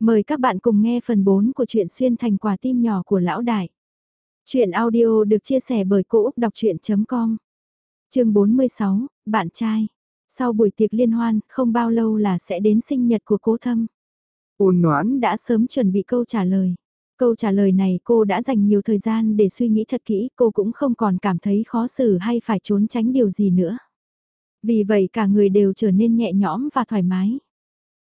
Mời các bạn cùng nghe phần 4 của truyện xuyên thành quả tim nhỏ của lão đại. Chuyện audio được chia sẻ bởi Cô Úc Đọc Chuyện.com Trường 46, Bạn trai. Sau buổi tiệc liên hoan, không bao lâu là sẽ đến sinh nhật của cố thâm. Ôn noãn đã sớm chuẩn bị câu trả lời. Câu trả lời này cô đã dành nhiều thời gian để suy nghĩ thật kỹ, cô cũng không còn cảm thấy khó xử hay phải trốn tránh điều gì nữa. Vì vậy cả người đều trở nên nhẹ nhõm và thoải mái.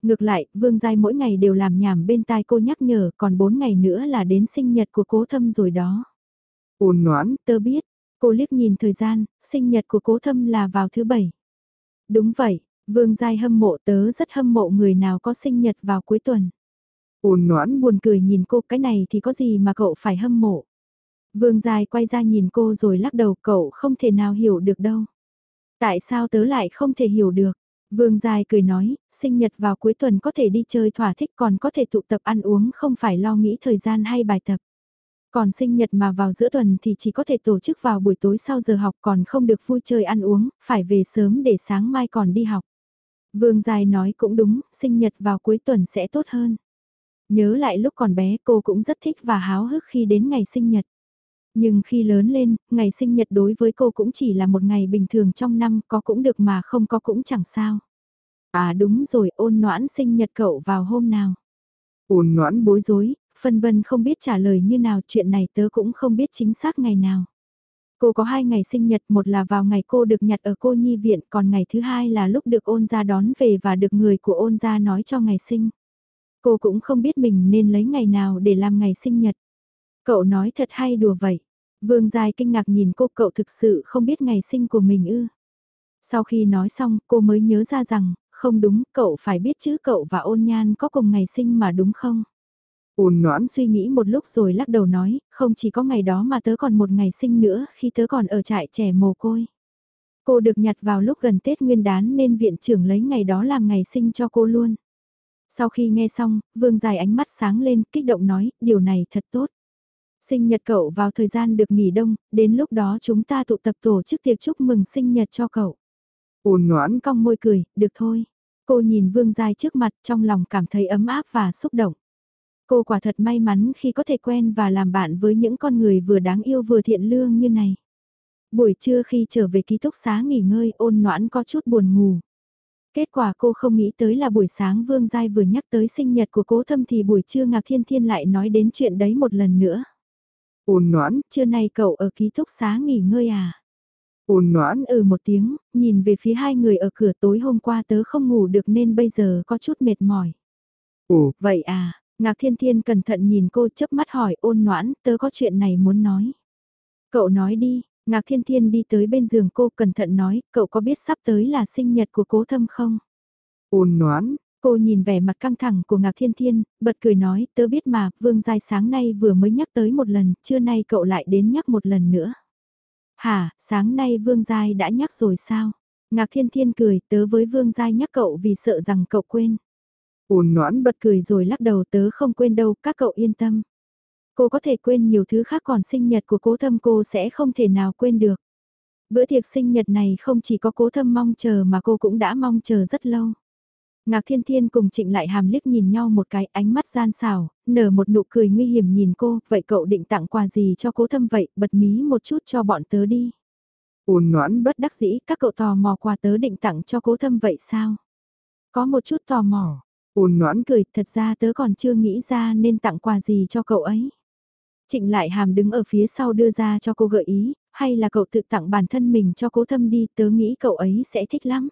Ngược lại, Vương Giai mỗi ngày đều làm nhảm bên tai cô nhắc nhở, còn 4 ngày nữa là đến sinh nhật của cố thâm rồi đó. Ôn noãn, tớ biết, cô liếc nhìn thời gian, sinh nhật của cố thâm là vào thứ bảy. Đúng vậy, Vương Giai hâm mộ tớ rất hâm mộ người nào có sinh nhật vào cuối tuần. Ôn noãn buồn cười nhìn cô cái này thì có gì mà cậu phải hâm mộ. Vương Giai quay ra nhìn cô rồi lắc đầu cậu không thể nào hiểu được đâu. Tại sao tớ lại không thể hiểu được? Vương Giai cười nói, sinh nhật vào cuối tuần có thể đi chơi thỏa thích còn có thể tụ tập ăn uống không phải lo nghĩ thời gian hay bài tập. Còn sinh nhật mà vào giữa tuần thì chỉ có thể tổ chức vào buổi tối sau giờ học còn không được vui chơi ăn uống, phải về sớm để sáng mai còn đi học. Vương Giai nói cũng đúng, sinh nhật vào cuối tuần sẽ tốt hơn. Nhớ lại lúc còn bé cô cũng rất thích và háo hức khi đến ngày sinh nhật. Nhưng khi lớn lên, ngày sinh nhật đối với cô cũng chỉ là một ngày bình thường trong năm, có cũng được mà không có cũng chẳng sao. À đúng rồi, ôn noãn sinh nhật cậu vào hôm nào. Ôn noãn bối rối, phân vân không biết trả lời như nào chuyện này tớ cũng không biết chính xác ngày nào. Cô có hai ngày sinh nhật, một là vào ngày cô được nhặt ở cô nhi viện, còn ngày thứ hai là lúc được ôn ra đón về và được người của ôn ra nói cho ngày sinh. Cô cũng không biết mình nên lấy ngày nào để làm ngày sinh nhật. Cậu nói thật hay đùa vậy? Vương Giai kinh ngạc nhìn cô cậu thực sự không biết ngày sinh của mình ư. Sau khi nói xong cô mới nhớ ra rằng, không đúng, cậu phải biết chứ cậu và ôn nhan có cùng ngày sinh mà đúng không? Ôn noãn suy nghĩ một lúc rồi lắc đầu nói, không chỉ có ngày đó mà tớ còn một ngày sinh nữa khi tớ còn ở trại trẻ mồ côi. Cô được nhặt vào lúc gần Tết Nguyên đán nên viện trưởng lấy ngày đó làm ngày sinh cho cô luôn. Sau khi nghe xong, Vương dài ánh mắt sáng lên, kích động nói, điều này thật tốt. Sinh nhật cậu vào thời gian được nghỉ đông, đến lúc đó chúng ta tụ tập tổ chức tiệc chúc mừng sinh nhật cho cậu. Ôn noãn cong môi cười, được thôi. Cô nhìn Vương Giai trước mặt trong lòng cảm thấy ấm áp và xúc động. Cô quả thật may mắn khi có thể quen và làm bạn với những con người vừa đáng yêu vừa thiện lương như này. Buổi trưa khi trở về ký túc xá nghỉ ngơi ôn noãn có chút buồn ngủ. Kết quả cô không nghĩ tới là buổi sáng Vương Giai vừa nhắc tới sinh nhật của cố thâm thì buổi trưa Ngạc Thiên Thiên lại nói đến chuyện đấy một lần nữa. Ôn noãn, trưa nay cậu ở ký túc xá nghỉ ngơi à? Ôn noãn ừ một tiếng, nhìn về phía hai người ở cửa tối hôm qua tớ không ngủ được nên bây giờ có chút mệt mỏi. Ồ, vậy à, Ngạc Thiên Thiên cẩn thận nhìn cô chớp mắt hỏi ôn noãn, tớ có chuyện này muốn nói. Cậu nói đi, Ngạc Thiên Thiên đi tới bên giường cô cẩn thận nói, cậu có biết sắp tới là sinh nhật của cố thâm không? Ôn noãn, cô nhìn vẻ mặt căng thẳng của Ngạc Thiên Thiên, bật cười nói, tớ biết mà, Vương Giai sáng nay vừa mới nhắc tới một lần, trưa nay cậu lại đến nhắc một lần nữa. Hả, sáng nay Vương Giai đã nhắc rồi sao? Ngạc Thiên Thiên cười, tớ với Vương Giai nhắc cậu vì sợ rằng cậu quên. Ôn noãn bật cười rồi lắc đầu tớ không quên đâu, các cậu yên tâm. Cô có thể quên nhiều thứ khác còn sinh nhật của cố thâm cô sẽ không thể nào quên được. Bữa tiệc sinh nhật này không chỉ có cố thâm mong chờ mà cô cũng đã mong chờ rất lâu. Ngạc Thiên Thiên cùng Trịnh lại hàm liếc nhìn nhau một cái ánh mắt gian xảo, nở một nụ cười nguy hiểm nhìn cô, vậy cậu định tặng quà gì cho cố thâm vậy, bật mí một chút cho bọn tớ đi. Ôn noãn bất đắc dĩ, các cậu tò mò quà tớ định tặng cho cố thâm vậy sao? Có một chút tò mò, ôn noãn cười, thật ra tớ còn chưa nghĩ ra nên tặng quà gì cho cậu ấy. Trịnh lại hàm đứng ở phía sau đưa ra cho cô gợi ý, hay là cậu tự tặng bản thân mình cho cố thâm đi, tớ nghĩ cậu ấy sẽ thích lắm.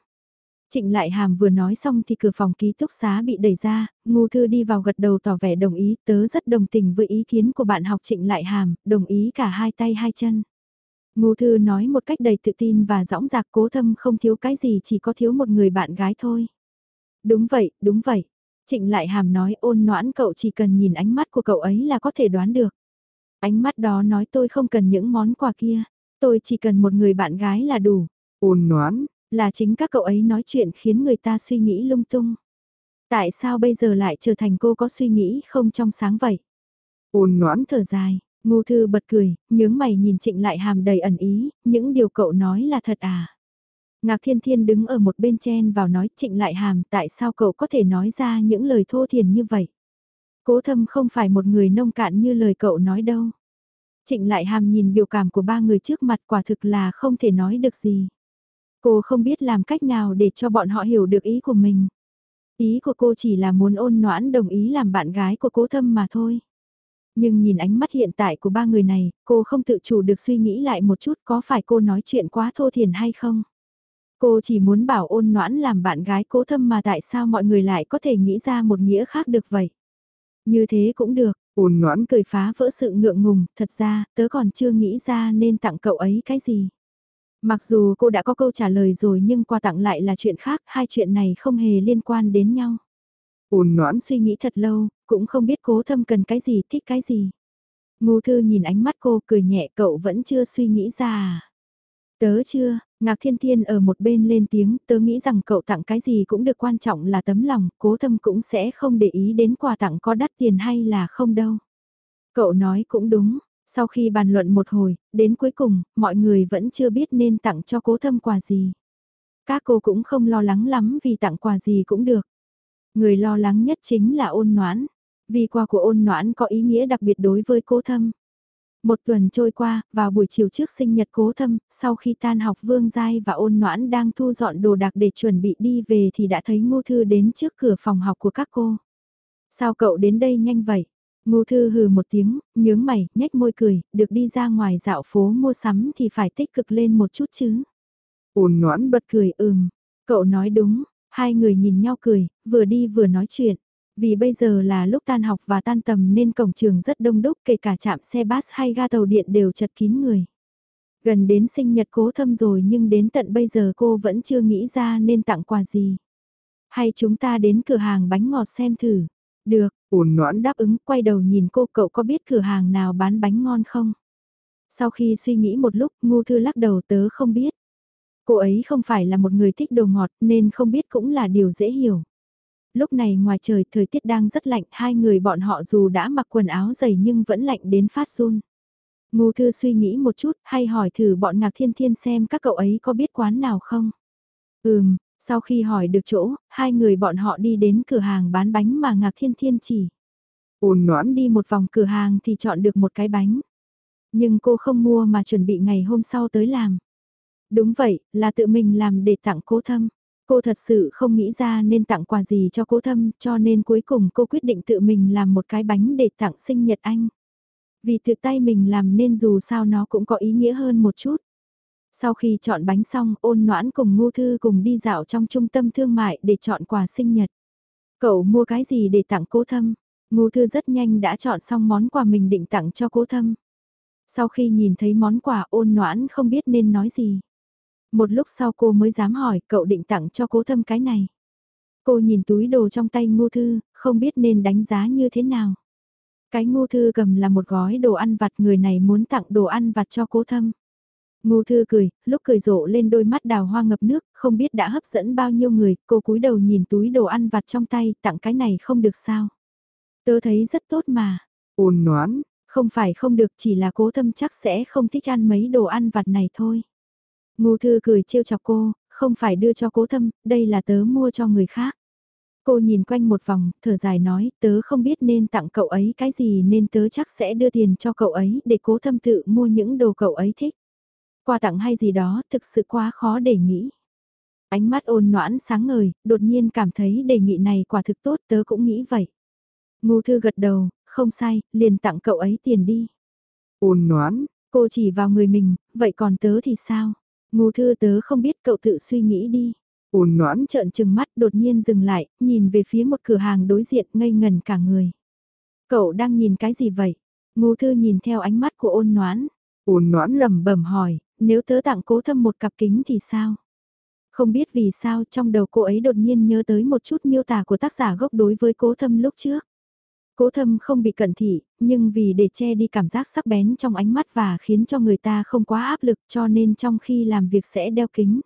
Trịnh lại hàm vừa nói xong thì cửa phòng ký túc xá bị đẩy ra, Ngô thư đi vào gật đầu tỏ vẻ đồng ý, tớ rất đồng tình với ý kiến của bạn học trịnh lại hàm, đồng ý cả hai tay hai chân. Ngô thư nói một cách đầy tự tin và dõng dạc cố thâm không thiếu cái gì chỉ có thiếu một người bạn gái thôi. Đúng vậy, đúng vậy. Trịnh lại hàm nói ôn noãn cậu chỉ cần nhìn ánh mắt của cậu ấy là có thể đoán được. Ánh mắt đó nói tôi không cần những món quà kia, tôi chỉ cần một người bạn gái là đủ. Ôn noãn, là chính các cậu ấy nói chuyện khiến người ta suy nghĩ lung tung. Tại sao bây giờ lại trở thành cô có suy nghĩ không trong sáng vậy? Ôn noãn thở dài, ngu thư bật cười, nhướng mày nhìn trịnh lại hàm đầy ẩn ý, những điều cậu nói là thật à? Ngạc Thiên Thiên đứng ở một bên chen vào nói trịnh lại hàm tại sao cậu có thể nói ra những lời thô thiền như vậy? Cố thâm không phải một người nông cạn như lời cậu nói đâu. Trịnh lại hàm nhìn biểu cảm của ba người trước mặt quả thực là không thể nói được gì. Cô không biết làm cách nào để cho bọn họ hiểu được ý của mình. Ý của cô chỉ là muốn ôn noãn đồng ý làm bạn gái của cố thâm mà thôi. Nhưng nhìn ánh mắt hiện tại của ba người này, cô không tự chủ được suy nghĩ lại một chút có phải cô nói chuyện quá thô thiền hay không. Cô chỉ muốn bảo ôn noãn làm bạn gái cố thâm mà tại sao mọi người lại có thể nghĩ ra một nghĩa khác được vậy. Như thế cũng được, ôn noãn cười phá vỡ sự ngượng ngùng, thật ra tớ còn chưa nghĩ ra nên tặng cậu ấy cái gì. Mặc dù cô đã có câu trả lời rồi nhưng quà tặng lại là chuyện khác, hai chuyện này không hề liên quan đến nhau. Ôn noãn suy nghĩ thật lâu, cũng không biết cố thâm cần cái gì, thích cái gì. Ngô thư nhìn ánh mắt cô cười nhẹ cậu vẫn chưa suy nghĩ ra à. Tớ chưa, Ngạc Thiên Thiên ở một bên lên tiếng, tớ nghĩ rằng cậu tặng cái gì cũng được quan trọng là tấm lòng, cố thâm cũng sẽ không để ý đến quà tặng có đắt tiền hay là không đâu. Cậu nói cũng đúng, sau khi bàn luận một hồi, đến cuối cùng, mọi người vẫn chưa biết nên tặng cho cố thâm quà gì. Các cô cũng không lo lắng lắm vì tặng quà gì cũng được. Người lo lắng nhất chính là ôn noãn, vì quà của ôn noãn có ý nghĩa đặc biệt đối với cố thâm. Một tuần trôi qua, vào buổi chiều trước sinh nhật cố thâm, sau khi tan học Vương Giai và ôn noãn đang thu dọn đồ đạc để chuẩn bị đi về thì đã thấy Ngô Thư đến trước cửa phòng học của các cô. Sao cậu đến đây nhanh vậy? Ngô Thư hừ một tiếng, nhướng mày, nhếch môi cười, được đi ra ngoài dạo phố mua sắm thì phải tích cực lên một chút chứ. Ôn noãn bật cười ừm, cậu nói đúng, hai người nhìn nhau cười, vừa đi vừa nói chuyện. Vì bây giờ là lúc tan học và tan tầm nên cổng trường rất đông đúc kể cả trạm xe bus hay ga tàu điện đều chật kín người. Gần đến sinh nhật cố thâm rồi nhưng đến tận bây giờ cô vẫn chưa nghĩ ra nên tặng quà gì. Hay chúng ta đến cửa hàng bánh ngọt xem thử. Được, ổn noãn đáp ứng quay đầu nhìn cô cậu có biết cửa hàng nào bán bánh ngon không? Sau khi suy nghĩ một lúc ngu thư lắc đầu tớ không biết. Cô ấy không phải là một người thích đồ ngọt nên không biết cũng là điều dễ hiểu. Lúc này ngoài trời thời tiết đang rất lạnh, hai người bọn họ dù đã mặc quần áo dày nhưng vẫn lạnh đến phát run. Ngô Thư suy nghĩ một chút, hay hỏi thử bọn Ngạc Thiên Thiên xem các cậu ấy có biết quán nào không? Ừm, sau khi hỏi được chỗ, hai người bọn họ đi đến cửa hàng bán bánh mà Ngạc Thiên Thiên chỉ. Ôn noãn đi một vòng cửa hàng thì chọn được một cái bánh. Nhưng cô không mua mà chuẩn bị ngày hôm sau tới làm. Đúng vậy, là tự mình làm để tặng cố thâm. Cô thật sự không nghĩ ra nên tặng quà gì cho cố thâm cho nên cuối cùng cô quyết định tự mình làm một cái bánh để tặng sinh nhật anh. Vì tự tay mình làm nên dù sao nó cũng có ý nghĩa hơn một chút. Sau khi chọn bánh xong ôn noãn cùng ngô thư cùng đi dạo trong trung tâm thương mại để chọn quà sinh nhật. Cậu mua cái gì để tặng cố thâm? Ngô thư rất nhanh đã chọn xong món quà mình định tặng cho cố thâm. Sau khi nhìn thấy món quà ôn noãn không biết nên nói gì. Một lúc sau cô mới dám hỏi cậu định tặng cho cố thâm cái này. Cô nhìn túi đồ trong tay ngô thư, không biết nên đánh giá như thế nào. Cái ngô thư cầm là một gói đồ ăn vặt người này muốn tặng đồ ăn vặt cho cố thâm. Ngô thư cười, lúc cười rộ lên đôi mắt đào hoa ngập nước, không biết đã hấp dẫn bao nhiêu người, cô cúi đầu nhìn túi đồ ăn vặt trong tay, tặng cái này không được sao. Tớ thấy rất tốt mà. Ôn noãn, không phải không được chỉ là cố thâm chắc sẽ không thích ăn mấy đồ ăn vặt này thôi. Ngô Thư cười trêu chọc cô, không phải đưa cho cố thâm, đây là tớ mua cho người khác. Cô nhìn quanh một vòng, thở dài nói, tớ không biết nên tặng cậu ấy cái gì nên tớ chắc sẽ đưa tiền cho cậu ấy để cố thâm tự mua những đồ cậu ấy thích. Quà tặng hay gì đó thực sự quá khó để nghĩ. Ánh mắt ôn noãn sáng ngời, đột nhiên cảm thấy đề nghị này quả thực tốt tớ cũng nghĩ vậy. Ngô Thư gật đầu, không sai, liền tặng cậu ấy tiền đi. Ôn noãn, cô chỉ vào người mình, vậy còn tớ thì sao? Ngô thư tớ không biết cậu tự suy nghĩ đi. Ôn noãn trợn trừng mắt đột nhiên dừng lại, nhìn về phía một cửa hàng đối diện ngây ngần cả người. Cậu đang nhìn cái gì vậy? Ngô thư nhìn theo ánh mắt của ôn noãn. Ôn noãn lẩm bẩm hỏi, nếu tớ tặng cố thâm một cặp kính thì sao? Không biết vì sao trong đầu cô ấy đột nhiên nhớ tới một chút miêu tả của tác giả gốc đối với cố thâm lúc trước. Cố thâm không bị cận thị, nhưng vì để che đi cảm giác sắc bén trong ánh mắt và khiến cho người ta không quá áp lực cho nên trong khi làm việc sẽ đeo kính.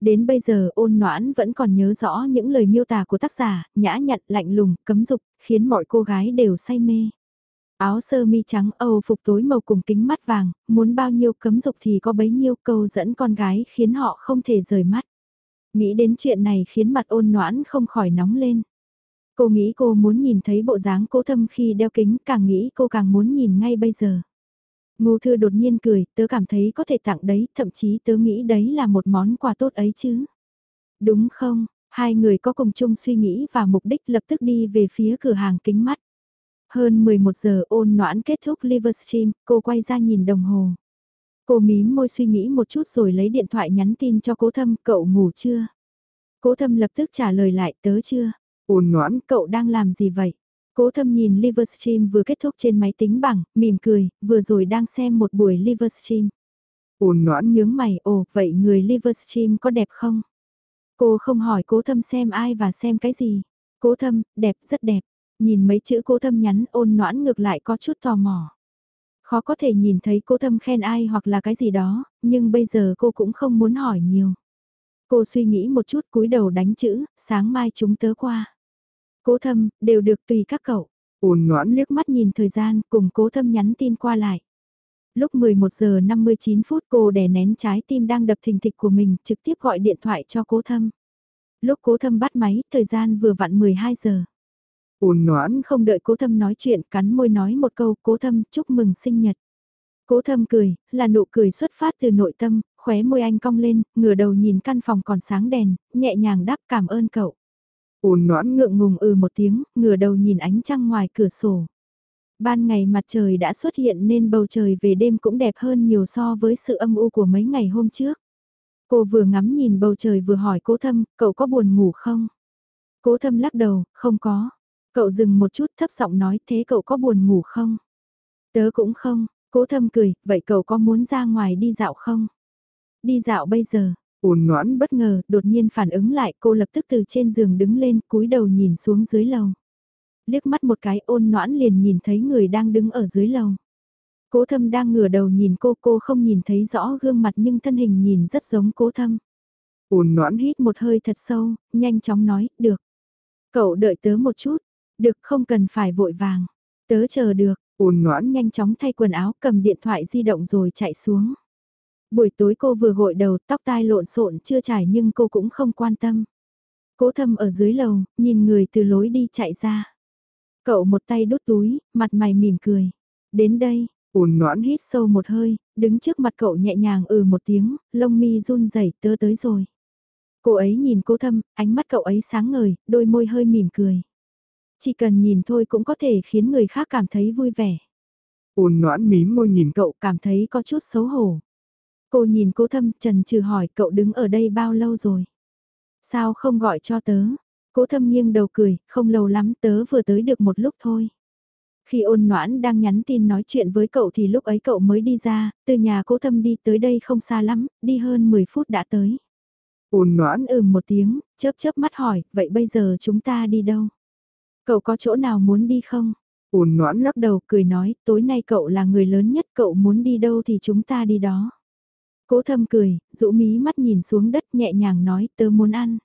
Đến bây giờ ôn noãn vẫn còn nhớ rõ những lời miêu tả của tác giả, nhã nhặn, lạnh lùng, cấm dục, khiến mọi cô gái đều say mê. Áo sơ mi trắng âu phục tối màu cùng kính mắt vàng, muốn bao nhiêu cấm dục thì có bấy nhiêu câu dẫn con gái khiến họ không thể rời mắt. Nghĩ đến chuyện này khiến mặt ôn noãn không khỏi nóng lên. Cô nghĩ cô muốn nhìn thấy bộ dáng cố thâm khi đeo kính, càng nghĩ cô càng muốn nhìn ngay bây giờ. Ngô thư đột nhiên cười, tớ cảm thấy có thể tặng đấy, thậm chí tớ nghĩ đấy là một món quà tốt ấy chứ. Đúng không, hai người có cùng chung suy nghĩ và mục đích lập tức đi về phía cửa hàng kính mắt. Hơn 11 giờ ôn noãn kết thúc Livestream, cô quay ra nhìn đồng hồ. Cô mím môi suy nghĩ một chút rồi lấy điện thoại nhắn tin cho cố thâm, cậu ngủ chưa? Cố thâm lập tức trả lời lại tớ chưa? Ôn noãn, cậu đang làm gì vậy? Cố thâm nhìn Livestream vừa kết thúc trên máy tính bảng, mỉm cười, vừa rồi đang xem một buổi Livestream. Ôn noãn nhướng mày, ồ, vậy người Livestream có đẹp không? Cô không hỏi cố thâm xem ai và xem cái gì. Cố thâm, đẹp, rất đẹp. Nhìn mấy chữ cố thâm nhắn ôn noãn ngược lại có chút tò mò. Khó có thể nhìn thấy cố thâm khen ai hoặc là cái gì đó, nhưng bây giờ cô cũng không muốn hỏi nhiều. Cô suy nghĩ một chút cúi đầu đánh chữ, sáng mai chúng tớ qua. Cố thâm, đều được tùy các cậu. Ôn noãn liếc mắt nhìn thời gian, cùng cố thâm nhắn tin qua lại. Lúc 11 giờ 59 phút cô đè nén trái tim đang đập thình thịch của mình, trực tiếp gọi điện thoại cho cố thâm. Lúc cố thâm bắt máy, thời gian vừa vặn 12 giờ. Ôn noãn không đợi cố thâm nói chuyện, cắn môi nói một câu, cố thâm chúc mừng sinh nhật. Cố thâm cười, là nụ cười xuất phát từ nội tâm, khóe môi anh cong lên, ngửa đầu nhìn căn phòng còn sáng đèn, nhẹ nhàng đáp cảm ơn cậu. Ôn noãn ngượng ngùng ừ một tiếng, ngửa đầu nhìn ánh trăng ngoài cửa sổ. Ban ngày mặt trời đã xuất hiện nên bầu trời về đêm cũng đẹp hơn nhiều so với sự âm u của mấy ngày hôm trước. Cô vừa ngắm nhìn bầu trời vừa hỏi cố thâm, cậu có buồn ngủ không? Cố thâm lắc đầu, không có. Cậu dừng một chút thấp giọng nói thế cậu có buồn ngủ không? Tớ cũng không, cố thâm cười, vậy cậu có muốn ra ngoài đi dạo không? Đi dạo bây giờ, ôn noãn bất ngờ, đột nhiên phản ứng lại cô lập tức từ trên giường đứng lên cúi đầu nhìn xuống dưới lầu. Liếc mắt một cái ôn noãn liền nhìn thấy người đang đứng ở dưới lầu. Cố thâm đang ngửa đầu nhìn cô, cô không nhìn thấy rõ gương mặt nhưng thân hình nhìn rất giống cố thâm. Ôn noãn hít một hơi thật sâu, nhanh chóng nói, được. Cậu đợi tớ một chút, được không cần phải vội vàng. Tớ chờ được, ôn ngoãn nhanh chóng thay quần áo cầm điện thoại di động rồi chạy xuống. Buổi tối cô vừa gội đầu tóc tai lộn xộn chưa trải nhưng cô cũng không quan tâm. Cố thâm ở dưới lầu, nhìn người từ lối đi chạy ra. Cậu một tay đút túi, mặt mày mỉm cười. Đến đây, ôn noãn hít sâu một hơi, đứng trước mặt cậu nhẹ nhàng ừ một tiếng, lông mi run rẩy tớ tới rồi. Cô ấy nhìn cố thâm, ánh mắt cậu ấy sáng ngời, đôi môi hơi mỉm cười. Chỉ cần nhìn thôi cũng có thể khiến người khác cảm thấy vui vẻ. Ôn noãn mím môi nhìn cậu cảm thấy có chút xấu hổ. Cô nhìn cố thâm trần trừ hỏi cậu đứng ở đây bao lâu rồi? Sao không gọi cho tớ? Cố thâm nghiêng đầu cười, không lâu lắm tớ vừa tới được một lúc thôi. Khi ôn noãn đang nhắn tin nói chuyện với cậu thì lúc ấy cậu mới đi ra, từ nhà cố thâm đi tới đây không xa lắm, đi hơn 10 phút đã tới. Ôn noãn ừm một tiếng, chớp chớp mắt hỏi, vậy bây giờ chúng ta đi đâu? Cậu có chỗ nào muốn đi không? Ôn noãn lắc đầu cười nói, tối nay cậu là người lớn nhất, cậu muốn đi đâu thì chúng ta đi đó. Cố thâm cười, rũ mí mắt nhìn xuống đất nhẹ nhàng nói, tớ muốn ăn.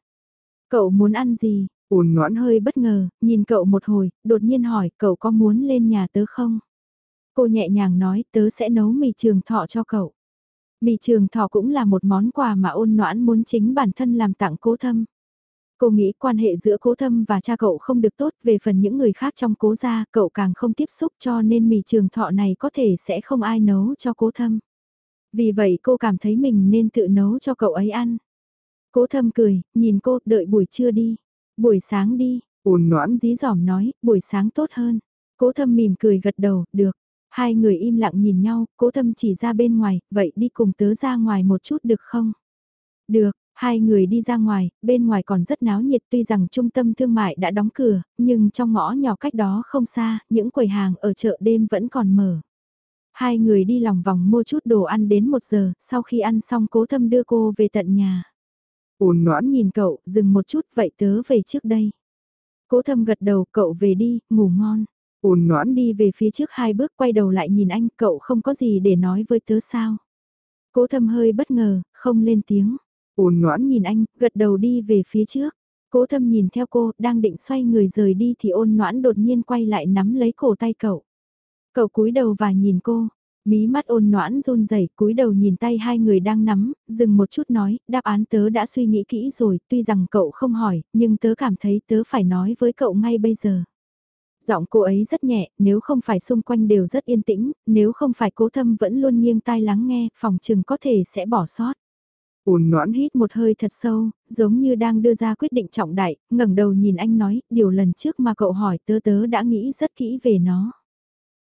Cậu muốn ăn gì? Ôn noãn hơi bất ngờ, nhìn cậu một hồi, đột nhiên hỏi, cậu có muốn lên nhà tớ không? Cô nhẹ nhàng nói, tớ sẽ nấu mì trường thọ cho cậu. Mì trường thọ cũng là một món quà mà ôn noãn muốn chính bản thân làm tặng cố thâm. Cô nghĩ quan hệ giữa cố thâm và cha cậu không được tốt về phần những người khác trong cố gia cậu càng không tiếp xúc cho nên mì trường thọ này có thể sẽ không ai nấu cho cố thâm. Vì vậy cô cảm thấy mình nên tự nấu cho cậu ấy ăn. Cố thâm cười, nhìn cô, đợi buổi trưa đi. Buổi sáng đi, ôn noãn dí dỏm nói, buổi sáng tốt hơn. Cố thâm mỉm cười gật đầu, được. Hai người im lặng nhìn nhau, cố thâm chỉ ra bên ngoài, vậy đi cùng tớ ra ngoài một chút được không? Được, hai người đi ra ngoài, bên ngoài còn rất náo nhiệt tuy rằng trung tâm thương mại đã đóng cửa, nhưng trong ngõ nhỏ cách đó không xa, những quầy hàng ở chợ đêm vẫn còn mở. Hai người đi lòng vòng mua chút đồ ăn đến một giờ, sau khi ăn xong cố thâm đưa cô về tận nhà. Ôn noãn nhìn cậu, dừng một chút, vậy tớ về trước đây. Cố thâm gật đầu, cậu về đi, ngủ ngon. Ôn noãn đi về phía trước hai bước quay đầu lại nhìn anh, cậu không có gì để nói với tớ sao. Cố thâm hơi bất ngờ, không lên tiếng. Ôn noãn nhìn anh, gật đầu đi về phía trước. Cố thâm nhìn theo cô, đang định xoay người rời đi thì ôn noãn đột nhiên quay lại nắm lấy cổ tay cậu. Cậu cúi đầu và nhìn cô, Mí mắt ôn noãn run rẩy cúi đầu nhìn tay hai người đang nắm, dừng một chút nói, đáp án tớ đã suy nghĩ kỹ rồi, tuy rằng cậu không hỏi, nhưng tớ cảm thấy tớ phải nói với cậu ngay bây giờ. Giọng cô ấy rất nhẹ, nếu không phải xung quanh đều rất yên tĩnh, nếu không phải cố thâm vẫn luôn nghiêng tai lắng nghe, phòng chừng có thể sẽ bỏ sót. Ôn noãn hít một hơi thật sâu, giống như đang đưa ra quyết định trọng đại, ngẩng đầu nhìn anh nói, điều lần trước mà cậu hỏi tớ tớ đã nghĩ rất kỹ về nó.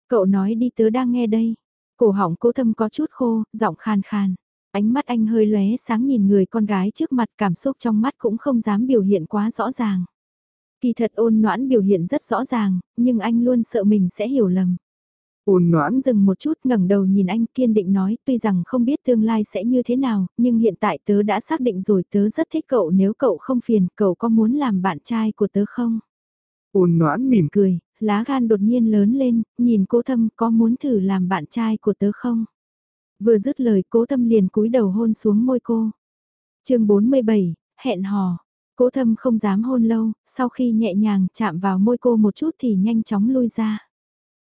Cậu nói đi tớ đang nghe đây. Cổ họng cố thâm có chút khô, giọng khan khan. Ánh mắt anh hơi lóe sáng nhìn người con gái trước mặt cảm xúc trong mắt cũng không dám biểu hiện quá rõ ràng. Kỳ thật ôn noãn biểu hiện rất rõ ràng, nhưng anh luôn sợ mình sẽ hiểu lầm. Ôn noãn dừng một chút ngẩng đầu nhìn anh kiên định nói tuy rằng không biết tương lai sẽ như thế nào, nhưng hiện tại tớ đã xác định rồi tớ rất thích cậu nếu cậu không phiền, cậu có muốn làm bạn trai của tớ không? Ôn noãn mỉm cười, lá gan đột nhiên lớn lên, nhìn cố thâm có muốn thử làm bạn trai của tớ không? Vừa dứt lời cố thâm liền cúi đầu hôn xuống môi cô. chương 47, hẹn hò. Cố thâm không dám hôn lâu, sau khi nhẹ nhàng chạm vào môi cô một chút thì nhanh chóng lui ra.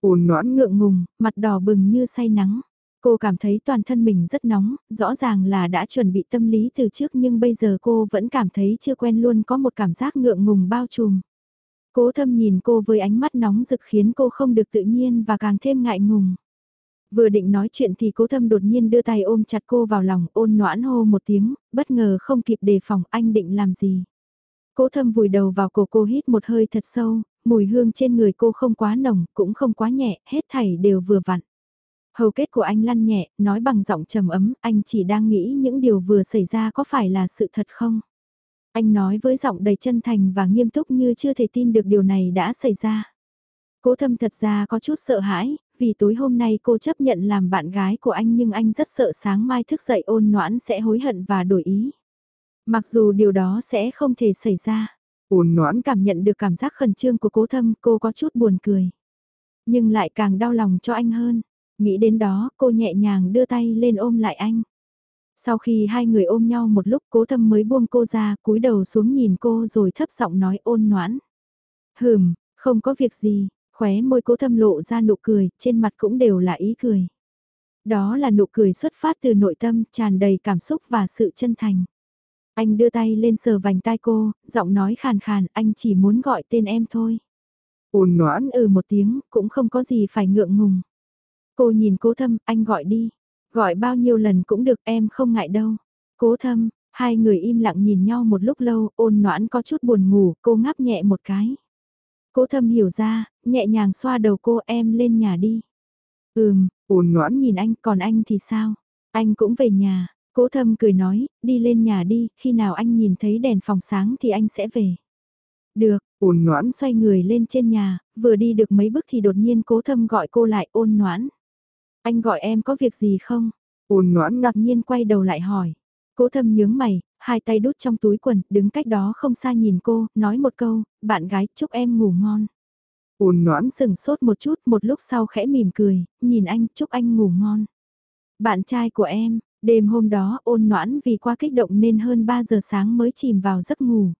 Ôn noãn ngượng ngùng, mặt đỏ bừng như say nắng. Cô cảm thấy toàn thân mình rất nóng, rõ ràng là đã chuẩn bị tâm lý từ trước nhưng bây giờ cô vẫn cảm thấy chưa quen luôn có một cảm giác ngượng ngùng bao trùm. Cố thâm nhìn cô với ánh mắt nóng rực khiến cô không được tự nhiên và càng thêm ngại ngùng. Vừa định nói chuyện thì cố thâm đột nhiên đưa tay ôm chặt cô vào lòng ôn noãn hô một tiếng, bất ngờ không kịp đề phòng anh định làm gì. Cố thâm vùi đầu vào cổ cô hít một hơi thật sâu, mùi hương trên người cô không quá nồng, cũng không quá nhẹ, hết thảy đều vừa vặn. Hầu kết của anh lăn nhẹ, nói bằng giọng trầm ấm, anh chỉ đang nghĩ những điều vừa xảy ra có phải là sự thật không? Anh nói với giọng đầy chân thành và nghiêm túc như chưa thể tin được điều này đã xảy ra. Cố thâm thật ra có chút sợ hãi, vì tối hôm nay cô chấp nhận làm bạn gái của anh nhưng anh rất sợ sáng mai thức dậy ôn noãn sẽ hối hận và đổi ý. Mặc dù điều đó sẽ không thể xảy ra. Ôn noãn cảm nhận được cảm giác khẩn trương của cố thâm cô có chút buồn cười. Nhưng lại càng đau lòng cho anh hơn. Nghĩ đến đó cô nhẹ nhàng đưa tay lên ôm lại anh. Sau khi hai người ôm nhau một lúc cố thâm mới buông cô ra cúi đầu xuống nhìn cô rồi thấp giọng nói ôn noãn. Hừm, không có việc gì, khóe môi cố thâm lộ ra nụ cười, trên mặt cũng đều là ý cười. Đó là nụ cười xuất phát từ nội tâm, tràn đầy cảm xúc và sự chân thành. Anh đưa tay lên sờ vành tai cô, giọng nói khàn khàn, anh chỉ muốn gọi tên em thôi. Ôn noãn ừ một tiếng, cũng không có gì phải ngượng ngùng. Cô nhìn cố thâm, anh gọi đi. Gọi bao nhiêu lần cũng được em không ngại đâu. Cố thâm, hai người im lặng nhìn nhau một lúc lâu, ôn noãn có chút buồn ngủ, cô ngáp nhẹ một cái. Cố thâm hiểu ra, nhẹ nhàng xoa đầu cô em lên nhà đi. Ừm, ôn noãn nhìn anh, còn anh thì sao? Anh cũng về nhà, cố thâm cười nói, đi lên nhà đi, khi nào anh nhìn thấy đèn phòng sáng thì anh sẽ về. Được, ôn noãn xoay người lên trên nhà, vừa đi được mấy bước thì đột nhiên cố thâm gọi cô lại ôn noãn. Anh gọi em có việc gì không? Ôn noãn ngạc nhiên quay đầu lại hỏi. Cố thâm nhướng mày, hai tay đút trong túi quần, đứng cách đó không xa nhìn cô, nói một câu, bạn gái, chúc em ngủ ngon. Ôn noãn sừng sốt một chút, một lúc sau khẽ mỉm cười, nhìn anh, chúc anh ngủ ngon. Bạn trai của em, đêm hôm đó ôn noãn vì quá kích động nên hơn 3 giờ sáng mới chìm vào giấc ngủ.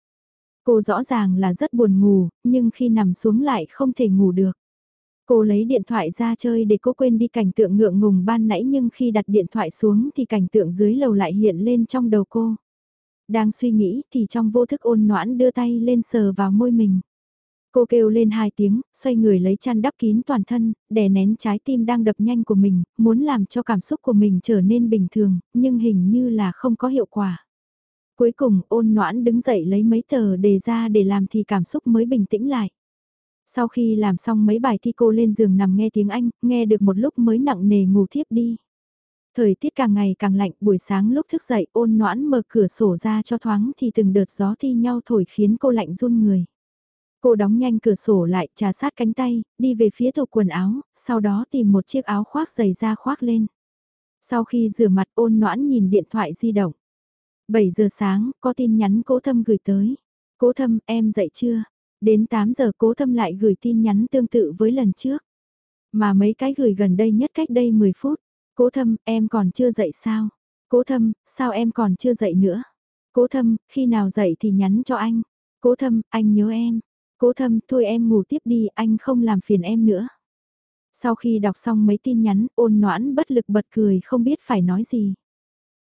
Cô rõ ràng là rất buồn ngủ, nhưng khi nằm xuống lại không thể ngủ được. Cô lấy điện thoại ra chơi để cô quên đi cảnh tượng ngượng ngùng ban nãy nhưng khi đặt điện thoại xuống thì cảnh tượng dưới lầu lại hiện lên trong đầu cô. Đang suy nghĩ thì trong vô thức ôn noãn đưa tay lên sờ vào môi mình. Cô kêu lên hai tiếng, xoay người lấy chăn đắp kín toàn thân, đè nén trái tim đang đập nhanh của mình, muốn làm cho cảm xúc của mình trở nên bình thường, nhưng hình như là không có hiệu quả. Cuối cùng ôn noãn đứng dậy lấy mấy tờ đề ra để làm thì cảm xúc mới bình tĩnh lại. Sau khi làm xong mấy bài thi cô lên giường nằm nghe tiếng Anh, nghe được một lúc mới nặng nề ngủ thiếp đi. Thời tiết càng ngày càng lạnh, buổi sáng lúc thức dậy ôn noãn mở cửa sổ ra cho thoáng thì từng đợt gió thi nhau thổi khiến cô lạnh run người. Cô đóng nhanh cửa sổ lại, trà sát cánh tay, đi về phía tủ quần áo, sau đó tìm một chiếc áo khoác giày ra khoác lên. Sau khi rửa mặt ôn noãn nhìn điện thoại di động. 7 giờ sáng, có tin nhắn cố thâm gửi tới. Cố thâm, em dậy chưa? Đến 8 giờ cố thâm lại gửi tin nhắn tương tự với lần trước. Mà mấy cái gửi gần đây nhất cách đây 10 phút. Cố thâm, em còn chưa dậy sao? Cố thâm, sao em còn chưa dậy nữa? Cố thâm, khi nào dậy thì nhắn cho anh. Cố thâm, anh nhớ em. Cố thâm, thôi em ngủ tiếp đi, anh không làm phiền em nữa. Sau khi đọc xong mấy tin nhắn, ôn noãn bất lực bật cười không biết phải nói gì.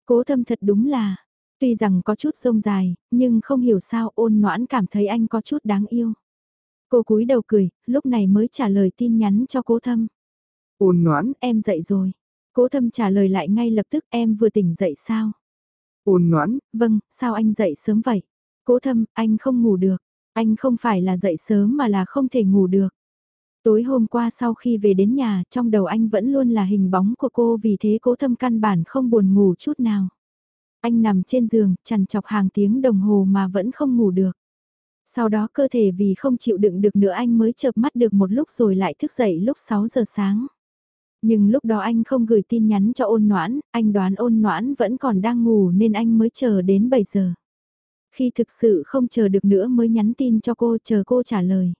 Cố thâm thật đúng là, tuy rằng có chút rông dài, nhưng không hiểu sao ôn noãn cảm thấy anh có chút đáng yêu. Cô cúi đầu cười, lúc này mới trả lời tin nhắn cho cố thâm. Ôn noãn, em dậy rồi. Cố thâm trả lời lại ngay lập tức em vừa tỉnh dậy sao? Ôn noãn, vâng, sao anh dậy sớm vậy? Cố thâm, anh không ngủ được. Anh không phải là dậy sớm mà là không thể ngủ được. Tối hôm qua sau khi về đến nhà, trong đầu anh vẫn luôn là hình bóng của cô vì thế cố thâm căn bản không buồn ngủ chút nào. Anh nằm trên giường, chằn chọc hàng tiếng đồng hồ mà vẫn không ngủ được. Sau đó cơ thể vì không chịu đựng được nữa anh mới chợp mắt được một lúc rồi lại thức dậy lúc 6 giờ sáng. Nhưng lúc đó anh không gửi tin nhắn cho ôn noãn, anh đoán ôn noãn vẫn còn đang ngủ nên anh mới chờ đến 7 giờ. Khi thực sự không chờ được nữa mới nhắn tin cho cô chờ cô trả lời.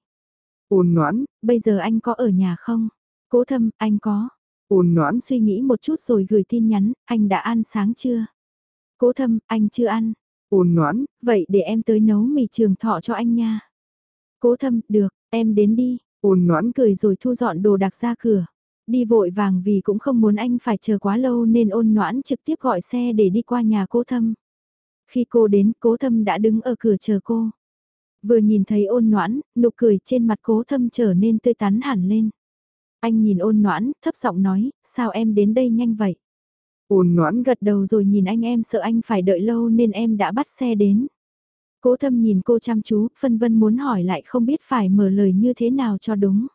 Ôn noãn, bây giờ anh có ở nhà không? Cố thâm, anh có. Ôn noãn suy nghĩ một chút rồi gửi tin nhắn, anh đã ăn sáng chưa? Cố thâm, anh chưa ăn. Ôn noãn, vậy để em tới nấu mì trường thọ cho anh nha. Cố thâm, được, em đến đi. Ôn noãn cười rồi thu dọn đồ đạc ra cửa. Đi vội vàng vì cũng không muốn anh phải chờ quá lâu nên ôn noãn trực tiếp gọi xe để đi qua nhà cố thâm. Khi cô đến, cố thâm đã đứng ở cửa chờ cô. Vừa nhìn thấy ôn noãn, nụ cười trên mặt cố thâm trở nên tươi tắn hẳn lên. Anh nhìn ôn noãn, thấp giọng nói, sao em đến đây nhanh vậy? Ôn noãn gật đầu rồi nhìn anh em sợ anh phải đợi lâu nên em đã bắt xe đến. Cố thâm nhìn cô chăm chú, phân vân muốn hỏi lại không biết phải mở lời như thế nào cho đúng.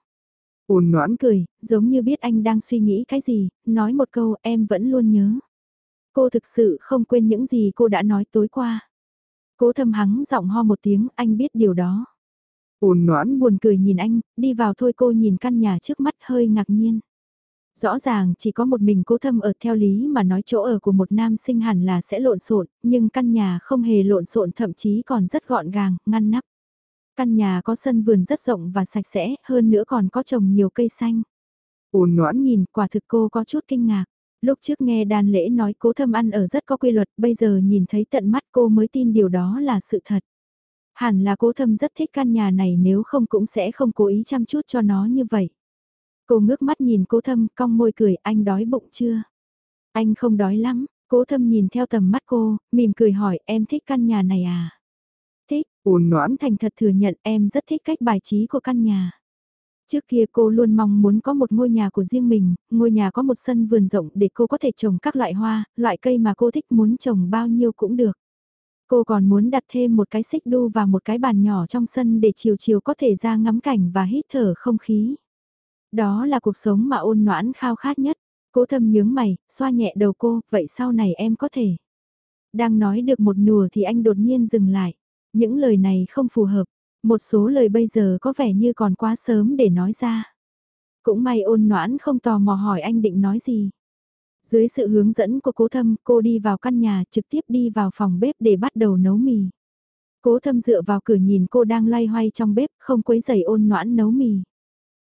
Ôn noãn cười, giống như biết anh đang suy nghĩ cái gì, nói một câu em vẫn luôn nhớ. Cô thực sự không quên những gì cô đã nói tối qua. Cố thâm hắng giọng ho một tiếng, anh biết điều đó. Ôn noãn buồn cười nhìn anh, đi vào thôi cô nhìn căn nhà trước mắt hơi ngạc nhiên. Rõ ràng chỉ có một mình cố thâm ở theo lý mà nói chỗ ở của một nam sinh hẳn là sẽ lộn xộn, nhưng căn nhà không hề lộn xộn thậm chí còn rất gọn gàng, ngăn nắp. Căn nhà có sân vườn rất rộng và sạch sẽ, hơn nữa còn có trồng nhiều cây xanh. Ôn noãn nhìn, quả thực cô có chút kinh ngạc. Lúc trước nghe đàn lễ nói cố thâm ăn ở rất có quy luật, bây giờ nhìn thấy tận mắt cô mới tin điều đó là sự thật. Hẳn là cố thâm rất thích căn nhà này nếu không cũng sẽ không cố ý chăm chút cho nó như vậy. Cô ngước mắt nhìn cố thâm, cong môi cười, anh đói bụng chưa? Anh không đói lắm, cố thâm nhìn theo tầm mắt cô, mỉm cười hỏi, em thích căn nhà này à? Thích, ôn noãn thành thật thừa nhận em rất thích cách bài trí của căn nhà. Trước kia cô luôn mong muốn có một ngôi nhà của riêng mình, ngôi nhà có một sân vườn rộng để cô có thể trồng các loại hoa, loại cây mà cô thích muốn trồng bao nhiêu cũng được. Cô còn muốn đặt thêm một cái xích đu và một cái bàn nhỏ trong sân để chiều chiều có thể ra ngắm cảnh và hít thở không khí. Đó là cuộc sống mà ôn noãn khao khát nhất. Cố thâm nhướng mày, xoa nhẹ đầu cô, vậy sau này em có thể. Đang nói được một nùa thì anh đột nhiên dừng lại. Những lời này không phù hợp. Một số lời bây giờ có vẻ như còn quá sớm để nói ra. Cũng may ôn noãn không tò mò hỏi anh định nói gì. Dưới sự hướng dẫn của cố thâm, cô đi vào căn nhà, trực tiếp đi vào phòng bếp để bắt đầu nấu mì. Cố thâm dựa vào cửa nhìn cô đang loay hoay trong bếp, không quấy giày ôn noãn nấu mì.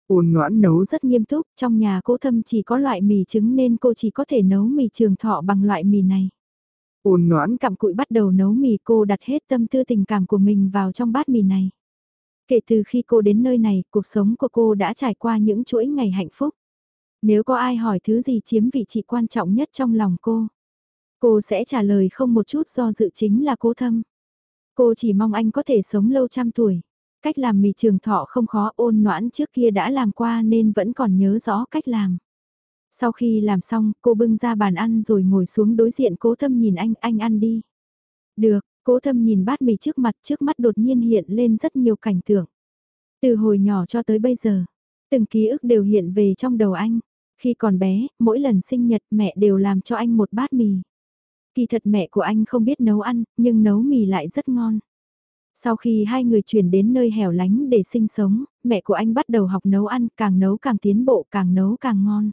Ôn noãn nấu rất nghiêm túc, trong nhà cố thâm chỉ có loại mì trứng nên cô chỉ có thể nấu mì trường thọ bằng loại mì này. Ôn noãn cặm cụi bắt đầu nấu mì cô đặt hết tâm tư tình cảm của mình vào trong bát mì này. Kể từ khi cô đến nơi này, cuộc sống của cô đã trải qua những chuỗi ngày hạnh phúc. Nếu có ai hỏi thứ gì chiếm vị trí quan trọng nhất trong lòng cô, cô sẽ trả lời không một chút do dự chính là cố thâm. Cô chỉ mong anh có thể sống lâu trăm tuổi. Cách làm mì trường thọ không khó ôn noãn trước kia đã làm qua nên vẫn còn nhớ rõ cách làm. Sau khi làm xong, cô bưng ra bàn ăn rồi ngồi xuống đối diện cố thâm nhìn anh, anh ăn đi. Được, cố thâm nhìn bát mì trước mặt, trước mắt đột nhiên hiện lên rất nhiều cảnh tượng. Từ hồi nhỏ cho tới bây giờ, từng ký ức đều hiện về trong đầu anh. Khi còn bé, mỗi lần sinh nhật mẹ đều làm cho anh một bát mì. Kỳ thật mẹ của anh không biết nấu ăn, nhưng nấu mì lại rất ngon. Sau khi hai người chuyển đến nơi hẻo lánh để sinh sống, mẹ của anh bắt đầu học nấu ăn, càng nấu càng tiến bộ, càng nấu càng ngon.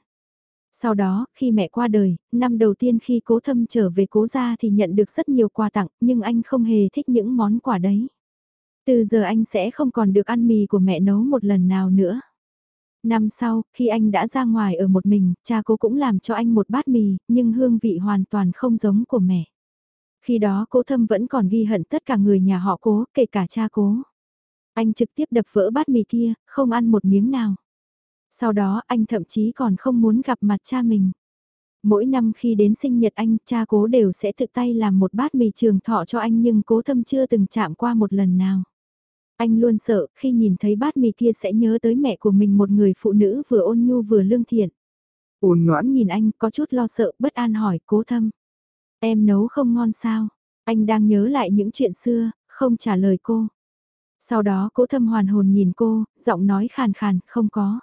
Sau đó, khi mẹ qua đời, năm đầu tiên khi cố thâm trở về cố gia thì nhận được rất nhiều quà tặng, nhưng anh không hề thích những món quà đấy. Từ giờ anh sẽ không còn được ăn mì của mẹ nấu một lần nào nữa. Năm sau, khi anh đã ra ngoài ở một mình, cha cố cũng làm cho anh một bát mì, nhưng hương vị hoàn toàn không giống của mẹ. Khi đó cố thâm vẫn còn ghi hận tất cả người nhà họ cố, kể cả cha cố. Anh trực tiếp đập vỡ bát mì kia, không ăn một miếng nào. Sau đó anh thậm chí còn không muốn gặp mặt cha mình. Mỗi năm khi đến sinh nhật anh, cha cố đều sẽ tự tay làm một bát mì trường thọ cho anh nhưng cố thâm chưa từng chạm qua một lần nào. Anh luôn sợ khi nhìn thấy bát mì kia sẽ nhớ tới mẹ của mình một người phụ nữ vừa ôn nhu vừa lương thiện. Ôn noãn nhìn anh có chút lo sợ bất an hỏi cố thâm. Em nấu không ngon sao? Anh đang nhớ lại những chuyện xưa, không trả lời cô. Sau đó cố thâm hoàn hồn nhìn cô, giọng nói khàn khàn, không có.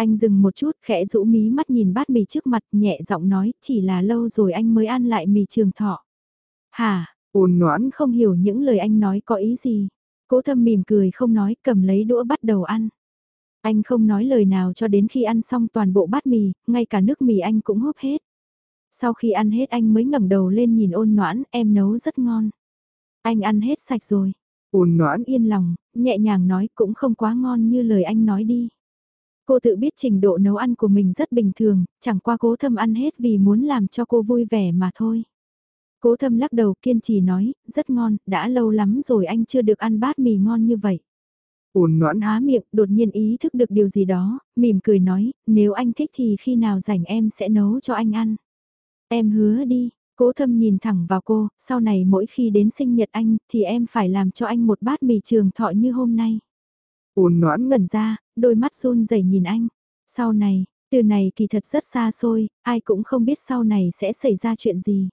Anh dừng một chút, khẽ rũ mí mắt nhìn bát mì trước mặt, nhẹ giọng nói, chỉ là lâu rồi anh mới ăn lại mì trường thọ. Hả, ôn noãn không hiểu những lời anh nói có ý gì. Cố thâm mỉm cười không nói, cầm lấy đũa bắt đầu ăn. Anh không nói lời nào cho đến khi ăn xong toàn bộ bát mì, ngay cả nước mì anh cũng húp hết. Sau khi ăn hết anh mới ngẩng đầu lên nhìn ôn noãn, em nấu rất ngon. Anh ăn hết sạch rồi. Ôn noãn yên lòng, nhẹ nhàng nói cũng không quá ngon như lời anh nói đi. Cô tự biết trình độ nấu ăn của mình rất bình thường, chẳng qua cố thâm ăn hết vì muốn làm cho cô vui vẻ mà thôi. Cố thâm lắc đầu kiên trì nói, rất ngon, đã lâu lắm rồi anh chưa được ăn bát mì ngon như vậy. Ôn noãn há miệng, đột nhiên ý thức được điều gì đó, mỉm cười nói, nếu anh thích thì khi nào rảnh em sẽ nấu cho anh ăn. Em hứa đi, cố thâm nhìn thẳng vào cô, sau này mỗi khi đến sinh nhật anh thì em phải làm cho anh một bát mì trường thọ như hôm nay. Ôn noãn ngẩn ra, đôi mắt run rẩy nhìn anh. Sau này, từ này kỳ thật rất xa xôi, ai cũng không biết sau này sẽ xảy ra chuyện gì.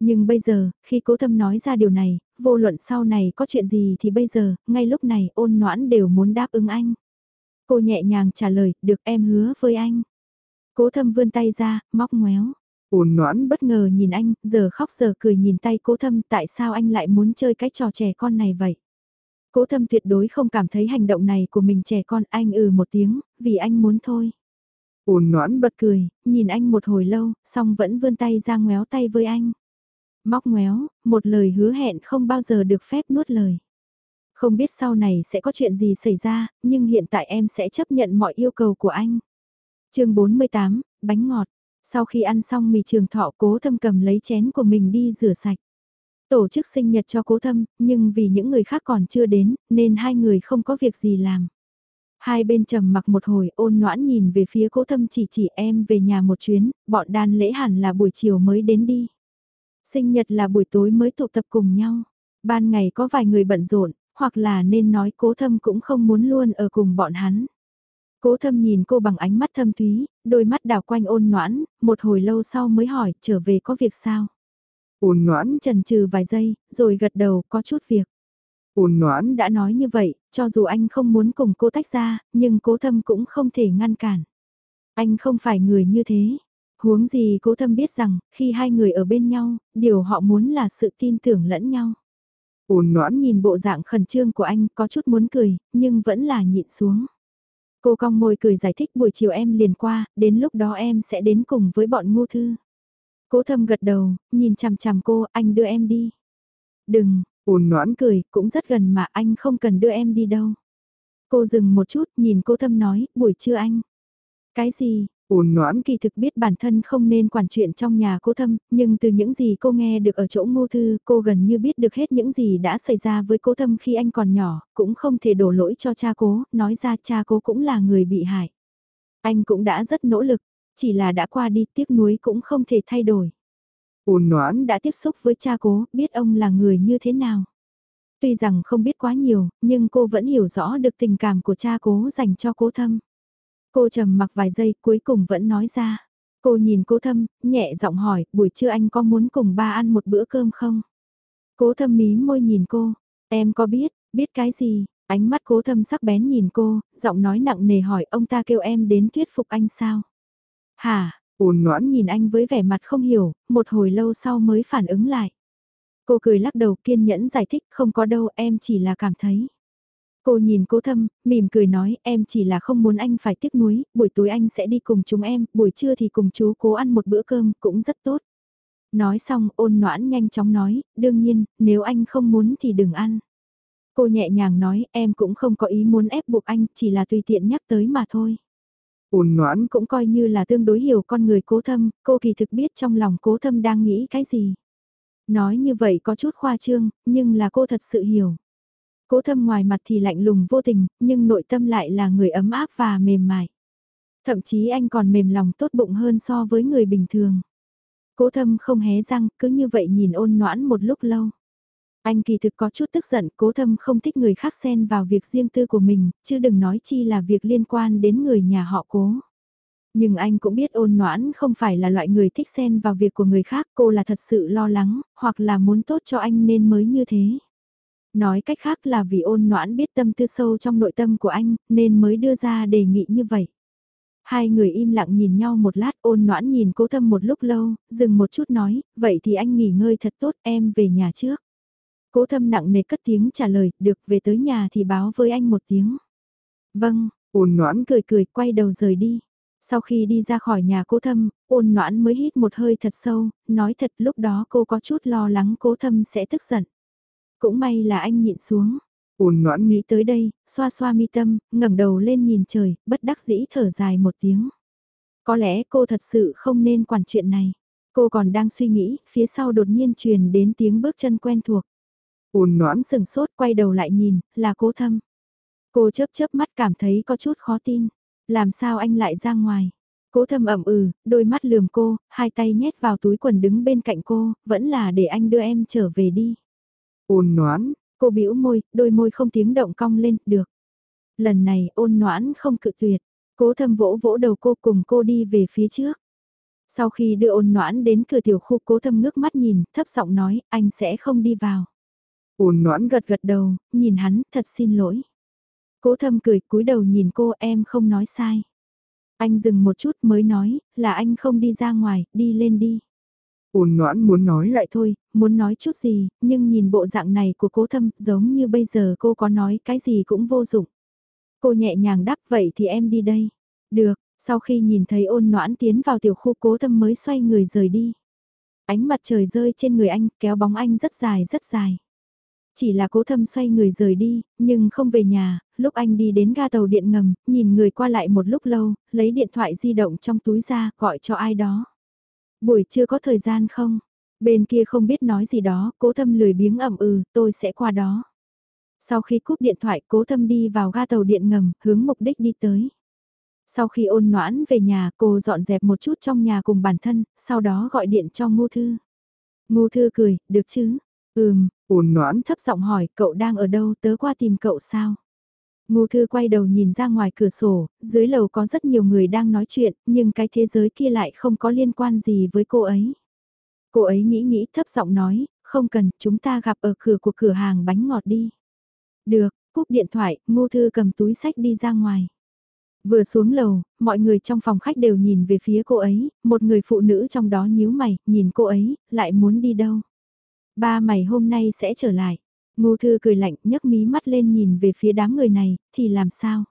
Nhưng bây giờ, khi cố thâm nói ra điều này, vô luận sau này có chuyện gì thì bây giờ, ngay lúc này ôn noãn đều muốn đáp ứng anh. Cô nhẹ nhàng trả lời, được em hứa với anh. Cố thâm vươn tay ra, móc ngoéo. Ôn noãn bất ngờ nhìn anh, giờ khóc giờ cười nhìn tay cố thâm tại sao anh lại muốn chơi cái trò trẻ con này vậy. Cố thâm tuyệt đối không cảm thấy hành động này của mình trẻ con anh ừ một tiếng, vì anh muốn thôi. Ôn noãn bật cười, nhìn anh một hồi lâu, xong vẫn vươn tay ra ngoéo tay với anh. Móc ngoéo, một lời hứa hẹn không bao giờ được phép nuốt lời. Không biết sau này sẽ có chuyện gì xảy ra, nhưng hiện tại em sẽ chấp nhận mọi yêu cầu của anh. chương 48, bánh ngọt. Sau khi ăn xong mì trường thọ cố thâm cầm lấy chén của mình đi rửa sạch. Tổ chức sinh nhật cho cố thâm, nhưng vì những người khác còn chưa đến, nên hai người không có việc gì làm. Hai bên trầm mặc một hồi ôn noãn nhìn về phía cố thâm chỉ chỉ em về nhà một chuyến, bọn đàn lễ hẳn là buổi chiều mới đến đi. Sinh nhật là buổi tối mới tụ tập cùng nhau. Ban ngày có vài người bận rộn, hoặc là nên nói cố thâm cũng không muốn luôn ở cùng bọn hắn. Cố thâm nhìn cô bằng ánh mắt thâm thúy, đôi mắt đào quanh ôn noãn, một hồi lâu sau mới hỏi trở về có việc sao. Ôn noãn trần trừ vài giây, rồi gật đầu có chút việc. Ôn noãn đã nói như vậy, cho dù anh không muốn cùng cô tách ra, nhưng cố thâm cũng không thể ngăn cản. Anh không phải người như thế. Huống gì cố thâm biết rằng, khi hai người ở bên nhau, điều họ muốn là sự tin tưởng lẫn nhau. Ôn noãn nhìn bộ dạng khẩn trương của anh có chút muốn cười, nhưng vẫn là nhịn xuống. Cô cong môi cười giải thích buổi chiều em liền qua, đến lúc đó em sẽ đến cùng với bọn ngu thư. Cố thâm gật đầu, nhìn chằm chằm cô, anh đưa em đi. Đừng, ôn noãn cười, cũng rất gần mà anh không cần đưa em đi đâu. Cô dừng một chút, nhìn cô thâm nói, buổi trưa anh. Cái gì, Ôn noãn kỳ thực biết bản thân không nên quản chuyện trong nhà cô thâm, nhưng từ những gì cô nghe được ở chỗ ngô thư, cô gần như biết được hết những gì đã xảy ra với cô thâm khi anh còn nhỏ, cũng không thể đổ lỗi cho cha cố, nói ra cha cố cũng là người bị hại. Anh cũng đã rất nỗ lực, chỉ là đã qua đi tiếc nuối cũng không thể thay đổi. Ôn noãn đã tiếp xúc với cha cố, biết ông là người như thế nào. Tuy rằng không biết quá nhiều, nhưng cô vẫn hiểu rõ được tình cảm của cha cố dành cho cố thâm. Cô trầm mặc vài giây cuối cùng vẫn nói ra. Cô nhìn cố thâm, nhẹ giọng hỏi, buổi trưa anh có muốn cùng ba ăn một bữa cơm không? Cố thâm mí môi nhìn cô, em có biết, biết cái gì? Ánh mắt cố thâm sắc bén nhìn cô, giọng nói nặng nề hỏi ông ta kêu em đến thuyết phục anh sao? Hả? Ôn ngoãn nhìn anh với vẻ mặt không hiểu, một hồi lâu sau mới phản ứng lại. Cô cười lắc đầu kiên nhẫn giải thích không có đâu em chỉ là cảm thấy. Cô nhìn cố thâm, mỉm cười nói em chỉ là không muốn anh phải tiếc nuối, buổi tối anh sẽ đi cùng chúng em, buổi trưa thì cùng chú cố ăn một bữa cơm cũng rất tốt. Nói xong ôn noãn nhanh chóng nói, đương nhiên, nếu anh không muốn thì đừng ăn. Cô nhẹ nhàng nói em cũng không có ý muốn ép buộc anh, chỉ là tùy tiện nhắc tới mà thôi. Ôn noãn cũng coi như là tương đối hiểu con người cố thâm, cô kỳ thực biết trong lòng cố thâm đang nghĩ cái gì. Nói như vậy có chút khoa trương, nhưng là cô thật sự hiểu. Cố thâm ngoài mặt thì lạnh lùng vô tình, nhưng nội tâm lại là người ấm áp và mềm mại. Thậm chí anh còn mềm lòng tốt bụng hơn so với người bình thường. Cố thâm không hé răng, cứ như vậy nhìn ôn noãn một lúc lâu. Anh kỳ thực có chút tức giận, cố thâm không thích người khác xen vào việc riêng tư của mình, chứ đừng nói chi là việc liên quan đến người nhà họ cố. Nhưng anh cũng biết ôn noãn không phải là loại người thích xen vào việc của người khác, cô là thật sự lo lắng, hoặc là muốn tốt cho anh nên mới như thế. Nói cách khác là vì ôn noãn biết tâm tư sâu trong nội tâm của anh, nên mới đưa ra đề nghị như vậy. Hai người im lặng nhìn nhau một lát ôn noãn nhìn cố thâm một lúc lâu, dừng một chút nói, vậy thì anh nghỉ ngơi thật tốt, em về nhà trước. Cố thâm nặng nề cất tiếng trả lời, được về tới nhà thì báo với anh một tiếng. Vâng, ôn noãn cười cười quay đầu rời đi. Sau khi đi ra khỏi nhà cố thâm, ôn noãn mới hít một hơi thật sâu, nói thật lúc đó cô có chút lo lắng cố thâm sẽ tức giận. Cũng may là anh nhịn xuống. Ôn noãn nghĩ tới đây, xoa xoa mi tâm, ngẩng đầu lên nhìn trời, bất đắc dĩ thở dài một tiếng. Có lẽ cô thật sự không nên quản chuyện này. Cô còn đang suy nghĩ, phía sau đột nhiên truyền đến tiếng bước chân quen thuộc. Ôn noãn sừng sốt quay đầu lại nhìn, là cố thâm. Cô chớp chớp mắt cảm thấy có chút khó tin. Làm sao anh lại ra ngoài? Cố thâm ẩm ừ, đôi mắt lườm cô, hai tay nhét vào túi quần đứng bên cạnh cô, vẫn là để anh đưa em trở về đi. Ôn noãn, cô bĩu môi, đôi môi không tiếng động cong lên, được. Lần này ôn noãn không cự tuyệt, cố thâm vỗ vỗ đầu cô cùng cô đi về phía trước. Sau khi đưa ôn noãn đến cửa tiểu khu cố thâm ngước mắt nhìn, thấp giọng nói, anh sẽ không đi vào. Ôn noãn gật gật đầu, nhìn hắn, thật xin lỗi. Cố thâm cười cúi đầu nhìn cô em không nói sai. Anh dừng một chút mới nói, là anh không đi ra ngoài, đi lên đi. Ôn noãn muốn nói lại thôi, muốn nói chút gì, nhưng nhìn bộ dạng này của cố thâm, giống như bây giờ cô có nói cái gì cũng vô dụng. Cô nhẹ nhàng đáp vậy thì em đi đây. Được, sau khi nhìn thấy ôn noãn tiến vào tiểu khu cố thâm mới xoay người rời đi. Ánh mặt trời rơi trên người anh, kéo bóng anh rất dài rất dài. Chỉ là cố thâm xoay người rời đi, nhưng không về nhà, lúc anh đi đến ga tàu điện ngầm, nhìn người qua lại một lúc lâu, lấy điện thoại di động trong túi ra, gọi cho ai đó. Buổi trưa có thời gian không? Bên kia không biết nói gì đó, cố thâm lười biếng ẩm ừ, tôi sẽ qua đó. Sau khi cúp điện thoại, cố thâm đi vào ga tàu điện ngầm, hướng mục đích đi tới. Sau khi ôn noãn về nhà, cô dọn dẹp một chút trong nhà cùng bản thân, sau đó gọi điện cho Ngô Thư. Ngô Thư cười, được chứ? Ừm, ôn noãn thấp giọng hỏi, cậu đang ở đâu, tớ qua tìm cậu sao? Ngô Thư quay đầu nhìn ra ngoài cửa sổ, dưới lầu có rất nhiều người đang nói chuyện, nhưng cái thế giới kia lại không có liên quan gì với cô ấy. Cô ấy nghĩ nghĩ thấp giọng nói, không cần, chúng ta gặp ở cửa của cửa hàng bánh ngọt đi. Được, cúp điện thoại, Ngô Thư cầm túi sách đi ra ngoài. Vừa xuống lầu, mọi người trong phòng khách đều nhìn về phía cô ấy, một người phụ nữ trong đó nhíu mày, nhìn cô ấy, lại muốn đi đâu. Ba mày hôm nay sẽ trở lại. Ngô Thư cười lạnh nhấc mí mắt lên nhìn về phía đám người này, thì làm sao?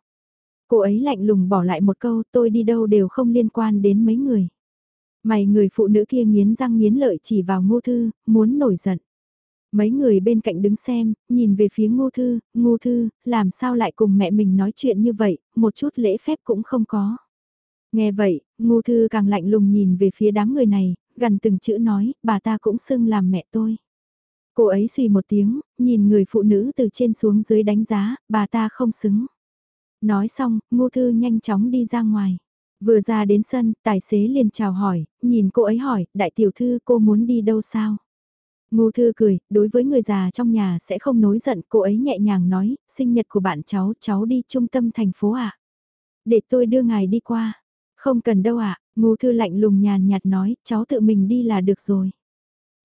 Cô ấy lạnh lùng bỏ lại một câu tôi đi đâu đều không liên quan đến mấy người. Mày người phụ nữ kia nghiến răng nghiến lợi chỉ vào Ngô Thư, muốn nổi giận. Mấy người bên cạnh đứng xem, nhìn về phía Ngô Thư, Ngô Thư, làm sao lại cùng mẹ mình nói chuyện như vậy, một chút lễ phép cũng không có. Nghe vậy, Ngô Thư càng lạnh lùng nhìn về phía đám người này, gần từng chữ nói, bà ta cũng xưng làm mẹ tôi. Cô ấy suy một tiếng, nhìn người phụ nữ từ trên xuống dưới đánh giá, bà ta không xứng. Nói xong, ngô thư nhanh chóng đi ra ngoài. Vừa ra đến sân, tài xế liền chào hỏi, nhìn cô ấy hỏi, đại tiểu thư cô muốn đi đâu sao? Ngô thư cười, đối với người già trong nhà sẽ không nối giận, cô ấy nhẹ nhàng nói, sinh nhật của bạn cháu, cháu đi trung tâm thành phố ạ. À? Để tôi đưa ngài đi qua. Không cần đâu ạ, à? ngô thư lạnh lùng nhàn nhạt nói, cháu tự mình đi là được rồi.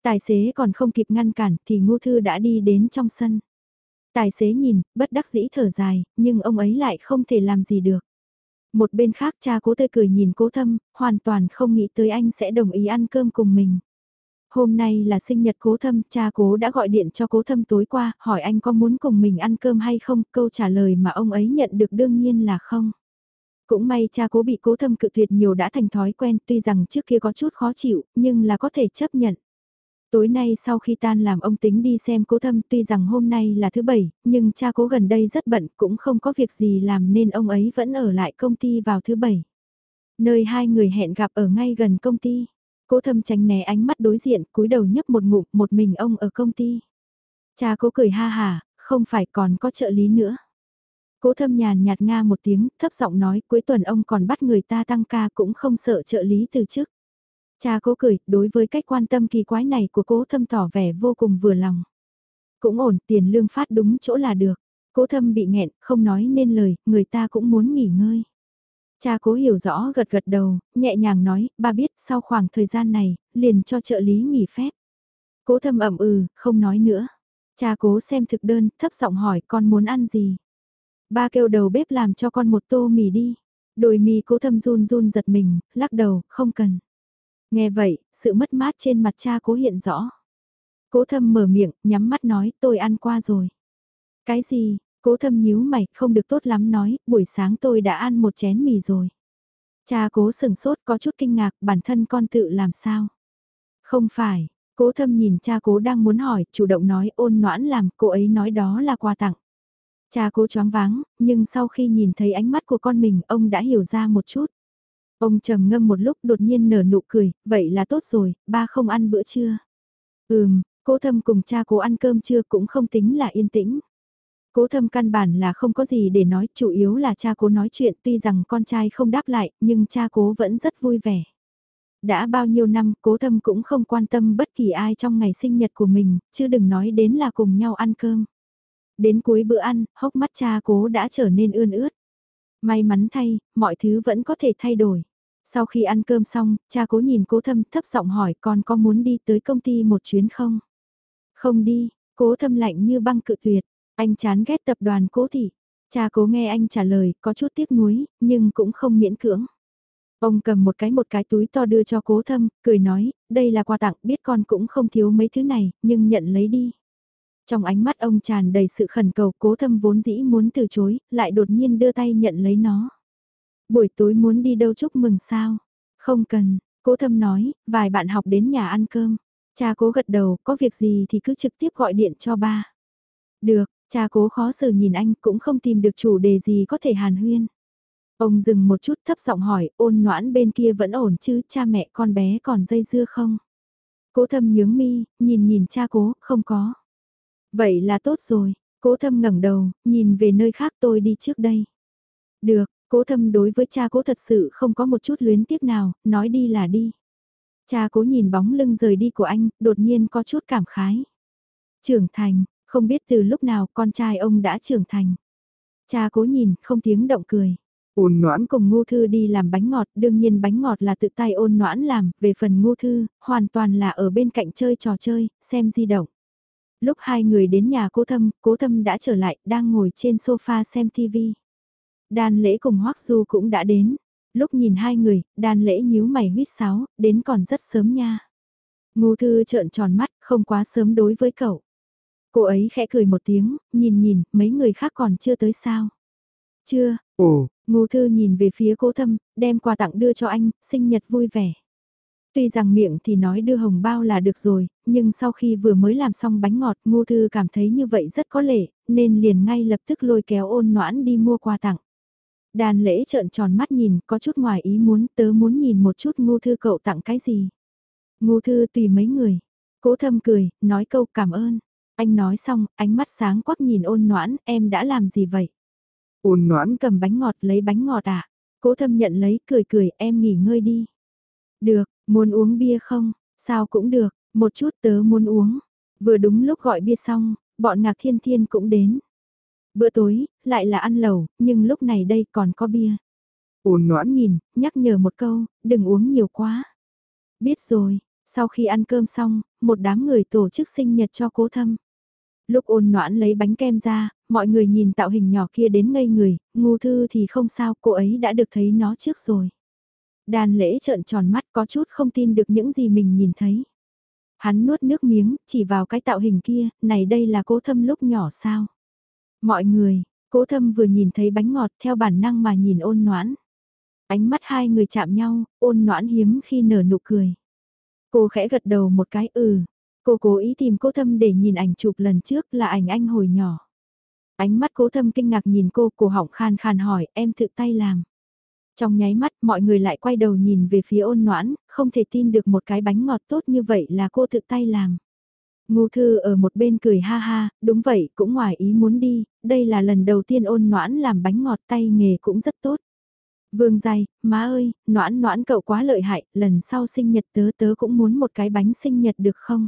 Tài xế còn không kịp ngăn cản thì ngô thư đã đi đến trong sân. Tài xế nhìn, bất đắc dĩ thở dài, nhưng ông ấy lại không thể làm gì được. Một bên khác cha cố tươi cười nhìn cố thâm, hoàn toàn không nghĩ tới anh sẽ đồng ý ăn cơm cùng mình. Hôm nay là sinh nhật cố thâm, cha cố đã gọi điện cho cố thâm tối qua, hỏi anh có muốn cùng mình ăn cơm hay không, câu trả lời mà ông ấy nhận được đương nhiên là không. Cũng may cha cố bị cố thâm cự tuyệt nhiều đã thành thói quen, tuy rằng trước kia có chút khó chịu, nhưng là có thể chấp nhận. Tối nay sau khi tan làm ông tính đi xem cố thâm tuy rằng hôm nay là thứ bảy, nhưng cha cố gần đây rất bận cũng không có việc gì làm nên ông ấy vẫn ở lại công ty vào thứ bảy. Nơi hai người hẹn gặp ở ngay gần công ty. Cố thâm tránh né ánh mắt đối diện, cúi đầu nhấp một ngụm một mình ông ở công ty. Cha cố cười ha hà, không phải còn có trợ lý nữa. Cố thâm nhàn nhạt nga một tiếng, thấp giọng nói cuối tuần ông còn bắt người ta tăng ca cũng không sợ trợ lý từ chức. Cha cố cười, đối với cách quan tâm kỳ quái này của cố thâm tỏ vẻ vô cùng vừa lòng. Cũng ổn, tiền lương phát đúng chỗ là được. Cố thâm bị nghẹn, không nói nên lời, người ta cũng muốn nghỉ ngơi. Cha cố hiểu rõ gật gật đầu, nhẹ nhàng nói, ba biết sau khoảng thời gian này, liền cho trợ lý nghỉ phép. Cố thâm ẩm ừ, không nói nữa. Cha cố xem thực đơn, thấp giọng hỏi con muốn ăn gì. Ba kêu đầu bếp làm cho con một tô mì đi. Đồi mì cố thâm run run giật mình, lắc đầu, không cần. Nghe vậy, sự mất mát trên mặt cha cố hiện rõ. Cố thâm mở miệng, nhắm mắt nói, tôi ăn qua rồi. Cái gì, cố thâm nhíu mày, không được tốt lắm nói, buổi sáng tôi đã ăn một chén mì rồi. Cha cố sừng sốt có chút kinh ngạc, bản thân con tự làm sao? Không phải, cố thâm nhìn cha cố đang muốn hỏi, chủ động nói ôn noãn làm, cô ấy nói đó là quà tặng. Cha cố choáng váng, nhưng sau khi nhìn thấy ánh mắt của con mình, ông đã hiểu ra một chút. Ông trầm ngâm một lúc đột nhiên nở nụ cười, vậy là tốt rồi, ba không ăn bữa trưa. Ừm, cố thâm cùng cha cố ăn cơm trưa cũng không tính là yên tĩnh. Cố thâm căn bản là không có gì để nói, chủ yếu là cha cố nói chuyện tuy rằng con trai không đáp lại, nhưng cha cố vẫn rất vui vẻ. Đã bao nhiêu năm, cố thâm cũng không quan tâm bất kỳ ai trong ngày sinh nhật của mình, chứ đừng nói đến là cùng nhau ăn cơm. Đến cuối bữa ăn, hốc mắt cha cố đã trở nên ươn ướt. May mắn thay, mọi thứ vẫn có thể thay đổi. Sau khi ăn cơm xong, cha cố nhìn cố thâm thấp giọng hỏi con có muốn đi tới công ty một chuyến không? Không đi, cố thâm lạnh như băng cự tuyệt, anh chán ghét tập đoàn cố thị. Cha cố nghe anh trả lời, có chút tiếc nuối, nhưng cũng không miễn cưỡng. Ông cầm một cái một cái túi to đưa cho cố thâm, cười nói, đây là quà tặng, biết con cũng không thiếu mấy thứ này, nhưng nhận lấy đi. Trong ánh mắt ông tràn đầy sự khẩn cầu cố thâm vốn dĩ muốn từ chối, lại đột nhiên đưa tay nhận lấy nó. Buổi tối muốn đi đâu chúc mừng sao? Không cần, cố thâm nói, vài bạn học đến nhà ăn cơm. Cha cố gật đầu, có việc gì thì cứ trực tiếp gọi điện cho ba. Được, cha cố khó xử nhìn anh cũng không tìm được chủ đề gì có thể hàn huyên. Ông dừng một chút thấp giọng hỏi, ôn noãn bên kia vẫn ổn chứ, cha mẹ con bé còn dây dưa không? Cố thâm nhướng mi, nhìn nhìn cha cố, không có. Vậy là tốt rồi, cố thâm ngẩng đầu, nhìn về nơi khác tôi đi trước đây. Được, cố thâm đối với cha cố thật sự không có một chút luyến tiếc nào, nói đi là đi. Cha cố nhìn bóng lưng rời đi của anh, đột nhiên có chút cảm khái. Trưởng thành, không biết từ lúc nào con trai ông đã trưởng thành. Cha cố nhìn, không tiếng động cười. Ôn noãn cùng ngu thư đi làm bánh ngọt, đương nhiên bánh ngọt là tự tay ôn noãn làm, về phần ngu thư, hoàn toàn là ở bên cạnh chơi trò chơi, xem di động. Lúc hai người đến nhà cố thâm, cố thâm đã trở lại, đang ngồi trên sofa xem TV. Đàn lễ cùng Hoắc Du cũng đã đến. Lúc nhìn hai người, đàn lễ nhíu mày huýt sáo, đến còn rất sớm nha. Ngô thư trợn tròn mắt, không quá sớm đối với cậu. Cô ấy khẽ cười một tiếng, nhìn nhìn, mấy người khác còn chưa tới sao. Chưa, ồ, Ngô thư nhìn về phía cố thâm, đem quà tặng đưa cho anh, sinh nhật vui vẻ. Tuy rằng miệng thì nói đưa hồng bao là được rồi, nhưng sau khi vừa mới làm xong bánh ngọt Ngô Thư cảm thấy như vậy rất có lệ, nên liền ngay lập tức lôi kéo ôn noãn đi mua quà tặng. Đàn lễ trợn tròn mắt nhìn, có chút ngoài ý muốn, tớ muốn nhìn một chút Ngô Thư cậu tặng cái gì. Ngô Thư tùy mấy người. Cố thâm cười, nói câu cảm ơn. Anh nói xong, ánh mắt sáng quắc nhìn ôn noãn, em đã làm gì vậy? Ôn noãn cầm bánh ngọt lấy bánh ngọt à? Cố thâm nhận lấy, cười cười, em nghỉ ngơi đi. Được, muốn uống bia không? Sao cũng được, một chút tớ muốn uống. Vừa đúng lúc gọi bia xong, bọn ngạc thiên thiên cũng đến. Bữa tối, lại là ăn lẩu, nhưng lúc này đây còn có bia. Ôn noãn nhìn, nhắc nhở một câu, đừng uống nhiều quá. Biết rồi, sau khi ăn cơm xong, một đám người tổ chức sinh nhật cho cố thâm. Lúc ôn noãn lấy bánh kem ra, mọi người nhìn tạo hình nhỏ kia đến ngây người, ngu thư thì không sao, cô ấy đã được thấy nó trước rồi. Đàn lễ trợn tròn mắt có chút không tin được những gì mình nhìn thấy. Hắn nuốt nước miếng, chỉ vào cái tạo hình kia, này đây là cố thâm lúc nhỏ sao. Mọi người, cố thâm vừa nhìn thấy bánh ngọt theo bản năng mà nhìn ôn noãn. Ánh mắt hai người chạm nhau, ôn noãn hiếm khi nở nụ cười. Cô khẽ gật đầu một cái ừ. Cô cố ý tìm cố thâm để nhìn ảnh chụp lần trước là ảnh anh hồi nhỏ. Ánh mắt cố thâm kinh ngạc nhìn cô, cổ họng khan khan hỏi, em tự tay làm. Trong nháy mắt mọi người lại quay đầu nhìn về phía ôn noãn, không thể tin được một cái bánh ngọt tốt như vậy là cô tự tay làm. Ngu thư ở một bên cười ha ha, đúng vậy, cũng ngoài ý muốn đi, đây là lần đầu tiên ôn noãn làm bánh ngọt tay nghề cũng rất tốt. Vương dày, má ơi, noãn noãn cậu quá lợi hại, lần sau sinh nhật tớ tớ cũng muốn một cái bánh sinh nhật được không?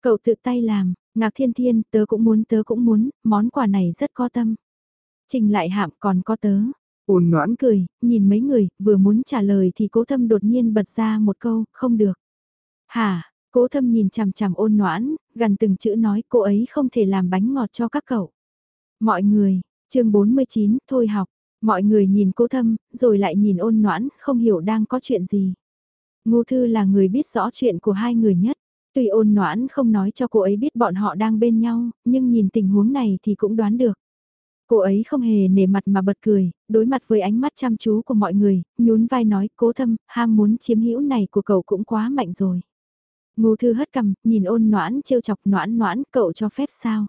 Cậu tự tay làm, ngạc thiên thiên, tớ cũng muốn tớ cũng muốn, món quà này rất có tâm. Trình lại hạm còn có tớ. Ôn noãn cười, nhìn mấy người, vừa muốn trả lời thì cố thâm đột nhiên bật ra một câu, không được. Hả, cố thâm nhìn chằm chằm ôn noãn, gần từng chữ nói cô ấy không thể làm bánh ngọt cho các cậu. Mọi người, chương 49, thôi học, mọi người nhìn cố thâm, rồi lại nhìn ôn noãn, không hiểu đang có chuyện gì. Ngô Thư là người biết rõ chuyện của hai người nhất. Tuy ôn noãn không nói cho cô ấy biết bọn họ đang bên nhau, nhưng nhìn tình huống này thì cũng đoán được. Cô ấy không hề nể mặt mà bật cười, đối mặt với ánh mắt chăm chú của mọi người, nhún vai nói cố thâm, ham muốn chiếm hữu này của cậu cũng quá mạnh rồi. Ngô thư hất cầm, nhìn ôn noãn trêu chọc noãn noãn, cậu cho phép sao?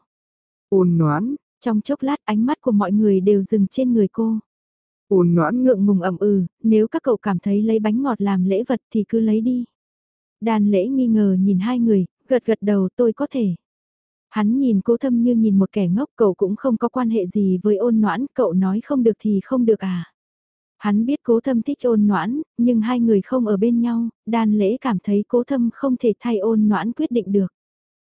Ôn noãn, trong chốc lát ánh mắt của mọi người đều dừng trên người cô. Ôn noãn ngượng ngùng ẩm ừ, nếu các cậu cảm thấy lấy bánh ngọt làm lễ vật thì cứ lấy đi. Đàn lễ nghi ngờ nhìn hai người, gật gật đầu tôi có thể. Hắn nhìn cố thâm như nhìn một kẻ ngốc cậu cũng không có quan hệ gì với ôn noãn, cậu nói không được thì không được à. Hắn biết cố thâm thích ôn noãn, nhưng hai người không ở bên nhau, đan lễ cảm thấy cố thâm không thể thay ôn noãn quyết định được.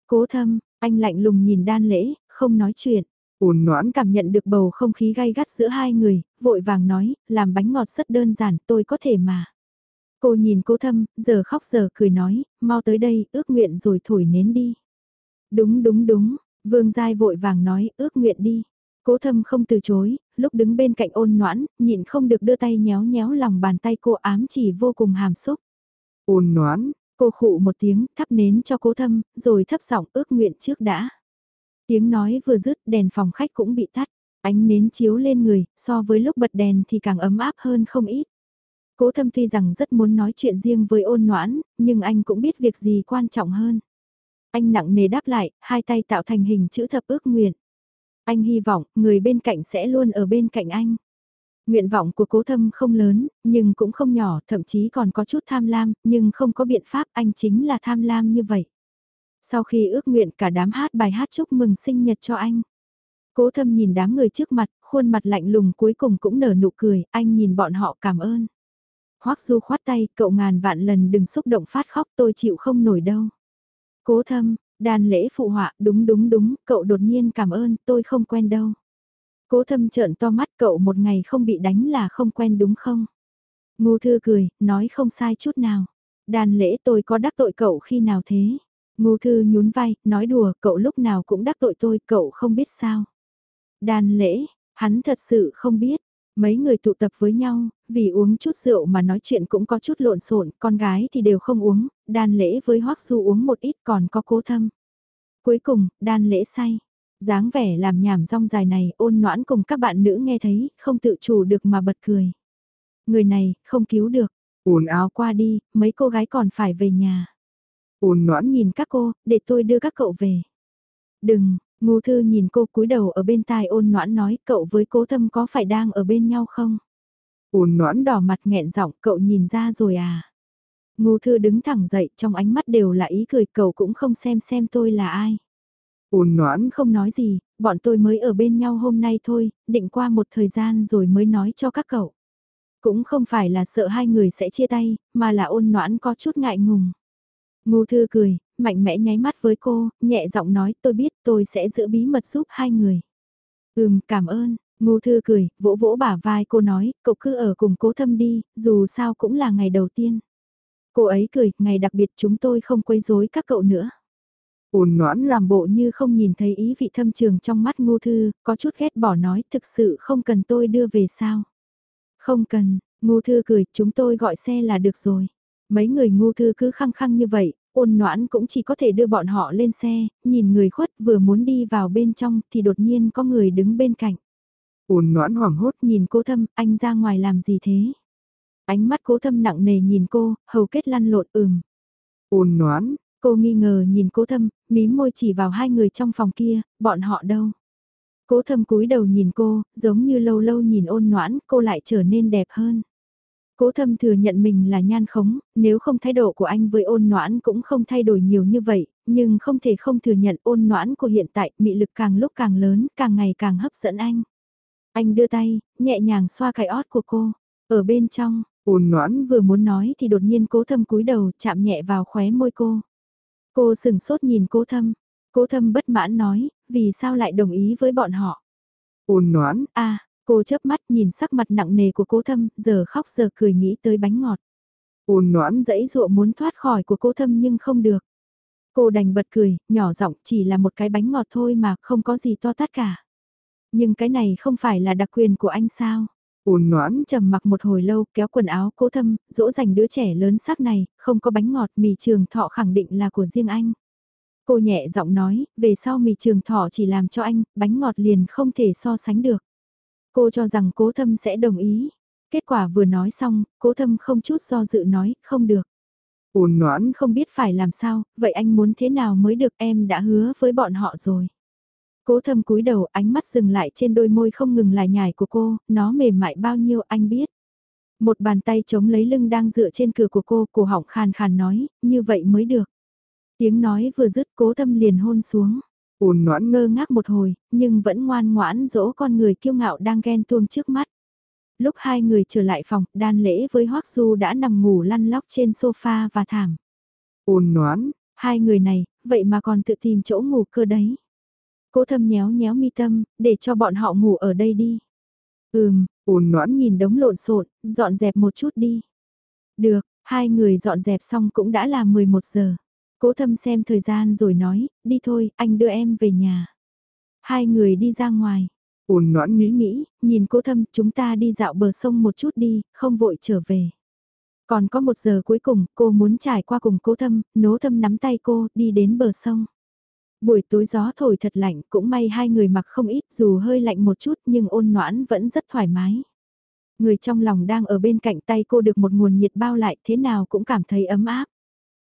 Cố thâm, anh lạnh lùng nhìn đan lễ, không nói chuyện. Ôn noãn cảm nhận được bầu không khí gai gắt giữa hai người, vội vàng nói, làm bánh ngọt rất đơn giản, tôi có thể mà. Cô nhìn cố thâm, giờ khóc giờ cười nói, mau tới đây, ước nguyện rồi thổi nến đi. Đúng đúng đúng, Vương Giai vội vàng nói, ước nguyện đi. Cố thâm không từ chối, lúc đứng bên cạnh ôn noãn, nhịn không được đưa tay nhéo nhéo lòng bàn tay cô ám chỉ vô cùng hàm xúc. Ôn noãn, cô khụ một tiếng, thắp nến cho cố thâm, rồi thấp giọng ước nguyện trước đã. Tiếng nói vừa dứt, đèn phòng khách cũng bị tắt, ánh nến chiếu lên người, so với lúc bật đèn thì càng ấm áp hơn không ít. Cố thâm tuy rằng rất muốn nói chuyện riêng với ôn noãn, nhưng anh cũng biết việc gì quan trọng hơn. Anh nặng nề đáp lại, hai tay tạo thành hình chữ thập ước nguyện. Anh hy vọng, người bên cạnh sẽ luôn ở bên cạnh anh. Nguyện vọng của cố thâm không lớn, nhưng cũng không nhỏ, thậm chí còn có chút tham lam, nhưng không có biện pháp anh chính là tham lam như vậy. Sau khi ước nguyện cả đám hát bài hát chúc mừng sinh nhật cho anh. Cố thâm nhìn đám người trước mặt, khuôn mặt lạnh lùng cuối cùng cũng nở nụ cười, anh nhìn bọn họ cảm ơn. Hoắc Du khoát tay, cậu ngàn vạn lần đừng xúc động phát khóc tôi chịu không nổi đâu. Cố thâm, đàn lễ phụ họa, đúng đúng đúng, cậu đột nhiên cảm ơn, tôi không quen đâu. Cố thâm trợn to mắt cậu một ngày không bị đánh là không quen đúng không? Ngô thư cười, nói không sai chút nào. Đàn lễ tôi có đắc tội cậu khi nào thế? Ngô thư nhún vai, nói đùa, cậu lúc nào cũng đắc tội tôi, cậu không biết sao. Đàn lễ, hắn thật sự không biết. Mấy người tụ tập với nhau, vì uống chút rượu mà nói chuyện cũng có chút lộn xộn, con gái thì đều không uống, đan lễ với hoắc du uống một ít còn có cố thâm. Cuối cùng, đan lễ say. dáng vẻ làm nhảm rong dài này ôn noãn cùng các bạn nữ nghe thấy, không tự chủ được mà bật cười. Người này, không cứu được. Ôn áo qua đi, mấy cô gái còn phải về nhà. Ôn noãn nhìn các cô, để tôi đưa các cậu về. Đừng, Ngô Thư nhìn cô cúi đầu ở bên tai ôn noãn nói cậu với cố thâm có phải đang ở bên nhau không? Ôn noãn đỏ mặt nghẹn giọng cậu nhìn ra rồi à? Ngô Thư đứng thẳng dậy trong ánh mắt đều là ý cười cậu cũng không xem xem tôi là ai. Ôn noãn không nói gì, bọn tôi mới ở bên nhau hôm nay thôi, định qua một thời gian rồi mới nói cho các cậu. Cũng không phải là sợ hai người sẽ chia tay, mà là ôn noãn có chút ngại ngùng. Ngô Thư cười, mạnh mẽ nháy mắt với cô, nhẹ giọng nói tôi biết tôi sẽ giữ bí mật giúp hai người. Ừm, cảm ơn, Ngô Thư cười, vỗ vỗ bả vai cô nói, cậu cứ ở cùng cố thâm đi, dù sao cũng là ngày đầu tiên. Cô ấy cười, ngày đặc biệt chúng tôi không quấy rối các cậu nữa. Ôn noãn làm bộ như không nhìn thấy ý vị thâm trường trong mắt Ngô Thư, có chút ghét bỏ nói thực sự không cần tôi đưa về sao. Không cần, Ngô Thư cười, chúng tôi gọi xe là được rồi. Mấy người Ngô Thư cứ khăng khăng như vậy, ôn noãn cũng chỉ có thể đưa bọn họ lên xe, nhìn người khuất vừa muốn đi vào bên trong thì đột nhiên có người đứng bên cạnh. Ôn noãn hoảng hốt nhìn cố thâm, anh ra ngoài làm gì thế? Ánh mắt cố thâm nặng nề nhìn cô, hầu kết lăn lộn ừm. Ôn noãn, cô nghi ngờ nhìn cố thâm, mím môi chỉ vào hai người trong phòng kia, bọn họ đâu? Cố thâm cúi đầu nhìn cô, giống như lâu lâu nhìn ôn noãn, cô lại trở nên đẹp hơn. Cố thâm thừa nhận mình là nhan khống, nếu không thái độ của anh với ôn noãn cũng không thay đổi nhiều như vậy, nhưng không thể không thừa nhận ôn noãn của hiện tại, mị lực càng lúc càng lớn, càng ngày càng hấp dẫn anh. Anh đưa tay, nhẹ nhàng xoa cái ót của cô. Ở bên trong, ôn noãn vừa muốn nói thì đột nhiên cố thâm cúi đầu chạm nhẹ vào khóe môi cô. Cô sừng sốt nhìn cố thâm. Cố thâm bất mãn nói, vì sao lại đồng ý với bọn họ. Ôn noãn, À, cô chớp mắt nhìn sắc mặt nặng nề của cố thâm, giờ khóc giờ cười nghĩ tới bánh ngọt. ôn noãn, Dãy dụa muốn thoát khỏi của cố thâm nhưng không được. Cô đành bật cười, nhỏ giọng chỉ là một cái bánh ngọt thôi mà không có gì to tát cả. Nhưng cái này không phải là đặc quyền của anh sao? ôn noãn, trầm mặc một hồi lâu kéo quần áo cố thâm, dỗ dành đứa trẻ lớn sắc này, không có bánh ngọt mì trường thọ khẳng định là của riêng anh. Cô nhẹ giọng nói, về sau mì trường thọ chỉ làm cho anh, bánh ngọt liền không thể so sánh được. Cô cho rằng cố thâm sẽ đồng ý. Kết quả vừa nói xong, cố thâm không chút do dự nói, không được. ôn noãn, Không biết phải làm sao, vậy anh muốn thế nào mới được em đã hứa với bọn họ rồi. Cố thâm cúi đầu ánh mắt dừng lại trên đôi môi không ngừng lại nhải của cô, nó mềm mại bao nhiêu anh biết. Một bàn tay chống lấy lưng đang dựa trên cửa của cô, cổ họng khàn khàn nói, như vậy mới được. Tiếng nói vừa dứt cố thâm liền hôn xuống. Ôn noãn, Ngơ ngác một hồi, nhưng vẫn ngoan ngoãn dỗ con người kiêu ngạo đang ghen tuông trước mắt. Lúc hai người trở lại phòng, đan lễ với Hoắc Du đã nằm ngủ lăn lóc trên sofa và thảm. ôn noãn, Hai người này, vậy mà còn tự tìm chỗ ngủ cơ đấy. Cố thâm nhéo nhéo mi tâm, để cho bọn họ ngủ ở đây đi. Ừm, ôn noãn, nhìn đống lộn xộn, dọn dẹp một chút đi. Được, hai người dọn dẹp xong cũng đã là 11 giờ. Cố thâm xem thời gian rồi nói, đi thôi, anh đưa em về nhà. Hai người đi ra ngoài, ôn noãn nghĩ, nghĩ nhìn cố thâm, chúng ta đi dạo bờ sông một chút đi, không vội trở về. Còn có một giờ cuối cùng, cô muốn trải qua cùng cố thâm, nố thâm nắm tay cô, đi đến bờ sông. Buổi tối gió thổi thật lạnh, cũng may hai người mặc không ít, dù hơi lạnh một chút nhưng ôn noãn vẫn rất thoải mái. Người trong lòng đang ở bên cạnh tay cô được một nguồn nhiệt bao lại thế nào cũng cảm thấy ấm áp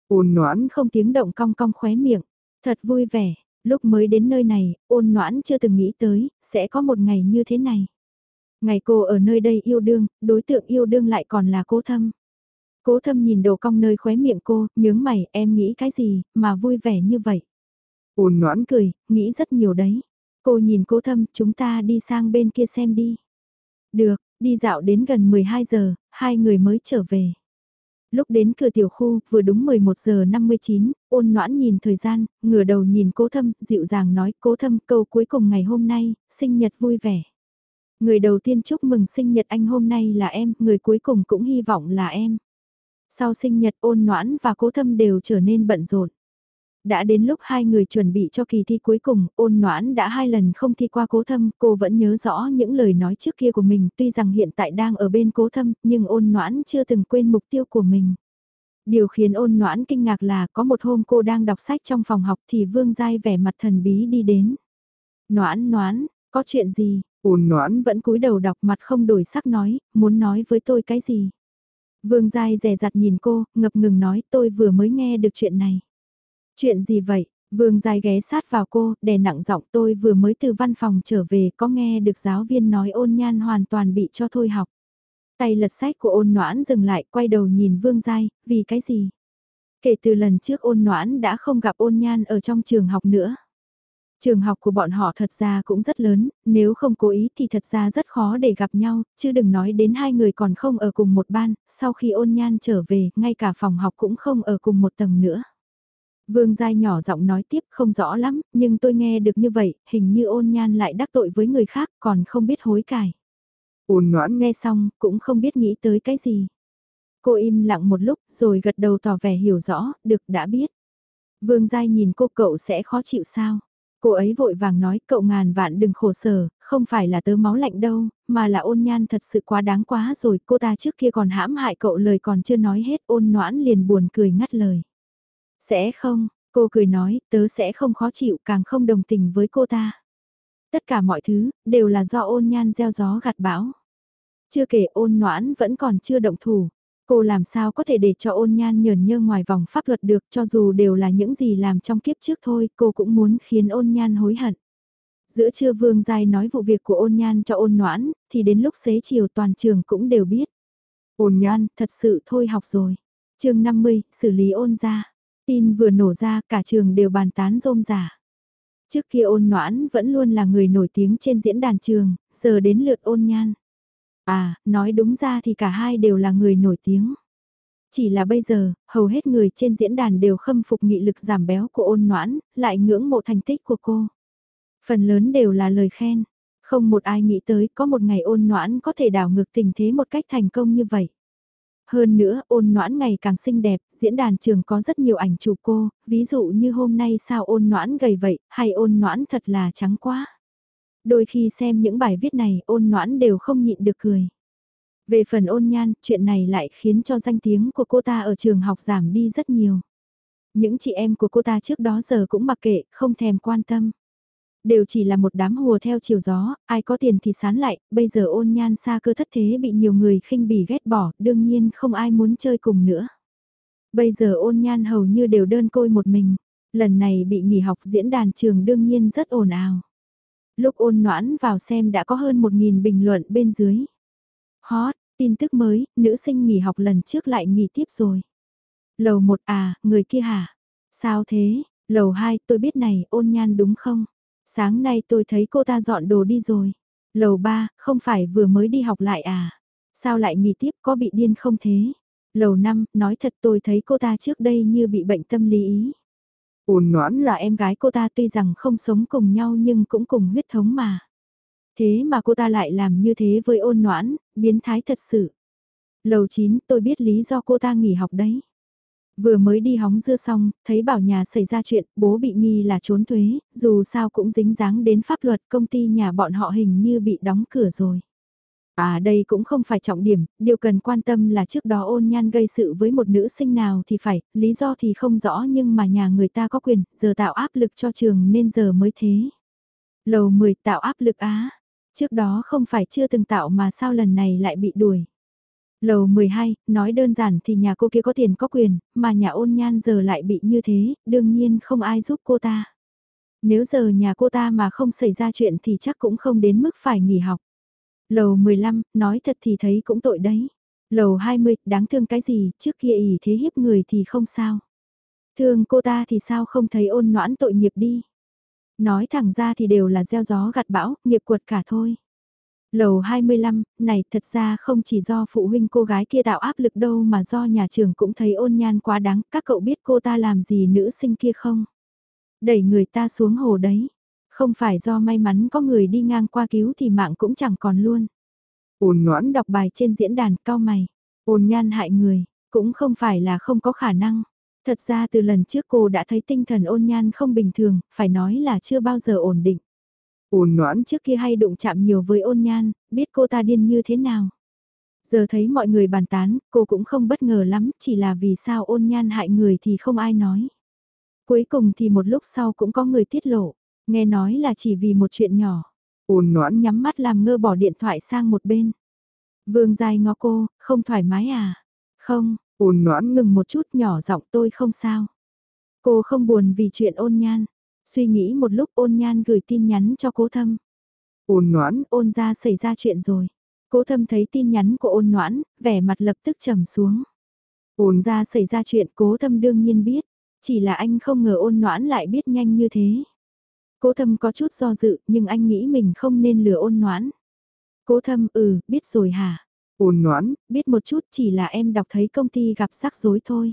ôn noãn, Không tiếng động cong cong khóe miệng, thật vui vẻ, lúc mới đến nơi này, ôn noãn chưa từng nghĩ tới, sẽ có một ngày như thế này. Ngày cô ở nơi đây yêu đương, đối tượng yêu đương lại còn là cố thâm. Cố thâm nhìn đồ cong nơi khóe miệng cô, nhướng mày, em nghĩ cái gì, mà vui vẻ như vậy. ôn noãn, Cười, nghĩ rất nhiều đấy. Cô nhìn cố thâm, chúng ta đi sang bên kia xem đi. Được, đi dạo đến gần 12 giờ, hai người mới trở về. Lúc đến cửa tiểu khu, vừa đúng 11 giờ 59, ôn noãn nhìn thời gian, ngửa đầu nhìn cố thâm, dịu dàng nói cố thâm câu cuối cùng ngày hôm nay, sinh nhật vui vẻ. Người đầu tiên chúc mừng sinh nhật anh hôm nay là em, người cuối cùng cũng hy vọng là em. Sau sinh nhật ôn noãn và cố thâm đều trở nên bận rộn. Đã đến lúc hai người chuẩn bị cho kỳ thi cuối cùng, ôn noãn đã hai lần không thi qua cố thâm, cô vẫn nhớ rõ những lời nói trước kia của mình, tuy rằng hiện tại đang ở bên cố thâm, nhưng ôn noãn chưa từng quên mục tiêu của mình. Điều khiến ôn noãn kinh ngạc là có một hôm cô đang đọc sách trong phòng học thì Vương Giai vẻ mặt thần bí đi đến. Noãn noãn, có chuyện gì? ôn noãn, Vẫn cúi đầu đọc mặt không đổi sắc nói, muốn nói với tôi cái gì? Vương Giai rè rặt nhìn cô, ngập ngừng nói tôi vừa mới nghe được chuyện này. Chuyện gì vậy? Vương Giai ghé sát vào cô, đè nặng giọng tôi vừa mới từ văn phòng trở về có nghe được giáo viên nói ôn nhan hoàn toàn bị cho thôi học. Tay lật sách của ôn noãn dừng lại quay đầu nhìn Vương Giai, vì cái gì? Kể từ lần trước ôn noãn đã không gặp ôn nhan ở trong trường học nữa. Trường học của bọn họ thật ra cũng rất lớn, nếu không cố ý thì thật ra rất khó để gặp nhau, chứ đừng nói đến hai người còn không ở cùng một ban, sau khi ôn nhan trở về, ngay cả phòng học cũng không ở cùng một tầng nữa. Vương Giai nhỏ giọng nói tiếp không rõ lắm, nhưng tôi nghe được như vậy, hình như ôn nhan lại đắc tội với người khác còn không biết hối cải. ôn noãn, Nghe xong, cũng không biết nghĩ tới cái gì. Cô im lặng một lúc rồi gật đầu tỏ vẻ hiểu rõ, được đã biết. Vương Giai nhìn cô cậu sẽ khó chịu sao? Cô ấy vội vàng nói cậu ngàn vạn đừng khổ sở, không phải là tớ máu lạnh đâu, mà là ôn nhan thật sự quá đáng quá rồi, cô ta trước kia còn hãm hại cậu lời còn chưa nói hết ôn noãn liền buồn cười ngắt lời. Sẽ không, cô cười nói, tớ sẽ không khó chịu càng không đồng tình với cô ta. Tất cả mọi thứ, đều là do ôn nhan gieo gió gặt bão. Chưa kể ôn noãn vẫn còn chưa động thủ. Cô làm sao có thể để cho ôn nhan nhờn nhơ ngoài vòng pháp luật được cho dù đều là những gì làm trong kiếp trước thôi, cô cũng muốn khiến ôn nhan hối hận. Giữa trưa Vương Giai nói vụ việc của ôn nhan cho ôn noãn, thì đến lúc xế chiều toàn trường cũng đều biết. ôn nhan, Nhan, thật sự thôi học rồi. chương 50, xử lý ôn ra. Tin vừa nổ ra cả trường đều bàn tán rôm rả. Trước kia ôn noãn vẫn luôn là người nổi tiếng trên diễn đàn trường, giờ đến lượt ôn nhan. À, nói đúng ra thì cả hai đều là người nổi tiếng. Chỉ là bây giờ, hầu hết người trên diễn đàn đều khâm phục nghị lực giảm béo của ôn noãn, lại ngưỡng mộ thành tích của cô. Phần lớn đều là lời khen. Không một ai nghĩ tới có một ngày ôn noãn có thể đảo ngược tình thế một cách thành công như vậy. Hơn nữa, ôn noãn ngày càng xinh đẹp, diễn đàn trường có rất nhiều ảnh chụp cô, ví dụ như hôm nay sao ôn noãn gầy vậy, hay ôn noãn thật là trắng quá. Đôi khi xem những bài viết này, ôn noãn đều không nhịn được cười. Về phần ôn nhan, chuyện này lại khiến cho danh tiếng của cô ta ở trường học giảm đi rất nhiều. Những chị em của cô ta trước đó giờ cũng mặc kệ, không thèm quan tâm. Đều chỉ là một đám hùa theo chiều gió, ai có tiền thì sán lại, bây giờ ôn nhan xa cơ thất thế bị nhiều người khinh bỉ ghét bỏ, đương nhiên không ai muốn chơi cùng nữa. Bây giờ ôn nhan hầu như đều đơn côi một mình, lần này bị nghỉ học diễn đàn trường đương nhiên rất ồn ào. Lúc ôn noãn vào xem đã có hơn 1.000 bình luận bên dưới. Hot, tin tức mới, nữ sinh nghỉ học lần trước lại nghỉ tiếp rồi. Lầu 1 à, người kia hả? Sao thế? Lầu 2, tôi biết này, ôn nhan đúng không? Sáng nay tôi thấy cô ta dọn đồ đi rồi. Lầu ba, không phải vừa mới đi học lại à? Sao lại nghỉ tiếp có bị điên không thế? Lầu năm, nói thật tôi thấy cô ta trước đây như bị bệnh tâm lý ý. Ôn noãn là em gái cô ta tuy rằng không sống cùng nhau nhưng cũng cùng huyết thống mà. Thế mà cô ta lại làm như thế với ôn noãn, biến thái thật sự. Lầu 9 tôi biết lý do cô ta nghỉ học đấy. Vừa mới đi hóng dưa xong, thấy bảo nhà xảy ra chuyện, bố bị nghi là trốn thuế, dù sao cũng dính dáng đến pháp luật công ty nhà bọn họ hình như bị đóng cửa rồi. À đây cũng không phải trọng điểm, điều cần quan tâm là trước đó ôn nhan gây sự với một nữ sinh nào thì phải, lý do thì không rõ nhưng mà nhà người ta có quyền, giờ tạo áp lực cho trường nên giờ mới thế. Lầu 10 tạo áp lực á, trước đó không phải chưa từng tạo mà sao lần này lại bị đuổi. Lầu 12, nói đơn giản thì nhà cô kia có tiền có quyền, mà nhà ôn nhan giờ lại bị như thế, đương nhiên không ai giúp cô ta. Nếu giờ nhà cô ta mà không xảy ra chuyện thì chắc cũng không đến mức phải nghỉ học. Lầu 15, nói thật thì thấy cũng tội đấy. Lầu 20, đáng thương cái gì, trước kia ỉ thế hiếp người thì không sao. Thương cô ta thì sao không thấy ôn noãn tội nghiệp đi. Nói thẳng ra thì đều là gieo gió gặt bão, nghiệp quật cả thôi. Lầu 25, này thật ra không chỉ do phụ huynh cô gái kia tạo áp lực đâu mà do nhà trường cũng thấy ôn nhan quá đáng, các cậu biết cô ta làm gì nữ sinh kia không? Đẩy người ta xuống hồ đấy, không phải do may mắn có người đi ngang qua cứu thì mạng cũng chẳng còn luôn. Ôn noãn đọc bài trên diễn đàn cao mày, ôn nhan hại người, cũng không phải là không có khả năng. Thật ra từ lần trước cô đã thấy tinh thần ôn nhan không bình thường, phải nói là chưa bao giờ ổn định. Ôn noãn trước kia hay đụng chạm nhiều với ôn nhan, biết cô ta điên như thế nào. Giờ thấy mọi người bàn tán, cô cũng không bất ngờ lắm, chỉ là vì sao ôn nhan hại người thì không ai nói. Cuối cùng thì một lúc sau cũng có người tiết lộ, nghe nói là chỉ vì một chuyện nhỏ. Ôn noãn nhắm mắt làm ngơ bỏ điện thoại sang một bên. Vương dài ngó cô, không thoải mái à? Không, ôn noãn ngừng một chút nhỏ giọng tôi không sao. Cô không buồn vì chuyện ôn nhan. Suy nghĩ một lúc ôn nhan gửi tin nhắn cho cố thâm. Ôn noãn, ôn ra xảy ra chuyện rồi. Cố thâm thấy tin nhắn của ôn noãn, vẻ mặt lập tức trầm xuống. Ôn ra xảy ra chuyện cố thâm đương nhiên biết, chỉ là anh không ngờ ôn noãn lại biết nhanh như thế. Cố thâm có chút do dự nhưng anh nghĩ mình không nên lừa ôn noãn. Cố thâm ừ, biết rồi hả? Ôn noãn, biết một chút chỉ là em đọc thấy công ty gặp rắc rối thôi.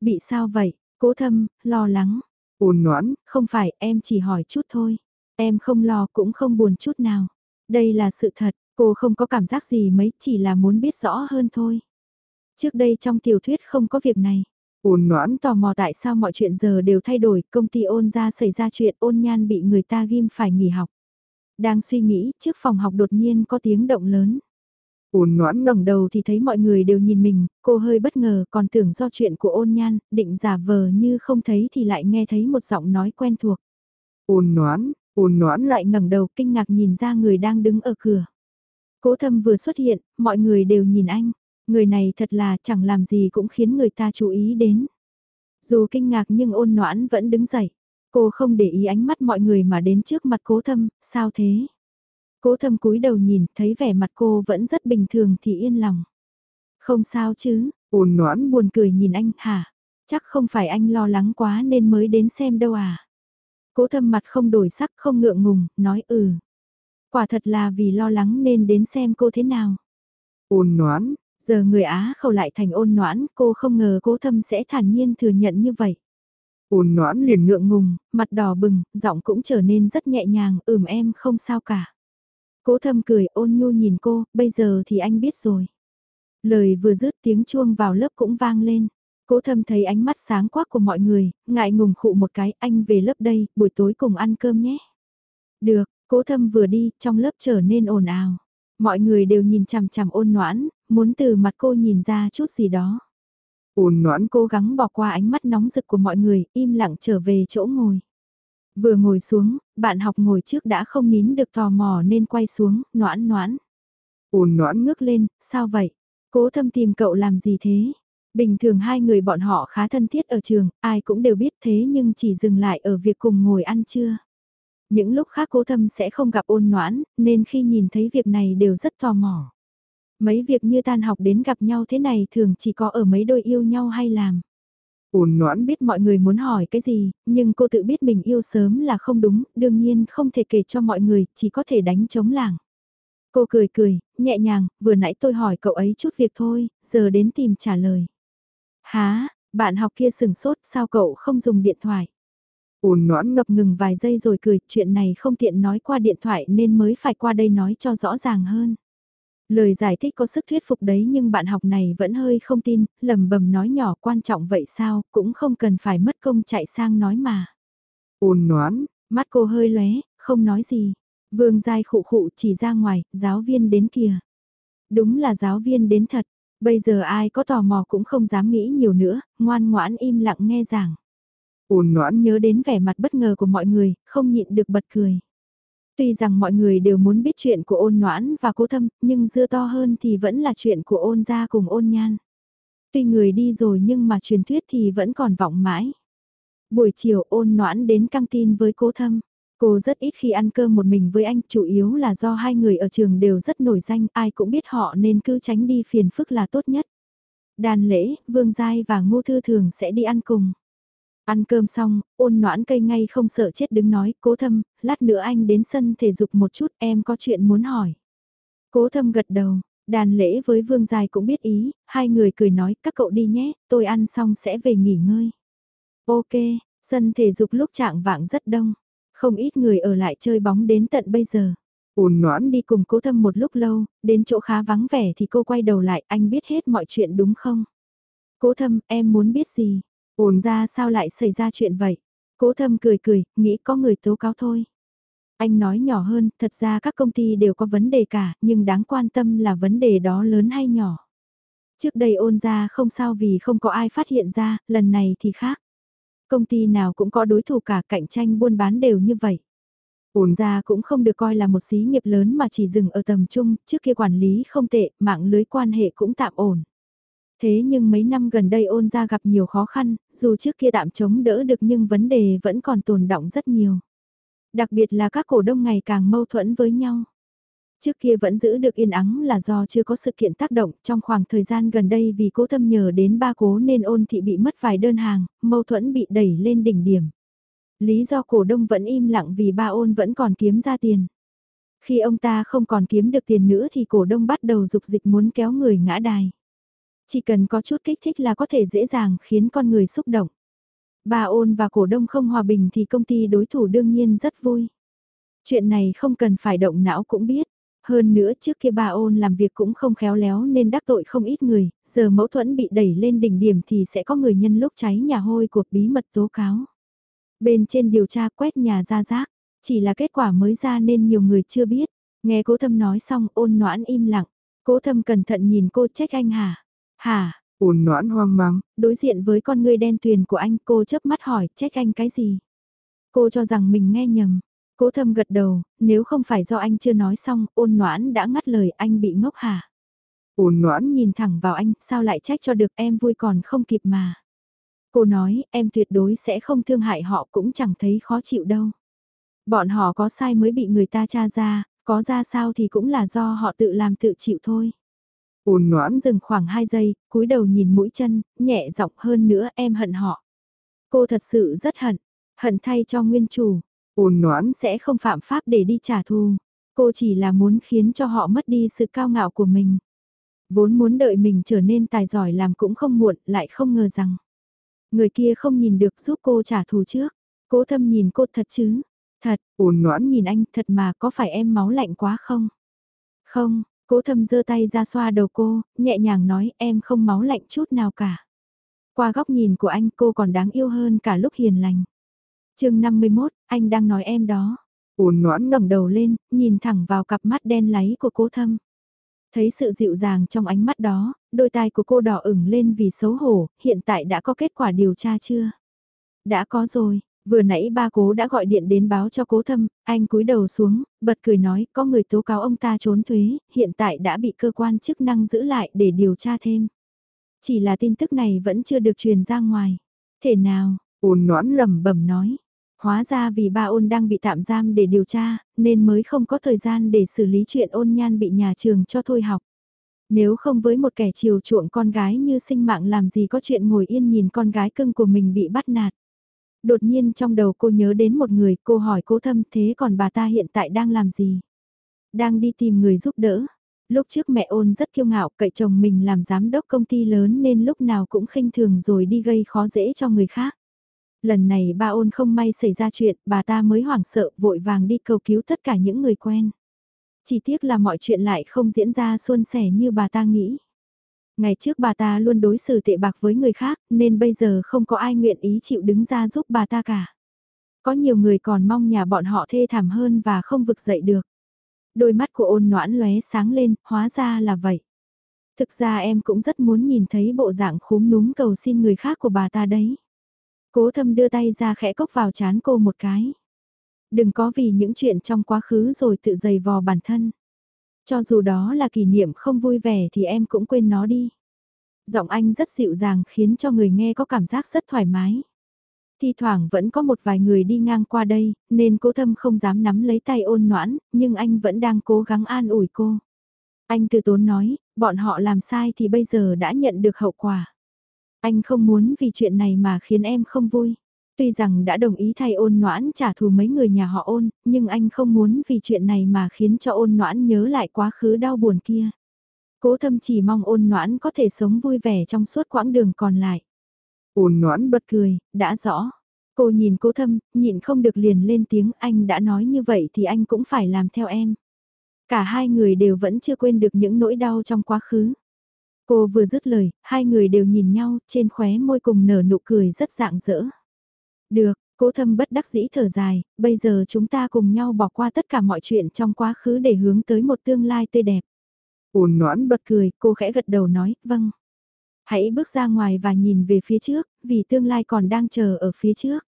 Bị sao vậy? Cố thâm, lo lắng. Ôn noãn, không phải em chỉ hỏi chút thôi. Em không lo cũng không buồn chút nào. Đây là sự thật, cô không có cảm giác gì mấy, chỉ là muốn biết rõ hơn thôi. Trước đây trong tiểu thuyết không có việc này. Ôn noãn tò mò tại sao mọi chuyện giờ đều thay đổi, công ty ôn ra xảy ra chuyện ôn nhan bị người ta ghim phải nghỉ học. Đang suy nghĩ, trước phòng học đột nhiên có tiếng động lớn. Ôn noãn ngẩng đầu thì thấy mọi người đều nhìn mình, cô hơi bất ngờ còn tưởng do chuyện của ôn nhan, định giả vờ như không thấy thì lại nghe thấy một giọng nói quen thuộc. Ôn noãn, ôn noãn lại ngẩng đầu kinh ngạc nhìn ra người đang đứng ở cửa. Cố thâm vừa xuất hiện, mọi người đều nhìn anh. Người này thật là chẳng làm gì cũng khiến người ta chú ý đến. Dù kinh ngạc nhưng ôn noãn vẫn đứng dậy. Cô không để ý ánh mắt mọi người mà đến trước mặt cố thâm, sao thế? Cố thâm cúi đầu nhìn, thấy vẻ mặt cô vẫn rất bình thường thì yên lòng. Không sao chứ, ôn noãn buồn cười nhìn anh, hả? Chắc không phải anh lo lắng quá nên mới đến xem đâu à. Cố thâm mặt không đổi sắc không ngượng ngùng, nói ừ. Quả thật là vì lo lắng nên đến xem cô thế nào. Ôn noãn, Giờ người Á khẩu lại thành ôn noãn, cô không ngờ cố thâm sẽ thản nhiên thừa nhận như vậy. ôn noãn liền ngượng Ngượng ngùng, mặt đỏ bừng, giọng cũng trở nên rất nhẹ nhàng, ừm em không sao cả. Cố thâm cười ôn nhu nhìn cô, bây giờ thì anh biết rồi. Lời vừa dứt tiếng chuông vào lớp cũng vang lên. Cố thâm thấy ánh mắt sáng quắc của mọi người, ngại ngùng khụ một cái, anh về lớp đây, buổi tối cùng ăn cơm nhé. Được, cố thâm vừa đi, trong lớp trở nên ồn ào. Mọi người đều nhìn chằm chằm ôn noãn, muốn từ mặt cô nhìn ra chút gì đó. ôn noãn Cố gắng bỏ qua ánh mắt nóng rực của mọi người, im lặng trở về chỗ ngồi. Vừa ngồi xuống, bạn học ngồi trước đã không nín được tò mò nên quay xuống, noãn noãn. ôn noãn Ngước lên, sao vậy? Cố thâm tìm cậu làm gì thế? Bình thường hai người bọn họ khá thân thiết ở trường, ai cũng đều biết thế nhưng chỉ dừng lại ở việc cùng ngồi ăn trưa. Những lúc khác cố thâm sẽ không gặp ôn noãn, nên khi nhìn thấy việc này đều rất tò mò. Mấy việc như tan học đến gặp nhau thế này thường chỉ có ở mấy đôi yêu nhau hay làm ôn noãn Biết mọi người muốn hỏi cái gì, nhưng cô tự biết mình yêu sớm là không đúng, đương nhiên không thể kể cho mọi người, chỉ có thể đánh chống làng. Cô cười cười, nhẹ nhàng, vừa nãy tôi hỏi cậu ấy chút việc thôi, giờ đến tìm trả lời. Há, bạn học kia sừng sốt, sao cậu không dùng điện thoại? ôn noãn ngập Ngập ngừng vài giây rồi cười, chuyện này không tiện nói qua điện thoại nên mới phải qua đây nói cho rõ ràng hơn. Lời giải thích có sức thuyết phục đấy nhưng bạn học này vẫn hơi không tin, lầm bầm nói nhỏ quan trọng vậy sao, cũng không cần phải mất công chạy sang nói mà. ôn noãn, Mắt cô hơi lóe, không nói gì. Vương Giai khụ khụ chỉ ra ngoài, giáo viên đến kìa. Đúng là giáo viên đến thật, bây giờ ai có tò mò cũng không dám nghĩ nhiều nữa, ngoan ngoãn im lặng nghe giảng. ôn noãn Nhớ đến vẻ mặt bất ngờ của mọi người, không nhịn được bật cười. Tuy rằng mọi người đều muốn biết chuyện của ôn noãn và cố thâm, nhưng dưa to hơn thì vẫn là chuyện của ôn gia cùng ôn nhan. Tuy người đi rồi nhưng mà truyền thuyết thì vẫn còn vọng mãi. Buổi chiều ôn noãn đến căng tin với cố thâm. Cô rất ít khi ăn cơm một mình với anh, chủ yếu là do hai người ở trường đều rất nổi danh, ai cũng biết họ nên cứ tránh đi phiền phức là tốt nhất. Đàn lễ, Vương Giai và Ngô Thư thường sẽ đi ăn cùng. Ăn cơm xong, ôn noãn cây ngay không sợ chết đứng nói, cố thâm, lát nữa anh đến sân thể dục một chút em có chuyện muốn hỏi. Cố thâm gật đầu, đàn lễ với Vương dài cũng biết ý, hai người cười nói các cậu đi nhé, tôi ăn xong sẽ về nghỉ ngơi. Ok, sân thể dục lúc trạng vạng rất đông, không ít người ở lại chơi bóng đến tận bây giờ. ôn noãn Đi cùng cố thâm một lúc lâu, đến chỗ khá vắng vẻ thì cô quay đầu lại, anh biết hết mọi chuyện đúng không? Cố thâm, em muốn biết gì? Ổn ra sao lại xảy ra chuyện vậy? Cố thâm cười cười, nghĩ có người tố cáo thôi. Anh nói nhỏ hơn, thật ra các công ty đều có vấn đề cả, nhưng đáng quan tâm là vấn đề đó lớn hay nhỏ. Trước đây ôn ra không sao vì không có ai phát hiện ra, lần này thì khác. Công ty nào cũng có đối thủ cả cạnh tranh buôn bán đều như vậy. Ổn ra cũng không được coi là một xí nghiệp lớn mà chỉ dừng ở tầm trung, trước kia quản lý không tệ, mạng lưới quan hệ cũng tạm ổn. Thế nhưng mấy năm gần đây ôn ra gặp nhiều khó khăn, dù trước kia tạm chống đỡ được nhưng vấn đề vẫn còn tồn động rất nhiều. Đặc biệt là các cổ đông ngày càng mâu thuẫn với nhau. Trước kia vẫn giữ được yên ắng là do chưa có sự kiện tác động trong khoảng thời gian gần đây vì cố thâm nhờ đến ba cố nên ôn thị bị mất vài đơn hàng, mâu thuẫn bị đẩy lên đỉnh điểm. Lý do cổ đông vẫn im lặng vì ba ôn vẫn còn kiếm ra tiền. Khi ông ta không còn kiếm được tiền nữa thì cổ đông bắt đầu dục dịch muốn kéo người ngã đài. Chỉ cần có chút kích thích là có thể dễ dàng khiến con người xúc động. Bà ôn và cổ đông không hòa bình thì công ty đối thủ đương nhiên rất vui. Chuyện này không cần phải động não cũng biết. Hơn nữa trước kia bà ôn làm việc cũng không khéo léo nên đắc tội không ít người, giờ mâu thuẫn bị đẩy lên đỉnh điểm thì sẽ có người nhân lúc cháy nhà hôi cuộc bí mật tố cáo. Bên trên điều tra quét nhà ra rác, chỉ là kết quả mới ra nên nhiều người chưa biết. Nghe cố thâm nói xong ôn noãn im lặng, cố thâm cẩn thận nhìn cô trách anh hả? Hả? ôn noãn hoang mang, Đối diện với con người đen tuyền của anh cô chớp mắt hỏi trách anh cái gì? Cô cho rằng mình nghe nhầm. Cố thâm gật đầu, nếu không phải do anh chưa nói xong, ôn noãn đã ngắt lời anh bị ngốc hả? ôn noãn Nhìn thẳng vào anh, sao lại trách cho được em vui còn không kịp mà. Cô nói, em tuyệt đối sẽ không thương hại họ cũng chẳng thấy khó chịu đâu. Bọn họ có sai mới bị người ta tra ra, có ra sao thì cũng là do họ tự làm tự chịu thôi. Ôn noãn Dừng khoảng 2 giây, cúi đầu nhìn mũi chân, nhẹ giọng hơn nữa em hận họ. Cô thật sự rất hận, hận thay cho nguyên chủ. Ôn noãn Sẽ không phạm pháp để đi trả thù. Cô chỉ là muốn khiến cho họ mất đi sự cao ngạo của mình. Vốn muốn đợi mình trở nên tài giỏi làm cũng không muộn, lại không ngờ rằng. Người kia không nhìn được giúp cô trả thù trước. Cố thâm nhìn cô thật chứ? Thật, ôn noãn nhìn anh thật mà có phải em máu lạnh quá không? Không, cố thâm giơ tay ra xoa đầu cô, nhẹ nhàng nói em không máu lạnh chút nào cả. Qua góc nhìn của anh cô còn đáng yêu hơn cả lúc hiền lành. chương 51, anh đang nói em đó. Ôn noãn ngẩng đầu lên, nhìn thẳng vào cặp mắt đen láy của cố thâm. Thấy sự dịu dàng trong ánh mắt đó, đôi tai của cô đỏ ửng lên vì xấu hổ, hiện tại đã có kết quả điều tra chưa? Đã có rồi, vừa nãy ba cố đã gọi điện đến báo cho cố thâm, anh cúi đầu xuống, bật cười nói có người tố cáo ông ta trốn thuế, hiện tại đã bị cơ quan chức năng giữ lại để điều tra thêm. Chỉ là tin tức này vẫn chưa được truyền ra ngoài. Thế nào, ôn noãn lẩm bẩm nói. Hóa ra vì ba ôn đang bị tạm giam để điều tra, nên mới không có thời gian để xử lý chuyện ôn nhan bị nhà trường cho thôi học. Nếu không với một kẻ chiều chuộng con gái như sinh mạng làm gì có chuyện ngồi yên nhìn con gái cưng của mình bị bắt nạt. Đột nhiên trong đầu cô nhớ đến một người, cô hỏi cố thâm thế còn bà ta hiện tại đang làm gì? Đang đi tìm người giúp đỡ. Lúc trước mẹ ôn rất kiêu ngạo cậy chồng mình làm giám đốc công ty lớn nên lúc nào cũng khinh thường rồi đi gây khó dễ cho người khác. Lần này ba ôn không may xảy ra chuyện, bà ta mới hoảng sợ vội vàng đi cầu cứu tất cả những người quen. Chỉ tiếc là mọi chuyện lại không diễn ra suôn sẻ như bà ta nghĩ. Ngày trước bà ta luôn đối xử tệ bạc với người khác nên bây giờ không có ai nguyện ý chịu đứng ra giúp bà ta cả. Có nhiều người còn mong nhà bọn họ thê thảm hơn và không vực dậy được. Đôi mắt của ôn noãn lóe sáng lên, hóa ra là vậy. Thực ra em cũng rất muốn nhìn thấy bộ dạng khúm núm cầu xin người khác của bà ta đấy. Cố thâm đưa tay ra khẽ cốc vào chán cô một cái. Đừng có vì những chuyện trong quá khứ rồi tự dày vò bản thân. Cho dù đó là kỷ niệm không vui vẻ thì em cũng quên nó đi. Giọng anh rất dịu dàng khiến cho người nghe có cảm giác rất thoải mái. Thi thoảng vẫn có một vài người đi ngang qua đây, nên cố thâm không dám nắm lấy tay ôn noãn, nhưng anh vẫn đang cố gắng an ủi cô. Anh từ tốn nói, bọn họ làm sai thì bây giờ đã nhận được hậu quả. Anh không muốn vì chuyện này mà khiến em không vui. Tuy rằng đã đồng ý thay ôn noãn trả thù mấy người nhà họ ôn, nhưng anh không muốn vì chuyện này mà khiến cho ôn noãn nhớ lại quá khứ đau buồn kia. Cố thâm chỉ mong ôn noãn có thể sống vui vẻ trong suốt quãng đường còn lại. Ôn noãn bật cười, đã rõ. Cô nhìn cố thâm, nhịn không được liền lên tiếng anh đã nói như vậy thì anh cũng phải làm theo em. Cả hai người đều vẫn chưa quên được những nỗi đau trong quá khứ. Cô vừa dứt lời, hai người đều nhìn nhau, trên khóe môi cùng nở nụ cười rất dạng dỡ. Được, cố thâm bất đắc dĩ thở dài, bây giờ chúng ta cùng nhau bỏ qua tất cả mọi chuyện trong quá khứ để hướng tới một tương lai tươi đẹp. Ôn noãn bật cười, cô khẽ gật đầu nói, vâng. Hãy bước ra ngoài và nhìn về phía trước, vì tương lai còn đang chờ ở phía trước.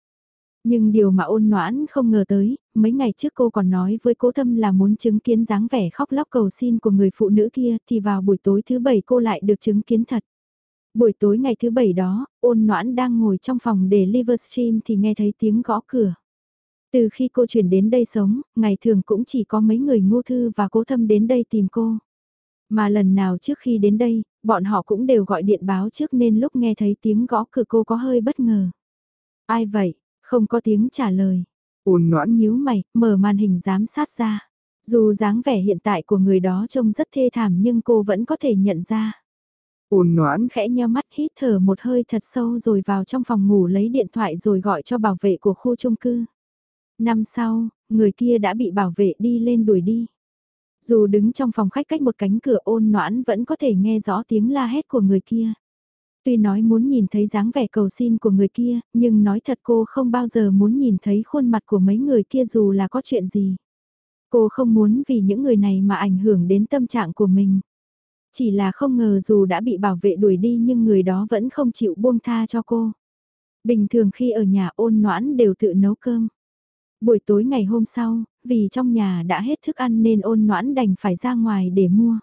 Nhưng điều mà ôn noãn không ngờ tới, mấy ngày trước cô còn nói với cố thâm là muốn chứng kiến dáng vẻ khóc lóc cầu xin của người phụ nữ kia thì vào buổi tối thứ bảy cô lại được chứng kiến thật. Buổi tối ngày thứ bảy đó, ôn noãn đang ngồi trong phòng để Livestream thì nghe thấy tiếng gõ cửa. Từ khi cô chuyển đến đây sống, ngày thường cũng chỉ có mấy người ngu thư và cố thâm đến đây tìm cô. Mà lần nào trước khi đến đây, bọn họ cũng đều gọi điện báo trước nên lúc nghe thấy tiếng gõ cửa cô có hơi bất ngờ. Ai vậy? Không có tiếng trả lời. Ôn noãn nhíu mày, mở màn hình giám sát ra. Dù dáng vẻ hiện tại của người đó trông rất thê thảm nhưng cô vẫn có thể nhận ra. Ôn noãn khẽ nheo mắt hít thở một hơi thật sâu rồi vào trong phòng ngủ lấy điện thoại rồi gọi cho bảo vệ của khu chung cư. Năm sau, người kia đã bị bảo vệ đi lên đuổi đi. Dù đứng trong phòng khách cách một cánh cửa ôn noãn vẫn có thể nghe rõ tiếng la hét của người kia. Tuy nói muốn nhìn thấy dáng vẻ cầu xin của người kia, nhưng nói thật cô không bao giờ muốn nhìn thấy khuôn mặt của mấy người kia dù là có chuyện gì. Cô không muốn vì những người này mà ảnh hưởng đến tâm trạng của mình. Chỉ là không ngờ dù đã bị bảo vệ đuổi đi nhưng người đó vẫn không chịu buông tha cho cô. Bình thường khi ở nhà ôn noãn đều tự nấu cơm. Buổi tối ngày hôm sau, vì trong nhà đã hết thức ăn nên ôn noãn đành phải ra ngoài để mua.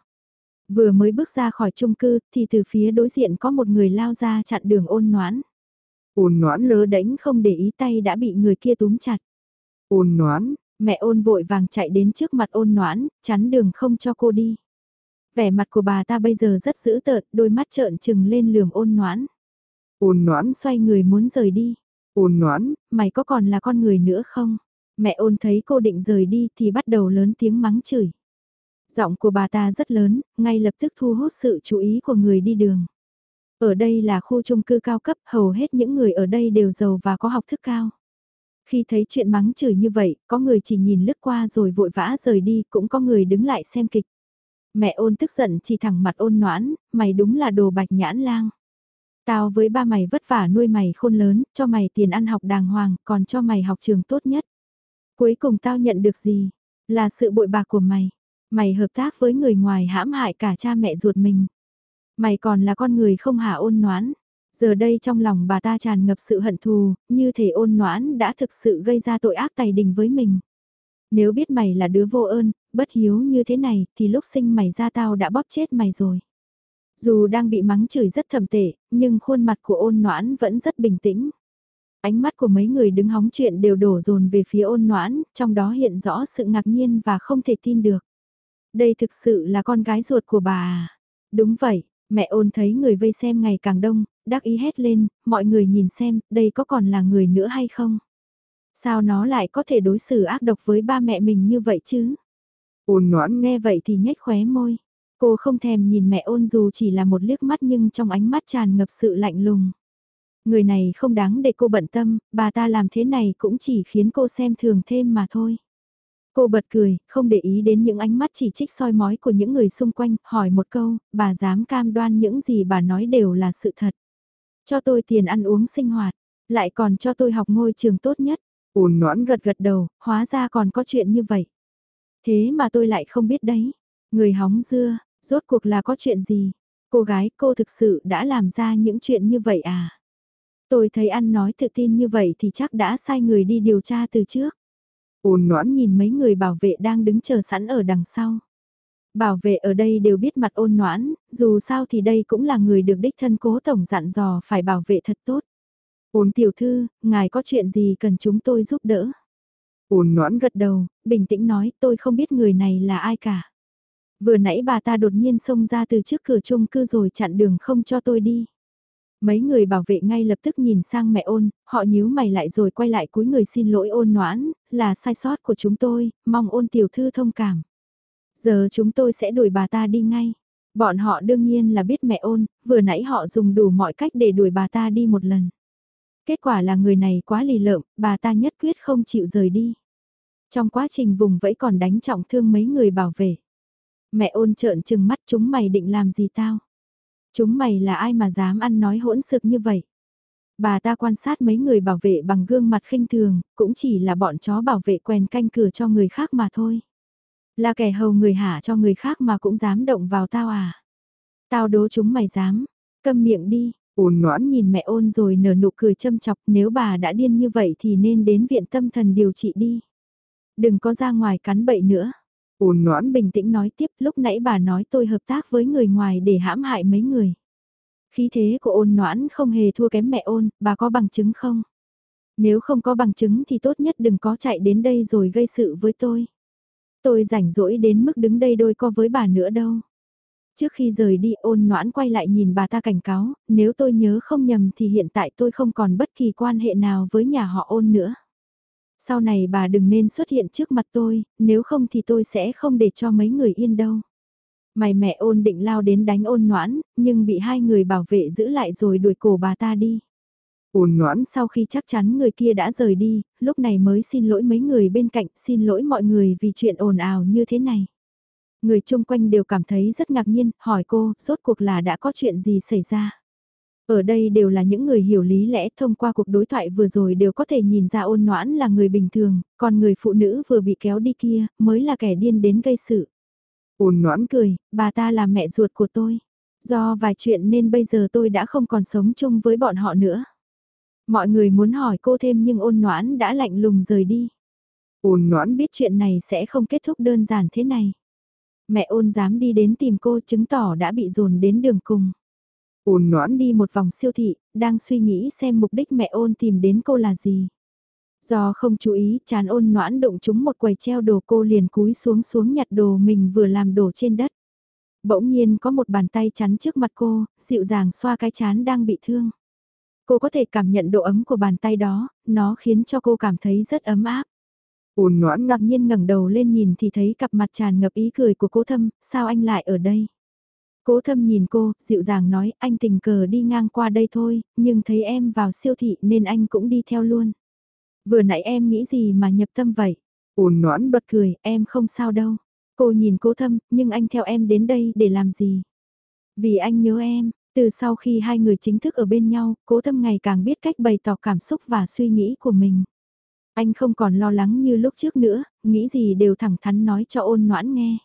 Vừa mới bước ra khỏi chung cư thì từ phía đối diện có một người lao ra chặn đường ôn noãn. Ôn noãn lỡ đánh không để ý tay đã bị người kia túm chặt. Ôn noãn, mẹ ôn vội vàng chạy đến trước mặt ôn noãn, chắn đường không cho cô đi. Vẻ mặt của bà ta bây giờ rất dữ tợn, đôi mắt trợn trừng lên lườm ôn noãn. Ôn noãn, Xoay người muốn rời đi. ôn noãn, Mày có còn là con người nữa không? Mẹ ôn thấy cô định rời đi thì bắt đầu lớn tiếng mắng chửi. Giọng của bà ta rất lớn, ngay lập tức thu hút sự chú ý của người đi đường. Ở đây là khu chung cư cao cấp, hầu hết những người ở đây đều giàu và có học thức cao. Khi thấy chuyện mắng chửi như vậy, có người chỉ nhìn lướt qua rồi vội vã rời đi, cũng có người đứng lại xem kịch. Mẹ ôn tức giận chỉ thẳng mặt ôn noãn, mày đúng là đồ bạch nhãn lang. Tao với ba mày vất vả nuôi mày khôn lớn, cho mày tiền ăn học đàng hoàng, còn cho mày học trường tốt nhất. Cuối cùng tao nhận được gì? Là sự bội bạc của mày. Mày hợp tác với người ngoài hãm hại cả cha mẹ ruột mình. Mày còn là con người không hả ôn noãn. Giờ đây trong lòng bà ta tràn ngập sự hận thù, như thể ôn noãn đã thực sự gây ra tội ác tài đình với mình. Nếu biết mày là đứa vô ơn, bất hiếu như thế này, thì lúc sinh mày ra tao đã bóp chết mày rồi. Dù đang bị mắng chửi rất thầm tệ, nhưng khuôn mặt của ôn noãn vẫn rất bình tĩnh. Ánh mắt của mấy người đứng hóng chuyện đều đổ dồn về phía ôn noãn, trong đó hiện rõ sự ngạc nhiên và không thể tin được. Đây thực sự là con gái ruột của bà à? Đúng vậy, mẹ ôn thấy người vây xem ngày càng đông, đắc ý hét lên, mọi người nhìn xem, đây có còn là người nữa hay không? Sao nó lại có thể đối xử ác độc với ba mẹ mình như vậy chứ? Ôn noãn, Nghe vậy thì nhếch khóe môi. Cô không thèm nhìn mẹ ôn dù chỉ là một liếc mắt nhưng trong ánh mắt tràn ngập sự lạnh lùng. Người này không đáng để cô bận tâm, bà ta làm thế này cũng chỉ khiến cô xem thường thêm mà thôi. Cô bật cười, không để ý đến những ánh mắt chỉ trích soi mói của những người xung quanh, hỏi một câu, bà dám cam đoan những gì bà nói đều là sự thật. Cho tôi tiền ăn uống sinh hoạt, lại còn cho tôi học ngôi trường tốt nhất. ôn noãn gật Gật gật đầu, hóa ra còn có chuyện như vậy. Thế mà tôi lại không biết đấy. Người hóng dưa, rốt cuộc là có chuyện gì? Cô gái, cô thực sự đã làm ra những chuyện như vậy à? Tôi thấy ăn nói tự tin như vậy thì chắc đã sai người đi điều tra từ trước. ôn noãn Nhìn mấy người bảo vệ đang đứng chờ sẵn ở đằng sau. Bảo vệ ở đây đều biết mặt ôn noãn, dù sao thì đây cũng là người được đích thân cố tổng dặn dò phải bảo vệ thật tốt. Ôn tiểu thư, ngài có chuyện gì cần chúng tôi giúp đỡ? Ôn noãn gật Gật đầu, bình tĩnh nói tôi không biết người này là ai cả. Vừa nãy bà ta đột nhiên xông ra từ trước cửa chung cư rồi chặn đường không cho tôi đi. Mấy người bảo vệ ngay lập tức nhìn sang mẹ ôn, họ nhíu mày lại rồi quay lại cúi người xin lỗi ôn noãn, là sai sót của chúng tôi, mong ôn tiểu thư thông cảm. Giờ chúng tôi sẽ đuổi bà ta đi ngay. Bọn họ đương nhiên là biết mẹ ôn, vừa nãy họ dùng đủ mọi cách để đuổi bà ta đi một lần. Kết quả là người này quá lì lợm, bà ta nhất quyết không chịu rời đi. Trong quá trình vùng vẫy còn đánh trọng thương mấy người bảo vệ. Mẹ ôn trợn chừng mắt chúng mày định làm gì tao? Chúng mày là ai mà dám ăn nói hỗn xược như vậy? Bà ta quan sát mấy người bảo vệ bằng gương mặt khinh thường, cũng chỉ là bọn chó bảo vệ quèn canh cửa cho người khác mà thôi. Là kẻ hầu người hạ cho người khác mà cũng dám động vào tao à? Tao đố chúng mày dám, câm miệng đi, ôn noãn nhìn mẹ ôn rồi nở nụ cười châm chọc nếu bà đã điên như vậy thì nên đến viện tâm thần điều trị đi. Đừng có ra ngoài cắn bậy nữa. ôn noãn Bình tĩnh nói tiếp lúc nãy bà nói tôi hợp tác với người ngoài để hãm hại mấy người. Khí thế của ôn noãn không hề thua kém mẹ ôn, bà có bằng chứng không? Nếu không có bằng chứng thì tốt nhất đừng có chạy đến đây rồi gây sự với tôi. Tôi rảnh rỗi đến mức đứng đây đôi co với bà nữa đâu. Trước khi rời đi ôn noãn quay lại nhìn bà ta cảnh cáo, nếu tôi nhớ không nhầm thì hiện tại tôi không còn bất kỳ quan hệ nào với nhà họ ôn nữa. Sau này bà đừng nên xuất hiện trước mặt tôi, nếu không thì tôi sẽ không để cho mấy người yên đâu. Mày mẹ ôn định lao đến đánh ôn noãn, nhưng bị hai người bảo vệ giữ lại rồi đuổi cổ bà ta đi. ôn noãn, Sau khi chắc chắn người kia đã rời đi, lúc này mới xin lỗi mấy người bên cạnh, xin lỗi mọi người vì chuyện ồn ào như thế này. Người chung quanh đều cảm thấy rất ngạc nhiên, hỏi cô, rốt cuộc là đã có chuyện gì xảy ra. Ở đây đều là những người hiểu lý lẽ thông qua cuộc đối thoại vừa rồi đều có thể nhìn ra ôn noãn là người bình thường, còn người phụ nữ vừa bị kéo đi kia mới là kẻ điên đến gây sự. ôn noãn Cười, bà ta là mẹ ruột của tôi. Do vài chuyện nên bây giờ tôi đã không còn sống chung với bọn họ nữa. Mọi người muốn hỏi cô thêm nhưng ôn noãn đã lạnh lùng rời đi. ôn noãn biết Biết chuyện này sẽ không kết thúc đơn giản thế này. Mẹ ôn dám đi đến tìm cô chứng tỏ đã bị dồn đến đường cùng. ôn noãn Đi một vòng siêu thị, đang suy nghĩ xem mục đích mẹ ôn tìm đến cô là gì. Do không chú ý, chán ôn noãn đụng chúng một quầy treo đồ cô liền cúi xuống xuống nhặt đồ mình vừa làm đổ trên đất. Bỗng nhiên có một bàn tay chắn trước mặt cô, dịu dàng xoa cái chán đang bị thương. Cô có thể cảm nhận độ ấm của bàn tay đó, nó khiến cho cô cảm thấy rất ấm áp. Ôn noãn ngạc nhiên ngẩng đầu lên nhìn thì thấy cặp mặt tràn ngập ý cười của cố thâm, sao anh lại ở đây? Cố thâm nhìn cô, dịu dàng nói, anh tình cờ đi ngang qua đây thôi, nhưng thấy em vào siêu thị nên anh cũng đi theo luôn. Vừa nãy em nghĩ gì mà nhập tâm vậy? Ôn noãn bật cười, em không sao đâu. Cô nhìn cố thâm, nhưng anh theo em đến đây để làm gì? Vì anh nhớ em, từ sau khi hai người chính thức ở bên nhau, cố thâm ngày càng biết cách bày tỏ cảm xúc và suy nghĩ của mình. Anh không còn lo lắng như lúc trước nữa, nghĩ gì đều thẳng thắn nói cho ôn noãn nghe.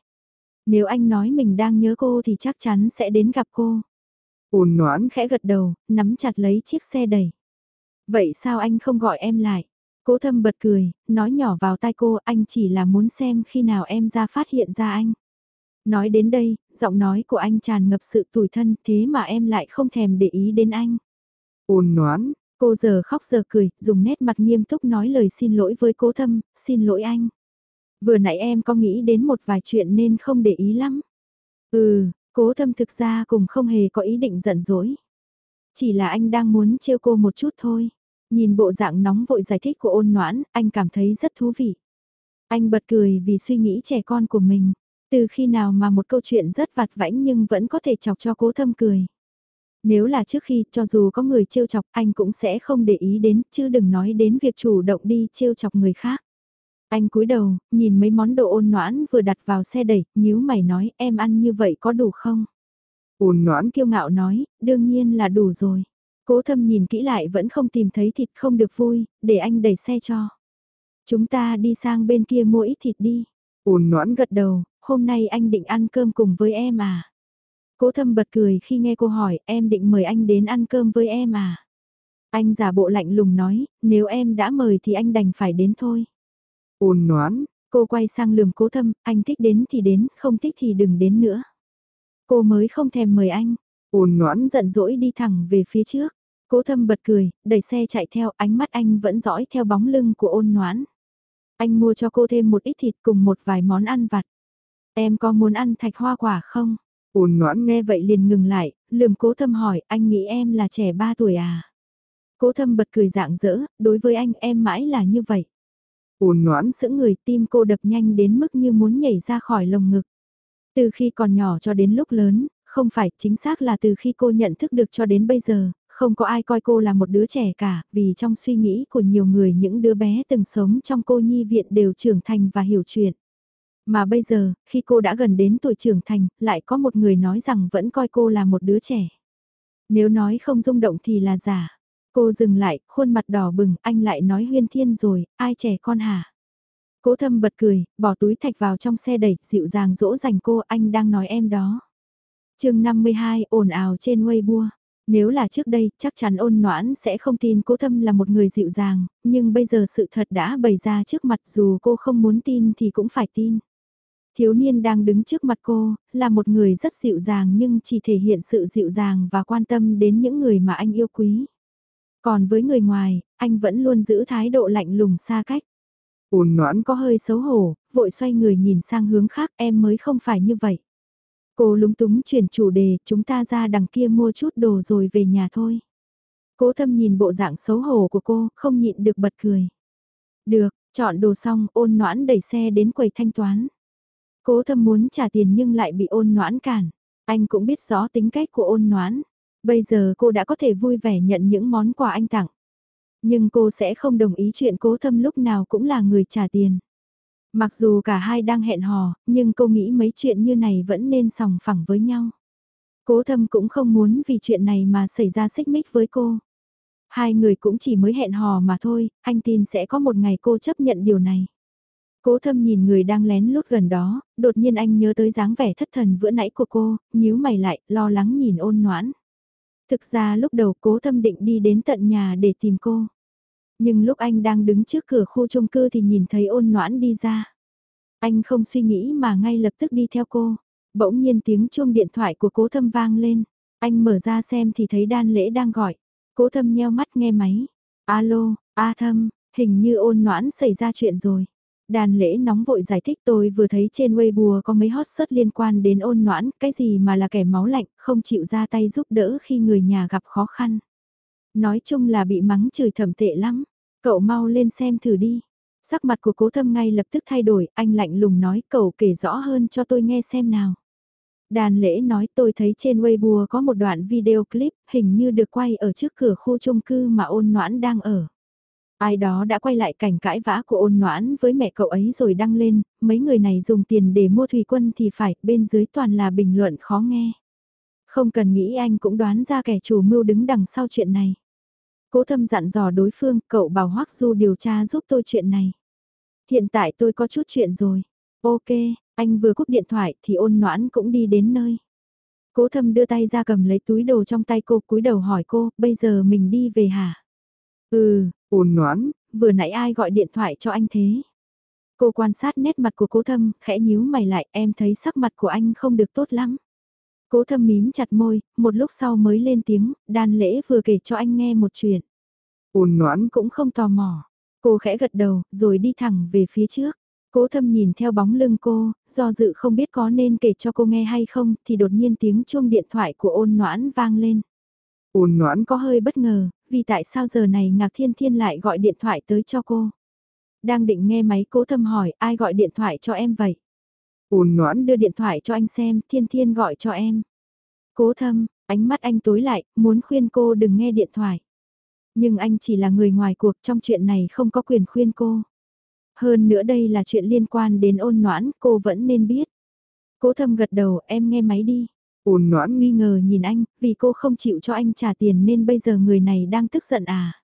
Nếu anh nói mình đang nhớ cô thì chắc chắn sẽ đến gặp cô. Ôn noãn khẽ gật đầu, nắm chặt lấy chiếc xe đẩy. Vậy sao anh không gọi em lại? Cố thâm bật cười, nói nhỏ vào tai cô anh chỉ là muốn xem khi nào em ra phát hiện ra anh. Nói đến đây, giọng nói của anh tràn ngập sự tủi thân thế mà em lại không thèm để ý đến anh. Ôn noãn, cô giờ khóc giờ cười, dùng nét mặt nghiêm túc nói lời xin lỗi với cố thâm, xin lỗi anh. Vừa nãy em có nghĩ đến một vài chuyện nên không để ý lắm. Ừ, cố thâm thực ra cũng không hề có ý định giận dỗi. Chỉ là anh đang muốn trêu cô một chút thôi. Nhìn bộ dạng nóng vội giải thích của ôn noãn, anh cảm thấy rất thú vị. Anh bật cười vì suy nghĩ trẻ con của mình. Từ khi nào mà một câu chuyện rất vặt vãnh nhưng vẫn có thể chọc cho cố thâm cười. Nếu là trước khi, cho dù có người trêu chọc, anh cũng sẽ không để ý đến, chứ đừng nói đến việc chủ động đi trêu chọc người khác. Anh cúi đầu, nhìn mấy món đồ ôn noãn vừa đặt vào xe đẩy, nhíu mày nói, em ăn như vậy có đủ không? Ôn noãn kiêu ngạo nói, đương nhiên là đủ rồi. Cố thâm nhìn kỹ lại vẫn không tìm thấy thịt không được vui, để anh đẩy xe cho. Chúng ta đi sang bên kia mua ít thịt đi. Ôn noãn gật đầu, hôm nay anh định ăn cơm cùng với em à? Cố thâm bật cười khi nghe cô hỏi, em định mời anh đến ăn cơm với em à? Anh giả bộ lạnh lùng nói, nếu em đã mời thì anh đành phải đến thôi. Ôn noãn, cô quay sang lườm cố thâm, anh thích đến thì đến, không thích thì đừng đến nữa. Cô mới không thèm mời anh. Ôn noãn giận dỗi đi thẳng về phía trước. Cố thâm bật cười, đẩy xe chạy theo, ánh mắt anh vẫn dõi theo bóng lưng của ôn noãn. Anh mua cho cô thêm một ít thịt cùng một vài món ăn vặt. Em có muốn ăn thạch hoa quả không? Ôn noãn nghe vậy liền ngừng lại, lườm cố thâm hỏi, anh nghĩ em là trẻ 3 tuổi à? Cố thâm bật cười dạng dỡ, đối với anh em mãi là như vậy. Ôn noãn sững người tim cô đập nhanh đến mức như muốn nhảy ra khỏi lồng ngực. Từ khi còn nhỏ cho đến lúc lớn, không phải chính xác là từ khi cô nhận thức được cho đến bây giờ, không có ai coi cô là một đứa trẻ cả, vì trong suy nghĩ của nhiều người những đứa bé từng sống trong cô nhi viện đều trưởng thành và hiểu chuyện. Mà bây giờ, khi cô đã gần đến tuổi trưởng thành, lại có một người nói rằng vẫn coi cô là một đứa trẻ. Nếu nói không rung động thì là giả. Cô dừng lại, khuôn mặt đỏ bừng, anh lại nói huyên thiên rồi, ai trẻ con hả? Cố thâm bật cười, bỏ túi thạch vào trong xe đẩy, dịu dàng dỗ dành cô, anh đang nói em đó. chương 52, ồn ào trên Weibo. Nếu là trước đây, chắc chắn ôn noãn sẽ không tin cố thâm là một người dịu dàng, nhưng bây giờ sự thật đã bày ra trước mặt dù cô không muốn tin thì cũng phải tin. Thiếu niên đang đứng trước mặt cô, là một người rất dịu dàng nhưng chỉ thể hiện sự dịu dàng và quan tâm đến những người mà anh yêu quý. Còn với người ngoài, anh vẫn luôn giữ thái độ lạnh lùng xa cách. Ôn noãn có hơi xấu hổ, vội xoay người nhìn sang hướng khác em mới không phải như vậy. Cô lúng túng chuyển chủ đề, chúng ta ra đằng kia mua chút đồ rồi về nhà thôi. Cố thâm nhìn bộ dạng xấu hổ của cô, không nhịn được bật cười. Được, chọn đồ xong, ôn noãn đẩy xe đến quầy thanh toán. Cố thâm muốn trả tiền nhưng lại bị ôn noãn cản. Anh cũng biết rõ tính cách của ôn noãn. Bây giờ cô đã có thể vui vẻ nhận những món quà anh tặng. Nhưng cô sẽ không đồng ý chuyện cố thâm lúc nào cũng là người trả tiền. Mặc dù cả hai đang hẹn hò, nhưng cô nghĩ mấy chuyện như này vẫn nên sòng phẳng với nhau. Cố thâm cũng không muốn vì chuyện này mà xảy ra xích mích với cô. Hai người cũng chỉ mới hẹn hò mà thôi, anh tin sẽ có một ngày cô chấp nhận điều này. Cố thâm nhìn người đang lén lút gần đó, đột nhiên anh nhớ tới dáng vẻ thất thần vừa nãy của cô, nhíu mày lại, lo lắng nhìn ôn noãn. Thực ra lúc đầu cố thâm định đi đến tận nhà để tìm cô. Nhưng lúc anh đang đứng trước cửa khu chung cư thì nhìn thấy ôn noãn đi ra. Anh không suy nghĩ mà ngay lập tức đi theo cô. Bỗng nhiên tiếng chuông điện thoại của cố thâm vang lên. Anh mở ra xem thì thấy đan lễ đang gọi. Cố thâm nheo mắt nghe máy. Alo, A thâm, hình như ôn noãn xảy ra chuyện rồi. Đàn lễ nóng vội giải thích tôi vừa thấy trên Weibo có mấy hot search liên quan đến ôn noãn, cái gì mà là kẻ máu lạnh, không chịu ra tay giúp đỡ khi người nhà gặp khó khăn. Nói chung là bị mắng chửi thầm tệ lắm, cậu mau lên xem thử đi. Sắc mặt của cố thâm ngay lập tức thay đổi, anh lạnh lùng nói cậu kể rõ hơn cho tôi nghe xem nào. Đàn lễ nói tôi thấy trên Weibo có một đoạn video clip hình như được quay ở trước cửa khu chung cư mà ôn noãn đang ở. Ai đó đã quay lại cảnh cãi vã của ôn noãn với mẹ cậu ấy rồi đăng lên, mấy người này dùng tiền để mua thủy quân thì phải, bên dưới toàn là bình luận khó nghe. Không cần nghĩ anh cũng đoán ra kẻ chủ mưu đứng đằng sau chuyện này. Cố thâm dặn dò đối phương, cậu bảo Hoắc Du điều tra giúp tôi chuyện này. Hiện tại tôi có chút chuyện rồi. Ok, anh vừa cúp điện thoại thì ôn noãn cũng đi đến nơi. Cố thâm đưa tay ra cầm lấy túi đồ trong tay cô cúi đầu hỏi cô, bây giờ mình đi về hả? Ừ, ôn noãn, vừa nãy ai gọi điện thoại cho anh thế? Cô quan sát nét mặt của cố thâm, khẽ nhíu mày lại, em thấy sắc mặt của anh không được tốt lắm. Cố thâm mím chặt môi, một lúc sau mới lên tiếng, đan lễ vừa kể cho anh nghe một chuyện. Ôn noãn cũng không tò mò. Cô khẽ gật đầu, rồi đi thẳng về phía trước. Cố thâm nhìn theo bóng lưng cô, do dự không biết có nên kể cho cô nghe hay không, thì đột nhiên tiếng chuông điện thoại của ôn noãn vang lên. Ôn noãn có hơi bất ngờ, vì tại sao giờ này Ngạc Thiên Thiên lại gọi điện thoại tới cho cô. Đang định nghe máy cố thâm hỏi ai gọi điện thoại cho em vậy. Ôn noãn đưa điện thoại cho anh xem, Thiên Thiên gọi cho em. Cố thâm, ánh mắt anh tối lại, muốn khuyên cô đừng nghe điện thoại. Nhưng anh chỉ là người ngoài cuộc trong chuyện này không có quyền khuyên cô. Hơn nữa đây là chuyện liên quan đến ôn noãn, cô vẫn nên biết. Cố thâm gật đầu, em nghe máy đi. Ôn noãn nghi ngờ nhìn anh, vì cô không chịu cho anh trả tiền nên bây giờ người này đang tức giận à.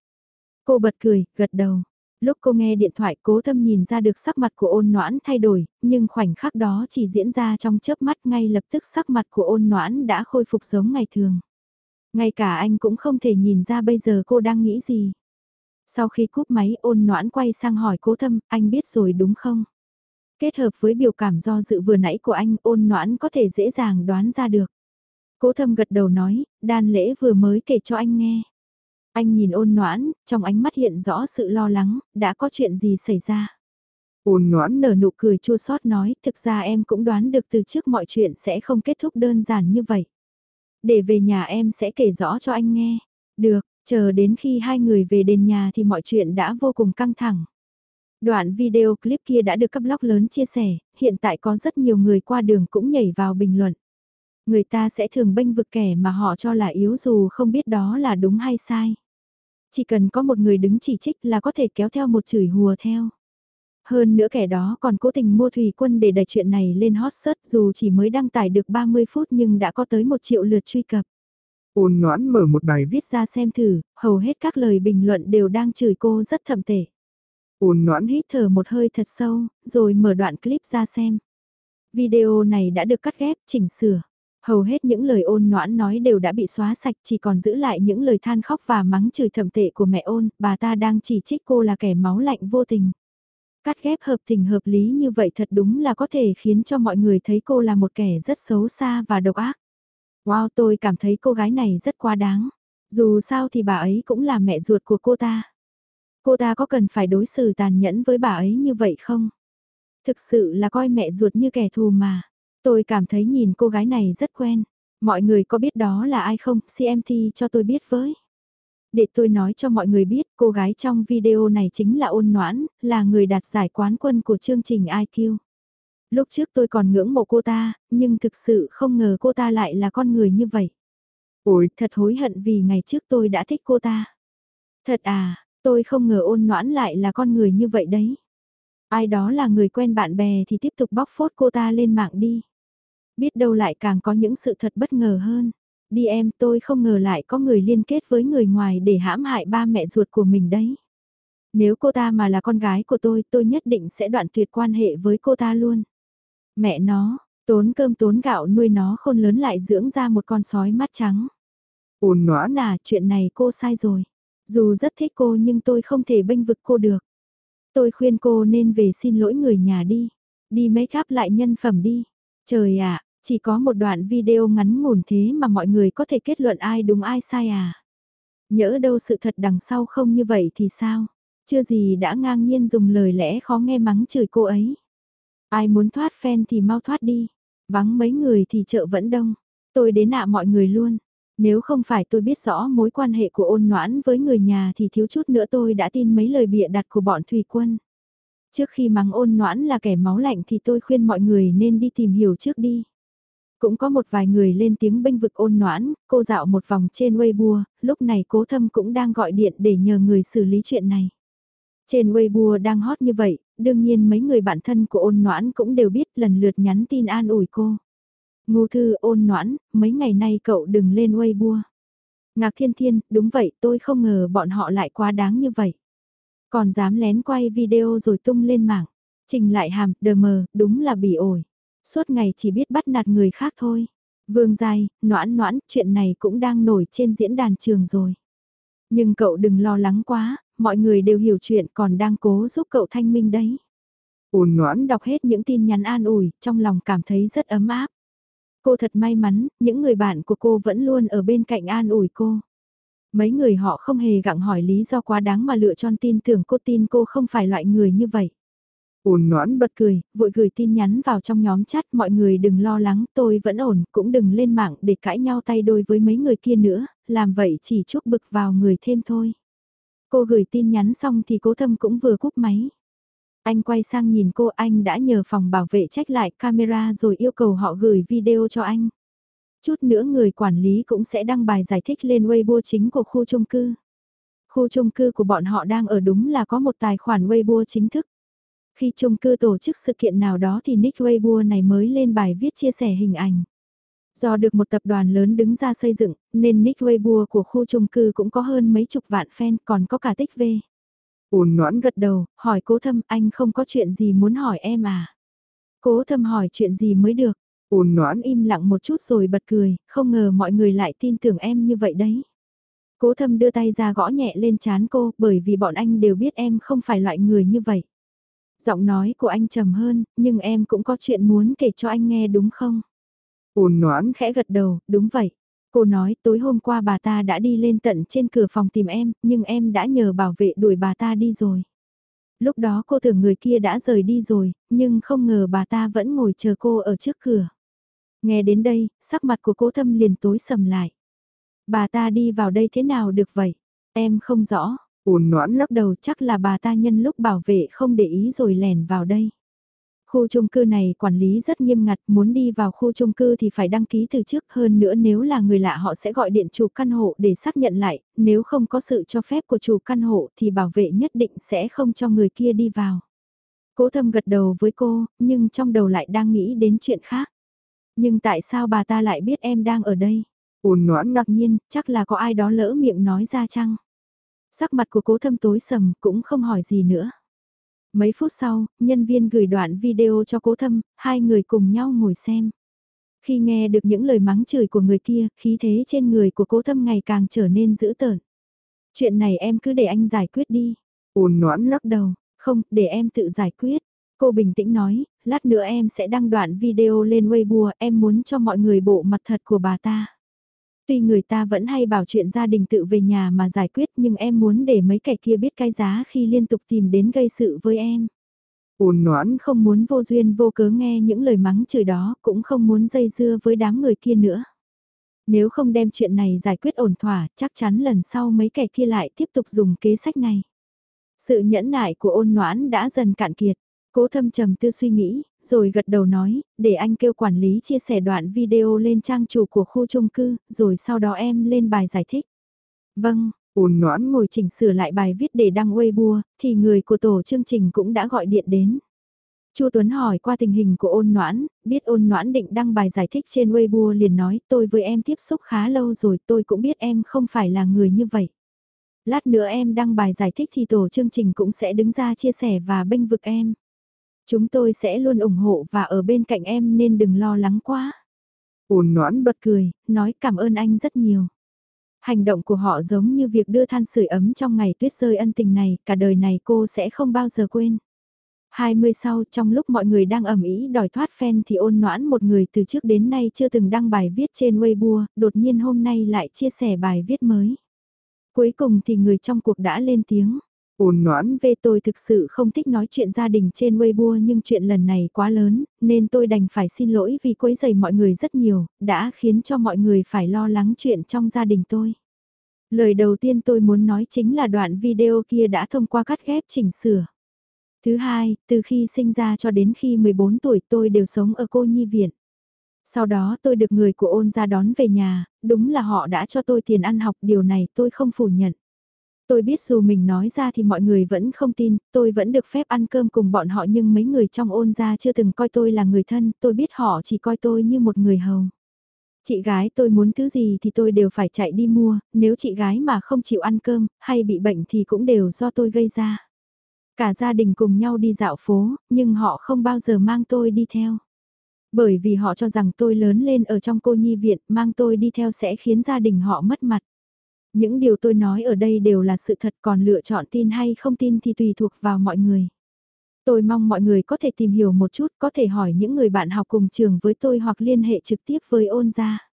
Cô bật cười, gật đầu. Lúc cô nghe điện thoại cố thâm nhìn ra được sắc mặt của ôn noãn thay đổi, nhưng khoảnh khắc đó chỉ diễn ra trong chớp mắt ngay lập tức sắc mặt của ôn noãn đã khôi phục giống ngày thường. Ngay cả anh cũng không thể nhìn ra bây giờ cô đang nghĩ gì. Sau khi cúp máy ôn noãn quay sang hỏi cố thâm, anh biết rồi đúng không? Kết hợp với biểu cảm do dự vừa nãy của anh ôn noãn có thể dễ dàng đoán ra được. Cố thâm gật đầu nói, đan lễ vừa mới kể cho anh nghe. Anh nhìn ôn noãn, trong ánh mắt hiện rõ sự lo lắng, đã có chuyện gì xảy ra. Ôn noãn nở nụ cười chua xót nói, thực ra em cũng đoán được từ trước mọi chuyện sẽ không kết thúc đơn giản như vậy. Để về nhà em sẽ kể rõ cho anh nghe. Được, chờ đến khi hai người về đến nhà thì mọi chuyện đã vô cùng căng thẳng. Đoạn video clip kia đã được các blog lớn chia sẻ, hiện tại có rất nhiều người qua đường cũng nhảy vào bình luận. Người ta sẽ thường bênh vực kẻ mà họ cho là yếu dù không biết đó là đúng hay sai. Chỉ cần có một người đứng chỉ trích là có thể kéo theo một chửi hùa theo. Hơn nữa kẻ đó còn cố tình mua thủy quân để đẩy chuyện này lên hot search dù chỉ mới đăng tải được 30 phút nhưng đã có tới một triệu lượt truy cập. Ôn noãn mở một bài viết ra xem thử, hầu hết các lời bình luận đều đang chửi cô rất thầm tệ. Ôn noãn hít thở một hơi thật sâu, rồi mở đoạn clip ra xem. Video này đã được cắt ghép, chỉnh sửa. Hầu hết những lời ôn noãn nói đều đã bị xóa sạch chỉ còn giữ lại những lời than khóc và mắng chửi thầm tệ của mẹ ôn, bà ta đang chỉ trích cô là kẻ máu lạnh vô tình. Cắt ghép hợp tình hợp lý như vậy thật đúng là có thể khiến cho mọi người thấy cô là một kẻ rất xấu xa và độc ác. Wow tôi cảm thấy cô gái này rất quá đáng. Dù sao thì bà ấy cũng là mẹ ruột của cô ta. Cô ta có cần phải đối xử tàn nhẫn với bà ấy như vậy không? Thực sự là coi mẹ ruột như kẻ thù mà. Tôi cảm thấy nhìn cô gái này rất quen. Mọi người có biết đó là ai không? CMT cho tôi biết với. Để tôi nói cho mọi người biết cô gái trong video này chính là ôn noãn, là người đạt giải quán quân của chương trình IQ. Lúc trước tôi còn ngưỡng mộ cô ta, nhưng thực sự không ngờ cô ta lại là con người như vậy. Ôi, thật hối hận vì ngày trước tôi đã thích cô ta. Thật à, tôi không ngờ ôn noãn lại là con người như vậy đấy. Ai đó là người quen bạn bè thì tiếp tục bóc phốt cô ta lên mạng đi. Biết đâu lại càng có những sự thật bất ngờ hơn. Đi em tôi không ngờ lại có người liên kết với người ngoài để hãm hại ba mẹ ruột của mình đấy. Nếu cô ta mà là con gái của tôi tôi nhất định sẽ đoạn tuyệt quan hệ với cô ta luôn. Mẹ nó, tốn cơm tốn gạo nuôi nó khôn lớn lại dưỡng ra một con sói mắt trắng. Ôn noãn à, chuyện này cô sai rồi. Dù rất thích cô nhưng tôi không thể bênh vực cô được. Tôi khuyên cô nên về xin lỗi người nhà đi. Đi make up lại nhân phẩm đi. Trời ạ, chỉ có một đoạn video ngắn ngủn thế mà mọi người có thể kết luận ai đúng ai sai à. Nhỡ đâu sự thật đằng sau không như vậy thì sao? Chưa gì đã ngang nhiên dùng lời lẽ khó nghe mắng chửi cô ấy. Ai muốn thoát fan thì mau thoát đi. Vắng mấy người thì chợ vẫn đông. Tôi đến nạ mọi người luôn. Nếu không phải tôi biết rõ mối quan hệ của ôn noãn với người nhà thì thiếu chút nữa tôi đã tin mấy lời bịa đặt của bọn thủy quân. Trước khi mắng ôn noãn là kẻ máu lạnh thì tôi khuyên mọi người nên đi tìm hiểu trước đi. Cũng có một vài người lên tiếng bênh vực ôn noãn, cô dạo một vòng trên Weibo, lúc này cố thâm cũng đang gọi điện để nhờ người xử lý chuyện này. Trên Weibo đang hot như vậy, đương nhiên mấy người bạn thân của ôn noãn cũng đều biết lần lượt nhắn tin an ủi cô. Ngô thư ôn noãn, mấy ngày nay cậu đừng lên Weibo. Ngạc thiên thiên, đúng vậy tôi không ngờ bọn họ lại quá đáng như vậy. Còn dám lén quay video rồi tung lên mạng. Trình lại hàm, đờ mờ, đúng là bị ổi. Suốt ngày chỉ biết bắt nạt người khác thôi. Vương Giai, noãn noãn, chuyện này cũng đang nổi trên diễn đàn trường rồi. Nhưng cậu đừng lo lắng quá, mọi người đều hiểu chuyện còn đang cố giúp cậu thanh minh đấy. Ôn noãn đọc hết những tin nhắn an ủi, trong lòng cảm thấy rất ấm áp. Cô thật may mắn, những người bạn của cô vẫn luôn ở bên cạnh an ủi cô. Mấy người họ không hề gặng hỏi lý do quá đáng mà lựa chọn tin tưởng cô tin cô không phải loại người như vậy. Ôn noãn bật cười, vội gửi tin nhắn vào trong nhóm chat mọi người đừng lo lắng tôi vẫn ổn, cũng đừng lên mạng để cãi nhau tay đôi với mấy người kia nữa, làm vậy chỉ chúc bực vào người thêm thôi. Cô gửi tin nhắn xong thì cố thâm cũng vừa cúp máy. Anh quay sang nhìn cô anh đã nhờ phòng bảo vệ trách lại camera rồi yêu cầu họ gửi video cho anh. Chút nữa người quản lý cũng sẽ đăng bài giải thích lên Weibo chính của khu chung cư. Khu chung cư của bọn họ đang ở đúng là có một tài khoản Weibo chính thức. Khi chung cư tổ chức sự kiện nào đó thì Nick Weibo này mới lên bài viết chia sẻ hình ảnh. Do được một tập đoàn lớn đứng ra xây dựng, nên Nick Weibo của khu chung cư cũng có hơn mấy chục vạn fan, còn có cả tích V. Ôn noãn gật đầu, hỏi cố thâm anh không có chuyện gì muốn hỏi em à? Cố thâm hỏi chuyện gì mới được? Ôn noãn im lặng một chút rồi bật cười, không ngờ mọi người lại tin tưởng em như vậy đấy. Cố thâm đưa tay ra gõ nhẹ lên chán cô, bởi vì bọn anh đều biết em không phải loại người như vậy. Giọng nói của anh trầm hơn, nhưng em cũng có chuyện muốn kể cho anh nghe đúng không? Ôn noãn khẽ gật đầu, đúng vậy. Cô nói tối hôm qua bà ta đã đi lên tận trên cửa phòng tìm em, nhưng em đã nhờ bảo vệ đuổi bà ta đi rồi. Lúc đó cô tưởng người kia đã rời đi rồi, nhưng không ngờ bà ta vẫn ngồi chờ cô ở trước cửa. Nghe đến đây, sắc mặt của cố thâm liền tối sầm lại. Bà ta đi vào đây thế nào được vậy? Em không rõ. Ôn noãn lắc đầu chắc là bà ta nhân lúc bảo vệ không để ý rồi lẻn vào đây. Khu chung cư này quản lý rất nghiêm ngặt, muốn đi vào khu chung cư thì phải đăng ký từ trước hơn nữa nếu là người lạ họ sẽ gọi điện chủ căn hộ để xác nhận lại, nếu không có sự cho phép của chủ căn hộ thì bảo vệ nhất định sẽ không cho người kia đi vào. Cố thâm gật đầu với cô, nhưng trong đầu lại đang nghĩ đến chuyện khác. Nhưng tại sao bà ta lại biết em đang ở đây? Ôn noãn ngạc nhiên, chắc là có ai đó lỡ miệng nói ra chăng? Sắc mặt của cố thâm tối sầm cũng không hỏi gì nữa. Mấy phút sau, nhân viên gửi đoạn video cho cố thâm, hai người cùng nhau ngồi xem. Khi nghe được những lời mắng chửi của người kia, khí thế trên người của cố thâm ngày càng trở nên dữ tợn. Chuyện này em cứ để anh giải quyết đi. Ôn noãn lắc đầu, không, để em tự giải quyết. Cô bình tĩnh nói, lát nữa em sẽ đăng đoạn video lên Weibo, em muốn cho mọi người bộ mặt thật của bà ta. Tuy người ta vẫn hay bảo chuyện gia đình tự về nhà mà giải quyết nhưng em muốn để mấy kẻ kia biết cái giá khi liên tục tìm đến gây sự với em. Ôn noãn không muốn vô duyên vô cớ nghe những lời mắng chửi đó cũng không muốn dây dưa với đám người kia nữa. Nếu không đem chuyện này giải quyết ổn thỏa chắc chắn lần sau mấy kẻ kia lại tiếp tục dùng kế sách này. Sự nhẫn nại của ôn noãn đã dần cạn kiệt. Cố thâm trầm tư suy nghĩ, rồi gật đầu nói, để anh kêu quản lý chia sẻ đoạn video lên trang chủ của khu chung cư, rồi sau đó em lên bài giải thích. Vâng, ôn noãn ngồi chỉnh sửa lại bài viết để đăng Weibo, thì người của tổ chương trình cũng đã gọi điện đến. Chu Tuấn hỏi qua tình hình của ôn noãn, biết ôn noãn định đăng bài giải thích trên Weibo liền nói tôi với em tiếp xúc khá lâu rồi tôi cũng biết em không phải là người như vậy. Lát nữa em đăng bài giải thích thì tổ chương trình cũng sẽ đứng ra chia sẻ và bênh vực em. Chúng tôi sẽ luôn ủng hộ và ở bên cạnh em nên đừng lo lắng quá. Ôn noãn bật cười, nói cảm ơn anh rất nhiều. Hành động của họ giống như việc đưa than sưởi ấm trong ngày tuyết rơi ân tình này, cả đời này cô sẽ không bao giờ quên. 20 sau, trong lúc mọi người đang ẩm ý đòi thoát fan thì ôn noãn một người từ trước đến nay chưa từng đăng bài viết trên Weibo, đột nhiên hôm nay lại chia sẻ bài viết mới. Cuối cùng thì người trong cuộc đã lên tiếng ôn noãn, Về tôi thực sự không thích nói chuyện gia đình trên Weibo nhưng chuyện lần này quá lớn, nên tôi đành phải xin lỗi vì quấy rầy mọi người rất nhiều, đã khiến cho mọi người phải lo lắng chuyện trong gia đình tôi. Lời đầu tiên tôi muốn nói chính là đoạn video kia đã thông qua cắt ghép chỉnh sửa. Thứ hai, từ khi sinh ra cho đến khi 14 tuổi tôi đều sống ở cô nhi viện. Sau đó tôi được người của ôn ra đón về nhà, đúng là họ đã cho tôi tiền ăn học, điều này tôi không phủ nhận. Tôi biết dù mình nói ra thì mọi người vẫn không tin, tôi vẫn được phép ăn cơm cùng bọn họ nhưng mấy người trong ôn ra chưa từng coi tôi là người thân, tôi biết họ chỉ coi tôi như một người hầu. Chị gái tôi muốn thứ gì thì tôi đều phải chạy đi mua, nếu chị gái mà không chịu ăn cơm, hay bị bệnh thì cũng đều do tôi gây ra. Cả gia đình cùng nhau đi dạo phố, nhưng họ không bao giờ mang tôi đi theo. Bởi vì họ cho rằng tôi lớn lên ở trong cô nhi viện, mang tôi đi theo sẽ khiến gia đình họ mất mặt. Những điều tôi nói ở đây đều là sự thật còn lựa chọn tin hay không tin thì tùy thuộc vào mọi người. Tôi mong mọi người có thể tìm hiểu một chút, có thể hỏi những người bạn học cùng trường với tôi hoặc liên hệ trực tiếp với ôn gia.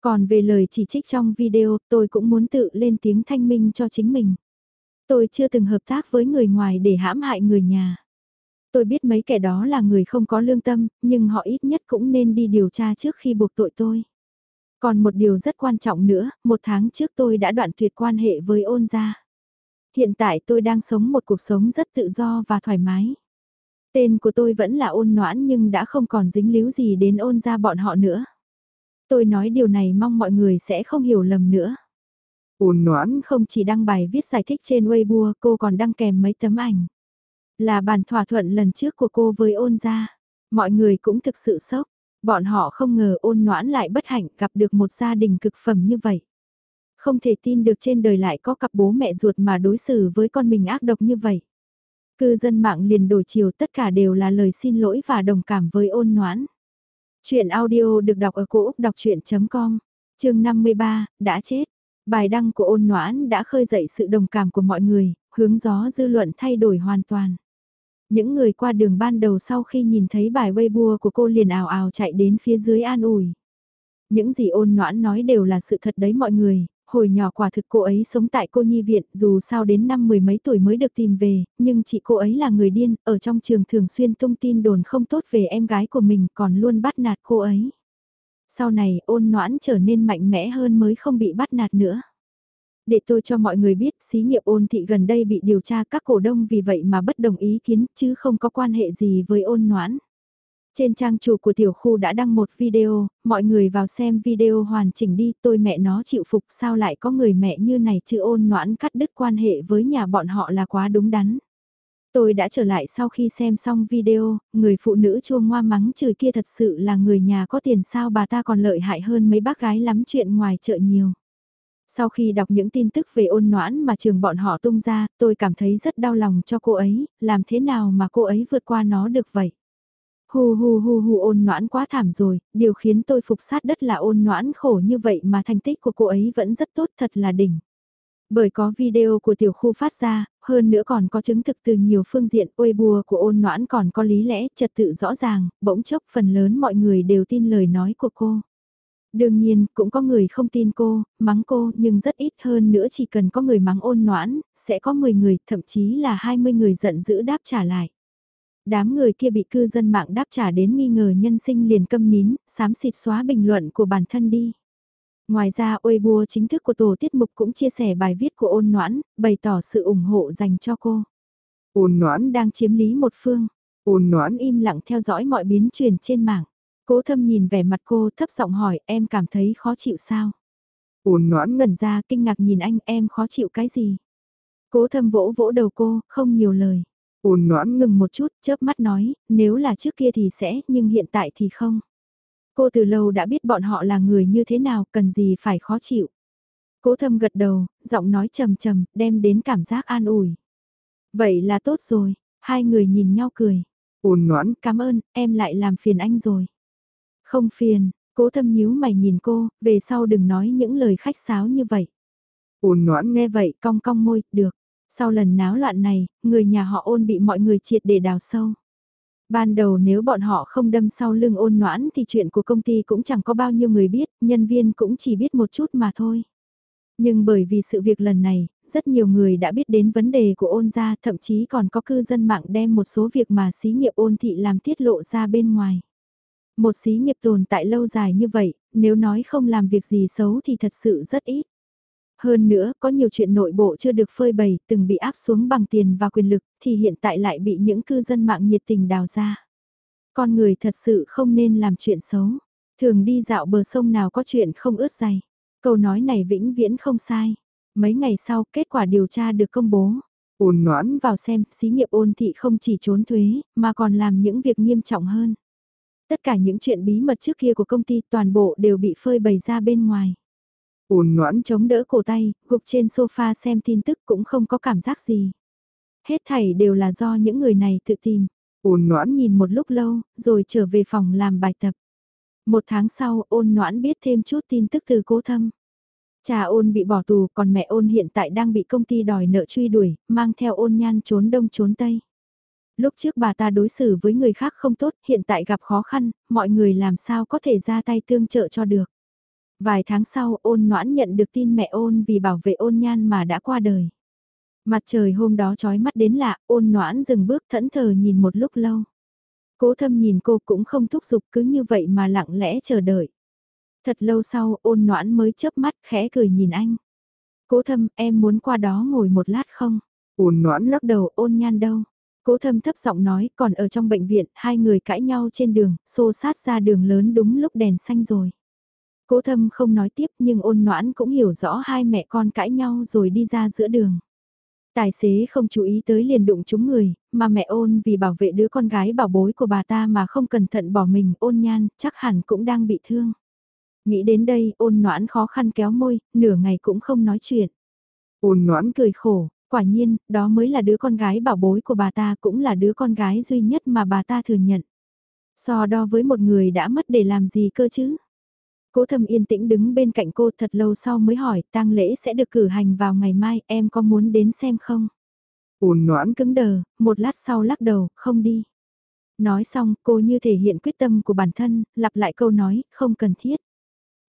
Còn về lời chỉ trích trong video, tôi cũng muốn tự lên tiếng thanh minh cho chính mình. Tôi chưa từng hợp tác với người ngoài để hãm hại người nhà. Tôi biết mấy kẻ đó là người không có lương tâm, nhưng họ ít nhất cũng nên đi điều tra trước khi buộc tội tôi. Còn một điều rất quan trọng nữa, một tháng trước tôi đã đoạn tuyệt quan hệ với ôn gia. Hiện tại tôi đang sống một cuộc sống rất tự do và thoải mái. Tên của tôi vẫn là ôn noãn nhưng đã không còn dính líu gì đến ôn gia bọn họ nữa. Tôi nói điều này mong mọi người sẽ không hiểu lầm nữa. ôn noãn, Không chỉ đăng bài viết giải thích trên Weibo, cô còn đăng kèm mấy tấm ảnh. Là bàn thỏa thuận lần trước của cô với ôn gia. Mọi người cũng thực sự sốc. Bọn họ không ngờ ôn noãn lại bất hạnh gặp được một gia đình cực phẩm như vậy. Không thể tin được trên đời lại có cặp bố mẹ ruột mà đối xử với con mình ác độc như vậy. Cư dân mạng liền đổi chiều tất cả đều là lời xin lỗi và đồng cảm với ôn noãn. Chuyện audio được đọc ở cổ Úc đọc chuyện.com, chương 53, đã chết. Bài đăng của ôn noãn đã khơi dậy sự đồng cảm của mọi người, hướng gió dư luận thay đổi hoàn toàn. Những người qua đường ban đầu sau khi nhìn thấy bài Weibo của cô liền ào ào chạy đến phía dưới an ủi. Những gì ôn noãn nói đều là sự thật đấy mọi người, hồi nhỏ quả thực cô ấy sống tại cô nhi viện dù sao đến năm mười mấy tuổi mới được tìm về, nhưng chị cô ấy là người điên, ở trong trường thường xuyên tung tin đồn không tốt về em gái của mình còn luôn bắt nạt cô ấy. Sau này ôn noãn trở nên mạnh mẽ hơn mới không bị bắt nạt nữa. Để tôi cho mọi người biết xí nghiệp ôn thị gần đây bị điều tra các cổ đông vì vậy mà bất đồng ý kiến chứ không có quan hệ gì với ôn noãn. Trên trang chủ của tiểu khu đã đăng một video, mọi người vào xem video hoàn chỉnh đi, tôi mẹ nó chịu phục sao lại có người mẹ như này chứ ôn noãn cắt đứt quan hệ với nhà bọn họ là quá đúng đắn. Tôi đã trở lại sau khi xem xong video, người phụ nữ chua ngoa mắng chửi kia thật sự là người nhà có tiền sao bà ta còn lợi hại hơn mấy bác gái lắm chuyện ngoài chợ nhiều. Sau khi đọc những tin tức về ôn noãn mà trường bọn họ tung ra, tôi cảm thấy rất đau lòng cho cô ấy, làm thế nào mà cô ấy vượt qua nó được vậy? hù hù hù hù ôn noãn quá thảm rồi, điều khiến tôi phục sát đất là ôn noãn khổ như vậy mà thành tích của cô ấy vẫn rất tốt thật là đỉnh. Bởi có video của tiểu khu phát ra, hơn nữa còn có chứng thực từ nhiều phương diện ôi bùa của ôn noãn còn có lý lẽ, trật tự rõ ràng, bỗng chốc phần lớn mọi người đều tin lời nói của cô. Đương nhiên, cũng có người không tin cô, mắng cô, nhưng rất ít hơn nữa chỉ cần có người mắng ôn noãn, sẽ có 10 người, thậm chí là 20 người giận dữ đáp trả lại. Đám người kia bị cư dân mạng đáp trả đến nghi ngờ nhân sinh liền câm nín, xám xịt xóa bình luận của bản thân đi. Ngoài ra Weibo chính thức của tổ tiết mục cũng chia sẻ bài viết của ôn noãn, bày tỏ sự ủng hộ dành cho cô. ôn noãn, Đang chiếm lý một phương, ôn noãn, im lặng theo dõi mọi biến truyền trên mạng. Cố thâm nhìn vẻ mặt cô thấp giọng hỏi em cảm thấy khó chịu sao? ôn noãn, Ngẩn ra kinh ngạc nhìn anh em khó chịu cái gì? Cố thâm vỗ vỗ đầu cô, không nhiều lời. ôn noãn, Ngừng một chút, chớp mắt nói, nếu là trước kia thì sẽ, nhưng hiện tại thì không. Cô từ lâu đã biết bọn họ là người như thế nào, cần gì phải khó chịu. Cố thâm gật đầu, giọng nói trầm trầm, đem đến cảm giác an ủi. Vậy là tốt rồi, hai người nhìn nhau cười. ôn noãn, Cảm ơn, em lại làm phiền anh rồi. Không phiền, cố thâm nhíu mày nhìn cô, về sau đừng nói những lời khách sáo như vậy. ôn noãn, Nghe vậy cong cong môi, được. Sau lần náo loạn này, người nhà họ ôn bị mọi người triệt để đào sâu. Ban đầu nếu bọn họ không đâm sau lưng ôn noãn thì chuyện của công ty cũng chẳng có bao nhiêu người biết, nhân viên cũng chỉ biết một chút mà thôi. Nhưng bởi vì sự việc lần này, rất nhiều người đã biết đến vấn đề của ôn gia, thậm chí còn có cư dân mạng đem một số việc mà xí nghiệp ôn thị làm tiết lộ ra bên ngoài. Một xí nghiệp tồn tại lâu dài như vậy, nếu nói không làm việc gì xấu thì thật sự rất ít. Hơn nữa, có nhiều chuyện nội bộ chưa được phơi bày, từng bị áp xuống bằng tiền và quyền lực, thì hiện tại lại bị những cư dân mạng nhiệt tình đào ra. Con người thật sự không nên làm chuyện xấu. Thường đi dạo bờ sông nào có chuyện không ướt giày. Câu nói này vĩnh viễn không sai. Mấy ngày sau, kết quả điều tra được công bố. Ôn noãn vào xem, xí nghiệp ôn thị không chỉ trốn thuế, mà còn làm những việc nghiêm trọng hơn. Tất cả những chuyện bí mật trước kia của công ty toàn bộ đều bị phơi bày ra bên ngoài. Ôn noãn chống đỡ cổ tay, gục trên sofa xem tin tức cũng không có cảm giác gì. Hết thảy đều là do những người này tự tìm. Ôn noãn nhìn một lúc lâu, rồi trở về phòng làm bài tập. Một tháng sau, ôn noãn biết thêm chút tin tức từ cố thâm. Cha ôn bị bỏ tù, còn mẹ ôn hiện tại đang bị công ty đòi nợ truy đuổi, mang theo ôn nhan trốn đông trốn tây. Lúc trước bà ta đối xử với người khác không tốt, hiện tại gặp khó khăn, mọi người làm sao có thể ra tay tương trợ cho được. Vài tháng sau ôn noãn nhận được tin mẹ ôn vì bảo vệ ôn nhan mà đã qua đời. Mặt trời hôm đó trói mắt đến lạ, ôn noãn dừng bước thẫn thờ nhìn một lúc lâu. Cố thâm nhìn cô cũng không thúc giục cứ như vậy mà lặng lẽ chờ đợi. Thật lâu sau ôn noãn mới chớp mắt khẽ cười nhìn anh. Cố thâm em muốn qua đó ngồi một lát không? Ôn noãn lắc đầu ôn nhan đâu? Cố thâm thấp giọng nói còn ở trong bệnh viện hai người cãi nhau trên đường, xô sát ra đường lớn đúng lúc đèn xanh rồi. Cố thâm không nói tiếp nhưng ôn noãn cũng hiểu rõ hai mẹ con cãi nhau rồi đi ra giữa đường. Tài xế không chú ý tới liền đụng chúng người, mà mẹ ôn vì bảo vệ đứa con gái bảo bối của bà ta mà không cẩn thận bỏ mình ôn nhan, chắc hẳn cũng đang bị thương. Nghĩ đến đây, ôn noãn khó khăn kéo môi, nửa ngày cũng không nói chuyện. Ôn noãn cười khổ, quả nhiên, đó mới là đứa con gái bảo bối của bà ta cũng là đứa con gái duy nhất mà bà ta thừa nhận. So đo với một người đã mất để làm gì cơ chứ? Cố thầm yên tĩnh đứng bên cạnh cô thật lâu sau mới hỏi tang lễ sẽ được cử hành vào ngày mai em có muốn đến xem không? Ôn noãn cứng đờ, một lát sau lắc đầu, không đi. Nói xong cô như thể hiện quyết tâm của bản thân, lặp lại câu nói, không cần thiết.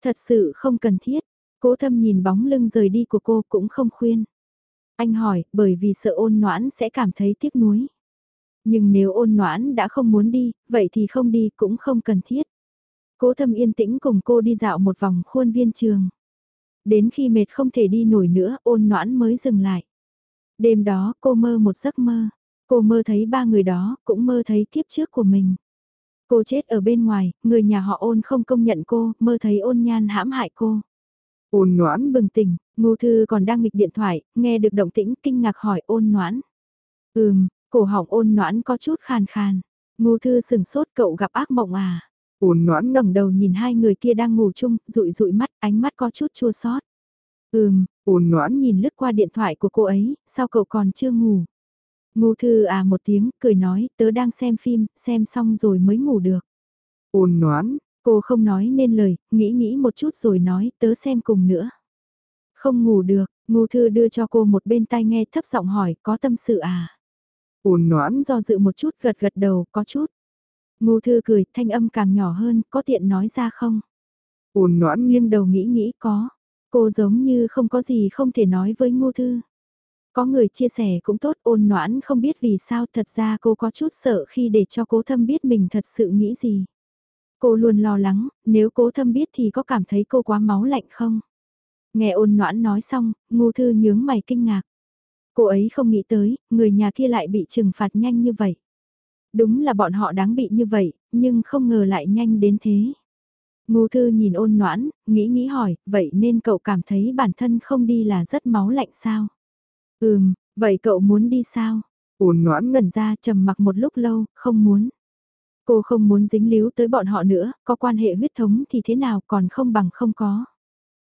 Thật sự không cần thiết, cố thâm nhìn bóng lưng rời đi của cô cũng không khuyên. Anh hỏi, bởi vì sợ ôn noãn sẽ cảm thấy tiếc nuối. Nhưng nếu ôn noãn đã không muốn đi, vậy thì không đi cũng không cần thiết. Cố thâm yên tĩnh cùng cô đi dạo một vòng khuôn viên trường. Đến khi mệt không thể đi nổi nữa, ôn noãn mới dừng lại. Đêm đó cô mơ một giấc mơ. Cô mơ thấy ba người đó, cũng mơ thấy kiếp trước của mình. Cô chết ở bên ngoài, người nhà họ ôn không công nhận cô, mơ thấy ôn nhan hãm hại cô. Ôn noãn bừng tỉnh, ngô thư còn đang nghịch điện thoại, nghe được động tĩnh kinh ngạc hỏi ôn noãn. Ừm, cổ họng ôn noãn có chút khàn khàn. Ngô thư sừng sốt cậu gặp ác mộng à. Ôn noãn ngẩng đầu nhìn hai người kia đang ngủ chung, rụi rụi mắt, ánh mắt có chút chua xót. Ừm, ôn noãn nhìn lướt qua điện thoại của cô ấy, sao cậu còn chưa ngủ? Ngô thư à một tiếng, cười nói, tớ đang xem phim, xem xong rồi mới ngủ được. Ôn noãn, cô không nói nên lời, nghĩ nghĩ một chút rồi nói, tớ xem cùng nữa. Không ngủ được, Ngô thư đưa cho cô một bên tai nghe thấp giọng hỏi, có tâm sự à? Ôn noãn do dự một chút gật gật đầu, có chút. Ngô thư cười, thanh âm càng nhỏ hơn, có tiện nói ra không? Ôn noãn nghiêng đầu nghĩ nghĩ có. Cô giống như không có gì không thể nói với ngô thư. Có người chia sẻ cũng tốt ôn noãn không biết vì sao thật ra cô có chút sợ khi để cho cố thâm biết mình thật sự nghĩ gì. Cô luôn lo lắng, nếu cố thâm biết thì có cảm thấy cô quá máu lạnh không? Nghe ôn noãn nói xong, ngu thư nhướng mày kinh ngạc. Cô ấy không nghĩ tới, người nhà kia lại bị trừng phạt nhanh như vậy. Đúng là bọn họ đáng bị như vậy, nhưng không ngờ lại nhanh đến thế. Ngô thư nhìn ôn noãn, nghĩ nghĩ hỏi, vậy nên cậu cảm thấy bản thân không đi là rất máu lạnh sao? Ừm, vậy cậu muốn đi sao? Ôn noãn ngẩn ra trầm mặc một lúc lâu, không muốn. Cô không muốn dính líu tới bọn họ nữa, có quan hệ huyết thống thì thế nào còn không bằng không có.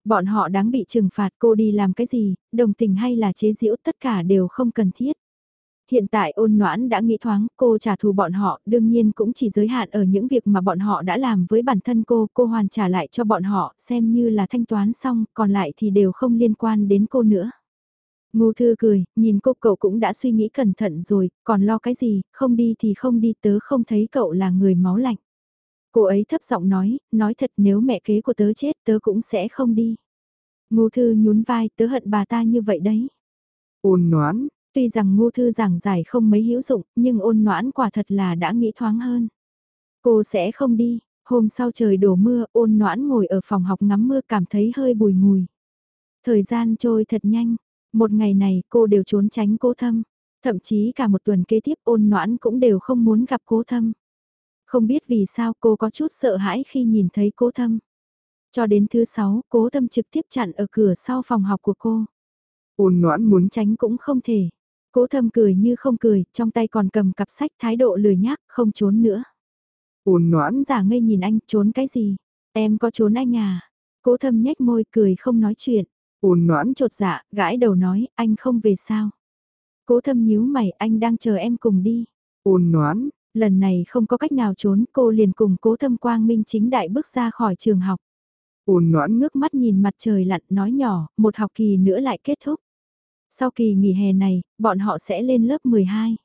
Bọn họ đáng bị trừng phạt cô đi làm cái gì, đồng tình hay là chế giễu tất cả đều không cần thiết. Hiện tại ôn noãn đã nghĩ thoáng cô trả thù bọn họ đương nhiên cũng chỉ giới hạn ở những việc mà bọn họ đã làm với bản thân cô, cô hoàn trả lại cho bọn họ xem như là thanh toán xong, còn lại thì đều không liên quan đến cô nữa. Ngô Thư cười, nhìn cô cậu cũng đã suy nghĩ cẩn thận rồi, còn lo cái gì, không đi thì không đi tớ không thấy cậu là người máu lạnh. Cô ấy thấp giọng nói, nói thật nếu mẹ kế của tớ chết tớ cũng sẽ không đi. Ngô Thư nhún vai tớ hận bà ta như vậy đấy. Ôn noãn, Tuy rằng Ngô Thư giảng giải không mấy hữu dụng, nhưng ôn noãn quả thật là đã nghĩ thoáng hơn. Cô sẽ không đi, hôm sau trời đổ mưa, ôn noãn ngồi ở phòng học ngắm mưa cảm thấy hơi bùi ngùi. Thời gian trôi thật nhanh, một ngày này cô đều trốn tránh cố thâm, thậm chí cả một tuần kế tiếp ôn noãn cũng đều không muốn gặp cố thâm. Không biết vì sao cô có chút sợ hãi khi nhìn thấy cố thâm. Cho đến thứ sáu, cố thâm trực tiếp chặn ở cửa sau phòng học của cô. ôn noãn muốn Tránh cũng không thể. Cố thâm cười như không cười, trong tay còn cầm cặp sách thái độ lười nhác, không trốn nữa. ôn noãn, Giả ngây nhìn anh, trốn cái gì? Em có trốn anh à? Cố thâm nhếch môi cười không nói chuyện ôn noãn, Trột dạ, gãi đầu nói, anh không về sao? Cố thâm nhíu mày, anh đang chờ em cùng đi. ôn noãn, Lần này không có cách nào trốn, cô liền cùng cố thâm quang minh chính đại bước ra khỏi trường học. ôn noãn, Ngước mắt nhìn mặt trời lặn nói nhỏ, một học kỳ nữa lại kết thúc. Sau kỳ nghỉ hè này, bọn họ sẽ lên lớp 12.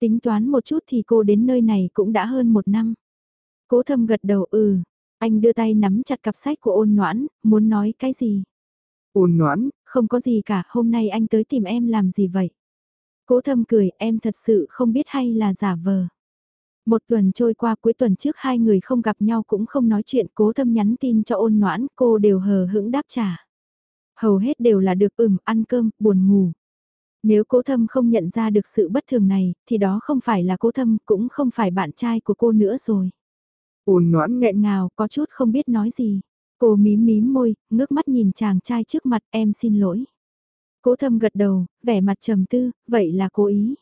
Tính toán một chút thì cô đến nơi này cũng đã hơn một năm. Cố thâm gật đầu ừ, anh đưa tay nắm chặt cặp sách của ôn noãn, muốn nói cái gì? Ôn noãn, Không có gì cả, hôm nay anh tới tìm em làm gì vậy? Cố thâm cười, em thật sự không biết hay là giả vờ. Một tuần trôi qua cuối tuần trước hai người không gặp nhau cũng không nói chuyện cố thâm nhắn tin cho ôn noãn cô đều hờ hững đáp trả. Hầu hết đều là được ừm ăn cơm, buồn ngủ. Nếu cố thâm không nhận ra được sự bất thường này, thì đó không phải là cố thâm, cũng không phải bạn trai của cô nữa rồi. ôn noãn nghẹn, Nghẹn ngào, có chút không biết nói gì. Cô mím mím môi, ngước mắt nhìn chàng trai trước mặt, em xin lỗi. Cố thâm gật đầu, vẻ mặt trầm tư, vậy là cố ý.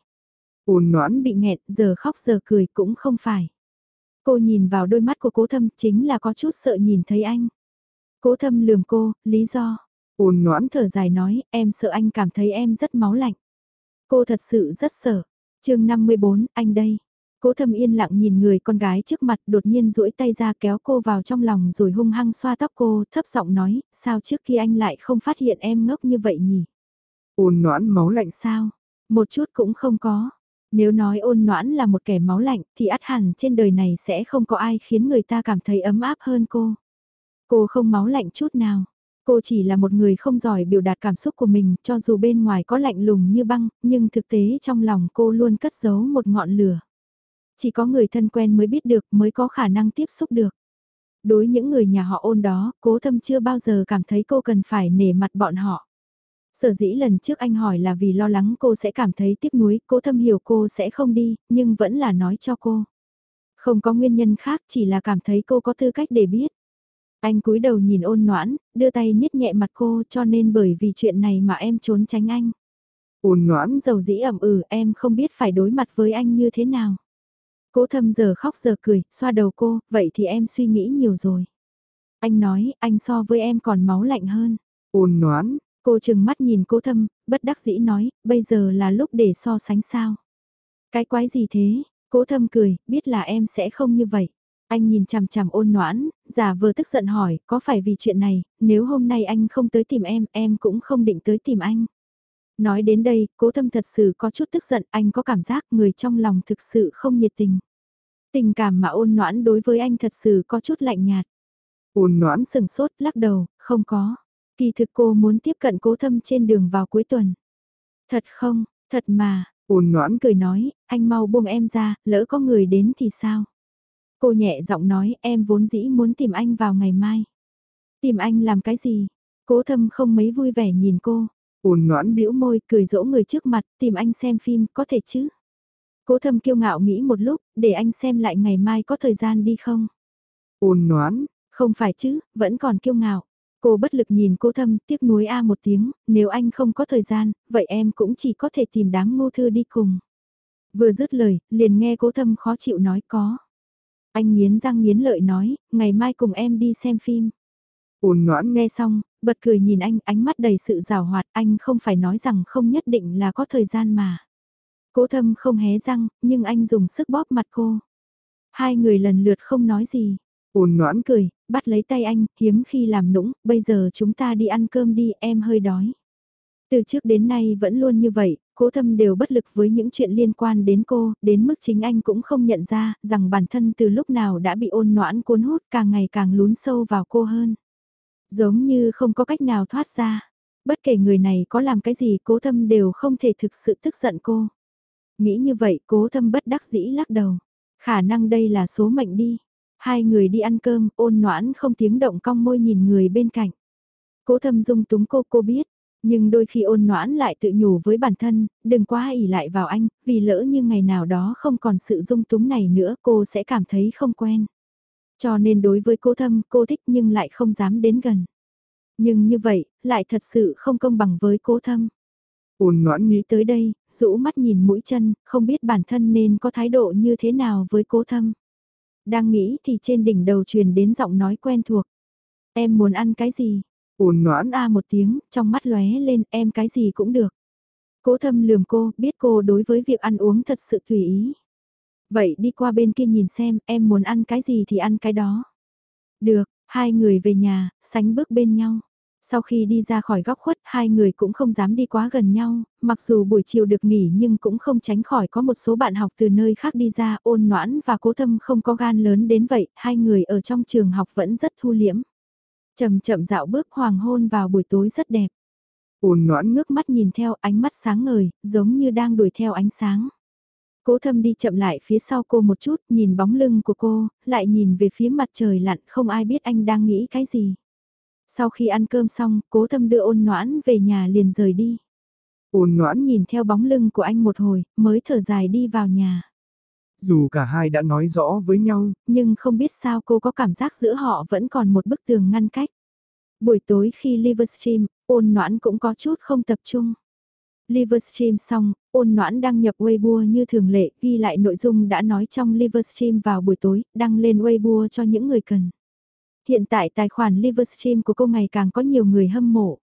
ôn noãn, Bị nghẹn, giờ khóc giờ cười cũng không phải. Cô nhìn vào đôi mắt của cố thâm chính là có chút sợ nhìn thấy anh. Cố thâm lườm cô, lý do. ôn noãn, Thở dài nói, em sợ anh cảm thấy em rất máu lạnh. Cô thật sự rất sợ. chương 54, anh đây. Cố thâm yên lặng nhìn người con gái trước mặt đột nhiên duỗi tay ra kéo cô vào trong lòng rồi hung hăng xoa tóc cô, thấp giọng nói, sao trước khi anh lại không phát hiện em ngốc như vậy nhỉ? ôn noãn máu lạnh, Sao? Một chút cũng không có. Nếu nói ôn noãn là một kẻ máu lạnh thì ắt hẳn trên đời này sẽ không có ai khiến người ta cảm thấy ấm áp hơn cô. Cô không máu lạnh chút nào. Cô chỉ là một người không giỏi biểu đạt cảm xúc của mình cho dù bên ngoài có lạnh lùng như băng, nhưng thực tế trong lòng cô luôn cất giấu một ngọn lửa. Chỉ có người thân quen mới biết được mới có khả năng tiếp xúc được. Đối những người nhà họ ôn đó, cố thâm chưa bao giờ cảm thấy cô cần phải nể mặt bọn họ. Sở dĩ lần trước anh hỏi là vì lo lắng cô sẽ cảm thấy tiếc nuối, cố thâm hiểu cô sẽ không đi, nhưng vẫn là nói cho cô. Không có nguyên nhân khác chỉ là cảm thấy cô có tư cách để biết. Anh cúi đầu nhìn ôn noãn, đưa tay niết nhẹ mặt cô cho nên bởi vì chuyện này mà em trốn tránh anh. ôn noãn, Dầu dĩ ẩm ừ em không biết phải đối mặt với anh như thế nào. Cố thâm giờ khóc giờ cười, xoa đầu cô, vậy thì em suy nghĩ nhiều rồi. Anh nói, anh so với em còn máu lạnh hơn. ôn noãn, Cô chừng mắt nhìn cố thâm, bất đắc dĩ nói, bây giờ là lúc để so sánh sao. Cái quái gì thế? Cố thâm cười, biết là em sẽ không như vậy. Anh nhìn chằm chằm ôn noãn, giả vờ tức giận hỏi, có phải vì chuyện này, nếu hôm nay anh không tới tìm em, em cũng không định tới tìm anh. Nói đến đây, cố thâm thật sự có chút tức giận, anh có cảm giác người trong lòng thực sự không nhiệt tình. Tình cảm mà ôn noãn đối với anh thật sự có chút lạnh nhạt. ôn noãn, Sừng sốt, lắc đầu, không có. Kỳ thực cô muốn tiếp cận cố thâm trên đường vào cuối tuần. Thật không, thật mà, ôn noãn, cười nói, anh mau buông em ra, lỡ có người đến thì sao? Cô nhẹ giọng nói, em vốn dĩ muốn tìm anh vào ngày mai. Tìm anh làm cái gì? Cố thâm không mấy vui vẻ nhìn cô. ôn noãn, bĩu môi, cười dỗ người trước mặt, tìm anh xem phim, có thể chứ? Cố thâm kiêu ngạo nghĩ một lúc, để anh xem lại ngày mai có thời gian đi không? ôn noãn, Không phải chứ, vẫn còn kiêu ngạo. Cô bất lực nhìn cố thâm, tiếc nuối a một tiếng, nếu anh không có thời gian, vậy em cũng chỉ có thể tìm đám ngô thư đi cùng. Vừa dứt lời, liền nghe cố thâm khó chịu nói có. Anh nghiến răng nghiến lợi nói, ngày mai cùng em đi xem phim. ôn noãn, Nghe xong, bật cười nhìn anh, ánh mắt đầy sự rào hoạt, anh không phải nói rằng không nhất định là có thời gian mà. Cố thâm không hé răng, nhưng anh dùng sức bóp mặt cô. Hai người lần lượt không nói gì. ôn noãn, cười, bắt lấy tay anh, hiếm khi làm nũng, bây giờ chúng ta đi ăn cơm đi, em hơi đói. Từ trước đến nay vẫn luôn như vậy, cố thâm đều bất lực với những chuyện liên quan đến cô, đến mức chính anh cũng không nhận ra rằng bản thân từ lúc nào đã bị ôn noãn cuốn hút càng ngày càng lún sâu vào cô hơn. Giống như không có cách nào thoát ra. Bất kể người này có làm cái gì cố thâm đều không thể thực sự tức giận cô. Nghĩ như vậy cố thâm bất đắc dĩ lắc đầu. Khả năng đây là số mệnh đi. Hai người đi ăn cơm ôn noãn không tiếng động cong môi nhìn người bên cạnh. Cố thâm dung túng cô cô biết. Nhưng đôi khi ôn noãn lại tự nhủ với bản thân, đừng quá ỉ lại vào anh, vì lỡ như ngày nào đó không còn sự dung túng này nữa cô sẽ cảm thấy không quen. Cho nên đối với cố thâm cô thích nhưng lại không dám đến gần. Nhưng như vậy, lại thật sự không công bằng với cố thâm. Ôn noãn nghĩ tới đây, rũ mắt nhìn mũi chân, không biết bản thân nên có thái độ như thế nào với cố thâm. Đang nghĩ thì trên đỉnh đầu truyền đến giọng nói quen thuộc. Em muốn ăn cái gì? Ôn noãn a một tiếng, trong mắt lóe lên em cái gì cũng được. Cố thâm lườm cô, biết cô đối với việc ăn uống thật sự tùy ý. Vậy đi qua bên kia nhìn xem, em muốn ăn cái gì thì ăn cái đó. Được, hai người về nhà, sánh bước bên nhau. Sau khi đi ra khỏi góc khuất, hai người cũng không dám đi quá gần nhau, mặc dù buổi chiều được nghỉ nhưng cũng không tránh khỏi có một số bạn học từ nơi khác đi ra, ôn noãn và cố thâm không có gan lớn đến vậy, hai người ở trong trường học vẫn rất thu liễm. Chậm chậm dạo bước hoàng hôn vào buổi tối rất đẹp. Ôn noãn ngước mắt nhìn theo ánh mắt sáng ngời, giống như đang đuổi theo ánh sáng. Cố thâm đi chậm lại phía sau cô một chút, nhìn bóng lưng của cô, lại nhìn về phía mặt trời lặn, không ai biết anh đang nghĩ cái gì. Sau khi ăn cơm xong, cố thâm đưa ôn noãn về nhà liền rời đi. Ôn noãn nhìn theo bóng lưng của anh một hồi, mới thở dài đi vào nhà. Dù cả hai đã nói rõ với nhau, nhưng không biết sao cô có cảm giác giữa họ vẫn còn một bức tường ngăn cách. Buổi tối khi Livestream, ôn noãn cũng có chút không tập trung. Livestream xong, ôn noãn đăng nhập Weibo như thường lệ, ghi lại nội dung đã nói trong Livestream vào buổi tối, đăng lên Weibo cho những người cần. Hiện tại tài khoản Livestream của cô ngày càng có nhiều người hâm mộ.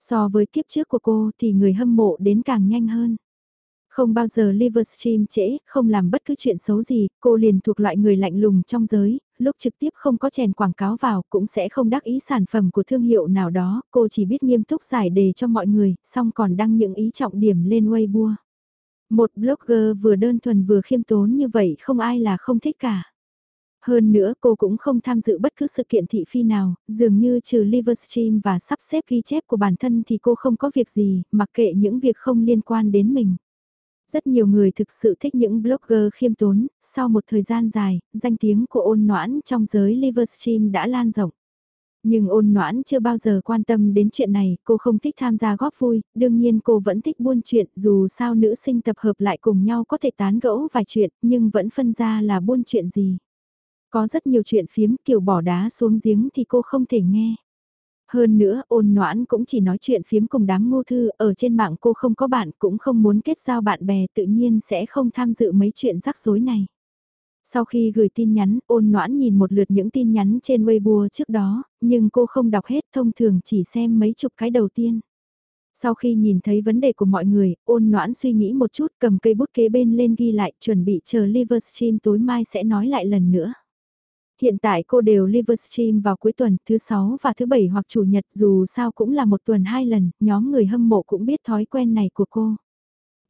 So với kiếp trước của cô thì người hâm mộ đến càng nhanh hơn. Không bao giờ Livestream trễ, không làm bất cứ chuyện xấu gì, cô liền thuộc loại người lạnh lùng trong giới, lúc trực tiếp không có chèn quảng cáo vào cũng sẽ không đắc ý sản phẩm của thương hiệu nào đó, cô chỉ biết nghiêm túc giải đề cho mọi người, xong còn đăng những ý trọng điểm lên Weibo. Một blogger vừa đơn thuần vừa khiêm tốn như vậy không ai là không thích cả. Hơn nữa cô cũng không tham dự bất cứ sự kiện thị phi nào, dường như trừ Livestream và sắp xếp ghi chép của bản thân thì cô không có việc gì, mặc kệ những việc không liên quan đến mình. Rất nhiều người thực sự thích những blogger khiêm tốn, sau một thời gian dài, danh tiếng của ôn noãn trong giới Livestream đã lan rộng. Nhưng ôn noãn chưa bao giờ quan tâm đến chuyện này, cô không thích tham gia góp vui, đương nhiên cô vẫn thích buôn chuyện, dù sao nữ sinh tập hợp lại cùng nhau có thể tán gẫu vài chuyện, nhưng vẫn phân ra là buôn chuyện gì. Có rất nhiều chuyện phiếm kiểu bỏ đá xuống giếng thì cô không thể nghe. Hơn nữa, ôn noãn cũng chỉ nói chuyện phiếm cùng đám ngô thư, ở trên mạng cô không có bạn cũng không muốn kết giao bạn bè tự nhiên sẽ không tham dự mấy chuyện rắc rối này. Sau khi gửi tin nhắn, ôn noãn nhìn một lượt những tin nhắn trên Weibo trước đó, nhưng cô không đọc hết thông thường chỉ xem mấy chục cái đầu tiên. Sau khi nhìn thấy vấn đề của mọi người, ôn noãn suy nghĩ một chút cầm cây bút kế bên lên ghi lại chuẩn bị chờ Livestream tối mai sẽ nói lại lần nữa. Hiện tại cô đều Livestream vào cuối tuần thứ 6 và thứ 7 hoặc chủ nhật dù sao cũng là một tuần hai lần, nhóm người hâm mộ cũng biết thói quen này của cô.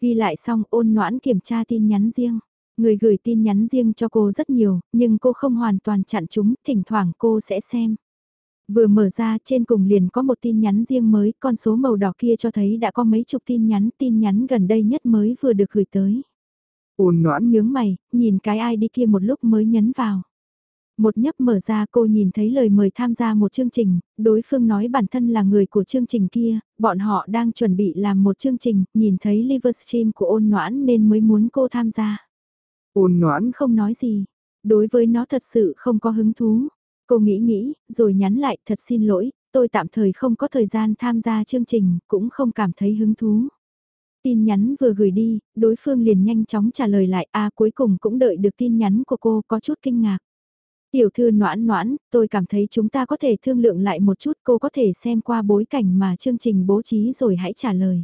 Ghi lại xong ôn noãn kiểm tra tin nhắn riêng. Người gửi tin nhắn riêng cho cô rất nhiều, nhưng cô không hoàn toàn chặn chúng, thỉnh thoảng cô sẽ xem. Vừa mở ra trên cùng liền có một tin nhắn riêng mới, con số màu đỏ kia cho thấy đã có mấy chục tin nhắn, tin nhắn gần đây nhất mới vừa được gửi tới. Ôn noãn nhướng mày, nhìn cái ID kia một lúc mới nhấn vào. Một nhấp mở ra cô nhìn thấy lời mời tham gia một chương trình, đối phương nói bản thân là người của chương trình kia, bọn họ đang chuẩn bị làm một chương trình, nhìn thấy Livestream của ôn noãn nên mới muốn cô tham gia. Ôn noãn không nói gì, đối với nó thật sự không có hứng thú. Cô nghĩ nghĩ, rồi nhắn lại thật xin lỗi, tôi tạm thời không có thời gian tham gia chương trình, cũng không cảm thấy hứng thú. Tin nhắn vừa gửi đi, đối phương liền nhanh chóng trả lời lại, a cuối cùng cũng đợi được tin nhắn của cô có chút kinh ngạc. Tiểu thư noãn noãn, tôi cảm thấy chúng ta có thể thương lượng lại một chút cô có thể xem qua bối cảnh mà chương trình bố trí rồi hãy trả lời.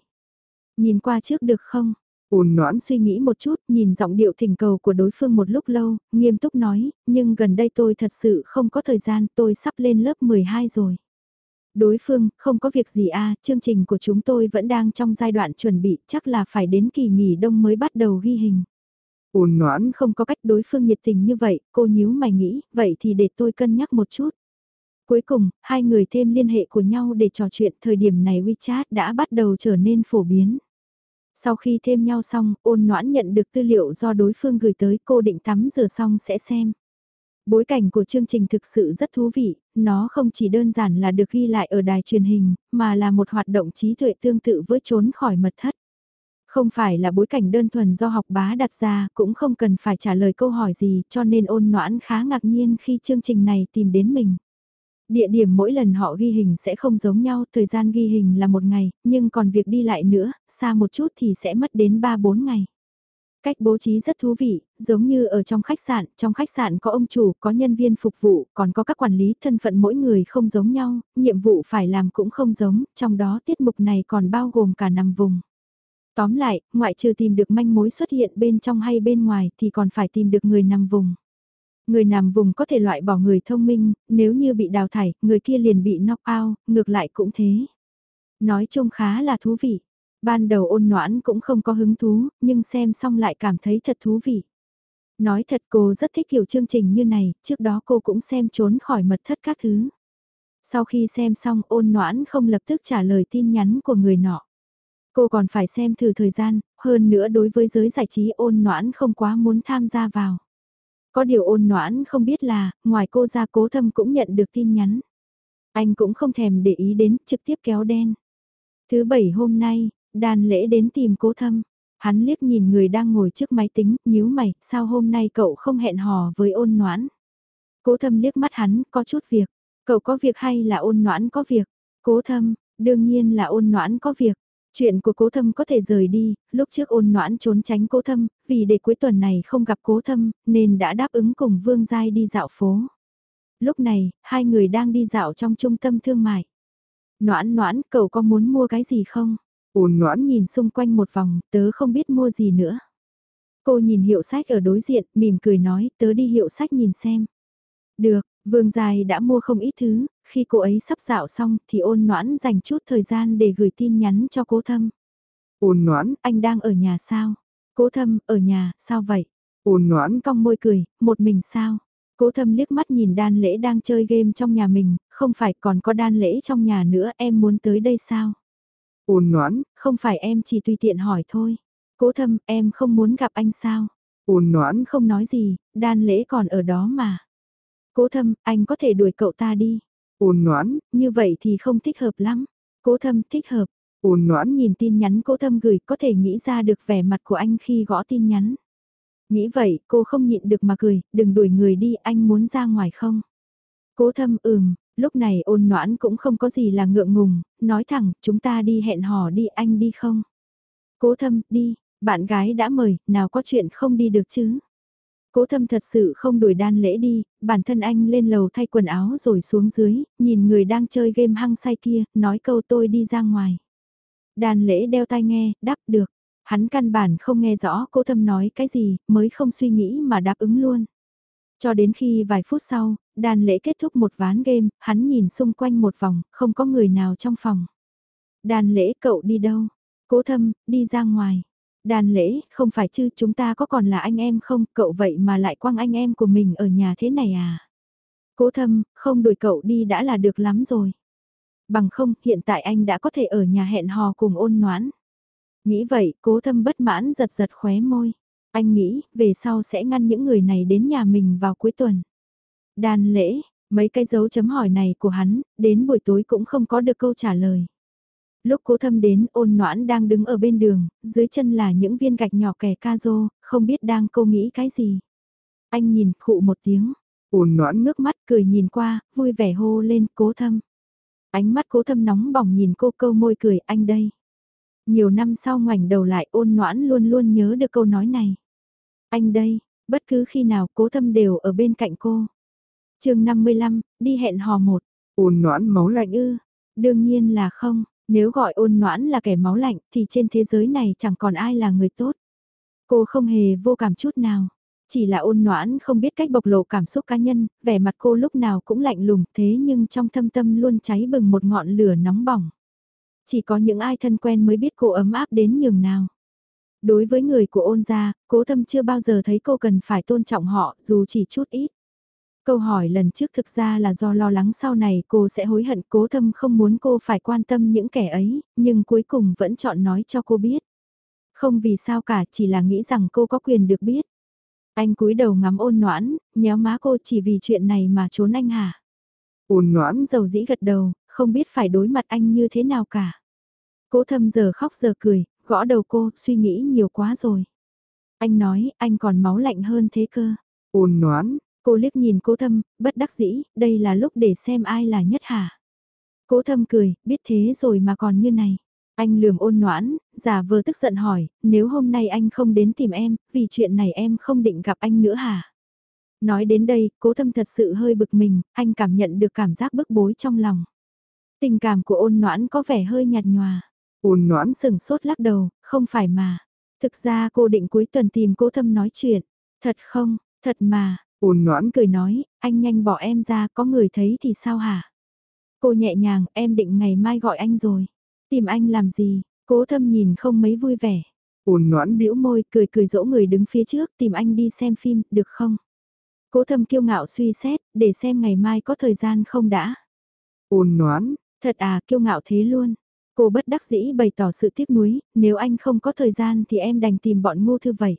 Nhìn qua trước được không? Ôn noãn suy nghĩ một chút, nhìn giọng điệu thỉnh cầu của đối phương một lúc lâu, nghiêm túc nói, nhưng gần đây tôi thật sự không có thời gian, tôi sắp lên lớp 12 rồi. Đối phương, không có việc gì à, chương trình của chúng tôi vẫn đang trong giai đoạn chuẩn bị, chắc là phải đến kỳ nghỉ đông mới bắt đầu ghi hình. Ôn noãn không có cách đối phương nhiệt tình như vậy, cô nhíu mày nghĩ, vậy thì để tôi cân nhắc một chút. Cuối cùng, hai người thêm liên hệ của nhau để trò chuyện thời điểm này WeChat đã bắt đầu trở nên phổ biến. Sau khi thêm nhau xong, ôn noãn nhận được tư liệu do đối phương gửi tới cô định tắm rửa xong sẽ xem. Bối cảnh của chương trình thực sự rất thú vị, nó không chỉ đơn giản là được ghi lại ở đài truyền hình, mà là một hoạt động trí tuệ tương tự với trốn khỏi mật thất. Không phải là bối cảnh đơn thuần do học bá đặt ra, cũng không cần phải trả lời câu hỏi gì, cho nên ôn noãn khá ngạc nhiên khi chương trình này tìm đến mình. Địa điểm mỗi lần họ ghi hình sẽ không giống nhau, thời gian ghi hình là một ngày, nhưng còn việc đi lại nữa, xa một chút thì sẽ mất đến 3-4 ngày. Cách bố trí rất thú vị, giống như ở trong khách sạn, trong khách sạn có ông chủ, có nhân viên phục vụ, còn có các quản lý thân phận mỗi người không giống nhau, nhiệm vụ phải làm cũng không giống, trong đó tiết mục này còn bao gồm cả nằm vùng. Tóm lại, ngoại trừ tìm được manh mối xuất hiện bên trong hay bên ngoài thì còn phải tìm được người nằm vùng. Người nằm vùng có thể loại bỏ người thông minh, nếu như bị đào thải, người kia liền bị knock out, ngược lại cũng thế. Nói chung khá là thú vị. Ban đầu ôn noãn cũng không có hứng thú, nhưng xem xong lại cảm thấy thật thú vị. Nói thật cô rất thích kiểu chương trình như này, trước đó cô cũng xem trốn khỏi mật thất các thứ. Sau khi xem xong ôn noãn không lập tức trả lời tin nhắn của người nọ. Cô còn phải xem thử thời gian, hơn nữa đối với giới giải trí ôn noãn không quá muốn tham gia vào. Có điều ôn noãn không biết là, ngoài cô ra cố thâm cũng nhận được tin nhắn. Anh cũng không thèm để ý đến, trực tiếp kéo đen. Thứ bảy hôm nay, đàn lễ đến tìm cố thâm. Hắn liếc nhìn người đang ngồi trước máy tính, nhíu mày, sao hôm nay cậu không hẹn hò với ôn noãn. Cố thâm liếc mắt hắn, có chút việc. Cậu có việc hay là ôn noãn có việc? Cố thâm, đương nhiên là ôn noãn có việc. Chuyện của cố thâm có thể rời đi, lúc trước ôn noãn trốn tránh cố thâm, vì để cuối tuần này không gặp cố thâm, nên đã đáp ứng cùng Vương Giai đi dạo phố. Lúc này, hai người đang đi dạo trong trung tâm thương mại. Noãn noãn, cậu có muốn mua cái gì không? Ôn noãn nhìn xung quanh một vòng, tớ không biết mua gì nữa. Cô nhìn hiệu sách ở đối diện, mỉm cười nói, tớ đi hiệu sách nhìn xem. Được, Vương Dài đã mua không ít thứ, khi cô ấy sắp dạo xong thì ôn noãn dành chút thời gian để gửi tin nhắn cho cố thâm. Ôn noãn, anh đang ở nhà sao? Cố thâm, ở nhà, sao vậy? Ôn noãn cong môi cười, một mình sao? Cố thâm liếc mắt nhìn đan lễ đang chơi game trong nhà mình, không phải còn có đan lễ trong nhà nữa em muốn tới đây sao? Ôn noãn, không phải em chỉ tùy tiện hỏi thôi. Cố thâm, em không muốn gặp anh sao? Ôn noãn, không nói gì, đan lễ còn ở đó mà. Cố thâm, anh có thể đuổi cậu ta đi. Ôn noãn, như vậy thì không thích hợp lắm. Cố thâm thích hợp. Ôn noãn nhìn tin nhắn cố thâm gửi có thể nghĩ ra được vẻ mặt của anh khi gõ tin nhắn. Nghĩ vậy, cô không nhịn được mà cười, đừng đuổi người đi, anh muốn ra ngoài không? Cố thâm ừm, lúc này ôn noãn cũng không có gì là ngượng ngùng, nói thẳng, chúng ta đi hẹn hò đi, anh đi không? Cố thâm, đi, bạn gái đã mời, nào có chuyện không đi được chứ? Cố thâm thật sự không đuổi đan lễ đi, bản thân anh lên lầu thay quần áo rồi xuống dưới, nhìn người đang chơi game hăng say kia, nói câu tôi đi ra ngoài. Đan lễ đeo tai nghe, đáp được. Hắn căn bản không nghe rõ cố thâm nói cái gì, mới không suy nghĩ mà đáp ứng luôn. Cho đến khi vài phút sau, đàn lễ kết thúc một ván game, hắn nhìn xung quanh một vòng, không có người nào trong phòng. Đàn lễ cậu đi đâu? Cố thâm, đi ra ngoài. Đàn lễ, không phải chứ chúng ta có còn là anh em không, cậu vậy mà lại quăng anh em của mình ở nhà thế này à? Cố thâm, không đuổi cậu đi đã là được lắm rồi. Bằng không, hiện tại anh đã có thể ở nhà hẹn hò cùng ôn noãn. Nghĩ vậy, cố thâm bất mãn giật giật khóe môi. Anh nghĩ, về sau sẽ ngăn những người này đến nhà mình vào cuối tuần. Đàn lễ, mấy cái dấu chấm hỏi này của hắn, đến buổi tối cũng không có được câu trả lời. Lúc cố thâm đến ôn noãn đang đứng ở bên đường, dưới chân là những viên gạch nhỏ kẻ ca rô, không biết đang câu nghĩ cái gì. Anh nhìn khụ một tiếng, ôn noãn ngước mắt cười nhìn qua, vui vẻ hô lên cố thâm. Ánh mắt cố thâm nóng bỏng nhìn cô câu môi cười anh đây. Nhiều năm sau ngoảnh đầu lại ôn noãn luôn luôn nhớ được câu nói này. Anh đây, bất cứ khi nào cố thâm đều ở bên cạnh cô. chương 55, đi hẹn hò một. Ôn noãn máu lạnh ư, đương nhiên là không, nếu gọi ôn noãn là kẻ máu lạnh thì trên thế giới này chẳng còn ai là người tốt. Cô không hề vô cảm chút nào. Chỉ là ôn noãn không biết cách bộc lộ cảm xúc cá nhân, vẻ mặt cô lúc nào cũng lạnh lùng thế nhưng trong thâm tâm luôn cháy bừng một ngọn lửa nóng bỏng. Chỉ có những ai thân quen mới biết cô ấm áp đến nhường nào. Đối với người của ôn gia, cố thâm chưa bao giờ thấy cô cần phải tôn trọng họ dù chỉ chút ít. Câu hỏi lần trước thực ra là do lo lắng sau này cô sẽ hối hận cố thâm không muốn cô phải quan tâm những kẻ ấy, nhưng cuối cùng vẫn chọn nói cho cô biết. Không vì sao cả chỉ là nghĩ rằng cô có quyền được biết. Anh cúi đầu ngắm ôn noãn, nhéo má cô chỉ vì chuyện này mà trốn anh hả? Ôn noãn dầu dĩ gật đầu, không biết phải đối mặt anh như thế nào cả. Cố thâm giờ khóc giờ cười, gõ đầu cô, suy nghĩ nhiều quá rồi. Anh nói, anh còn máu lạnh hơn thế cơ. Ôn noãn, cô liếc nhìn cố thâm, bất đắc dĩ, đây là lúc để xem ai là nhất hả. Cố thâm cười, biết thế rồi mà còn như này. Anh lườm ôn noãn, giả vờ tức giận hỏi, nếu hôm nay anh không đến tìm em, vì chuyện này em không định gặp anh nữa hả? Nói đến đây, cố thâm thật sự hơi bực mình, anh cảm nhận được cảm giác bức bối trong lòng. Tình cảm của ôn noãn có vẻ hơi nhạt nhòa. Ôn noãn sừng sốt lắc đầu, không phải mà. Thực ra cô định cuối tuần tìm cố thâm nói chuyện. Thật không, thật mà. Ôn noãn cười nói, anh nhanh bỏ em ra, có người thấy thì sao hả? Cô nhẹ nhàng, em định ngày mai gọi anh rồi. Tìm anh làm gì? Cố thâm nhìn không mấy vui vẻ. Ôn noãn bĩu môi cười cười dỗ người đứng phía trước tìm anh đi xem phim, được không? Cố thâm kiêu ngạo suy xét, để xem ngày mai có thời gian không đã. Ôn noãn, thật à, kiêu ngạo thế luôn. Cô bất đắc dĩ bày tỏ sự tiếc nuối, nếu anh không có thời gian thì em đành tìm bọn ngu thư vậy.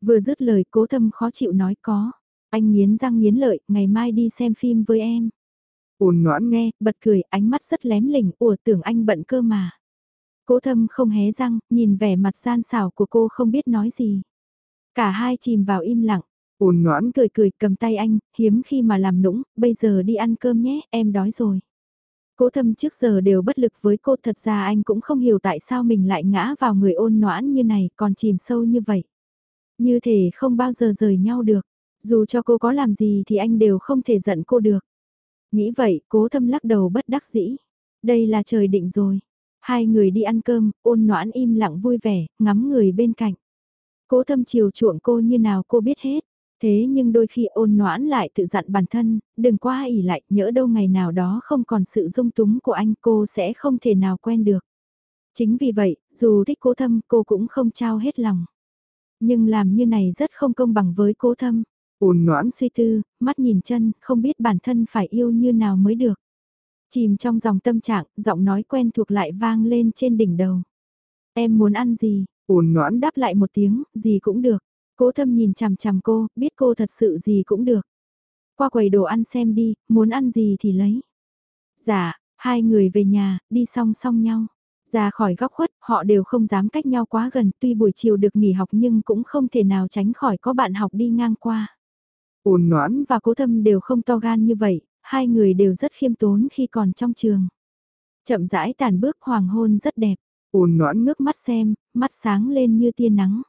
Vừa dứt lời cố thâm khó chịu nói có. Anh nghiến răng nghiến lợi, ngày mai đi xem phim với em. Ôn noãn nghe, bật cười, ánh mắt rất lém lỉnh, ủa tưởng anh bận cơ mà. Cố thâm không hé răng, nhìn vẻ mặt gian xảo của cô không biết nói gì. Cả hai chìm vào im lặng. Ôn noãn cười cười cầm tay anh, hiếm khi mà làm nũng, bây giờ đi ăn cơm nhé, em đói rồi. Cố thâm trước giờ đều bất lực với cô thật ra anh cũng không hiểu tại sao mình lại ngã vào người ôn noãn như này còn chìm sâu như vậy. Như thể không bao giờ rời nhau được, dù cho cô có làm gì thì anh đều không thể giận cô được. Nghĩ vậy, cố thâm lắc đầu bất đắc dĩ. Đây là trời định rồi. Hai người đi ăn cơm, ôn noãn im lặng vui vẻ, ngắm người bên cạnh. Cố thâm chiều chuộng cô như nào cô biết hết. Thế nhưng đôi khi ôn noãn lại tự dặn bản thân, đừng quá ỉ lại, nhỡ đâu ngày nào đó không còn sự dung túng của anh cô sẽ không thể nào quen được. Chính vì vậy, dù thích cố thâm cô cũng không trao hết lòng. Nhưng làm như này rất không công bằng với cố thâm. Ôn noãn suy tư, mắt nhìn chân, không biết bản thân phải yêu như nào mới được. Chìm trong dòng tâm trạng, giọng nói quen thuộc lại vang lên trên đỉnh đầu. Em muốn ăn gì? Ôn noãn đáp lại một tiếng, gì cũng được. Cố thâm nhìn chằm chằm cô, biết cô thật sự gì cũng được. Qua quầy đồ ăn xem đi, muốn ăn gì thì lấy. Dạ, hai người về nhà, đi song song nhau. Ra khỏi góc khuất, họ đều không dám cách nhau quá gần, tuy buổi chiều được nghỉ học nhưng cũng không thể nào tránh khỏi có bạn học đi ngang qua. Ôn noãn và cố thâm đều không to gan như vậy, hai người đều rất khiêm tốn khi còn trong trường. Chậm rãi tàn bước hoàng hôn rất đẹp. Ôn noãn ngước mắt xem, mắt sáng lên như tia nắng.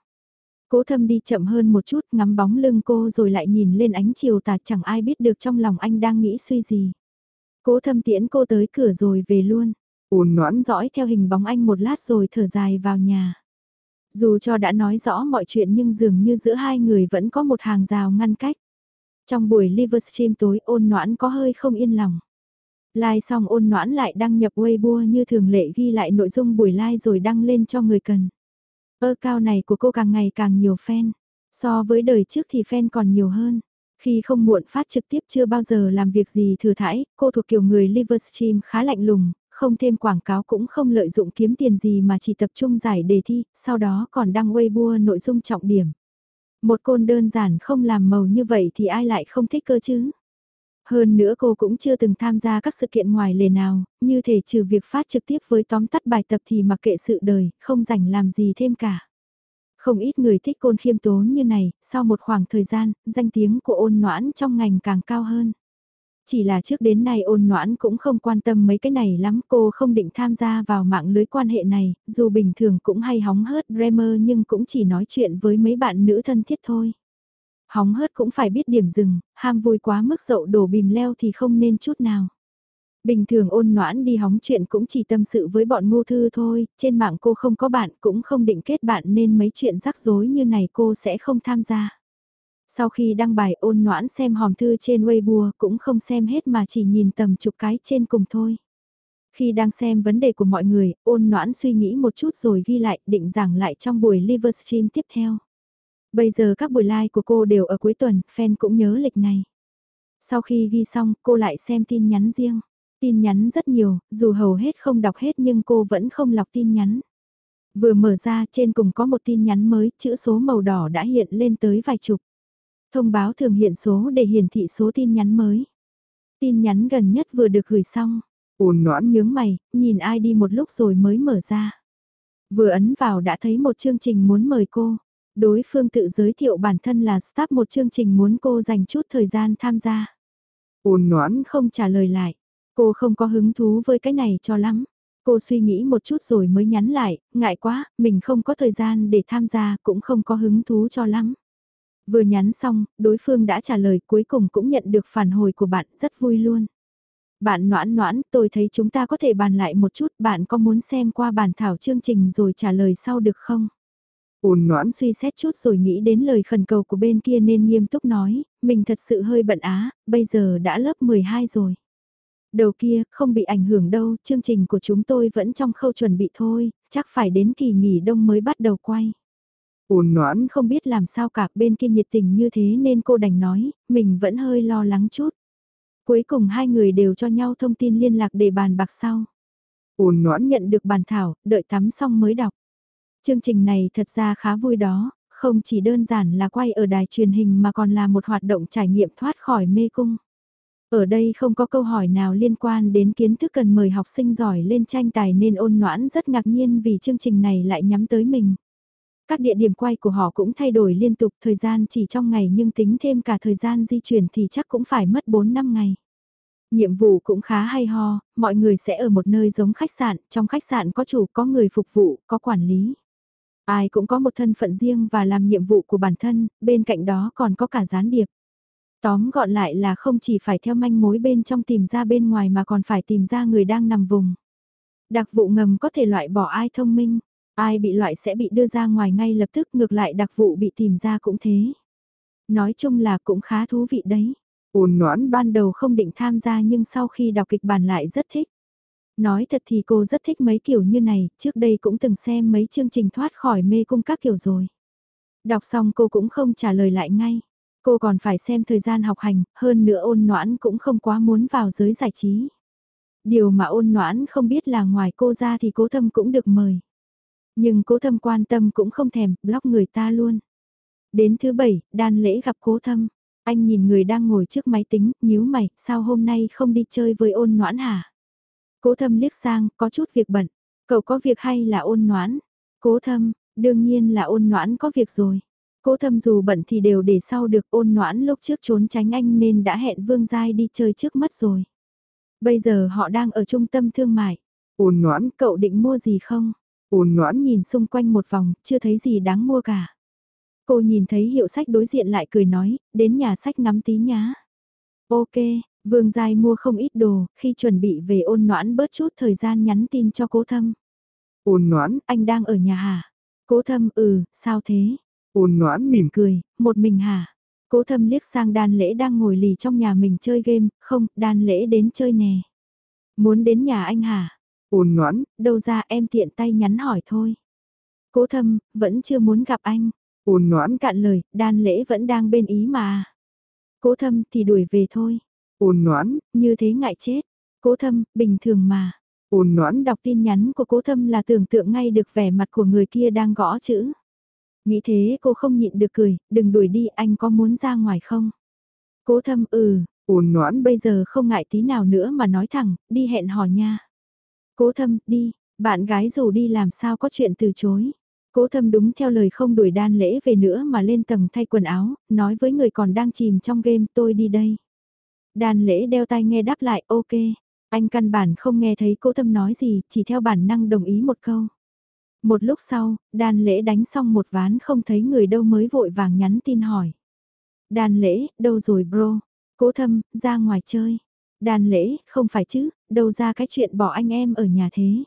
Cố thâm đi chậm hơn một chút ngắm bóng lưng cô rồi lại nhìn lên ánh chiều tà chẳng ai biết được trong lòng anh đang nghĩ suy gì. Cố thâm tiễn cô tới cửa rồi về luôn. Ôn noãn dõi theo hình bóng anh một lát rồi thở dài vào nhà. Dù cho đã nói rõ mọi chuyện nhưng dường như giữa hai người vẫn có một hàng rào ngăn cách. Trong buổi livestream tối ôn noãn có hơi không yên lòng. Like xong ôn noãn lại đăng nhập Weibo như thường lệ ghi lại nội dung buổi like rồi đăng lên cho người cần. Ơ cao này của cô càng ngày càng nhiều fan. So với đời trước thì fan còn nhiều hơn. Khi không muộn phát trực tiếp chưa bao giờ làm việc gì thừa thãi, cô thuộc kiểu người livestream khá lạnh lùng, không thêm quảng cáo cũng không lợi dụng kiếm tiền gì mà chỉ tập trung giải đề thi, sau đó còn đăng Weibo nội dung trọng điểm. Một côn đơn giản không làm màu như vậy thì ai lại không thích cơ chứ? Hơn nữa cô cũng chưa từng tham gia các sự kiện ngoài lề nào, như thể trừ việc phát trực tiếp với tóm tắt bài tập thì mặc kệ sự đời, không rảnh làm gì thêm cả. Không ít người thích côn khiêm tốn như này, sau một khoảng thời gian, danh tiếng của ôn noãn trong ngành càng cao hơn. Chỉ là trước đến nay ôn noãn cũng không quan tâm mấy cái này lắm, cô không định tham gia vào mạng lưới quan hệ này, dù bình thường cũng hay hóng hớt Bremer nhưng cũng chỉ nói chuyện với mấy bạn nữ thân thiết thôi. Hóng hớt cũng phải biết điểm dừng, ham vui quá mức dậu đổ bìm leo thì không nên chút nào. Bình thường ôn noãn đi hóng chuyện cũng chỉ tâm sự với bọn ngô thư thôi, trên mạng cô không có bạn cũng không định kết bạn nên mấy chuyện rắc rối như này cô sẽ không tham gia. Sau khi đăng bài ôn noãn xem hòm thư trên Weibo cũng không xem hết mà chỉ nhìn tầm chục cái trên cùng thôi. Khi đang xem vấn đề của mọi người, ôn noãn suy nghĩ một chút rồi ghi lại định giảng lại trong buổi Livestream tiếp theo. Bây giờ các buổi live của cô đều ở cuối tuần, fan cũng nhớ lịch này. Sau khi ghi xong, cô lại xem tin nhắn riêng. Tin nhắn rất nhiều, dù hầu hết không đọc hết nhưng cô vẫn không lọc tin nhắn. Vừa mở ra trên cùng có một tin nhắn mới, chữ số màu đỏ đã hiện lên tới vài chục. Thông báo thường hiện số để hiển thị số tin nhắn mới. Tin nhắn gần nhất vừa được gửi xong. Ôn noãn nhướng mày, nhìn ai đi một lúc rồi mới mở ra. Vừa ấn vào đã thấy một chương trình muốn mời cô. Đối phương tự giới thiệu bản thân là staff một chương trình muốn cô dành chút thời gian tham gia. Ôn noãn không trả lời lại. Cô không có hứng thú với cái này cho lắm. Cô suy nghĩ một chút rồi mới nhắn lại, ngại quá, mình không có thời gian để tham gia, cũng không có hứng thú cho lắm. Vừa nhắn xong, đối phương đã trả lời cuối cùng cũng nhận được phản hồi của bạn rất vui luôn. Bạn noãn noãn, tôi thấy chúng ta có thể bàn lại một chút, bạn có muốn xem qua bản thảo chương trình rồi trả lời sau được không? Ôn noãn suy xét chút rồi nghĩ đến lời khẩn cầu của bên kia nên nghiêm túc nói, mình thật sự hơi bận á, bây giờ đã lớp 12 rồi. Đầu kia, không bị ảnh hưởng đâu, chương trình của chúng tôi vẫn trong khâu chuẩn bị thôi, chắc phải đến kỳ nghỉ đông mới bắt đầu quay. Ôn noãn không biết làm sao cả bên kia nhiệt tình như thế nên cô đành nói, mình vẫn hơi lo lắng chút. Cuối cùng hai người đều cho nhau thông tin liên lạc để bàn bạc sau. Ôn noãn nhận được bàn thảo, đợi tắm xong mới đọc. Chương trình này thật ra khá vui đó, không chỉ đơn giản là quay ở đài truyền hình mà còn là một hoạt động trải nghiệm thoát khỏi mê cung. Ở đây không có câu hỏi nào liên quan đến kiến thức cần mời học sinh giỏi lên tranh tài nên ôn noãn rất ngạc nhiên vì chương trình này lại nhắm tới mình. Các địa điểm quay của họ cũng thay đổi liên tục thời gian chỉ trong ngày nhưng tính thêm cả thời gian di chuyển thì chắc cũng phải mất 4 năm ngày. Nhiệm vụ cũng khá hay ho, mọi người sẽ ở một nơi giống khách sạn, trong khách sạn có chủ, có người phục vụ, có quản lý. Ai cũng có một thân phận riêng và làm nhiệm vụ của bản thân, bên cạnh đó còn có cả gián điệp. Tóm gọn lại là không chỉ phải theo manh mối bên trong tìm ra bên ngoài mà còn phải tìm ra người đang nằm vùng. Đặc vụ ngầm có thể loại bỏ ai thông minh, ai bị loại sẽ bị đưa ra ngoài ngay lập tức ngược lại đặc vụ bị tìm ra cũng thế. Nói chung là cũng khá thú vị đấy. Ôn noãn ban đầu không định tham gia nhưng sau khi đọc kịch bản lại rất thích. Nói thật thì cô rất thích mấy kiểu như này, trước đây cũng từng xem mấy chương trình thoát khỏi mê cung các kiểu rồi. Đọc xong cô cũng không trả lời lại ngay. Cô còn phải xem thời gian học hành, hơn nữa ôn noãn cũng không quá muốn vào giới giải trí. Điều mà ôn noãn không biết là ngoài cô ra thì cố thâm cũng được mời. Nhưng cố thâm quan tâm cũng không thèm, block người ta luôn. Đến thứ bảy, đan lễ gặp cố thâm. Anh nhìn người đang ngồi trước máy tính, nhíu mày, sao hôm nay không đi chơi với ôn noãn hả? Cố thâm liếc sang, có chút việc bận. Cậu có việc hay là ôn noãn? Cố thâm, đương nhiên là ôn noãn có việc rồi. Cố thâm dù bận thì đều để sau được ôn noãn lúc trước trốn tránh anh nên đã hẹn Vương Giai đi chơi trước mất rồi. Bây giờ họ đang ở trung tâm thương mại. Ôn noãn, cậu định mua gì không? Ôn noãn nhìn xung quanh một vòng, chưa thấy gì đáng mua cả. Cô nhìn thấy hiệu sách đối diện lại cười nói, đến nhà sách ngắm tí nhá. Ok, Vương Giai mua không ít đồ, khi chuẩn bị về ôn noãn bớt chút thời gian nhắn tin cho cố thâm. Ôn noãn, anh đang ở nhà hả? Cố thâm, ừ, sao thế? Ôn noãn mỉm cười, một mình hả? Cố thâm liếc sang đan lễ đang ngồi lì trong nhà mình chơi game, không, đan lễ đến chơi nè. Muốn đến nhà anh hả? Ôn noãn, đâu ra em tiện tay nhắn hỏi thôi. Cố thâm, vẫn chưa muốn gặp anh. Ôn noãn cạn lời, đan lễ vẫn đang bên ý mà. Cố thâm thì đuổi về thôi. Ôn noãn, như thế ngại chết. Cố thâm, bình thường mà. Ôn noãn đọc tin nhắn của cố thâm là tưởng tượng ngay được vẻ mặt của người kia đang gõ chữ. Nghĩ thế cô không nhịn được cười, đừng đuổi đi anh có muốn ra ngoài không? Cố thâm ừ, ôn noãn bây giờ không ngại tí nào nữa mà nói thẳng, đi hẹn hò nha. Cố thâm, đi, bạn gái dù đi làm sao có chuyện từ chối. Cố thâm đúng theo lời không đuổi đan lễ về nữa mà lên tầng thay quần áo, nói với người còn đang chìm trong game tôi đi đây. Đan lễ đeo tai nghe đáp lại ok, anh căn bản không nghe thấy cố thâm nói gì, chỉ theo bản năng đồng ý một câu. Một lúc sau, đan lễ đánh xong một ván không thấy người đâu mới vội vàng nhắn tin hỏi. Đan lễ, đâu rồi bro? Cố thâm, ra ngoài chơi. Đan lễ, không phải chứ, đâu ra cái chuyện bỏ anh em ở nhà thế.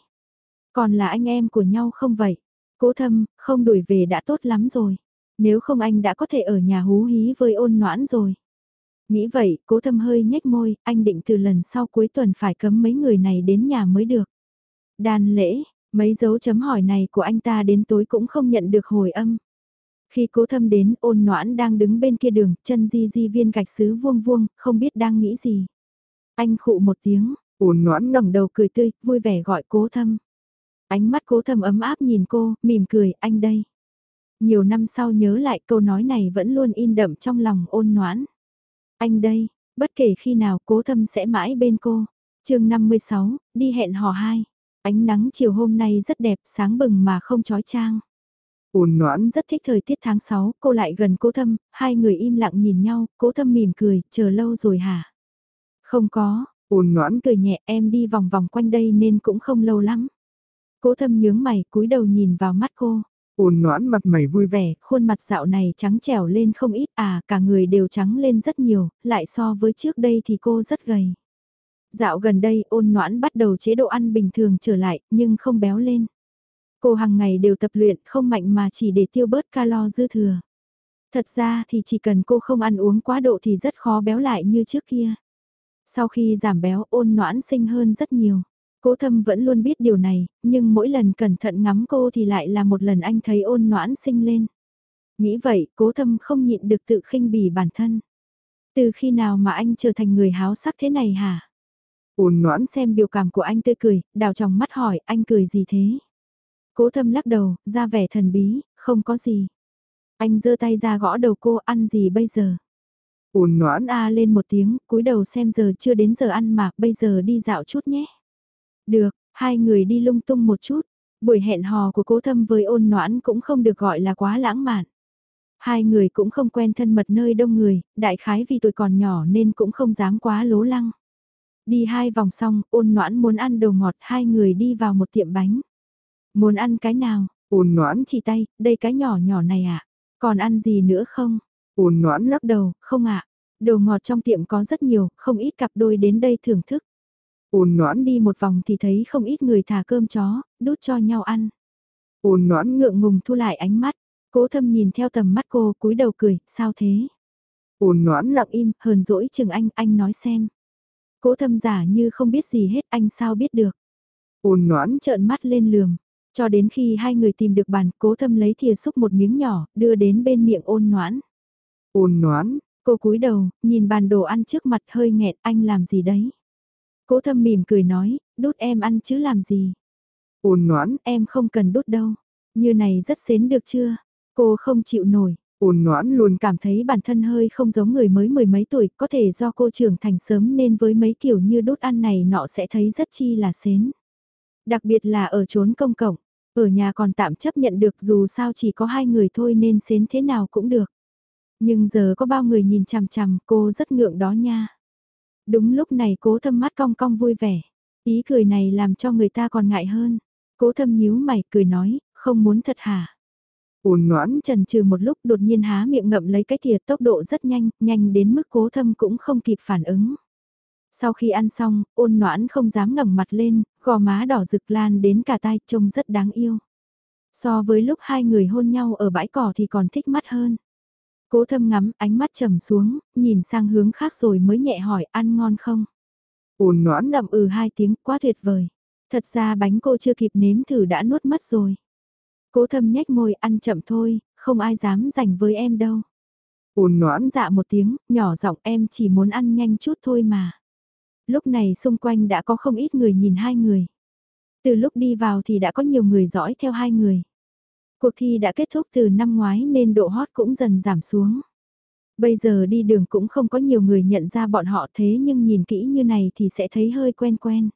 Còn là anh em của nhau không vậy? Cố thâm, không đuổi về đã tốt lắm rồi. Nếu không anh đã có thể ở nhà hú hí với ôn noãn rồi. Nghĩ vậy, cố thâm hơi nhếch môi, anh định từ lần sau cuối tuần phải cấm mấy người này đến nhà mới được. Đàn lễ, mấy dấu chấm hỏi này của anh ta đến tối cũng không nhận được hồi âm. Khi cố thâm đến, ôn noãn đang đứng bên kia đường, chân di di viên gạch sứ vuông vuông, không biết đang nghĩ gì. Anh khụ một tiếng, ôn noãn ngẩng đầu cười tươi, vui vẻ gọi cố thâm. Ánh mắt cố thâm ấm áp nhìn cô, mỉm cười, anh đây. Nhiều năm sau nhớ lại câu nói này vẫn luôn in đậm trong lòng ôn noãn. Anh đây, bất kể khi nào cố thâm sẽ mãi bên cô. chương 56, đi hẹn hò hai. Ánh nắng chiều hôm nay rất đẹp, sáng bừng mà không chói chang. Ôn noãn rất thích thời tiết tháng 6, cô lại gần cố thâm, hai người im lặng nhìn nhau, cố thâm mỉm cười, chờ lâu rồi hả? Không có, ôn noãn cười nhẹ em đi vòng vòng quanh đây nên cũng không lâu lắm. Cố thâm nhướng mày cúi đầu nhìn vào mắt cô. Ôn noãn mặt mày vui vẻ, khuôn mặt dạo này trắng trẻo lên không ít à, cả người đều trắng lên rất nhiều, lại so với trước đây thì cô rất gầy. Dạo gần đây ôn noãn bắt đầu chế độ ăn bình thường trở lại, nhưng không béo lên. Cô hàng ngày đều tập luyện không mạnh mà chỉ để tiêu bớt calo dư thừa. Thật ra thì chỉ cần cô không ăn uống quá độ thì rất khó béo lại như trước kia. Sau khi giảm béo ôn noãn sinh hơn rất nhiều. Cố thâm vẫn luôn biết điều này, nhưng mỗi lần cẩn thận ngắm cô thì lại là một lần anh thấy ôn noãn sinh lên. Nghĩ vậy, cố thâm không nhịn được tự khinh bỉ bản thân. Từ khi nào mà anh trở thành người háo sắc thế này hả? Ôn noãn xem biểu cảm của anh tươi cười, đào trong mắt hỏi anh cười gì thế? Cố thâm lắc đầu, ra vẻ thần bí, không có gì. Anh giơ tay ra gõ đầu cô ăn gì bây giờ? Ôn noãn a lên một tiếng, cúi đầu xem giờ chưa đến giờ ăn mà, bây giờ đi dạo chút nhé. Được, hai người đi lung tung một chút. Buổi hẹn hò của cố thâm với ôn noãn cũng không được gọi là quá lãng mạn. Hai người cũng không quen thân mật nơi đông người, đại khái vì tuổi còn nhỏ nên cũng không dám quá lố lăng. Đi hai vòng xong, ôn noãn muốn ăn đồ ngọt, hai người đi vào một tiệm bánh. Muốn ăn cái nào? Ôn noãn chỉ tay, đây cái nhỏ nhỏ này ạ. À? Còn ăn gì nữa không? Ôn noãn lắc đầu, không ạ. Đồ ngọt trong tiệm có rất nhiều, không ít cặp đôi đến đây thưởng thức. Ôn noãn đi một vòng thì thấy không ít người thả cơm chó, đút cho nhau ăn. Ôn noãn ngượng ngùng thu lại ánh mắt, cố thâm nhìn theo tầm mắt cô cúi đầu cười, sao thế? Ôn noãn lặng im, hờn dỗi chừng anh, anh nói xem. Cố thâm giả như không biết gì hết, anh sao biết được? Ôn noãn trợn mắt lên lườm, cho đến khi hai người tìm được bàn, cố thâm lấy thìa xúc một miếng nhỏ, đưa đến bên miệng ôn noãn. Ôn noãn, cô cúi đầu, nhìn bàn đồ ăn trước mặt hơi nghẹn, anh làm gì đấy? Cố thâm mỉm cười nói, đút em ăn chứ làm gì. Ôn noãn, em không cần đút đâu. Như này rất xến được chưa? Cô không chịu nổi. Ôn noãn luôn cảm thấy bản thân hơi không giống người mới mười mấy tuổi, có thể do cô trưởng thành sớm nên với mấy kiểu như đút ăn này nọ sẽ thấy rất chi là xến. Đặc biệt là ở chốn công cộng, ở nhà còn tạm chấp nhận được dù sao chỉ có hai người thôi nên xến thế nào cũng được. Nhưng giờ có bao người nhìn chằm chằm cô rất ngượng đó nha. Đúng lúc này cố thâm mắt cong cong vui vẻ. Ý cười này làm cho người ta còn ngại hơn. Cố thâm nhíu mày cười nói, không muốn thật hả? Ôn noãn trần trừ một lúc đột nhiên há miệng ngậm lấy cái thìa tốc độ rất nhanh, nhanh đến mức cố thâm cũng không kịp phản ứng. Sau khi ăn xong, ôn noãn không dám ngẩng mặt lên, gò má đỏ rực lan đến cả tai trông rất đáng yêu. So với lúc hai người hôn nhau ở bãi cỏ thì còn thích mắt hơn. Cố thâm ngắm ánh mắt trầm xuống, nhìn sang hướng khác rồi mới nhẹ hỏi ăn ngon không? Ôn noãn đậm ừ hai tiếng quá tuyệt vời. Thật ra bánh cô chưa kịp nếm thử đã nuốt mất rồi. Cố thâm nhếch môi ăn chậm thôi, không ai dám giành với em đâu. Ôn noãn dạ một tiếng, nhỏ giọng em chỉ muốn ăn nhanh chút thôi mà. Lúc này xung quanh đã có không ít người nhìn hai người. Từ lúc đi vào thì đã có nhiều người dõi theo hai người. Cuộc thi đã kết thúc từ năm ngoái nên độ hot cũng dần giảm xuống. Bây giờ đi đường cũng không có nhiều người nhận ra bọn họ thế nhưng nhìn kỹ như này thì sẽ thấy hơi quen quen.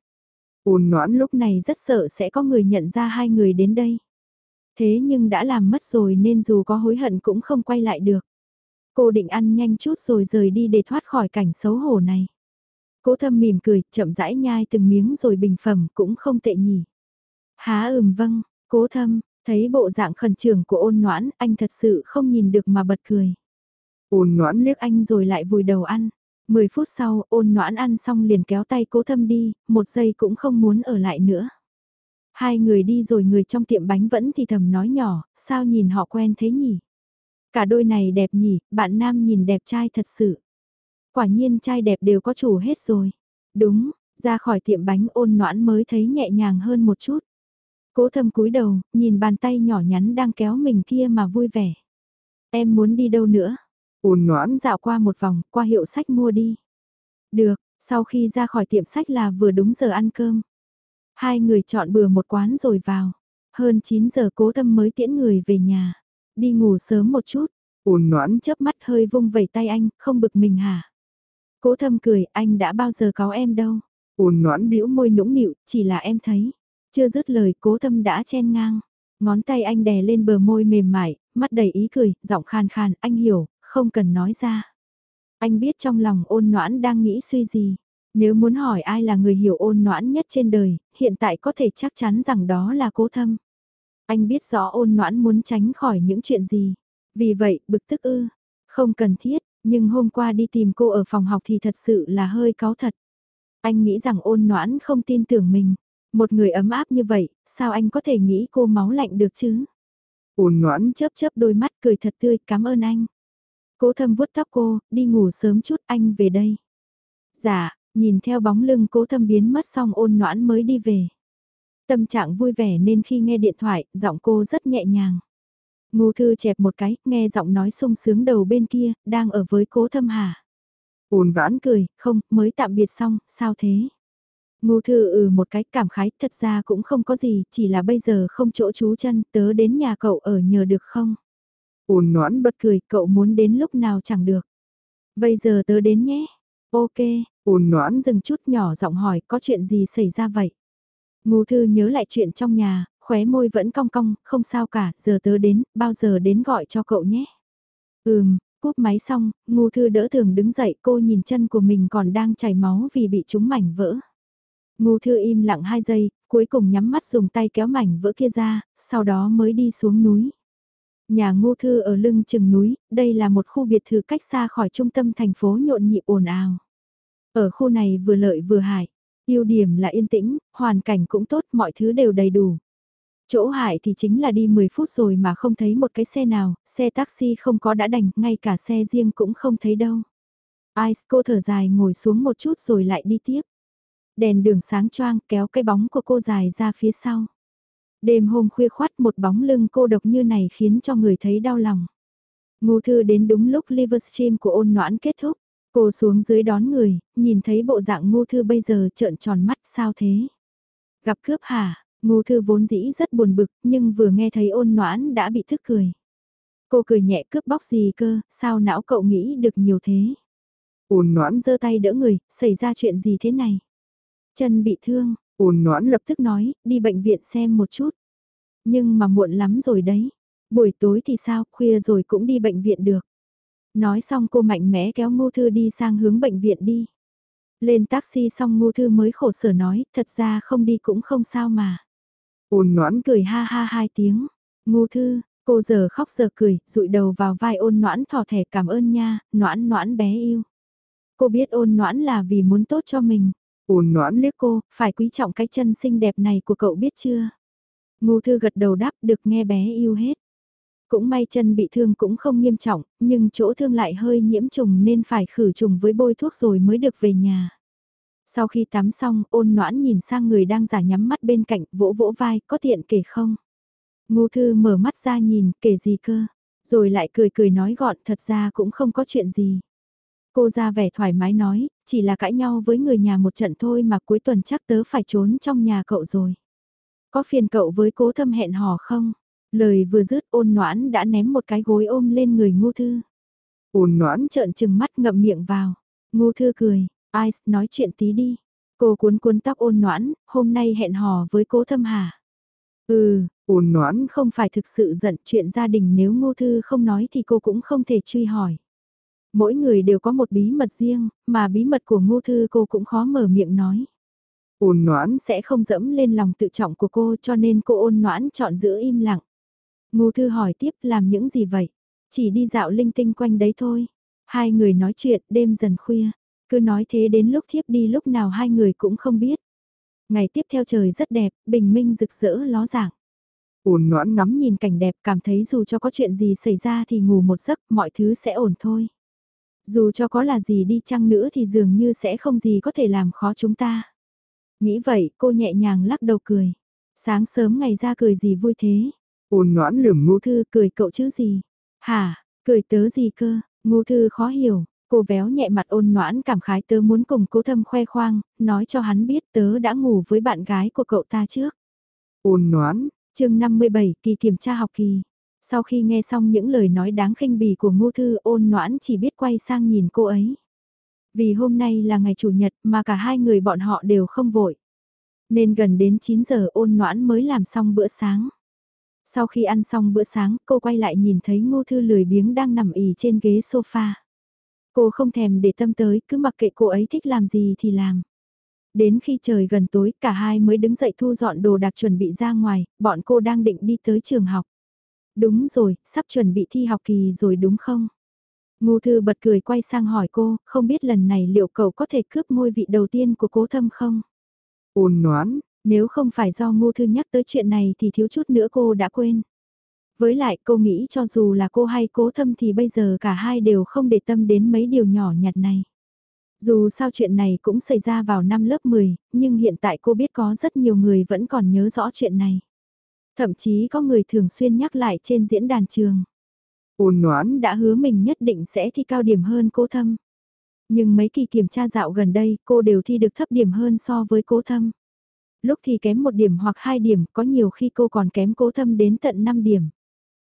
Ôn noãn lúc này rất sợ sẽ có người nhận ra hai người đến đây. Thế nhưng đã làm mất rồi nên dù có hối hận cũng không quay lại được. Cô định ăn nhanh chút rồi rời đi để thoát khỏi cảnh xấu hổ này. Cố thâm mỉm cười, chậm rãi nhai từng miếng rồi bình phẩm cũng không tệ nhỉ. Há ừm vâng, cố thâm, Thấy bộ dạng khẩn trường của ôn noãn, anh thật sự không nhìn được mà bật cười. Ôn noãn liếc anh rồi lại vùi đầu ăn. Mười phút sau, ôn noãn ăn xong liền kéo tay cố thâm đi, một giây cũng không muốn ở lại nữa. Hai người đi rồi người trong tiệm bánh vẫn thì thầm nói nhỏ, sao nhìn họ quen thế nhỉ? Cả đôi này đẹp nhỉ, bạn nam nhìn đẹp trai thật sự. Quả nhiên trai đẹp đều có chủ hết rồi. Đúng, ra khỏi tiệm bánh ôn noãn mới thấy nhẹ nhàng hơn một chút. Cố thâm cúi đầu, nhìn bàn tay nhỏ nhắn đang kéo mình kia mà vui vẻ. Em muốn đi đâu nữa? Ôn noãn Dạo qua một vòng, qua hiệu sách mua đi. Được, sau khi ra khỏi tiệm sách là vừa đúng giờ ăn cơm. Hai người chọn bừa một quán rồi vào. Hơn 9 giờ cố tâm mới tiễn người về nhà. Đi ngủ sớm một chút. ôn noãn chớp mắt hơi vung vẩy tay anh, không bực mình hả? Cố thâm cười, anh đã bao giờ có em đâu. ôn noãn bĩu môi nũng nịu, chỉ là em thấy. Chưa dứt lời cố tâm đã chen ngang. Ngón tay anh đè lên bờ môi mềm mại, mắt đầy ý cười, giọng khàn khàn, anh hiểu, không cần nói ra. Anh biết trong lòng ôn noãn đang nghĩ suy gì. Nếu muốn hỏi ai là người hiểu ôn noãn nhất trên đời, hiện tại có thể chắc chắn rằng đó là cố thâm. Anh biết rõ ôn noãn muốn tránh khỏi những chuyện gì. Vì vậy, bực tức ư. Không cần thiết, nhưng hôm qua đi tìm cô ở phòng học thì thật sự là hơi cáu thật. Anh nghĩ rằng ôn noãn không tin tưởng mình. Một người ấm áp như vậy, sao anh có thể nghĩ cô máu lạnh được chứ? Ôn noãn chớp chớp đôi mắt cười thật tươi, cảm ơn anh. Cố thâm vuốt tóc cô, đi ngủ sớm chút anh về đây. Dạ, nhìn theo bóng lưng cố thâm biến mất xong ôn noãn mới đi về. Tâm trạng vui vẻ nên khi nghe điện thoại, giọng cô rất nhẹ nhàng. Ngô thư chẹp một cái, nghe giọng nói sung sướng đầu bên kia, đang ở với cố thâm hả. Ôn vãn cười, không, mới tạm biệt xong, sao thế? Ngô thư ừ một cái cảm khái, thật ra cũng không có gì, chỉ là bây giờ không chỗ trú chân, tớ đến nhà cậu ở nhờ được không? Ôn noãn bật cười, cậu muốn đến lúc nào chẳng được. Bây giờ tớ đến nhé. Ok, ôn noãn dừng chút nhỏ giọng hỏi có chuyện gì xảy ra vậy? Ngô thư nhớ lại chuyện trong nhà, khóe môi vẫn cong cong, không sao cả, giờ tớ đến, bao giờ đến gọi cho cậu nhé. Ừm, cúp máy xong, Ngô thư đỡ thường đứng dậy cô nhìn chân của mình còn đang chảy máu vì bị trúng mảnh vỡ. Ngô thư im lặng 2 giây, cuối cùng nhắm mắt dùng tay kéo mảnh vỡ kia ra, sau đó mới đi xuống núi. Nhà ngô thư ở lưng chừng núi, đây là một khu biệt thự cách xa khỏi trung tâm thành phố nhộn nhịp ồn ào. Ở khu này vừa lợi vừa hại, ưu điểm là yên tĩnh, hoàn cảnh cũng tốt, mọi thứ đều đầy đủ. Chỗ hại thì chính là đi 10 phút rồi mà không thấy một cái xe nào, xe taxi không có đã đành, ngay cả xe riêng cũng không thấy đâu. Ice cô thở dài ngồi xuống một chút rồi lại đi tiếp. Đèn đường sáng choang kéo cái bóng của cô dài ra phía sau. Đêm hôm khuya khoát một bóng lưng cô độc như này khiến cho người thấy đau lòng. Ngô thư đến đúng lúc Livestream của ôn noãn kết thúc. Cô xuống dưới đón người, nhìn thấy bộ dạng ngô thư bây giờ trợn tròn mắt sao thế? Gặp cướp hả? Ngô thư vốn dĩ rất buồn bực nhưng vừa nghe thấy ôn noãn đã bị thức cười. Cô cười nhẹ cướp bóc gì cơ, sao não cậu nghĩ được nhiều thế? Ôn noãn giơ tay đỡ người, xảy ra chuyện gì thế này? Chân bị thương, ôn noãn lập tức nói, đi bệnh viện xem một chút. Nhưng mà muộn lắm rồi đấy. Buổi tối thì sao, khuya rồi cũng đi bệnh viện được. Nói xong cô mạnh mẽ kéo Ngô Thư đi sang hướng bệnh viện đi. Lên taxi xong Ngô Thư mới khổ sở nói, thật ra không đi cũng không sao mà. Ôn noãn cười ha ha hai tiếng. Ngô Thư, cô giờ khóc giờ cười, rụi đầu vào vai ôn noãn thỏ thẻ cảm ơn nha, noãn noãn bé yêu. Cô biết ôn noãn là vì muốn tốt cho mình. Ôn noãn liếc cô, phải quý trọng cái chân xinh đẹp này của cậu biết chưa? Ngô Thư gật đầu đáp được nghe bé yêu hết. Cũng may chân bị thương cũng không nghiêm trọng, nhưng chỗ thương lại hơi nhiễm trùng nên phải khử trùng với bôi thuốc rồi mới được về nhà. Sau khi tắm xong, ôn noãn nhìn sang người đang giả nhắm mắt bên cạnh, vỗ vỗ vai, có tiện kể không? Ngô Thư mở mắt ra nhìn, kể gì cơ? Rồi lại cười cười nói gọn, thật ra cũng không có chuyện gì. Cô ra vẻ thoải mái nói, chỉ là cãi nhau với người nhà một trận thôi mà cuối tuần chắc tớ phải trốn trong nhà cậu rồi. Có phiền cậu với cố thâm hẹn hò không? Lời vừa dứt ôn noãn đã ném một cái gối ôm lên người ngô thư. Ôn noãn trợn trừng mắt ngậm miệng vào. Ngô thư cười, Ice nói chuyện tí đi. Cô cuốn cuốn tóc ôn noãn, hôm nay hẹn hò với cố thâm hà. Ừ, ôn noãn không phải thực sự giận chuyện gia đình nếu ngô thư không nói thì cô cũng không thể truy hỏi. Mỗi người đều có một bí mật riêng, mà bí mật của ngô thư cô cũng khó mở miệng nói. Ôn noãn sẽ không dẫm lên lòng tự trọng của cô cho nên cô ôn noãn chọn giữ im lặng. Ngô thư hỏi tiếp làm những gì vậy? Chỉ đi dạo linh tinh quanh đấy thôi. Hai người nói chuyện đêm dần khuya. Cứ nói thế đến lúc thiếp đi lúc nào hai người cũng không biết. Ngày tiếp theo trời rất đẹp, bình minh rực rỡ ló dạng. Ôn noãn ngắm nhìn cảnh đẹp cảm thấy dù cho có chuyện gì xảy ra thì ngủ một giấc mọi thứ sẽ ổn thôi. Dù cho có là gì đi chăng nữa thì dường như sẽ không gì có thể làm khó chúng ta. Nghĩ vậy cô nhẹ nhàng lắc đầu cười. Sáng sớm ngày ra cười gì vui thế. Ôn noãn lườm ngô thư cười cậu chứ gì. Hả, Cười tớ gì cơ, ngu thư khó hiểu, cô véo nhẹ mặt ôn noãn cảm khái tớ muốn cùng cố thâm khoe khoang, nói cho hắn biết tớ đã ngủ với bạn gái của cậu ta trước. Ôn noãn, chương 57 kỳ kiểm tra học kỳ. Sau khi nghe xong những lời nói đáng khinh bỉ của ngô thư ôn noãn chỉ biết quay sang nhìn cô ấy. Vì hôm nay là ngày chủ nhật mà cả hai người bọn họ đều không vội. Nên gần đến 9 giờ ôn noãn mới làm xong bữa sáng. Sau khi ăn xong bữa sáng, cô quay lại nhìn thấy ngô thư lười biếng đang nằm ỉ trên ghế sofa. Cô không thèm để tâm tới, cứ mặc kệ cô ấy thích làm gì thì làm. Đến khi trời gần tối, cả hai mới đứng dậy thu dọn đồ đạc chuẩn bị ra ngoài, bọn cô đang định đi tới trường học. Đúng rồi, sắp chuẩn bị thi học kỳ rồi đúng không? Ngô Thư bật cười quay sang hỏi cô, không biết lần này liệu cậu có thể cướp ngôi vị đầu tiên của cố thâm không? Ôn noãn, nếu không phải do Ngô Thư nhắc tới chuyện này thì thiếu chút nữa cô đã quên. Với lại cô nghĩ cho dù là cô hay cố thâm thì bây giờ cả hai đều không để tâm đến mấy điều nhỏ nhặt này. Dù sao chuyện này cũng xảy ra vào năm lớp 10, nhưng hiện tại cô biết có rất nhiều người vẫn còn nhớ rõ chuyện này. Thậm chí có người thường xuyên nhắc lại trên diễn đàn trường. Ôn noãn đã hứa mình nhất định sẽ thi cao điểm hơn cố thâm. Nhưng mấy kỳ kiểm tra dạo gần đây cô đều thi được thấp điểm hơn so với cố thâm. Lúc thì kém một điểm hoặc hai điểm, có nhiều khi cô còn kém cố thâm đến tận 5 điểm.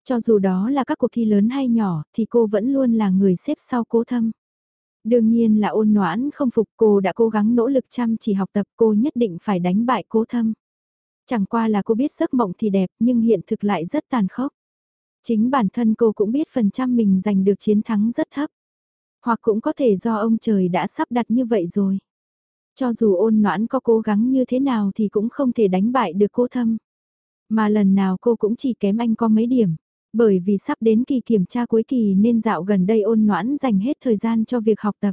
Cho dù đó là các cuộc thi lớn hay nhỏ, thì cô vẫn luôn là người xếp sau cố thâm. Đương nhiên là ôn noãn không phục cô đã cố gắng nỗ lực chăm chỉ học tập cô nhất định phải đánh bại cố thâm. Chẳng qua là cô biết giấc mộng thì đẹp, nhưng hiện thực lại rất tàn khốc. Chính bản thân cô cũng biết phần trăm mình giành được chiến thắng rất thấp. Hoặc cũng có thể do ông trời đã sắp đặt như vậy rồi. Cho dù ôn noãn có cố gắng như thế nào thì cũng không thể đánh bại được cô thâm. Mà lần nào cô cũng chỉ kém anh có mấy điểm. Bởi vì sắp đến kỳ kiểm tra cuối kỳ nên dạo gần đây ôn noãn dành hết thời gian cho việc học tập.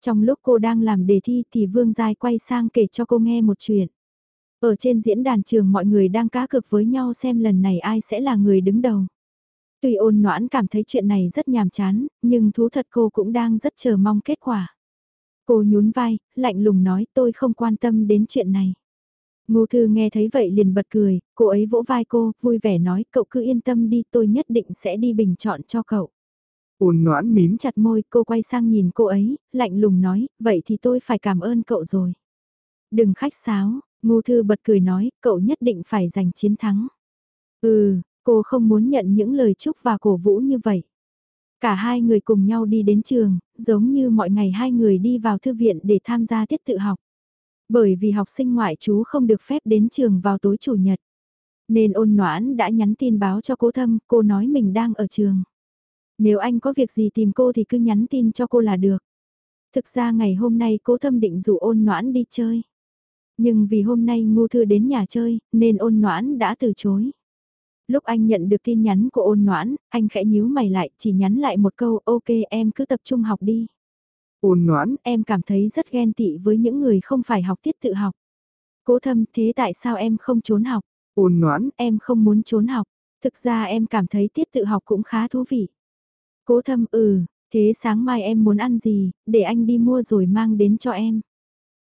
Trong lúc cô đang làm đề thi thì Vương Giai quay sang kể cho cô nghe một chuyện. Ở trên diễn đàn trường mọi người đang cá cực với nhau xem lần này ai sẽ là người đứng đầu. Tuy ôn noãn cảm thấy chuyện này rất nhàm chán, nhưng thú thật cô cũng đang rất chờ mong kết quả. Cô nhún vai, lạnh lùng nói tôi không quan tâm đến chuyện này. Ngô Thư nghe thấy vậy liền bật cười, cô ấy vỗ vai cô, vui vẻ nói cậu cứ yên tâm đi tôi nhất định sẽ đi bình chọn cho cậu. Ôn noãn mím chặt môi cô quay sang nhìn cô ấy, lạnh lùng nói, vậy thì tôi phải cảm ơn cậu rồi. Đừng khách sáo, Ngô Thư bật cười nói, cậu nhất định phải giành chiến thắng. Ừ, cô không muốn nhận những lời chúc và cổ vũ như vậy. Cả hai người cùng nhau đi đến trường, giống như mọi ngày hai người đi vào thư viện để tham gia tiết tự học. Bởi vì học sinh ngoại chú không được phép đến trường vào tối chủ nhật. Nên ôn noãn đã nhắn tin báo cho cô thâm, cô nói mình đang ở trường. Nếu anh có việc gì tìm cô thì cứ nhắn tin cho cô là được. Thực ra ngày hôm nay cô thâm định rủ ôn noãn đi chơi. Nhưng vì hôm nay ngu thư đến nhà chơi, nên ôn noãn đã từ chối. Lúc anh nhận được tin nhắn của ôn noãn, anh khẽ nhíu mày lại, chỉ nhắn lại một câu ok em cứ tập trung học đi. Ôn noãn, em cảm thấy rất ghen tị với những người không phải học tiết tự học. Cố thâm, thế tại sao em không trốn học? Ôn noãn, em không muốn trốn học. Thực ra em cảm thấy tiết tự học cũng khá thú vị. Cố thâm, ừ, thế sáng mai em muốn ăn gì, để anh đi mua rồi mang đến cho em.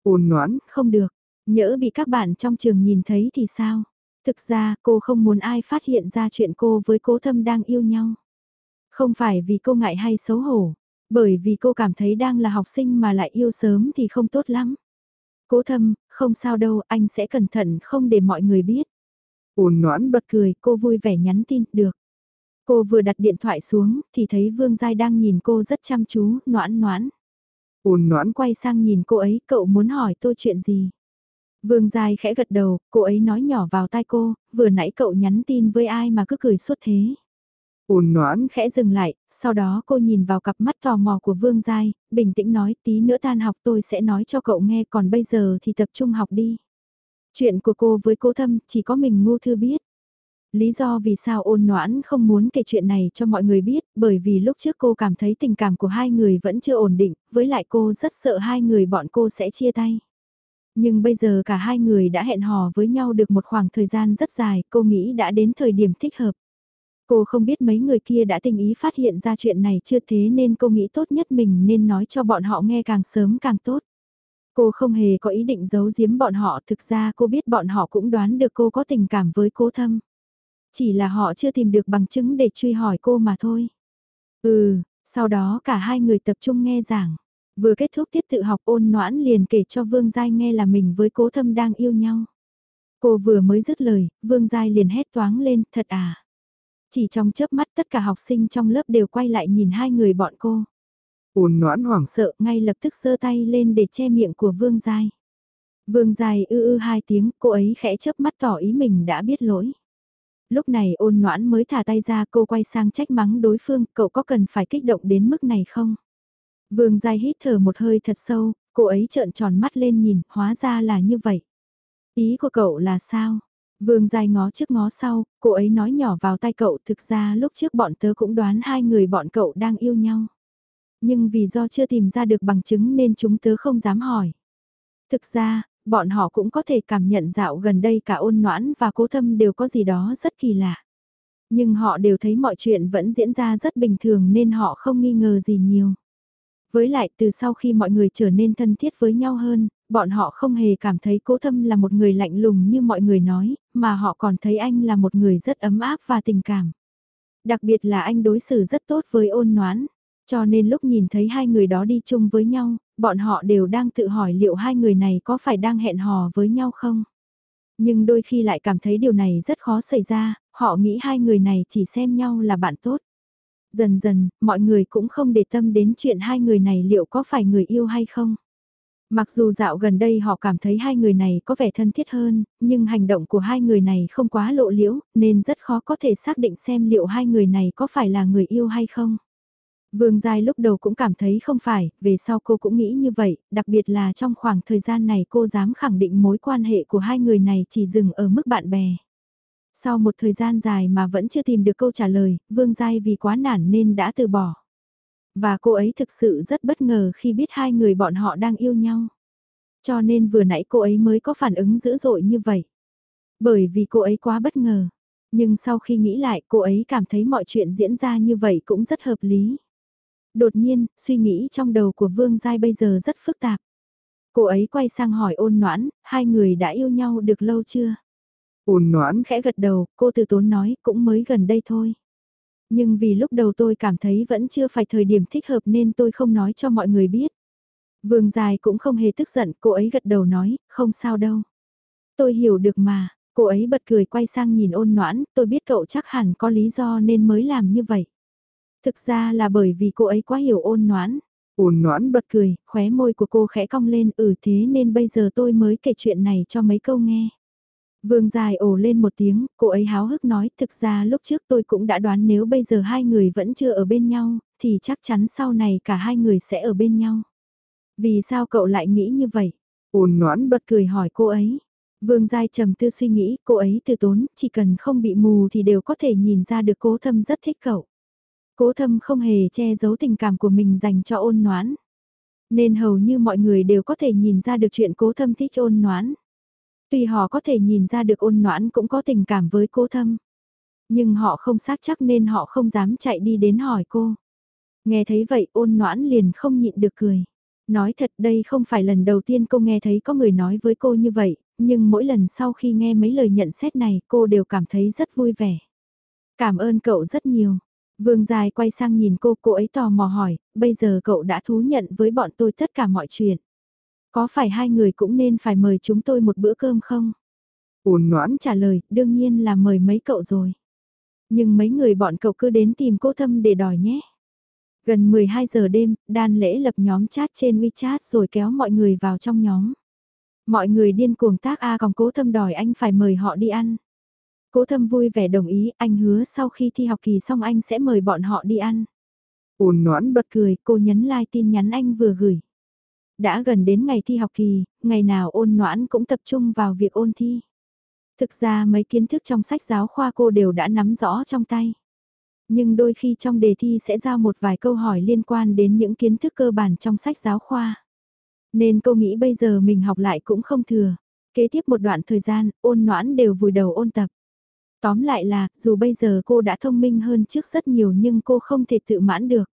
Ôn noãn, không được, nhỡ bị các bạn trong trường nhìn thấy thì sao? Thực ra cô không muốn ai phát hiện ra chuyện cô với cố thâm đang yêu nhau. Không phải vì cô ngại hay xấu hổ, bởi vì cô cảm thấy đang là học sinh mà lại yêu sớm thì không tốt lắm. Cố thâm, không sao đâu, anh sẽ cẩn thận không để mọi người biết. Ôn noãn bật cười, cô vui vẻ nhắn tin, được. Cô vừa đặt điện thoại xuống, thì thấy Vương Giai đang nhìn cô rất chăm chú, noãn noãn. Ôn noãn quay sang nhìn cô ấy, cậu muốn hỏi tôi chuyện gì? Vương Giai khẽ gật đầu, cô ấy nói nhỏ vào tai cô, vừa nãy cậu nhắn tin với ai mà cứ cười suốt thế. Ôn noãn khẽ dừng lại, sau đó cô nhìn vào cặp mắt tò mò của Vương Giai, bình tĩnh nói tí nữa tan học tôi sẽ nói cho cậu nghe còn bây giờ thì tập trung học đi. Chuyện của cô với cô thâm chỉ có mình ngu thư biết. Lý do vì sao ôn noãn không muốn kể chuyện này cho mọi người biết, bởi vì lúc trước cô cảm thấy tình cảm của hai người vẫn chưa ổn định, với lại cô rất sợ hai người bọn cô sẽ chia tay. Nhưng bây giờ cả hai người đã hẹn hò với nhau được một khoảng thời gian rất dài, cô nghĩ đã đến thời điểm thích hợp. Cô không biết mấy người kia đã tình ý phát hiện ra chuyện này chưa thế nên cô nghĩ tốt nhất mình nên nói cho bọn họ nghe càng sớm càng tốt. Cô không hề có ý định giấu giếm bọn họ, thực ra cô biết bọn họ cũng đoán được cô có tình cảm với cố thâm. Chỉ là họ chưa tìm được bằng chứng để truy hỏi cô mà thôi. Ừ, sau đó cả hai người tập trung nghe giảng. Vừa kết thúc tiết tự học ôn noãn liền kể cho Vương Giai nghe là mình với cố thâm đang yêu nhau. Cô vừa mới dứt lời, Vương Giai liền hét toáng lên, thật à. Chỉ trong chớp mắt tất cả học sinh trong lớp đều quay lại nhìn hai người bọn cô. Ôn noãn hoảng sợ ngay lập tức giơ tay lên để che miệng của Vương Giai. Vương Giai ư ư hai tiếng, cô ấy khẽ chớp mắt tỏ ý mình đã biết lỗi. Lúc này ôn noãn mới thả tay ra cô quay sang trách mắng đối phương, cậu có cần phải kích động đến mức này không? Vương Giai hít thở một hơi thật sâu, cô ấy trợn tròn mắt lên nhìn, hóa ra là như vậy. Ý của cậu là sao? Vương Giai ngó trước ngó sau, cô ấy nói nhỏ vào tay cậu thực ra lúc trước bọn tớ cũng đoán hai người bọn cậu đang yêu nhau. Nhưng vì do chưa tìm ra được bằng chứng nên chúng tớ không dám hỏi. Thực ra, bọn họ cũng có thể cảm nhận dạo gần đây cả ôn noãn và cố thâm đều có gì đó rất kỳ lạ. Nhưng họ đều thấy mọi chuyện vẫn diễn ra rất bình thường nên họ không nghi ngờ gì nhiều. Với lại từ sau khi mọi người trở nên thân thiết với nhau hơn, bọn họ không hề cảm thấy cố thâm là một người lạnh lùng như mọi người nói, mà họ còn thấy anh là một người rất ấm áp và tình cảm. Đặc biệt là anh đối xử rất tốt với ôn noãn, cho nên lúc nhìn thấy hai người đó đi chung với nhau, bọn họ đều đang tự hỏi liệu hai người này có phải đang hẹn hò với nhau không. Nhưng đôi khi lại cảm thấy điều này rất khó xảy ra, họ nghĩ hai người này chỉ xem nhau là bạn tốt. Dần dần, mọi người cũng không để tâm đến chuyện hai người này liệu có phải người yêu hay không. Mặc dù dạo gần đây họ cảm thấy hai người này có vẻ thân thiết hơn, nhưng hành động của hai người này không quá lộ liễu, nên rất khó có thể xác định xem liệu hai người này có phải là người yêu hay không. Vương Giai lúc đầu cũng cảm thấy không phải, về sau cô cũng nghĩ như vậy, đặc biệt là trong khoảng thời gian này cô dám khẳng định mối quan hệ của hai người này chỉ dừng ở mức bạn bè. Sau một thời gian dài mà vẫn chưa tìm được câu trả lời, Vương Giai vì quá nản nên đã từ bỏ. Và cô ấy thực sự rất bất ngờ khi biết hai người bọn họ đang yêu nhau. Cho nên vừa nãy cô ấy mới có phản ứng dữ dội như vậy. Bởi vì cô ấy quá bất ngờ. Nhưng sau khi nghĩ lại cô ấy cảm thấy mọi chuyện diễn ra như vậy cũng rất hợp lý. Đột nhiên, suy nghĩ trong đầu của Vương Giai bây giờ rất phức tạp. Cô ấy quay sang hỏi ôn noãn, hai người đã yêu nhau được lâu chưa? Ôn noãn khẽ gật đầu, cô từ tốn nói, cũng mới gần đây thôi. Nhưng vì lúc đầu tôi cảm thấy vẫn chưa phải thời điểm thích hợp nên tôi không nói cho mọi người biết. Vương Dài cũng không hề tức giận, cô ấy gật đầu nói, không sao đâu. Tôi hiểu được mà, cô ấy bật cười quay sang nhìn ôn noãn, tôi biết cậu chắc hẳn có lý do nên mới làm như vậy. Thực ra là bởi vì cô ấy quá hiểu ôn noãn. Ôn noãn bật cười, khóe môi của cô khẽ cong lên, ừ thế nên bây giờ tôi mới kể chuyện này cho mấy câu nghe. Vương dài ồ lên một tiếng, cô ấy háo hức nói, thực ra lúc trước tôi cũng đã đoán nếu bây giờ hai người vẫn chưa ở bên nhau, thì chắc chắn sau này cả hai người sẽ ở bên nhau. Vì sao cậu lại nghĩ như vậy? Ôn noãn bật cười hỏi cô ấy. Vương Giai trầm tư suy nghĩ, cô ấy từ tốn, chỉ cần không bị mù thì đều có thể nhìn ra được cố thâm rất thích cậu. Cố thâm không hề che giấu tình cảm của mình dành cho ôn noãn. Nên hầu như mọi người đều có thể nhìn ra được chuyện cố thâm thích ôn noãn. Tuy họ có thể nhìn ra được ôn noãn cũng có tình cảm với cô thâm. Nhưng họ không xác chắc nên họ không dám chạy đi đến hỏi cô. Nghe thấy vậy ôn noãn liền không nhịn được cười. Nói thật đây không phải lần đầu tiên cô nghe thấy có người nói với cô như vậy, nhưng mỗi lần sau khi nghe mấy lời nhận xét này cô đều cảm thấy rất vui vẻ. Cảm ơn cậu rất nhiều. Vương Dài quay sang nhìn cô, cô ấy tò mò hỏi, bây giờ cậu đã thú nhận với bọn tôi tất cả mọi chuyện. Có phải hai người cũng nên phải mời chúng tôi một bữa cơm không? Ôn noãn trả lời, đương nhiên là mời mấy cậu rồi. Nhưng mấy người bọn cậu cứ đến tìm cô Thâm để đòi nhé. Gần 12 giờ đêm, đan lễ lập nhóm chat trên WeChat rồi kéo mọi người vào trong nhóm. Mọi người điên cuồng tác A còn cố thâm đòi anh phải mời họ đi ăn. Cố thâm vui vẻ đồng ý, anh hứa sau khi thi học kỳ xong anh sẽ mời bọn họ đi ăn. Ôn noãn bật cười, cô nhấn like tin nhắn anh vừa gửi. Đã gần đến ngày thi học kỳ, ngày nào ôn noãn cũng tập trung vào việc ôn thi. Thực ra mấy kiến thức trong sách giáo khoa cô đều đã nắm rõ trong tay. Nhưng đôi khi trong đề thi sẽ giao một vài câu hỏi liên quan đến những kiến thức cơ bản trong sách giáo khoa. Nên cô nghĩ bây giờ mình học lại cũng không thừa. Kế tiếp một đoạn thời gian, ôn noãn đều vùi đầu ôn tập. Tóm lại là, dù bây giờ cô đã thông minh hơn trước rất nhiều nhưng cô không thể tự mãn được.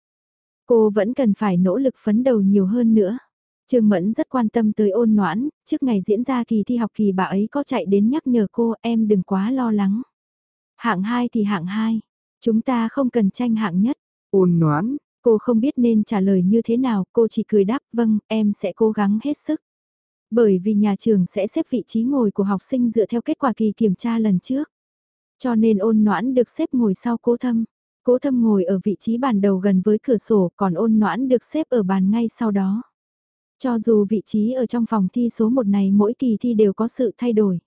Cô vẫn cần phải nỗ lực phấn đầu nhiều hơn nữa. Trương Mẫn rất quan tâm tới ôn noãn, trước ngày diễn ra kỳ thi học kỳ bà ấy có chạy đến nhắc nhở cô em đừng quá lo lắng. Hạng 2 thì hạng 2, chúng ta không cần tranh hạng nhất. ôn noãn, Cô không biết nên trả lời như thế nào, cô chỉ cười đáp vâng, em sẽ cố gắng hết sức. Bởi vì nhà trường sẽ xếp vị trí ngồi của học sinh dựa theo kết quả kỳ kiểm tra lần trước. Cho nên ôn noãn được xếp ngồi sau cố thâm. Cố thâm ngồi ở vị trí bàn đầu gần với cửa sổ, còn ôn noãn được xếp ở bàn ngay sau đó. Cho dù vị trí ở trong phòng thi số 1 này mỗi kỳ thi đều có sự thay đổi.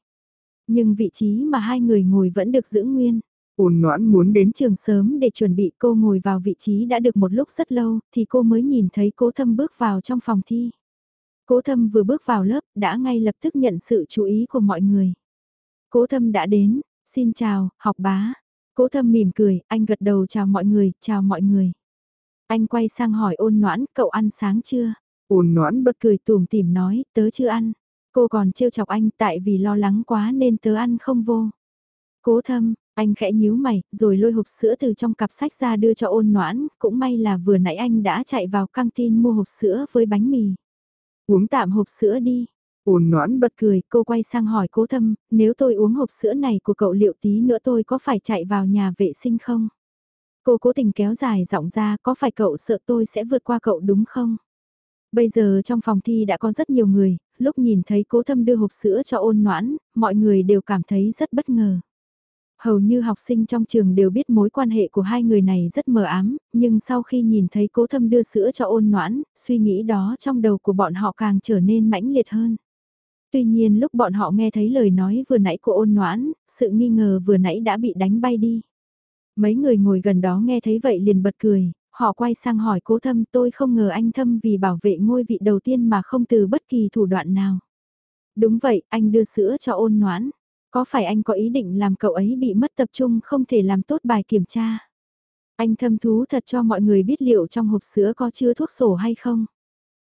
Nhưng vị trí mà hai người ngồi vẫn được giữ nguyên. ôn noãn muốn đến Trường sớm để chuẩn bị cô ngồi vào vị trí đã được một lúc rất lâu, thì cô mới nhìn thấy cố thâm bước vào trong phòng thi. Cố thâm vừa bước vào lớp, đã ngay lập tức nhận sự chú ý của mọi người. Cố thâm đã đến, xin chào, học bá. Cố thâm mỉm cười, anh gật đầu chào mọi người, chào mọi người. Anh quay sang hỏi ôn noãn, cậu ăn sáng chưa? Ôn noãn bật cười tùm tìm nói, tớ chưa ăn. Cô còn trêu chọc anh tại vì lo lắng quá nên tớ ăn không vô. Cố thâm, anh khẽ nhíu mày, rồi lôi hộp sữa từ trong cặp sách ra đưa cho ôn noãn, cũng may là vừa nãy anh đã chạy vào căng tin mua hộp sữa với bánh mì. Uống tạm hộp sữa đi. ôn noãn Bật cười, cô quay sang hỏi cố thâm, nếu tôi uống hộp sữa này của cậu liệu tí nữa tôi có phải chạy vào nhà vệ sinh không? Cô cố tình kéo dài giọng ra, có phải cậu sợ tôi sẽ vượt qua cậu đúng không? Bây giờ trong phòng thi đã có rất nhiều người, lúc nhìn thấy cố thâm đưa hộp sữa cho ôn noãn, mọi người đều cảm thấy rất bất ngờ. Hầu như học sinh trong trường đều biết mối quan hệ của hai người này rất mờ ám, nhưng sau khi nhìn thấy cố thâm đưa sữa cho ôn noãn, suy nghĩ đó trong đầu của bọn họ càng trở nên mãnh liệt hơn. Tuy nhiên lúc bọn họ nghe thấy lời nói vừa nãy của ôn noãn, sự nghi ngờ vừa nãy đã bị đánh bay đi. Mấy người ngồi gần đó nghe thấy vậy liền bật cười, họ quay sang hỏi cố thâm tôi không ngờ anh thâm vì bảo vệ ngôi vị đầu tiên mà không từ bất kỳ thủ đoạn nào. Đúng vậy, anh đưa sữa cho ôn noãn. Có phải anh có ý định làm cậu ấy bị mất tập trung không thể làm tốt bài kiểm tra? Anh thâm thú thật cho mọi người biết liệu trong hộp sữa có chứa thuốc sổ hay không?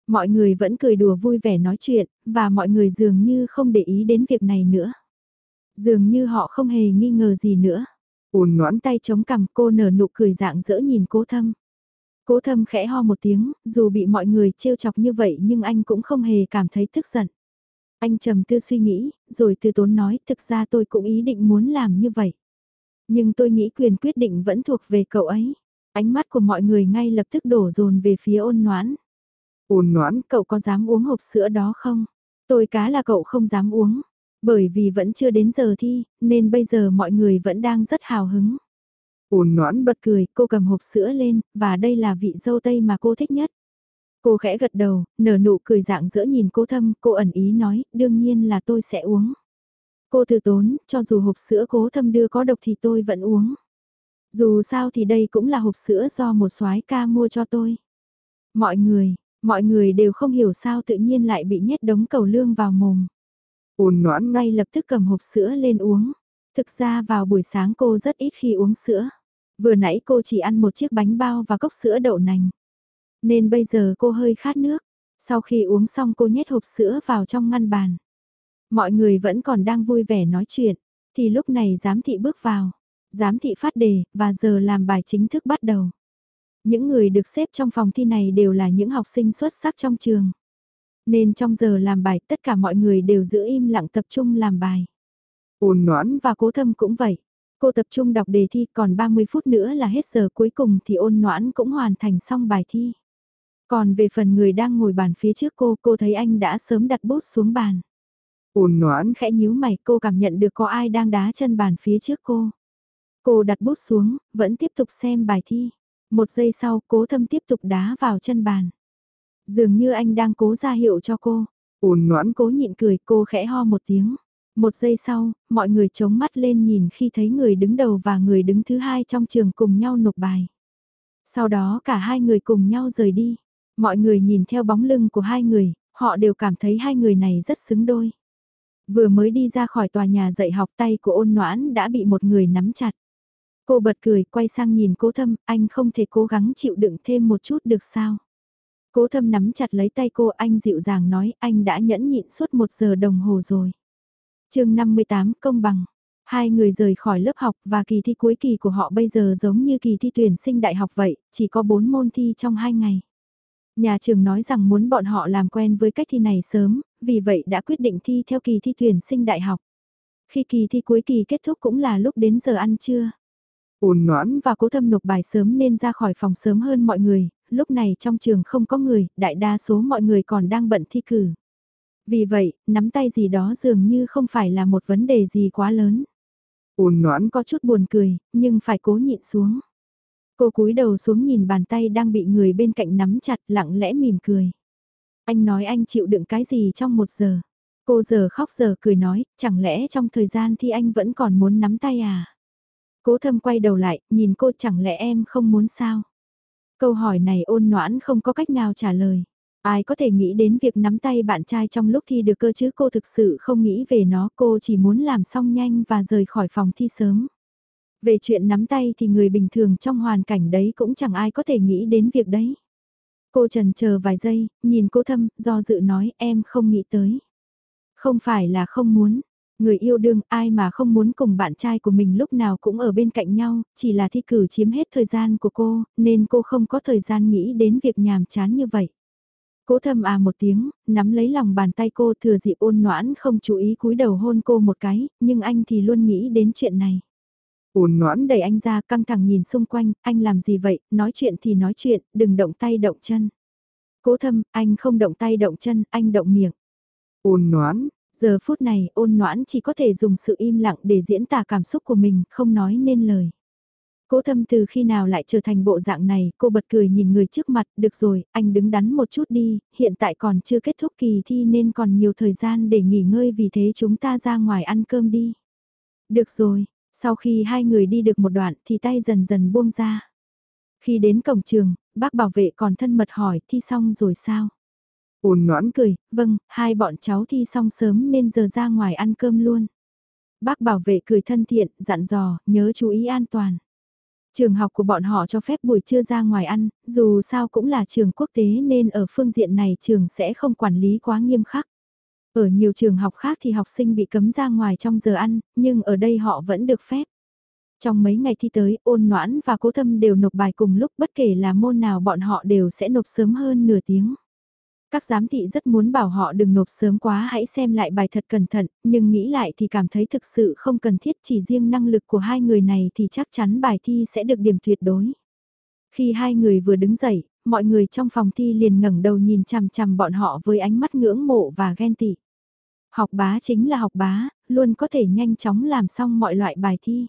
Mọi người vẫn cười đùa vui vẻ nói chuyện, và mọi người dường như không để ý đến việc này nữa. Dường như họ không hề nghi ngờ gì nữa. ôn noãn Tay chống cằm cô nở nụ cười dạng dỡ nhìn cố thâm. Cố thâm khẽ ho một tiếng, dù bị mọi người trêu chọc như vậy nhưng anh cũng không hề cảm thấy tức giận. Anh trầm tư suy nghĩ, rồi từ tốn nói thực ra tôi cũng ý định muốn làm như vậy. Nhưng tôi nghĩ quyền quyết định vẫn thuộc về cậu ấy. Ánh mắt của mọi người ngay lập tức đổ dồn về phía ôn noãn. ôn noãn, Cậu có dám uống hộp sữa đó không? Tôi cá là cậu không dám uống. Bởi vì vẫn chưa đến giờ thi, nên bây giờ mọi người vẫn đang rất hào hứng ôn noãn bật cười, cô cầm hộp sữa lên, và đây là vị dâu tây mà cô thích nhất. Cô khẽ gật đầu, nở nụ cười dạng dỡ nhìn cô thâm, cô ẩn ý nói, đương nhiên là tôi sẽ uống. Cô từ tốn, cho dù hộp sữa cố thâm đưa có độc thì tôi vẫn uống. Dù sao thì đây cũng là hộp sữa do một soái ca mua cho tôi. Mọi người, mọi người đều không hiểu sao tự nhiên lại bị nhét đống cầu lương vào mồm. ôn noãn Ngay lập tức cầm hộp sữa lên uống. Thực ra vào buổi sáng cô rất ít khi uống sữa. Vừa nãy cô chỉ ăn một chiếc bánh bao và cốc sữa đậu nành. Nên bây giờ cô hơi khát nước. Sau khi uống xong cô nhét hộp sữa vào trong ngăn bàn. Mọi người vẫn còn đang vui vẻ nói chuyện. Thì lúc này giám thị bước vào. Giám thị phát đề, và giờ làm bài chính thức bắt đầu. Những người được xếp trong phòng thi này đều là những học sinh xuất sắc trong trường. Nên trong giờ làm bài tất cả mọi người đều giữ im lặng tập trung làm bài ôn noãn, Và cố thâm cũng vậy. Cô tập trung đọc đề thi còn 30 phút nữa là hết giờ cuối cùng thì ôn noãn cũng hoàn thành xong bài thi. Còn về phần người đang ngồi bàn phía trước cô, cô thấy anh đã sớm đặt bút xuống bàn. ôn noãn, Khẽ nhíu mày cô cảm nhận được có ai đang đá chân bàn phía trước cô. Cô đặt bút xuống, vẫn tiếp tục xem bài thi. Một giây sau cố thâm tiếp tục đá vào chân bàn. Dường như anh đang cố ra hiệu cho cô. ôn noãn, Cố nhịn cười cô khẽ ho một tiếng. Một giây sau, mọi người chống mắt lên nhìn khi thấy người đứng đầu và người đứng thứ hai trong trường cùng nhau nộp bài. Sau đó cả hai người cùng nhau rời đi. Mọi người nhìn theo bóng lưng của hai người, họ đều cảm thấy hai người này rất xứng đôi. Vừa mới đi ra khỏi tòa nhà dạy học tay của ôn noãn đã bị một người nắm chặt. Cô bật cười quay sang nhìn cố thâm, anh không thể cố gắng chịu đựng thêm một chút được sao? Cố thâm nắm chặt lấy tay cô anh dịu dàng nói anh đã nhẫn nhịn suốt một giờ đồng hồ rồi chương 58 công bằng. Hai người rời khỏi lớp học và kỳ thi cuối kỳ của họ bây giờ giống như kỳ thi tuyển sinh đại học vậy, chỉ có 4 môn thi trong 2 ngày. Nhà trường nói rằng muốn bọn họ làm quen với cách thi này sớm, vì vậy đã quyết định thi theo kỳ thi tuyển sinh đại học. Khi kỳ thi cuối kỳ kết thúc cũng là lúc đến giờ ăn trưa. ôn noãn, Và cố thâm nộp bài sớm nên ra khỏi phòng sớm hơn mọi người, lúc này trong trường không có người, đại đa số mọi người còn đang bận thi cử. Vì vậy, nắm tay gì đó dường như không phải là một vấn đề gì quá lớn. ôn noãn, Có chút buồn cười, nhưng phải cố nhịn xuống. Cô cúi đầu xuống nhìn bàn tay đang bị người bên cạnh nắm chặt lặng lẽ mỉm cười. Anh nói anh chịu đựng cái gì trong một giờ. Cô giờ khóc giờ cười nói, chẳng lẽ trong thời gian thì anh vẫn còn muốn nắm tay à? Cố thâm quay đầu lại, nhìn cô chẳng lẽ em không muốn sao? Câu hỏi này ôn noãn không có cách nào trả lời. Ai có thể nghĩ đến việc nắm tay bạn trai trong lúc thi được cơ chứ cô thực sự không nghĩ về nó cô chỉ muốn làm xong nhanh và rời khỏi phòng thi sớm. Về chuyện nắm tay thì người bình thường trong hoàn cảnh đấy cũng chẳng ai có thể nghĩ đến việc đấy. Cô trần chờ vài giây, nhìn cô thâm, do dự nói em không nghĩ tới. Không phải là không muốn, người yêu đương ai mà không muốn cùng bạn trai của mình lúc nào cũng ở bên cạnh nhau, chỉ là thi cử chiếm hết thời gian của cô, nên cô không có thời gian nghĩ đến việc nhàm chán như vậy. Cố thâm à một tiếng, nắm lấy lòng bàn tay cô thừa dịp ôn noãn không chú ý cúi đầu hôn cô một cái, nhưng anh thì luôn nghĩ đến chuyện này. ôn noãn, Đẩy anh ra căng thẳng nhìn xung quanh, anh làm gì vậy, nói chuyện thì nói chuyện, đừng động tay động chân. Cố thâm, anh không động tay động chân, anh động miệng. ôn noãn, Giờ phút này ôn noãn chỉ có thể dùng sự im lặng để diễn tả cảm xúc của mình, không nói nên lời. Cố thâm từ khi nào lại trở thành bộ dạng này, cô bật cười nhìn người trước mặt, được rồi, anh đứng đắn một chút đi, hiện tại còn chưa kết thúc kỳ thi nên còn nhiều thời gian để nghỉ ngơi vì thế chúng ta ra ngoài ăn cơm đi. Được rồi, sau khi hai người đi được một đoạn thì tay dần dần buông ra. Khi đến cổng trường, bác bảo vệ còn thân mật hỏi thi xong rồi sao? ôn noãn, cười, vâng, hai bọn cháu thi xong sớm nên giờ ra ngoài ăn cơm luôn. Bác bảo vệ cười thân thiện, dặn dò, nhớ chú ý an toàn. Trường học của bọn họ cho phép buổi trưa ra ngoài ăn, dù sao cũng là trường quốc tế nên ở phương diện này trường sẽ không quản lý quá nghiêm khắc. Ở nhiều trường học khác thì học sinh bị cấm ra ngoài trong giờ ăn, nhưng ở đây họ vẫn được phép. Trong mấy ngày thi tới, ôn noãn và cố thâm đều nộp bài cùng lúc bất kể là môn nào bọn họ đều sẽ nộp sớm hơn nửa tiếng. Các giám thị rất muốn bảo họ đừng nộp sớm quá hãy xem lại bài thật cẩn thận, nhưng nghĩ lại thì cảm thấy thực sự không cần thiết chỉ riêng năng lực của hai người này thì chắc chắn bài thi sẽ được điểm tuyệt đối. Khi hai người vừa đứng dậy, mọi người trong phòng thi liền ngẩng đầu nhìn chằm chằm bọn họ với ánh mắt ngưỡng mộ và ghen tị. Học bá chính là học bá, luôn có thể nhanh chóng làm xong mọi loại bài thi.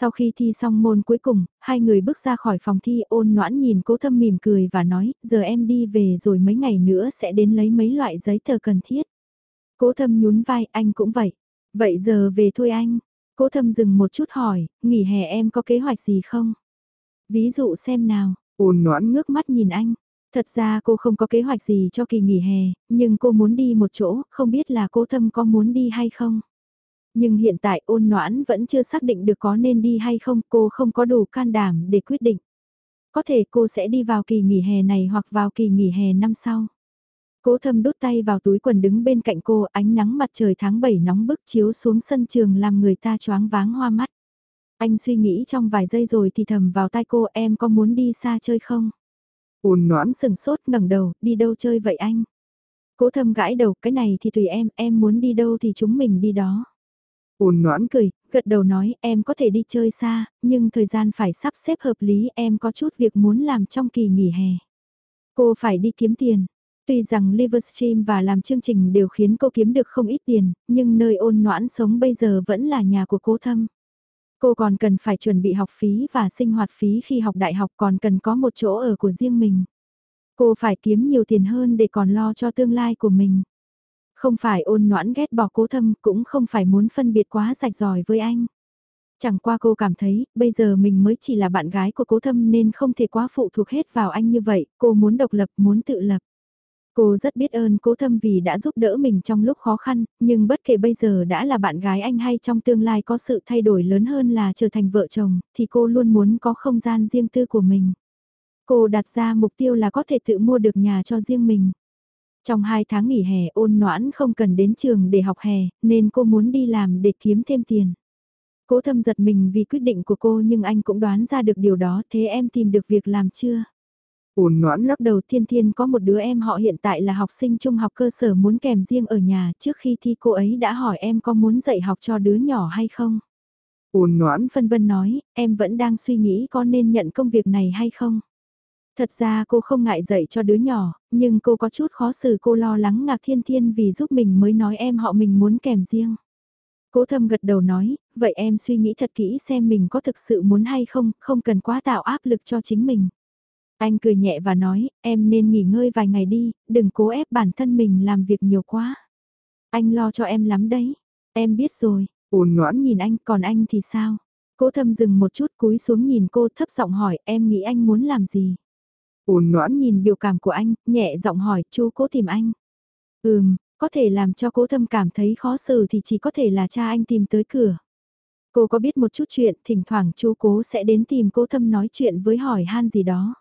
Sau khi thi xong môn cuối cùng, hai người bước ra khỏi phòng thi ôn noãn nhìn cố thâm mỉm cười và nói, giờ em đi về rồi mấy ngày nữa sẽ đến lấy mấy loại giấy tờ cần thiết. Cố thâm nhún vai, anh cũng vậy. Vậy giờ về thôi anh. Cố thâm dừng một chút hỏi, nghỉ hè em có kế hoạch gì không? Ví dụ xem nào, ôn noãn, ngước mắt nhìn anh. Thật ra cô không có kế hoạch gì cho kỳ nghỉ hè, nhưng cô muốn đi một chỗ, không biết là cố thâm có muốn đi hay không. Nhưng hiện tại ôn noãn vẫn chưa xác định được có nên đi hay không, cô không có đủ can đảm để quyết định. Có thể cô sẽ đi vào kỳ nghỉ hè này hoặc vào kỳ nghỉ hè năm sau. Cố thâm đút tay vào túi quần đứng bên cạnh cô, ánh nắng mặt trời tháng 7 nóng bức chiếu xuống sân trường làm người ta choáng váng hoa mắt. Anh suy nghĩ trong vài giây rồi thì thầm vào tai cô em có muốn đi xa chơi không? ôn noãn, Sừng sốt ngẩng đầu, đi đâu chơi vậy anh? Cố thâm gãi đầu, cái này thì tùy em, em muốn đi đâu thì chúng mình đi đó ôn noãn, Cười, gật đầu nói em có thể đi chơi xa, nhưng thời gian phải sắp xếp hợp lý em có chút việc muốn làm trong kỳ nghỉ hè. Cô phải đi kiếm tiền. Tuy rằng Livestream và làm chương trình đều khiến cô kiếm được không ít tiền, nhưng nơi ôn noãn sống bây giờ vẫn là nhà của cố thâm. Cô còn cần phải chuẩn bị học phí và sinh hoạt phí khi học đại học còn cần có một chỗ ở của riêng mình. Cô phải kiếm nhiều tiền hơn để còn lo cho tương lai của mình. Không phải ôn noãn ghét bỏ cố thâm cũng không phải muốn phân biệt quá rạch ròi với anh. Chẳng qua cô cảm thấy, bây giờ mình mới chỉ là bạn gái của cố thâm nên không thể quá phụ thuộc hết vào anh như vậy, cô muốn độc lập, muốn tự lập. Cô rất biết ơn cố thâm vì đã giúp đỡ mình trong lúc khó khăn, nhưng bất kể bây giờ đã là bạn gái anh hay trong tương lai có sự thay đổi lớn hơn là trở thành vợ chồng, thì cô luôn muốn có không gian riêng tư của mình. Cô đặt ra mục tiêu là có thể tự mua được nhà cho riêng mình. Trong hai tháng nghỉ hè ôn noãn không cần đến trường để học hè, nên cô muốn đi làm để kiếm thêm tiền. Cố thâm giật mình vì quyết định của cô nhưng anh cũng đoán ra được điều đó thế em tìm được việc làm chưa? ôn noãn, Lắc đầu thiên thiên có một đứa em họ hiện tại là học sinh trung học cơ sở muốn kèm riêng ở nhà trước khi thi cô ấy đã hỏi em có muốn dạy học cho đứa nhỏ hay không? ôn noãn, Phân vân nói, em vẫn đang suy nghĩ có nên nhận công việc này hay không. Thật ra cô không ngại dạy cho đứa nhỏ, nhưng cô có chút khó xử cô lo lắng ngạc thiên thiên vì giúp mình mới nói em họ mình muốn kèm riêng. Cố thâm gật đầu nói, vậy em suy nghĩ thật kỹ xem mình có thực sự muốn hay không, không cần quá tạo áp lực cho chính mình. Anh cười nhẹ và nói, em nên nghỉ ngơi vài ngày đi, đừng cố ép bản thân mình làm việc nhiều quá. Anh lo cho em lắm đấy, em biết rồi, ôn noãn nhìn anh, còn anh thì sao? Cố thâm dừng một chút cúi xuống nhìn cô thấp giọng hỏi em nghĩ anh muốn làm gì? Ôn noãn nhìn biểu cảm của anh, nhẹ giọng hỏi chú cố tìm anh. Ừm, có thể làm cho cố thâm cảm thấy khó xử thì chỉ có thể là cha anh tìm tới cửa. Cô có biết một chút chuyện, thỉnh thoảng chú cố sẽ đến tìm cố thâm nói chuyện với hỏi han gì đó.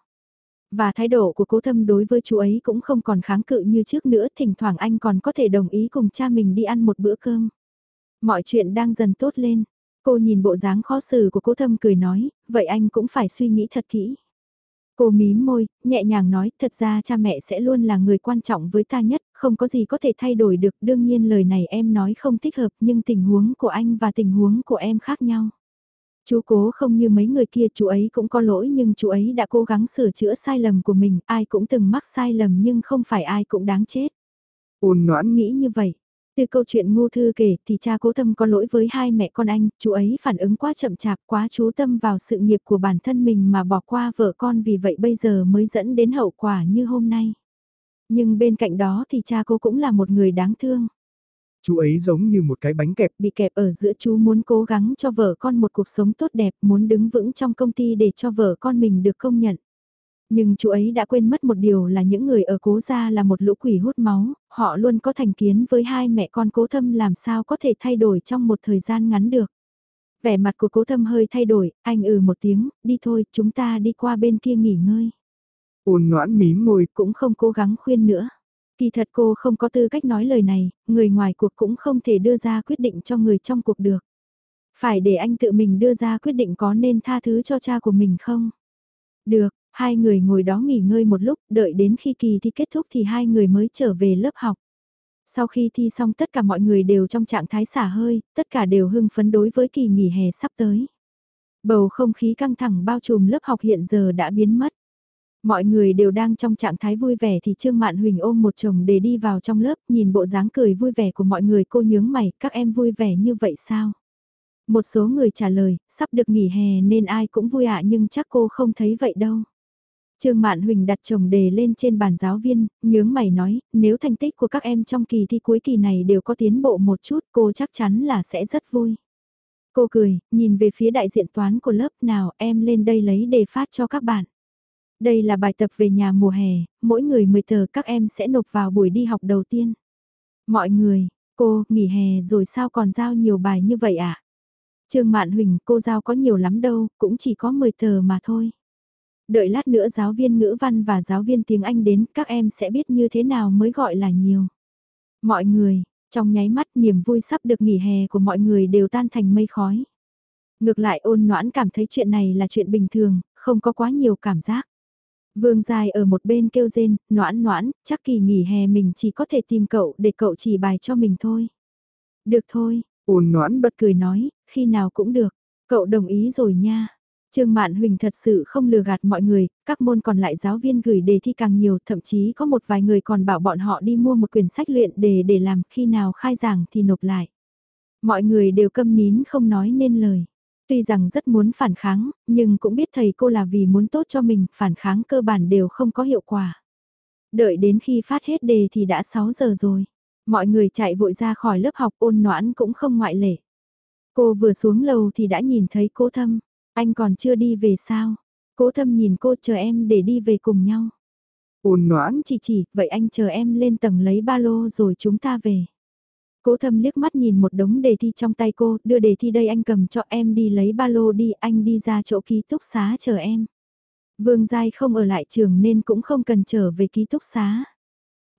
Và thái độ của cố thâm đối với chú ấy cũng không còn kháng cự như trước nữa, thỉnh thoảng anh còn có thể đồng ý cùng cha mình đi ăn một bữa cơm. Mọi chuyện đang dần tốt lên. Cô nhìn bộ dáng khó xử của cố thâm cười nói, vậy anh cũng phải suy nghĩ thật kỹ. Cô mím môi, nhẹ nhàng nói, thật ra cha mẹ sẽ luôn là người quan trọng với ta nhất, không có gì có thể thay đổi được. Đương nhiên lời này em nói không thích hợp nhưng tình huống của anh và tình huống của em khác nhau. Chú cố không như mấy người kia chú ấy cũng có lỗi nhưng chú ấy đã cố gắng sửa chữa sai lầm của mình, ai cũng từng mắc sai lầm nhưng không phải ai cũng đáng chết. Ôn noãn nghĩ như vậy, từ câu chuyện ngu thư kể thì cha cố tâm có lỗi với hai mẹ con anh, chú ấy phản ứng quá chậm chạp quá chú tâm vào sự nghiệp của bản thân mình mà bỏ qua vợ con vì vậy bây giờ mới dẫn đến hậu quả như hôm nay. Nhưng bên cạnh đó thì cha cô cũng là một người đáng thương. Chú ấy giống như một cái bánh kẹp. Bị kẹp ở giữa chú muốn cố gắng cho vợ con một cuộc sống tốt đẹp, muốn đứng vững trong công ty để cho vợ con mình được công nhận. Nhưng chú ấy đã quên mất một điều là những người ở cố gia là một lũ quỷ hút máu, họ luôn có thành kiến với hai mẹ con cố thâm làm sao có thể thay đổi trong một thời gian ngắn được. Vẻ mặt của cố thâm hơi thay đổi, anh ừ một tiếng, đi thôi, chúng ta đi qua bên kia nghỉ ngơi. Ôn noãn mím môi, cũng không cố gắng khuyên nữa. Kỳ thật cô không có tư cách nói lời này, người ngoài cuộc cũng không thể đưa ra quyết định cho người trong cuộc được. Phải để anh tự mình đưa ra quyết định có nên tha thứ cho cha của mình không? Được, Hai người ngồi đó nghỉ ngơi một lúc, đợi đến khi kỳ thi kết thúc thì hai người mới trở về lớp học. Sau khi thi xong tất cả mọi người đều trong trạng thái xả hơi, tất cả đều hưng phấn đối với kỳ nghỉ hè sắp tới. Bầu không khí căng thẳng bao trùm lớp học hiện giờ đã biến mất. Mọi người đều đang trong trạng thái vui vẻ thì Trương Mạn Huỳnh ôm một chồng để đi vào trong lớp nhìn bộ dáng cười vui vẻ của mọi người cô nhướng mày, các em vui vẻ như vậy sao? Một số người trả lời, sắp được nghỉ hè nên ai cũng vui ạ nhưng chắc cô không thấy vậy đâu. Trương Mạn Huỳnh đặt chồng đề lên trên bàn giáo viên, nhướng mày nói, nếu thành tích của các em trong kỳ thi cuối kỳ này đều có tiến bộ một chút cô chắc chắn là sẽ rất vui. Cô cười, nhìn về phía đại diện toán của lớp nào em lên đây lấy đề phát cho các bạn. Đây là bài tập về nhà mùa hè, mỗi người 10 tờ các em sẽ nộp vào buổi đi học đầu tiên. Mọi người, cô, nghỉ hè rồi sao còn giao nhiều bài như vậy ạ? À? Trương Mạn Huỳnh, cô giao có nhiều lắm đâu, cũng chỉ có 10 tờ mà thôi. Đợi lát nữa giáo viên ngữ văn và giáo viên tiếng Anh đến, các em sẽ biết như thế nào mới gọi là nhiều. Mọi người, trong nháy mắt niềm vui sắp được nghỉ hè của mọi người đều tan thành mây khói. Ngược lại ôn noãn cảm thấy chuyện này là chuyện bình thường, không có quá nhiều cảm giác. Vương dài ở một bên kêu rên, noãn noãn, chắc kỳ nghỉ hè mình chỉ có thể tìm cậu để cậu chỉ bài cho mình thôi. Được thôi, ôn noãn bật cười nói, khi nào cũng được, cậu đồng ý rồi nha. Trương Mạn Huỳnh thật sự không lừa gạt mọi người, các môn còn lại giáo viên gửi đề thi càng nhiều, thậm chí có một vài người còn bảo bọn họ đi mua một quyển sách luyện đề để làm, khi nào khai giảng thì nộp lại. Mọi người đều câm nín không nói nên lời. Tuy rằng rất muốn phản kháng, nhưng cũng biết thầy cô là vì muốn tốt cho mình, phản kháng cơ bản đều không có hiệu quả. Đợi đến khi phát hết đề thì đã 6 giờ rồi. Mọi người chạy vội ra khỏi lớp học ôn noãn cũng không ngoại lệ. Cô vừa xuống lầu thì đã nhìn thấy cô thâm. Anh còn chưa đi về sao? Cố thâm nhìn cô chờ em để đi về cùng nhau. Ôn noãn chỉ chỉ, vậy anh chờ em lên tầng lấy ba lô rồi chúng ta về. Cố thâm liếc mắt nhìn một đống đề thi trong tay cô, đưa đề thi đây anh cầm cho em đi lấy ba lô đi, anh đi ra chỗ ký túc xá chờ em. Vương Giai không ở lại trường nên cũng không cần trở về ký túc xá.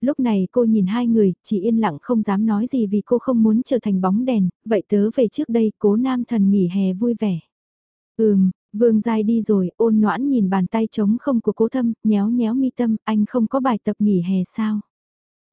Lúc này cô nhìn hai người, chỉ yên lặng không dám nói gì vì cô không muốn trở thành bóng đèn, vậy tớ về trước đây cố nam thần nghỉ hè vui vẻ. Ừm, Vương Giai đi rồi, ôn noãn nhìn bàn tay trống không của cố thâm, nhéo nhéo mi tâm, anh không có bài tập nghỉ hè sao?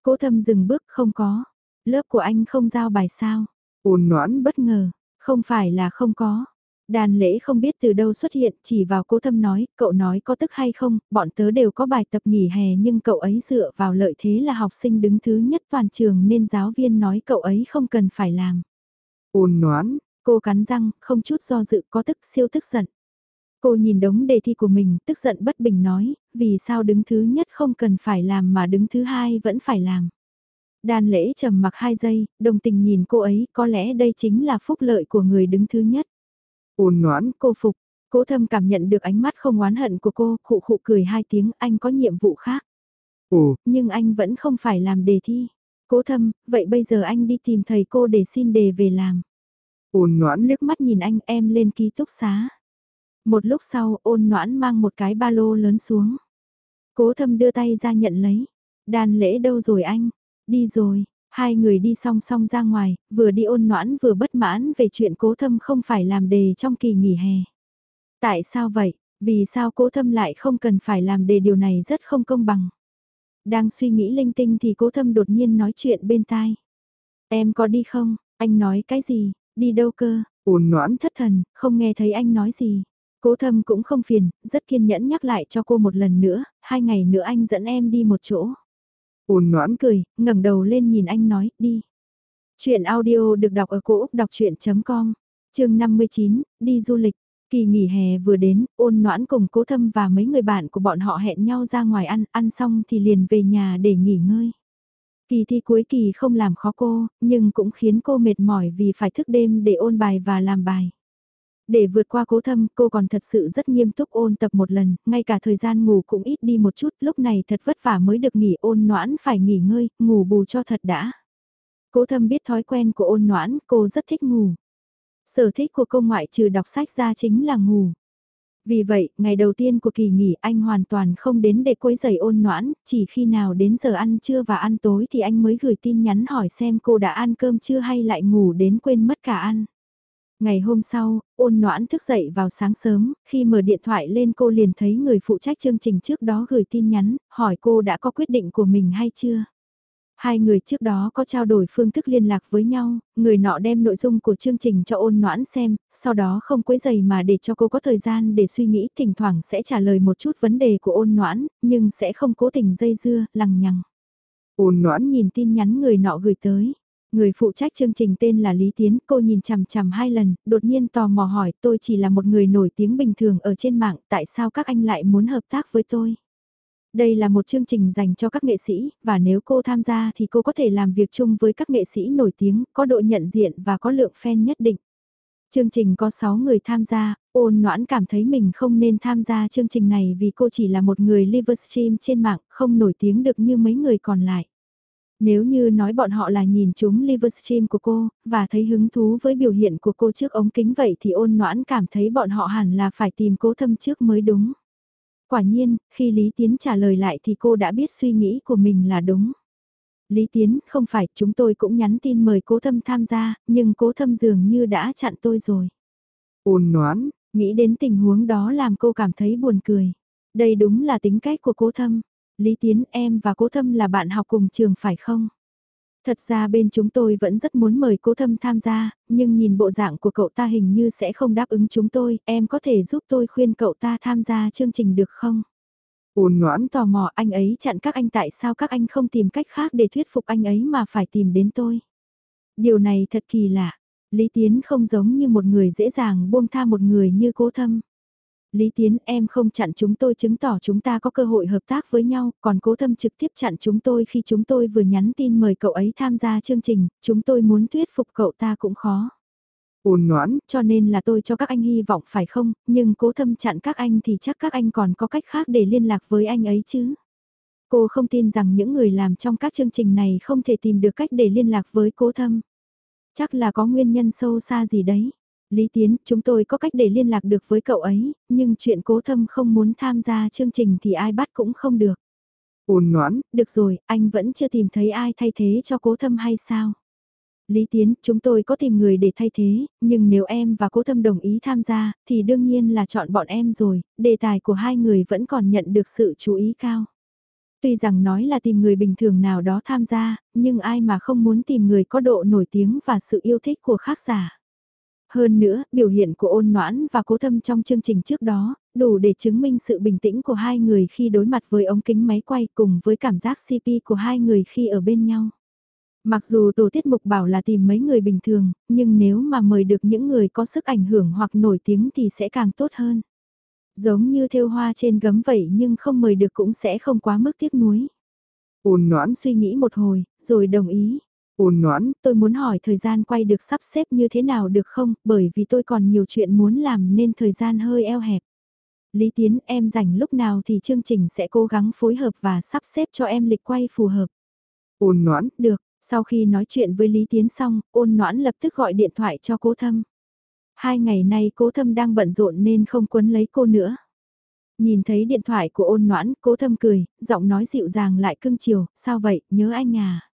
Cố thâm dừng bước, không có. Lớp của anh không giao bài sao? Ôn noãn bất ngờ, không phải là không có. Đàn lễ không biết từ đâu xuất hiện, chỉ vào cố thâm nói, cậu nói có tức hay không, bọn tớ đều có bài tập nghỉ hè nhưng cậu ấy dựa vào lợi thế là học sinh đứng thứ nhất toàn trường nên giáo viên nói cậu ấy không cần phải làm. Ôn noãn, Cô cắn răng, không chút do dự có tức siêu tức giận. Cô nhìn đống đề thi của mình, tức giận bất bình nói, vì sao đứng thứ nhất không cần phải làm mà đứng thứ hai vẫn phải làm. Đàn lễ trầm mặc hai giây, đồng tình nhìn cô ấy, có lẽ đây chính là phúc lợi của người đứng thứ nhất. ôn noãn, Cô phục, cố thâm cảm nhận được ánh mắt không oán hận của cô, khụ khụ cười hai tiếng, anh có nhiệm vụ khác, ồ, nhưng anh vẫn không phải làm đề thi. Cố thâm, vậy bây giờ anh đi tìm thầy cô để xin đề về làm ôn noãn liếc mắt nhìn anh em lên ký túc xá. Một lúc sau ôn noãn mang một cái ba lô lớn xuống. Cố thâm đưa tay ra nhận lấy. Đàn lễ đâu rồi anh? Đi rồi. Hai người đi song song ra ngoài, vừa đi ôn noãn vừa bất mãn về chuyện cố thâm không phải làm đề trong kỳ nghỉ hè. Tại sao vậy? Vì sao cố thâm lại không cần phải làm đề điều này rất không công bằng? Đang suy nghĩ linh tinh thì cố thâm đột nhiên nói chuyện bên tai. Em có đi không? Anh nói cái gì? Đi đâu cơ? ôn noãn, Thất thần, không nghe thấy anh nói gì. Cố thâm cũng không phiền, rất kiên nhẫn nhắc lại cho cô một lần nữa, hai ngày nữa anh dẫn em đi một chỗ. ôn noãn, Cười, ngẩng đầu lên nhìn anh nói, đi. Chuyện audio được đọc ở cổ Úc đọc chuyện.com, chương 59, đi du lịch. Kỳ nghỉ hè vừa đến, ôn noãn cùng cố thâm và mấy người bạn của bọn họ hẹn nhau ra ngoài ăn, ăn xong thì liền về nhà để nghỉ ngơi. Kỳ thi cuối kỳ không làm khó cô, nhưng cũng khiến cô mệt mỏi vì phải thức đêm để ôn bài và làm bài. Để vượt qua cố thâm, cô còn thật sự rất nghiêm túc ôn tập một lần, ngay cả thời gian ngủ cũng ít đi một chút, lúc này thật vất vả mới được nghỉ ôn noãn phải nghỉ ngơi, ngủ bù cho thật đã. Cố thâm biết thói quen của ôn noãn, cô rất thích ngủ. Sở thích của cô ngoại trừ đọc sách ra chính là ngủ. Vì vậy, ngày đầu tiên của kỳ nghỉ anh hoàn toàn không đến để quấy giày ôn noãn, chỉ khi nào đến giờ ăn trưa và ăn tối thì anh mới gửi tin nhắn hỏi xem cô đã ăn cơm chưa hay lại ngủ đến quên mất cả ăn. Ngày hôm sau, ôn noãn thức dậy vào sáng sớm, khi mở điện thoại lên cô liền thấy người phụ trách chương trình trước đó gửi tin nhắn, hỏi cô đã có quyết định của mình hay chưa. Hai người trước đó có trao đổi phương thức liên lạc với nhau, người nọ đem nội dung của chương trình cho ôn noãn xem, sau đó không quấy giày mà để cho cô có thời gian để suy nghĩ, thỉnh thoảng sẽ trả lời một chút vấn đề của ôn noãn, nhưng sẽ không cố tình dây dưa, lằng nhằng. ôn noãn, Nhìn tin nhắn người nọ gửi tới. Người phụ trách chương trình tên là Lý Tiến, cô nhìn chằm chằm hai lần, đột nhiên tò mò hỏi tôi chỉ là một người nổi tiếng bình thường ở trên mạng, tại sao các anh lại muốn hợp tác với tôi? Đây là một chương trình dành cho các nghệ sĩ, và nếu cô tham gia thì cô có thể làm việc chung với các nghệ sĩ nổi tiếng, có độ nhận diện và có lượng fan nhất định. Chương trình có 6 người tham gia, ôn noãn cảm thấy mình không nên tham gia chương trình này vì cô chỉ là một người livestream trên mạng, không nổi tiếng được như mấy người còn lại. Nếu như nói bọn họ là nhìn chúng livestream của cô, và thấy hứng thú với biểu hiện của cô trước ống kính vậy thì ôn noãn cảm thấy bọn họ hẳn là phải tìm cố thâm trước mới đúng. Quả nhiên, khi Lý Tiến trả lời lại thì cô đã biết suy nghĩ của mình là đúng. Lý Tiến, không phải, chúng tôi cũng nhắn tin mời cố thâm tham gia, nhưng cố thâm dường như đã chặn tôi rồi. ôn noãn, Nghĩ đến tình huống đó làm cô cảm thấy buồn cười. Đây đúng là tính cách của cố thâm. Lý Tiến em và cố thâm là bạn học cùng trường phải không? Thật ra bên chúng tôi vẫn rất muốn mời cố thâm tham gia, nhưng nhìn bộ dạng của cậu ta hình như sẽ không đáp ứng chúng tôi, em có thể giúp tôi khuyên cậu ta tham gia chương trình được không? ôn noãn, Tò mò anh ấy chặn các anh tại sao các anh không tìm cách khác để thuyết phục anh ấy mà phải tìm đến tôi? Điều này thật kỳ lạ. Lý Tiến không giống như một người dễ dàng buông tha một người như cố thâm. Lý Tiến em không chặn chúng tôi chứng tỏ chúng ta có cơ hội hợp tác với nhau, còn cố thâm trực tiếp chặn chúng tôi khi chúng tôi vừa nhắn tin mời cậu ấy tham gia chương trình, chúng tôi muốn thuyết phục cậu ta cũng khó. ôn noãn, Cho nên là tôi cho các anh hy vọng phải không, nhưng cố thâm chặn các anh thì chắc các anh còn có cách khác để liên lạc với anh ấy chứ. Cô không tin rằng những người làm trong các chương trình này không thể tìm được cách để liên lạc với cố thâm. Chắc là có nguyên nhân sâu xa gì đấy. Lý Tiến, chúng tôi có cách để liên lạc được với cậu ấy, nhưng chuyện cố thâm không muốn tham gia chương trình thì ai bắt cũng không được. ôn noãn, Được rồi, anh vẫn chưa tìm thấy ai thay thế cho cố thâm hay sao? Lý Tiến, chúng tôi có tìm người để thay thế, nhưng nếu em và cố thâm đồng ý tham gia, thì đương nhiên là chọn bọn em rồi, đề tài của hai người vẫn còn nhận được sự chú ý cao. Tuy rằng nói là tìm người bình thường nào đó tham gia, nhưng ai mà không muốn tìm người có độ nổi tiếng và sự yêu thích của khác giả. Hơn nữa, biểu hiện của ôn noãn và cố thâm trong chương trình trước đó, đủ để chứng minh sự bình tĩnh của hai người khi đối mặt với ống kính máy quay cùng với cảm giác CP của hai người khi ở bên nhau. Mặc dù tổ tiết mục bảo là tìm mấy người bình thường, nhưng nếu mà mời được những người có sức ảnh hưởng hoặc nổi tiếng thì sẽ càng tốt hơn. Giống như thêu hoa trên gấm vậy nhưng không mời được cũng sẽ không quá mức tiếc nuối. Ôn noãn suy nghĩ một hồi, rồi đồng ý. Ôn noãn, tôi muốn hỏi thời gian quay được sắp xếp như thế nào được không, bởi vì tôi còn nhiều chuyện muốn làm nên thời gian hơi eo hẹp. Lý Tiến em rảnh lúc nào thì chương trình sẽ cố gắng phối hợp và sắp xếp cho em lịch quay phù hợp. Ôn noãn, được, sau khi nói chuyện với Lý Tiến xong, ôn noãn lập tức gọi điện thoại cho cố thâm. Hai ngày nay cố thâm đang bận rộn nên không quấn lấy cô nữa. Nhìn thấy điện thoại của ôn noãn, cố thâm cười, giọng nói dịu dàng lại cưng chiều, sao vậy, nhớ anh à?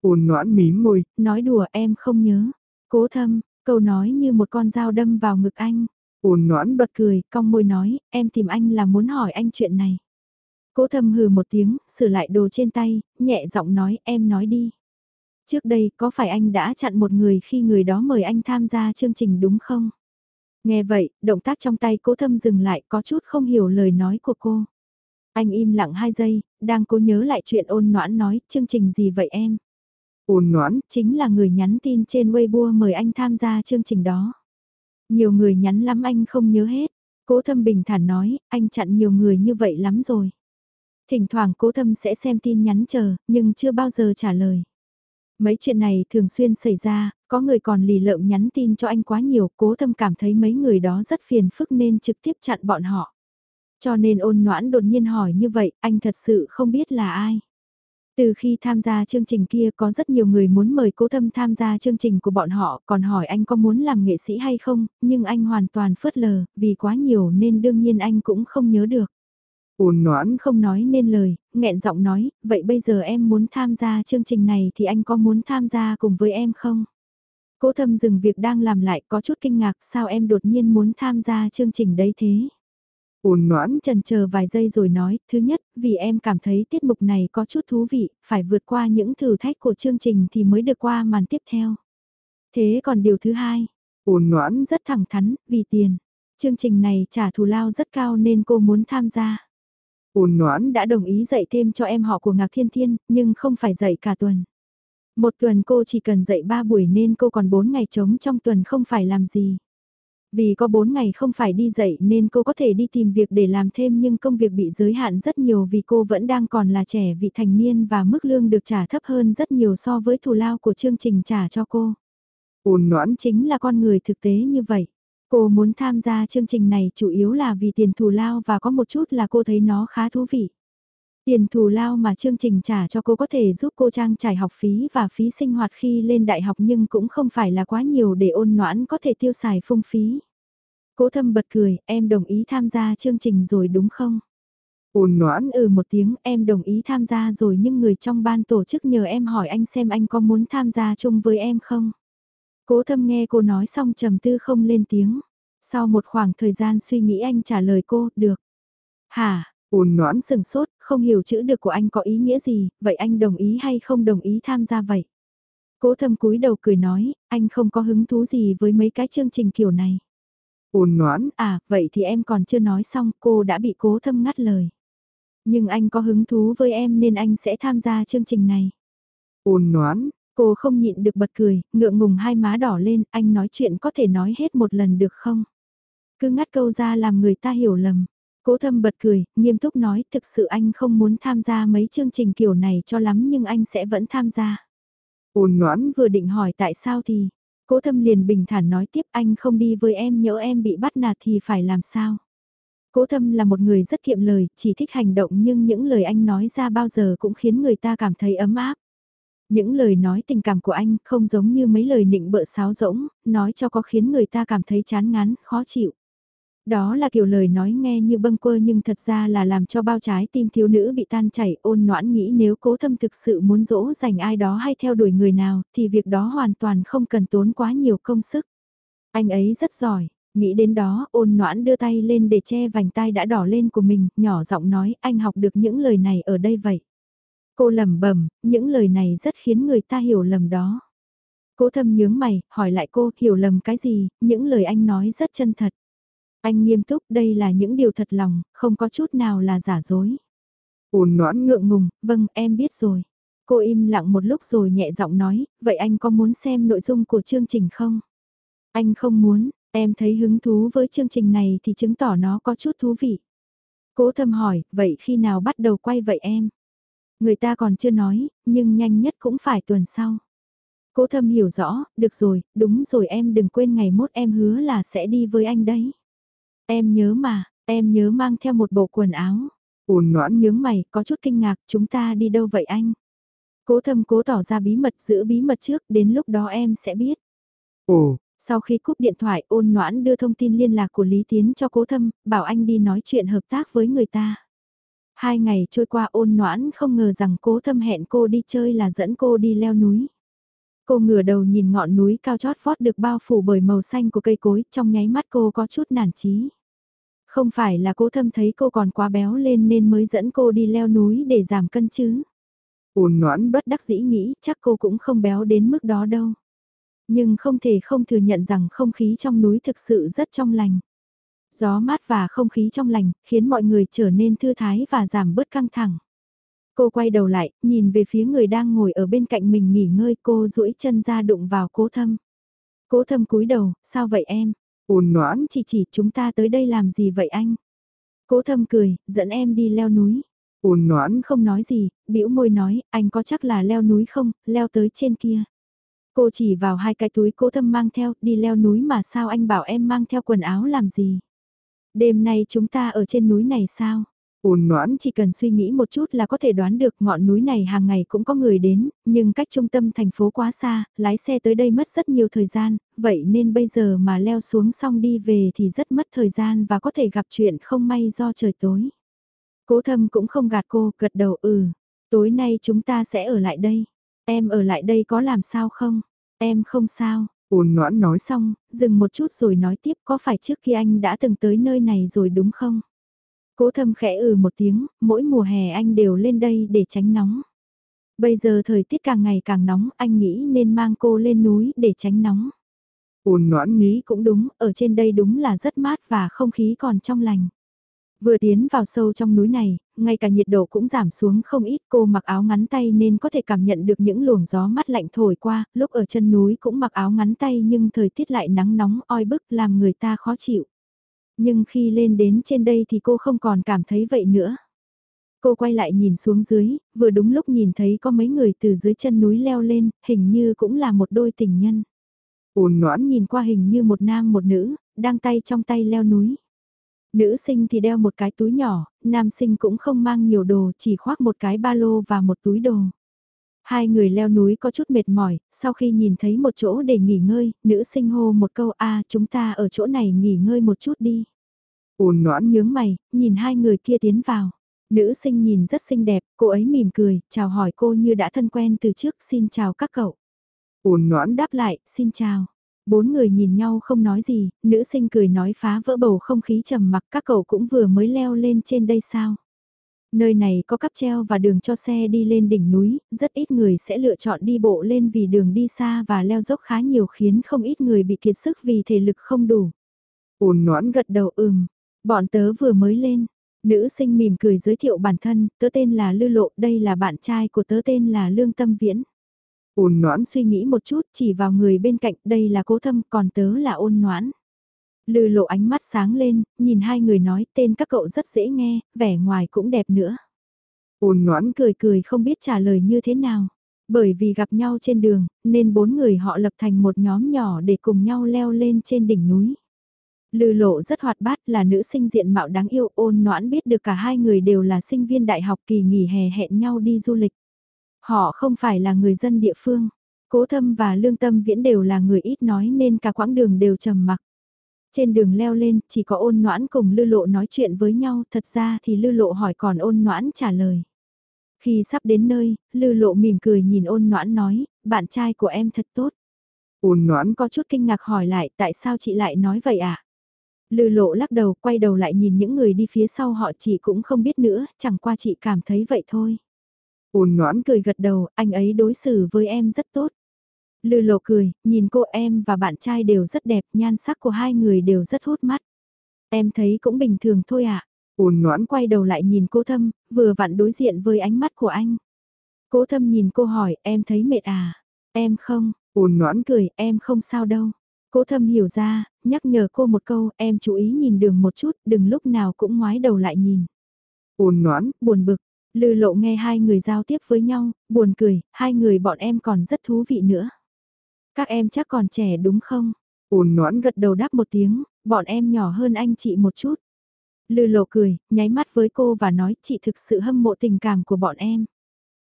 Ôn noãn mím môi, nói đùa em không nhớ. Cố thâm, câu nói như một con dao đâm vào ngực anh. Ôn noãn bật cười, cong môi nói, em tìm anh là muốn hỏi anh chuyện này. Cố thâm hừ một tiếng, sửa lại đồ trên tay, nhẹ giọng nói, em nói đi. Trước đây, có phải anh đã chặn một người khi người đó mời anh tham gia chương trình đúng không? Nghe vậy, động tác trong tay cố thâm dừng lại có chút không hiểu lời nói của cô. Anh im lặng hai giây, đang cố nhớ lại chuyện ôn noãn nói, chương trình gì vậy em? Ôn noãn, chính là người nhắn tin trên Weibo mời anh tham gia chương trình đó. Nhiều người nhắn lắm anh không nhớ hết. Cố thâm bình thản nói, anh chặn nhiều người như vậy lắm rồi. Thỉnh thoảng cố thâm sẽ xem tin nhắn chờ, nhưng chưa bao giờ trả lời. Mấy chuyện này thường xuyên xảy ra, có người còn lì lợm nhắn tin cho anh quá nhiều, cố thâm cảm thấy mấy người đó rất phiền phức nên trực tiếp chặn bọn họ. Cho nên ôn noãn đột nhiên hỏi như vậy, anh thật sự không biết là ai. Từ khi tham gia chương trình kia có rất nhiều người muốn mời cố thâm tham gia chương trình của bọn họ, còn hỏi anh có muốn làm nghệ sĩ hay không, nhưng anh hoàn toàn phớt lờ, vì quá nhiều nên đương nhiên anh cũng không nhớ được. Ôn noãn không nói nên lời, nghẹn giọng nói, vậy bây giờ em muốn tham gia chương trình này thì anh có muốn tham gia cùng với em không? Cố thâm dừng việc đang làm lại có chút kinh ngạc sao em đột nhiên muốn tham gia chương trình đấy thế? Ôn noãn trần chờ vài giây rồi nói, thứ nhất, vì em cảm thấy tiết mục này có chút thú vị, phải vượt qua những thử thách của chương trình thì mới được qua màn tiếp theo. Thế còn điều thứ hai, ôn noãn rất thẳng thắn, vì tiền. Chương trình này trả thù lao rất cao nên cô muốn tham gia. Ôn noãn đã đồng ý dạy thêm cho em họ của Ngạc Thiên Thiên, nhưng không phải dạy cả tuần. Một tuần cô chỉ cần dạy 3 buổi nên cô còn 4 ngày trống trong tuần không phải làm gì. Vì có 4 ngày không phải đi dạy nên cô có thể đi tìm việc để làm thêm nhưng công việc bị giới hạn rất nhiều vì cô vẫn đang còn là trẻ vị thành niên và mức lương được trả thấp hơn rất nhiều so với thù lao của chương trình trả cho cô. Ôn noãn chính là con người thực tế như vậy. Cô muốn tham gia chương trình này chủ yếu là vì tiền thù lao và có một chút là cô thấy nó khá thú vị. Tiền thù lao mà chương trình trả cho cô có thể giúp cô trang trải học phí và phí sinh hoạt khi lên đại học nhưng cũng không phải là quá nhiều để ôn noãn có thể tiêu xài phung phí. Cố thâm bật cười, em đồng ý tham gia chương trình rồi đúng không? Ôn noãn ừ một tiếng em đồng ý tham gia rồi nhưng người trong ban tổ chức nhờ em hỏi anh xem anh có muốn tham gia chung với em không? Cố thâm nghe cô nói xong trầm tư không lên tiếng. Sau một khoảng thời gian suy nghĩ anh trả lời cô, được. Hả, ôn noãn sừng sốt, không hiểu chữ được của anh có ý nghĩa gì, vậy anh đồng ý hay không đồng ý tham gia vậy? Cố thâm cúi đầu cười nói, anh không có hứng thú gì với mấy cái chương trình kiểu này. Ôn noãn, à, vậy thì em còn chưa nói xong, cô đã bị cố thâm ngắt lời. Nhưng anh có hứng thú với em nên anh sẽ tham gia chương trình này. Ôn noãn, cô không nhịn được bật cười, ngượng ngùng hai má đỏ lên, anh nói chuyện có thể nói hết một lần được không? Cứ ngắt câu ra làm người ta hiểu lầm. Cố thâm bật cười, nghiêm túc nói thực sự anh không muốn tham gia mấy chương trình kiểu này cho lắm nhưng anh sẽ vẫn tham gia. Ôn noãn vừa định hỏi tại sao thì, cố thâm liền bình thản nói tiếp anh không đi với em nhỡ em bị bắt nạt thì phải làm sao. Cố thâm là một người rất kiệm lời, chỉ thích hành động nhưng những lời anh nói ra bao giờ cũng khiến người ta cảm thấy ấm áp. Những lời nói tình cảm của anh không giống như mấy lời nịnh bợ sáo rỗng, nói cho có khiến người ta cảm thấy chán ngán, khó chịu. Đó là kiểu lời nói nghe như bâng quơ nhưng thật ra là làm cho bao trái tim thiếu nữ bị tan chảy ôn noãn nghĩ nếu cố thâm thực sự muốn dỗ dành ai đó hay theo đuổi người nào thì việc đó hoàn toàn không cần tốn quá nhiều công sức. Anh ấy rất giỏi, nghĩ đến đó ôn noãn đưa tay lên để che vành tai đã đỏ lên của mình, nhỏ giọng nói anh học được những lời này ở đây vậy. Cô lẩm bẩm những lời này rất khiến người ta hiểu lầm đó. Cố thâm nhướng mày, hỏi lại cô, hiểu lầm cái gì, những lời anh nói rất chân thật. Anh nghiêm túc, đây là những điều thật lòng, không có chút nào là giả dối. Ôn noãn ngượng ngùng, vâng, em biết rồi. Cô im lặng một lúc rồi nhẹ giọng nói, vậy anh có muốn xem nội dung của chương trình không? Anh không muốn, em thấy hứng thú với chương trình này thì chứng tỏ nó có chút thú vị. Cố thâm hỏi, vậy khi nào bắt đầu quay vậy em? Người ta còn chưa nói, nhưng nhanh nhất cũng phải tuần sau. Cố thâm hiểu rõ, được rồi, đúng rồi em đừng quên ngày mốt em hứa là sẽ đi với anh đấy. Em nhớ mà, em nhớ mang theo một bộ quần áo. Ôn noãn nhướng mày, có chút kinh ngạc, chúng ta đi đâu vậy anh? Cố thâm cố tỏ ra bí mật giữ bí mật trước, đến lúc đó em sẽ biết. Ồ, sau khi cúp điện thoại ôn noãn đưa thông tin liên lạc của Lý Tiến cho cố thâm, bảo anh đi nói chuyện hợp tác với người ta. Hai ngày trôi qua ôn noãn không ngờ rằng cố thâm hẹn cô đi chơi là dẫn cô đi leo núi. Cô ngửa đầu nhìn ngọn núi cao chót vót được bao phủ bởi màu xanh của cây cối, trong nháy mắt cô có chút nản chí. Không phải là cố thâm thấy cô còn quá béo lên nên mới dẫn cô đi leo núi để giảm cân chứ. Ôn noãn bất đắc dĩ nghĩ chắc cô cũng không béo đến mức đó đâu. Nhưng không thể không thừa nhận rằng không khí trong núi thực sự rất trong lành. Gió mát và không khí trong lành khiến mọi người trở nên thư thái và giảm bớt căng thẳng. Cô quay đầu lại, nhìn về phía người đang ngồi ở bên cạnh mình nghỉ ngơi cô duỗi chân ra đụng vào cố thâm. Cố thâm cúi đầu, sao vậy em? Ôn noãn chỉ chỉ chúng ta tới đây làm gì vậy anh? Cố thâm cười, dẫn em đi leo núi. Ôn noãn không nói gì, bĩu môi nói, anh có chắc là leo núi không, leo tới trên kia. Cô chỉ vào hai cái túi cố thâm mang theo, đi leo núi mà sao anh bảo em mang theo quần áo làm gì? Đêm nay chúng ta ở trên núi này sao? Ôn noãn chỉ cần suy nghĩ một chút là có thể đoán được ngọn núi này hàng ngày cũng có người đến, nhưng cách trung tâm thành phố quá xa, lái xe tới đây mất rất nhiều thời gian, vậy nên bây giờ mà leo xuống xong đi về thì rất mất thời gian và có thể gặp chuyện không may do trời tối. Cố thâm cũng không gạt cô, gật đầu ừ, tối nay chúng ta sẽ ở lại đây. Em ở lại đây có làm sao không? Em không sao. Ôn noãn nói xong, dừng một chút rồi nói tiếp có phải trước khi anh đã từng tới nơi này rồi đúng không? Cố thâm khẽ ừ một tiếng, mỗi mùa hè anh đều lên đây để tránh nóng. Bây giờ thời tiết càng ngày càng nóng, anh nghĩ nên mang cô lên núi để tránh nóng. Ôn noãn nghĩ cũng đúng, ở trên đây đúng là rất mát và không khí còn trong lành. Vừa tiến vào sâu trong núi này, ngay cả nhiệt độ cũng giảm xuống không ít cô mặc áo ngắn tay nên có thể cảm nhận được những luồng gió mát lạnh thổi qua, lúc ở chân núi cũng mặc áo ngắn tay nhưng thời tiết lại nắng nóng oi bức làm người ta khó chịu. Nhưng khi lên đến trên đây thì cô không còn cảm thấy vậy nữa. Cô quay lại nhìn xuống dưới, vừa đúng lúc nhìn thấy có mấy người từ dưới chân núi leo lên, hình như cũng là một đôi tình nhân. Ôn noãn nhìn qua hình như một nam một nữ, đang tay trong tay leo núi. Nữ sinh thì đeo một cái túi nhỏ, nam sinh cũng không mang nhiều đồ, chỉ khoác một cái ba lô và một túi đồ. Hai người leo núi có chút mệt mỏi, sau khi nhìn thấy một chỗ để nghỉ ngơi, nữ sinh hô một câu a chúng ta ở chỗ này nghỉ ngơi một chút đi. Ôn noãn nhướng mày, nhìn hai người kia tiến vào. Nữ sinh nhìn rất xinh đẹp, cô ấy mỉm cười, chào hỏi cô như đã thân quen từ trước, xin chào các cậu. Ôn noãn đáp lại, xin chào. Bốn người nhìn nhau không nói gì, nữ sinh cười nói phá vỡ bầu không khí trầm mặc các cậu cũng vừa mới leo lên trên đây sao. Nơi này có cắp treo và đường cho xe đi lên đỉnh núi, rất ít người sẽ lựa chọn đi bộ lên vì đường đi xa và leo dốc khá nhiều khiến không ít người bị kiệt sức vì thể lực không đủ. Ôn noãn gật đầu ừm, bọn tớ vừa mới lên. Nữ sinh mỉm cười giới thiệu bản thân, tớ tên là Lư Lộ, đây là bạn trai của tớ tên là Lương Tâm Viễn. Ôn noãn suy nghĩ một chút chỉ vào người bên cạnh đây là cố thâm còn tớ là ôn noãn. Lư lộ ánh mắt sáng lên, nhìn hai người nói tên các cậu rất dễ nghe, vẻ ngoài cũng đẹp nữa. Ôn noãn cười cười không biết trả lời như thế nào. Bởi vì gặp nhau trên đường, nên bốn người họ lập thành một nhóm nhỏ để cùng nhau leo lên trên đỉnh núi. Lư lộ rất hoạt bát là nữ sinh diện mạo đáng yêu ôn noãn biết được cả hai người đều là sinh viên đại học kỳ nghỉ hè hẹn nhau đi du lịch. Họ không phải là người dân địa phương. Cố thâm và lương tâm viễn đều là người ít nói nên cả quãng đường đều trầm mặc. Trên đường leo lên, chỉ có ôn noãn cùng lư lộ nói chuyện với nhau, thật ra thì lư lộ hỏi còn ôn noãn trả lời. Khi sắp đến nơi, lư lộ mỉm cười nhìn ôn noãn nói, bạn trai của em thật tốt. Ôn noãn có chút kinh ngạc hỏi lại tại sao chị lại nói vậy ạ? À? Lư lộ lắc đầu quay đầu lại nhìn những người đi phía sau họ chị cũng không biết nữa, chẳng qua chị cảm thấy vậy thôi. Ôn noãn cười gật đầu, anh ấy đối xử với em rất tốt. Lư lộ cười, nhìn cô em và bạn trai đều rất đẹp, nhan sắc của hai người đều rất hút mắt. Em thấy cũng bình thường thôi ạ. Ôn noãn Quay đầu lại nhìn cô thâm, vừa vặn đối diện với ánh mắt của anh. Cố thâm nhìn cô hỏi, em thấy mệt à? Em không, ôn noãn cười, em không sao đâu. Cố thâm hiểu ra, nhắc nhở cô một câu, em chú ý nhìn đường một chút, đừng lúc nào cũng ngoái đầu lại nhìn. ôn noãn, Buồn bực, lư lộ nghe hai người giao tiếp với nhau, buồn cười, hai người bọn em còn rất thú vị nữa. Các em chắc còn trẻ đúng không? ôn noãn Gật đầu đáp một tiếng, bọn em nhỏ hơn anh chị một chút. Lư lộ cười, nháy mắt với cô và nói chị thực sự hâm mộ tình cảm của bọn em.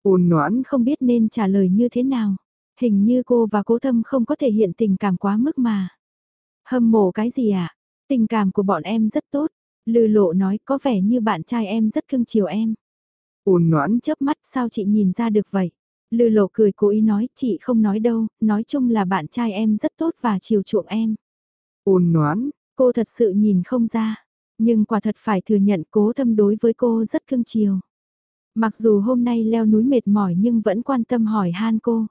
ôn noãn, Không biết nên trả lời như thế nào. Hình như cô và cố thâm không có thể hiện tình cảm quá mức mà. Hâm mộ cái gì ạ? À? Tình cảm của bọn em rất tốt. Lư lộ nói có vẻ như bạn trai em rất cưng chiều em. ôn noãn, Chớp mắt sao chị nhìn ra được vậy? Lư lộ cười cố ý nói chị không nói đâu, nói chung là bạn trai em rất tốt và chiều chuộng em. ôn noãn, Cô thật sự nhìn không ra. Nhưng quả thật phải thừa nhận cố thâm đối với cô rất cưng chiều. Mặc dù hôm nay leo núi mệt mỏi nhưng vẫn quan tâm hỏi han cô.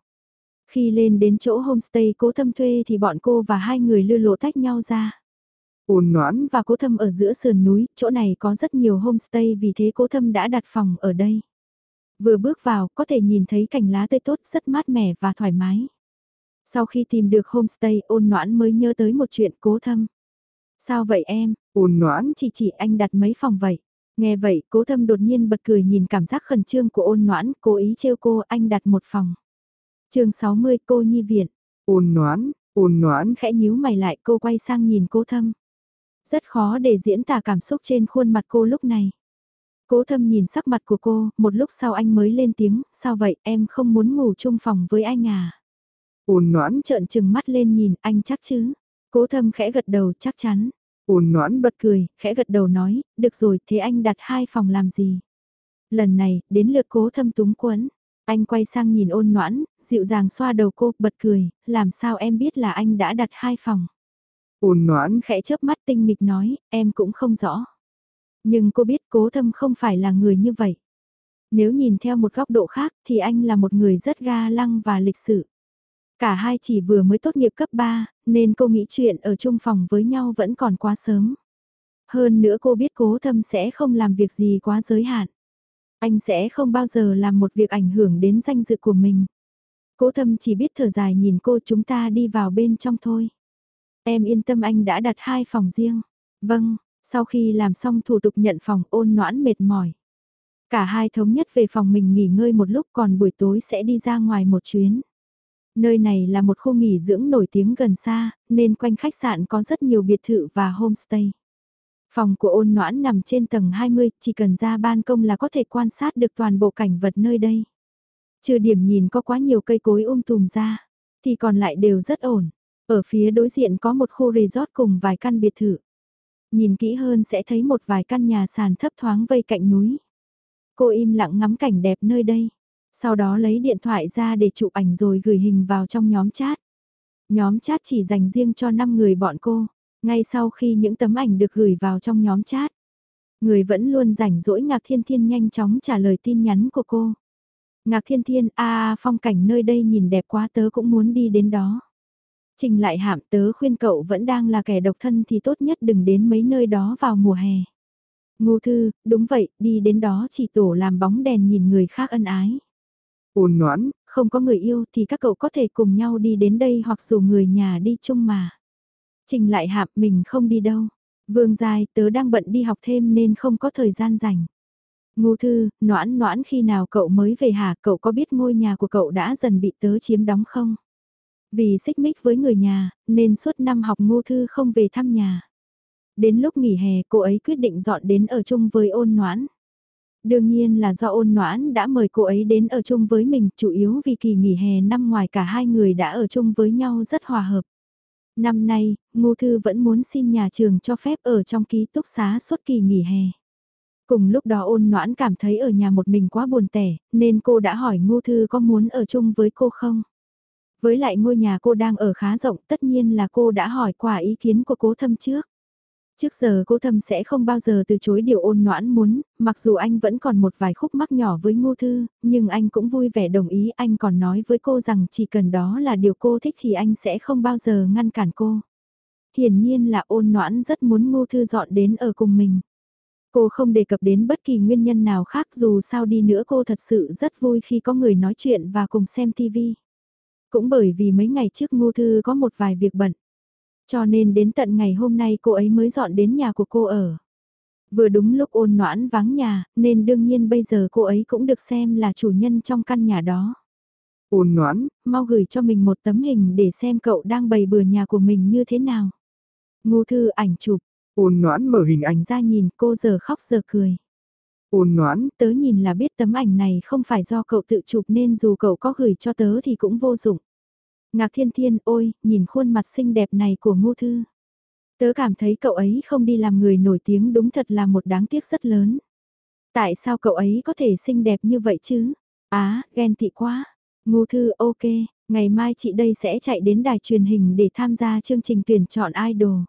Khi lên đến chỗ homestay cố thâm thuê thì bọn cô và hai người lư lộ tách nhau ra. ôn noãn, Và cố thâm ở giữa sườn núi, chỗ này có rất nhiều homestay vì thế cố thâm đã đặt phòng ở đây. Vừa bước vào, có thể nhìn thấy cảnh lá tươi tốt rất mát mẻ và thoải mái. Sau khi tìm được homestay, ôn noãn mới nhớ tới một chuyện cố thâm. Sao vậy em? ôn noãn, Chị chị anh đặt mấy phòng vậy? Nghe vậy, cố thâm đột nhiên bật cười nhìn cảm giác khẩn trương của ôn noãn, cố ý trêu cô anh đặt một phòng. chương 60 cô nhi viện, ôn noãn, ôn noãn, khẽ nhíu mày lại cô quay sang nhìn cố thâm. Rất khó để diễn tả cảm xúc trên khuôn mặt cô lúc này. Cố thâm nhìn sắc mặt của cô, một lúc sau anh mới lên tiếng, sao vậy em không muốn ngủ chung phòng với anh à? ôn noãn, Trợn trừng mắt lên nhìn anh chắc chứ? Cố thâm khẽ gật đầu chắc chắn. ôn noãn, Bật cười, khẽ gật đầu nói, được rồi thế anh đặt hai phòng làm gì? Lần này, đến lượt cố thâm túng quẫn. Anh quay sang nhìn ôn noãn, dịu dàng xoa đầu cô, bật cười, làm sao em biết là anh đã đặt hai phòng? ôn noãn, Khẽ chớp mắt tinh nghịch nói, em cũng không rõ. Nhưng cô biết cố thâm không phải là người như vậy. Nếu nhìn theo một góc độ khác thì anh là một người rất ga lăng và lịch sự. Cả hai chỉ vừa mới tốt nghiệp cấp 3, nên cô nghĩ chuyện ở chung phòng với nhau vẫn còn quá sớm. Hơn nữa cô biết cố thâm sẽ không làm việc gì quá giới hạn. Anh sẽ không bao giờ làm một việc ảnh hưởng đến danh dự của mình. Cố thâm chỉ biết thở dài nhìn cô chúng ta đi vào bên trong thôi. Em yên tâm anh đã đặt hai phòng riêng. Vâng, sau khi làm xong thủ tục nhận phòng ôn noãn mệt mỏi. Cả hai thống nhất về phòng mình nghỉ ngơi một lúc còn buổi tối sẽ đi ra ngoài một chuyến. Nơi này là một khu nghỉ dưỡng nổi tiếng gần xa, nên quanh khách sạn có rất nhiều biệt thự và homestay. Phòng của ôn noãn nằm trên tầng 20, chỉ cần ra ban công là có thể quan sát được toàn bộ cảnh vật nơi đây. Trừ điểm nhìn có quá nhiều cây cối um tùm ra, thì còn lại đều rất ổn. Ở phía đối diện có một khu resort cùng vài căn biệt thự. Nhìn kỹ hơn sẽ thấy một vài căn nhà sàn thấp thoáng vây cạnh núi. Cô im lặng ngắm cảnh đẹp nơi đây. Sau đó lấy điện thoại ra để chụp ảnh rồi gửi hình vào trong nhóm chat. Nhóm chat chỉ dành riêng cho 5 người bọn cô. Ngay sau khi những tấm ảnh được gửi vào trong nhóm chat. Người vẫn luôn rảnh rỗi Ngạc Thiên Thiên nhanh chóng trả lời tin nhắn của cô. Ngạc Thiên Thiên, a phong cảnh nơi đây nhìn đẹp quá tớ cũng muốn đi đến đó. Trình lại hạm tớ khuyên cậu vẫn đang là kẻ độc thân thì tốt nhất đừng đến mấy nơi đó vào mùa hè. Ngô thư, đúng vậy, đi đến đó chỉ tổ làm bóng đèn nhìn người khác ân ái. ôn noãn, Không có người yêu thì các cậu có thể cùng nhau đi đến đây hoặc dù người nhà đi chung mà. Trình lại hạm mình không đi đâu. Vương Giai, tớ đang bận đi học thêm nên không có thời gian rảnh. Ngô thư, noãn noãn khi nào cậu mới về hả, cậu có biết ngôi nhà của cậu đã dần bị tớ chiếm đóng không? Vì xích mích với người nhà, nên suốt năm học ngô thư không về thăm nhà. Đến lúc nghỉ hè cô ấy quyết định dọn đến ở chung với ôn noãn. Đương nhiên là do ôn noãn đã mời cô ấy đến ở chung với mình, chủ yếu vì kỳ nghỉ hè năm ngoài cả hai người đã ở chung với nhau rất hòa hợp. Năm nay, Ngô Thư vẫn muốn xin nhà trường cho phép ở trong ký túc xá suốt kỳ nghỉ hè. Cùng lúc đó ôn noãn cảm thấy ở nhà một mình quá buồn tẻ, nên cô đã hỏi Ngô Thư có muốn ở chung với cô không? Với lại ngôi nhà cô đang ở khá rộng tất nhiên là cô đã hỏi qua ý kiến của cố thâm trước. Trước giờ cô thâm sẽ không bao giờ từ chối điều ôn noãn muốn, mặc dù anh vẫn còn một vài khúc mắc nhỏ với ngô thư, nhưng anh cũng vui vẻ đồng ý anh còn nói với cô rằng chỉ cần đó là điều cô thích thì anh sẽ không bao giờ ngăn cản cô. Hiển nhiên là ôn noãn rất muốn ngô thư dọn đến ở cùng mình. Cô không đề cập đến bất kỳ nguyên nhân nào khác dù sao đi nữa cô thật sự rất vui khi có người nói chuyện và cùng xem tivi cũng bởi vì mấy ngày trước ngô thư có một vài việc bận. Cho nên đến tận ngày hôm nay cô ấy mới dọn đến nhà của cô ở. Vừa đúng lúc ôn noãn vắng nhà, nên đương nhiên bây giờ cô ấy cũng được xem là chủ nhân trong căn nhà đó. Ôn noãn, mau gửi cho mình một tấm hình để xem cậu đang bày bừa nhà của mình như thế nào. Ngô thư ảnh chụp, ôn noãn mở hình ảnh. ra nhìn cô giờ khóc giờ cười. Ôn noãn, Tớ nhìn là biết tấm ảnh này không phải do cậu tự chụp nên dù cậu có gửi cho tớ thì cũng vô dụng. Ngạc thiên thiên ôi, nhìn khuôn mặt xinh đẹp này của ngô thư. Tớ cảm thấy cậu ấy không đi làm người nổi tiếng đúng thật là một đáng tiếc rất lớn. Tại sao cậu ấy có thể xinh đẹp như vậy chứ? Á, ghen tị quá. Ngô thư ok, ngày mai chị đây sẽ chạy đến đài truyền hình để tham gia chương trình tuyển chọn idol.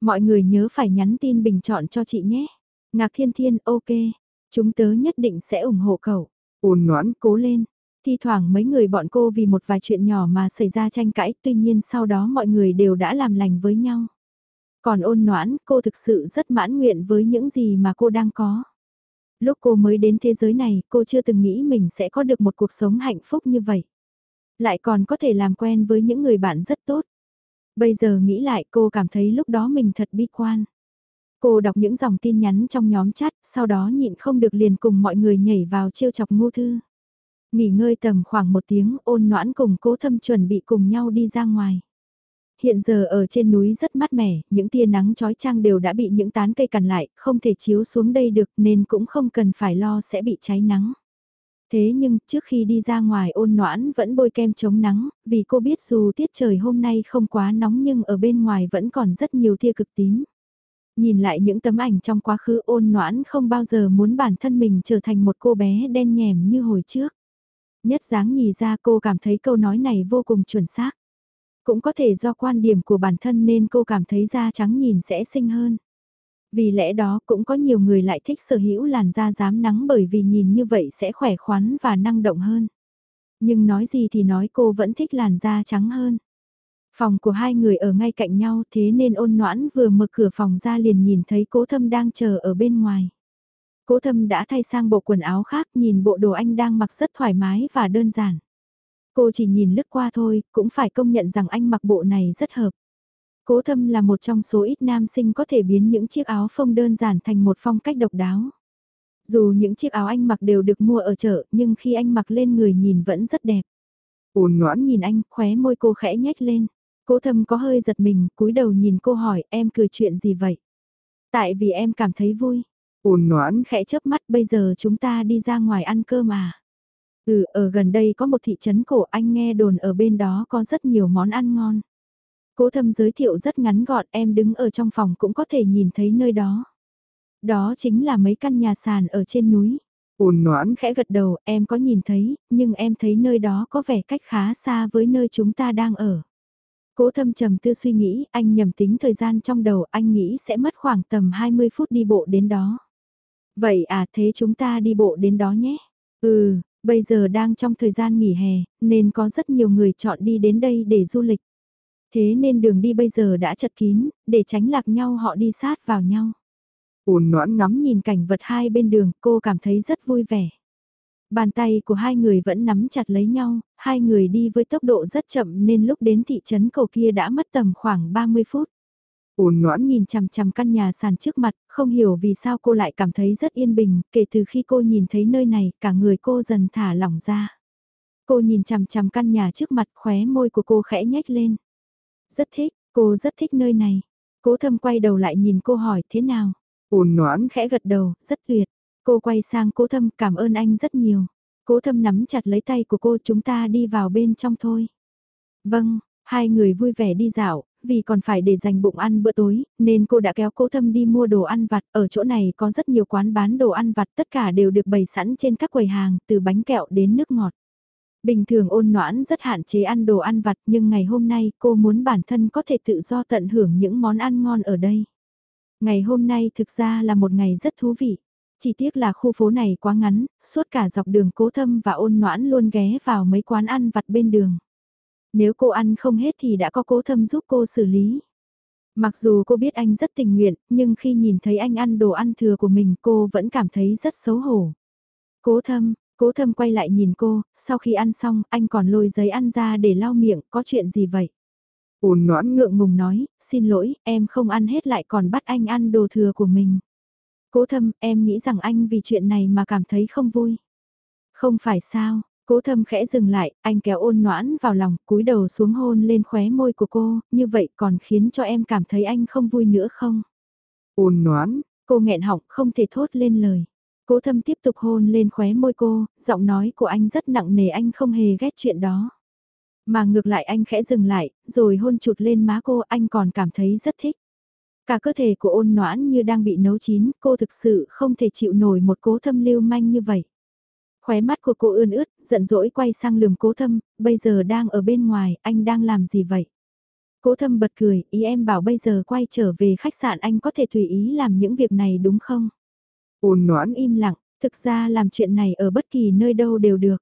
Mọi người nhớ phải nhắn tin bình chọn cho chị nhé. Ngạc thiên thiên ok, chúng tớ nhất định sẽ ủng hộ cậu. ôn noãn, Cố lên. Thi thoảng mấy người bọn cô vì một vài chuyện nhỏ mà xảy ra tranh cãi, tuy nhiên sau đó mọi người đều đã làm lành với nhau. Còn ôn noãn, cô thực sự rất mãn nguyện với những gì mà cô đang có. Lúc cô mới đến thế giới này, cô chưa từng nghĩ mình sẽ có được một cuộc sống hạnh phúc như vậy. Lại còn có thể làm quen với những người bạn rất tốt. Bây giờ nghĩ lại cô cảm thấy lúc đó mình thật bi quan. Cô đọc những dòng tin nhắn trong nhóm chat, sau đó nhịn không được liền cùng mọi người nhảy vào trêu chọc ngu thư. Nghỉ ngơi tầm khoảng một tiếng ôn noãn cùng cố thâm chuẩn bị cùng nhau đi ra ngoài. Hiện giờ ở trên núi rất mát mẻ, những tia nắng trói trang đều đã bị những tán cây cằn lại, không thể chiếu xuống đây được nên cũng không cần phải lo sẽ bị cháy nắng. Thế nhưng trước khi đi ra ngoài ôn noãn vẫn bôi kem chống nắng, vì cô biết dù tiết trời hôm nay không quá nóng nhưng ở bên ngoài vẫn còn rất nhiều tia cực tím. Nhìn lại những tấm ảnh trong quá khứ ôn noãn không bao giờ muốn bản thân mình trở thành một cô bé đen nhèm như hồi trước. Nhất dáng nhì ra cô cảm thấy câu nói này vô cùng chuẩn xác. Cũng có thể do quan điểm của bản thân nên cô cảm thấy da trắng nhìn sẽ xinh hơn. Vì lẽ đó cũng có nhiều người lại thích sở hữu làn da dám nắng bởi vì nhìn như vậy sẽ khỏe khoắn và năng động hơn. Nhưng nói gì thì nói cô vẫn thích làn da trắng hơn. Phòng của hai người ở ngay cạnh nhau thế nên ôn noãn vừa mở cửa phòng ra liền nhìn thấy cố thâm đang chờ ở bên ngoài. Cố thâm đã thay sang bộ quần áo khác nhìn bộ đồ anh đang mặc rất thoải mái và đơn giản. Cô chỉ nhìn lướt qua thôi, cũng phải công nhận rằng anh mặc bộ này rất hợp. Cố thâm là một trong số ít nam sinh có thể biến những chiếc áo phông đơn giản thành một phong cách độc đáo. Dù những chiếc áo anh mặc đều được mua ở chợ, nhưng khi anh mặc lên người nhìn vẫn rất đẹp. ôn noãn, Nhìn anh, khóe môi cô khẽ nhếch lên. Cố thâm có hơi giật mình, cúi đầu nhìn cô hỏi, em cười chuyện gì vậy? Tại vì em cảm thấy vui ôn noãn, Khẽ chớp mắt bây giờ chúng ta đi ra ngoài ăn cơm à? Ừ, ở gần đây có một thị trấn cổ anh nghe đồn ở bên đó có rất nhiều món ăn ngon. Cố thâm giới thiệu rất ngắn gọn em đứng ở trong phòng cũng có thể nhìn thấy nơi đó. Đó chính là mấy căn nhà sàn ở trên núi. ôn noãn, Khẽ gật đầu em có nhìn thấy, nhưng em thấy nơi đó có vẻ cách khá xa với nơi chúng ta đang ở. Cố thâm trầm tư suy nghĩ, anh nhầm tính thời gian trong đầu, anh nghĩ sẽ mất khoảng tầm 20 phút đi bộ đến đó. Vậy à, thế chúng ta đi bộ đến đó nhé. Ừ, bây giờ đang trong thời gian nghỉ hè, nên có rất nhiều người chọn đi đến đây để du lịch. Thế nên đường đi bây giờ đã chật kín, để tránh lạc nhau họ đi sát vào nhau. ôn noãn ngắm, Ngắm nhìn cảnh vật hai bên đường, cô cảm thấy rất vui vẻ. Bàn tay của hai người vẫn nắm chặt lấy nhau, hai người đi với tốc độ rất chậm nên lúc đến thị trấn cầu kia đã mất tầm khoảng 30 phút ôn ngoãn Nhìn chằm chằm căn nhà sàn trước mặt, không hiểu vì sao cô lại cảm thấy rất yên bình, kể từ khi cô nhìn thấy nơi này, cả người cô dần thả lỏng ra. Cô nhìn chằm chằm căn nhà trước mặt, khóe môi của cô khẽ nhếch lên. Rất thích, cô rất thích nơi này. Cố thâm quay đầu lại nhìn cô hỏi thế nào. ôn ngoãn Khẽ gật đầu, rất tuyệt. Cô quay sang cố thâm cảm ơn anh rất nhiều. Cố thâm nắm chặt lấy tay của cô chúng ta đi vào bên trong thôi. Vâng, hai người vui vẻ đi dạo, vì còn phải để dành bụng ăn bữa tối, nên cô đã kéo cố thâm đi mua đồ ăn vặt. Ở chỗ này có rất nhiều quán bán đồ ăn vặt tất cả đều được bày sẵn trên các quầy hàng, từ bánh kẹo đến nước ngọt. Bình thường ôn noãn rất hạn chế ăn đồ ăn vặt nhưng ngày hôm nay cô muốn bản thân có thể tự do tận hưởng những món ăn ngon ở đây. Ngày hôm nay thực ra là một ngày rất thú vị. Chỉ tiếc là khu phố này quá ngắn, suốt cả dọc đường cố thâm và ôn noãn luôn ghé vào mấy quán ăn vặt bên đường. Nếu cô ăn không hết thì đã có cố thâm giúp cô xử lý. Mặc dù cô biết anh rất tình nguyện, nhưng khi nhìn thấy anh ăn đồ ăn thừa của mình cô vẫn cảm thấy rất xấu hổ. Cố thâm, cố thâm quay lại nhìn cô, sau khi ăn xong anh còn lôi giấy ăn ra để lau miệng, có chuyện gì vậy? Ôn noãn ngượng ngùng nói, xin lỗi, em không ăn hết lại còn bắt anh ăn đồ thừa của mình. Cố thâm, em nghĩ rằng anh vì chuyện này mà cảm thấy không vui. Không phải sao, cố thâm khẽ dừng lại, anh kéo ôn noãn vào lòng, cúi đầu xuống hôn lên khóe môi của cô, như vậy còn khiến cho em cảm thấy anh không vui nữa không? Ôn noãn, cô nghẹn họng không thể thốt lên lời. Cố thâm tiếp tục hôn lên khóe môi cô, giọng nói của anh rất nặng nề anh không hề ghét chuyện đó. Mà ngược lại anh khẽ dừng lại, rồi hôn chụt lên má cô anh còn cảm thấy rất thích. Cả cơ thể của ôn noãn như đang bị nấu chín, cô thực sự không thể chịu nổi một cố thâm lưu manh như vậy. Khóe mắt của cô ươn ướt, giận dỗi quay sang lườm cố thâm, bây giờ đang ở bên ngoài, anh đang làm gì vậy? Cố thâm bật cười, ý em bảo bây giờ quay trở về khách sạn anh có thể tùy ý làm những việc này đúng không? Ôn noãn im lặng, thực ra làm chuyện này ở bất kỳ nơi đâu đều được.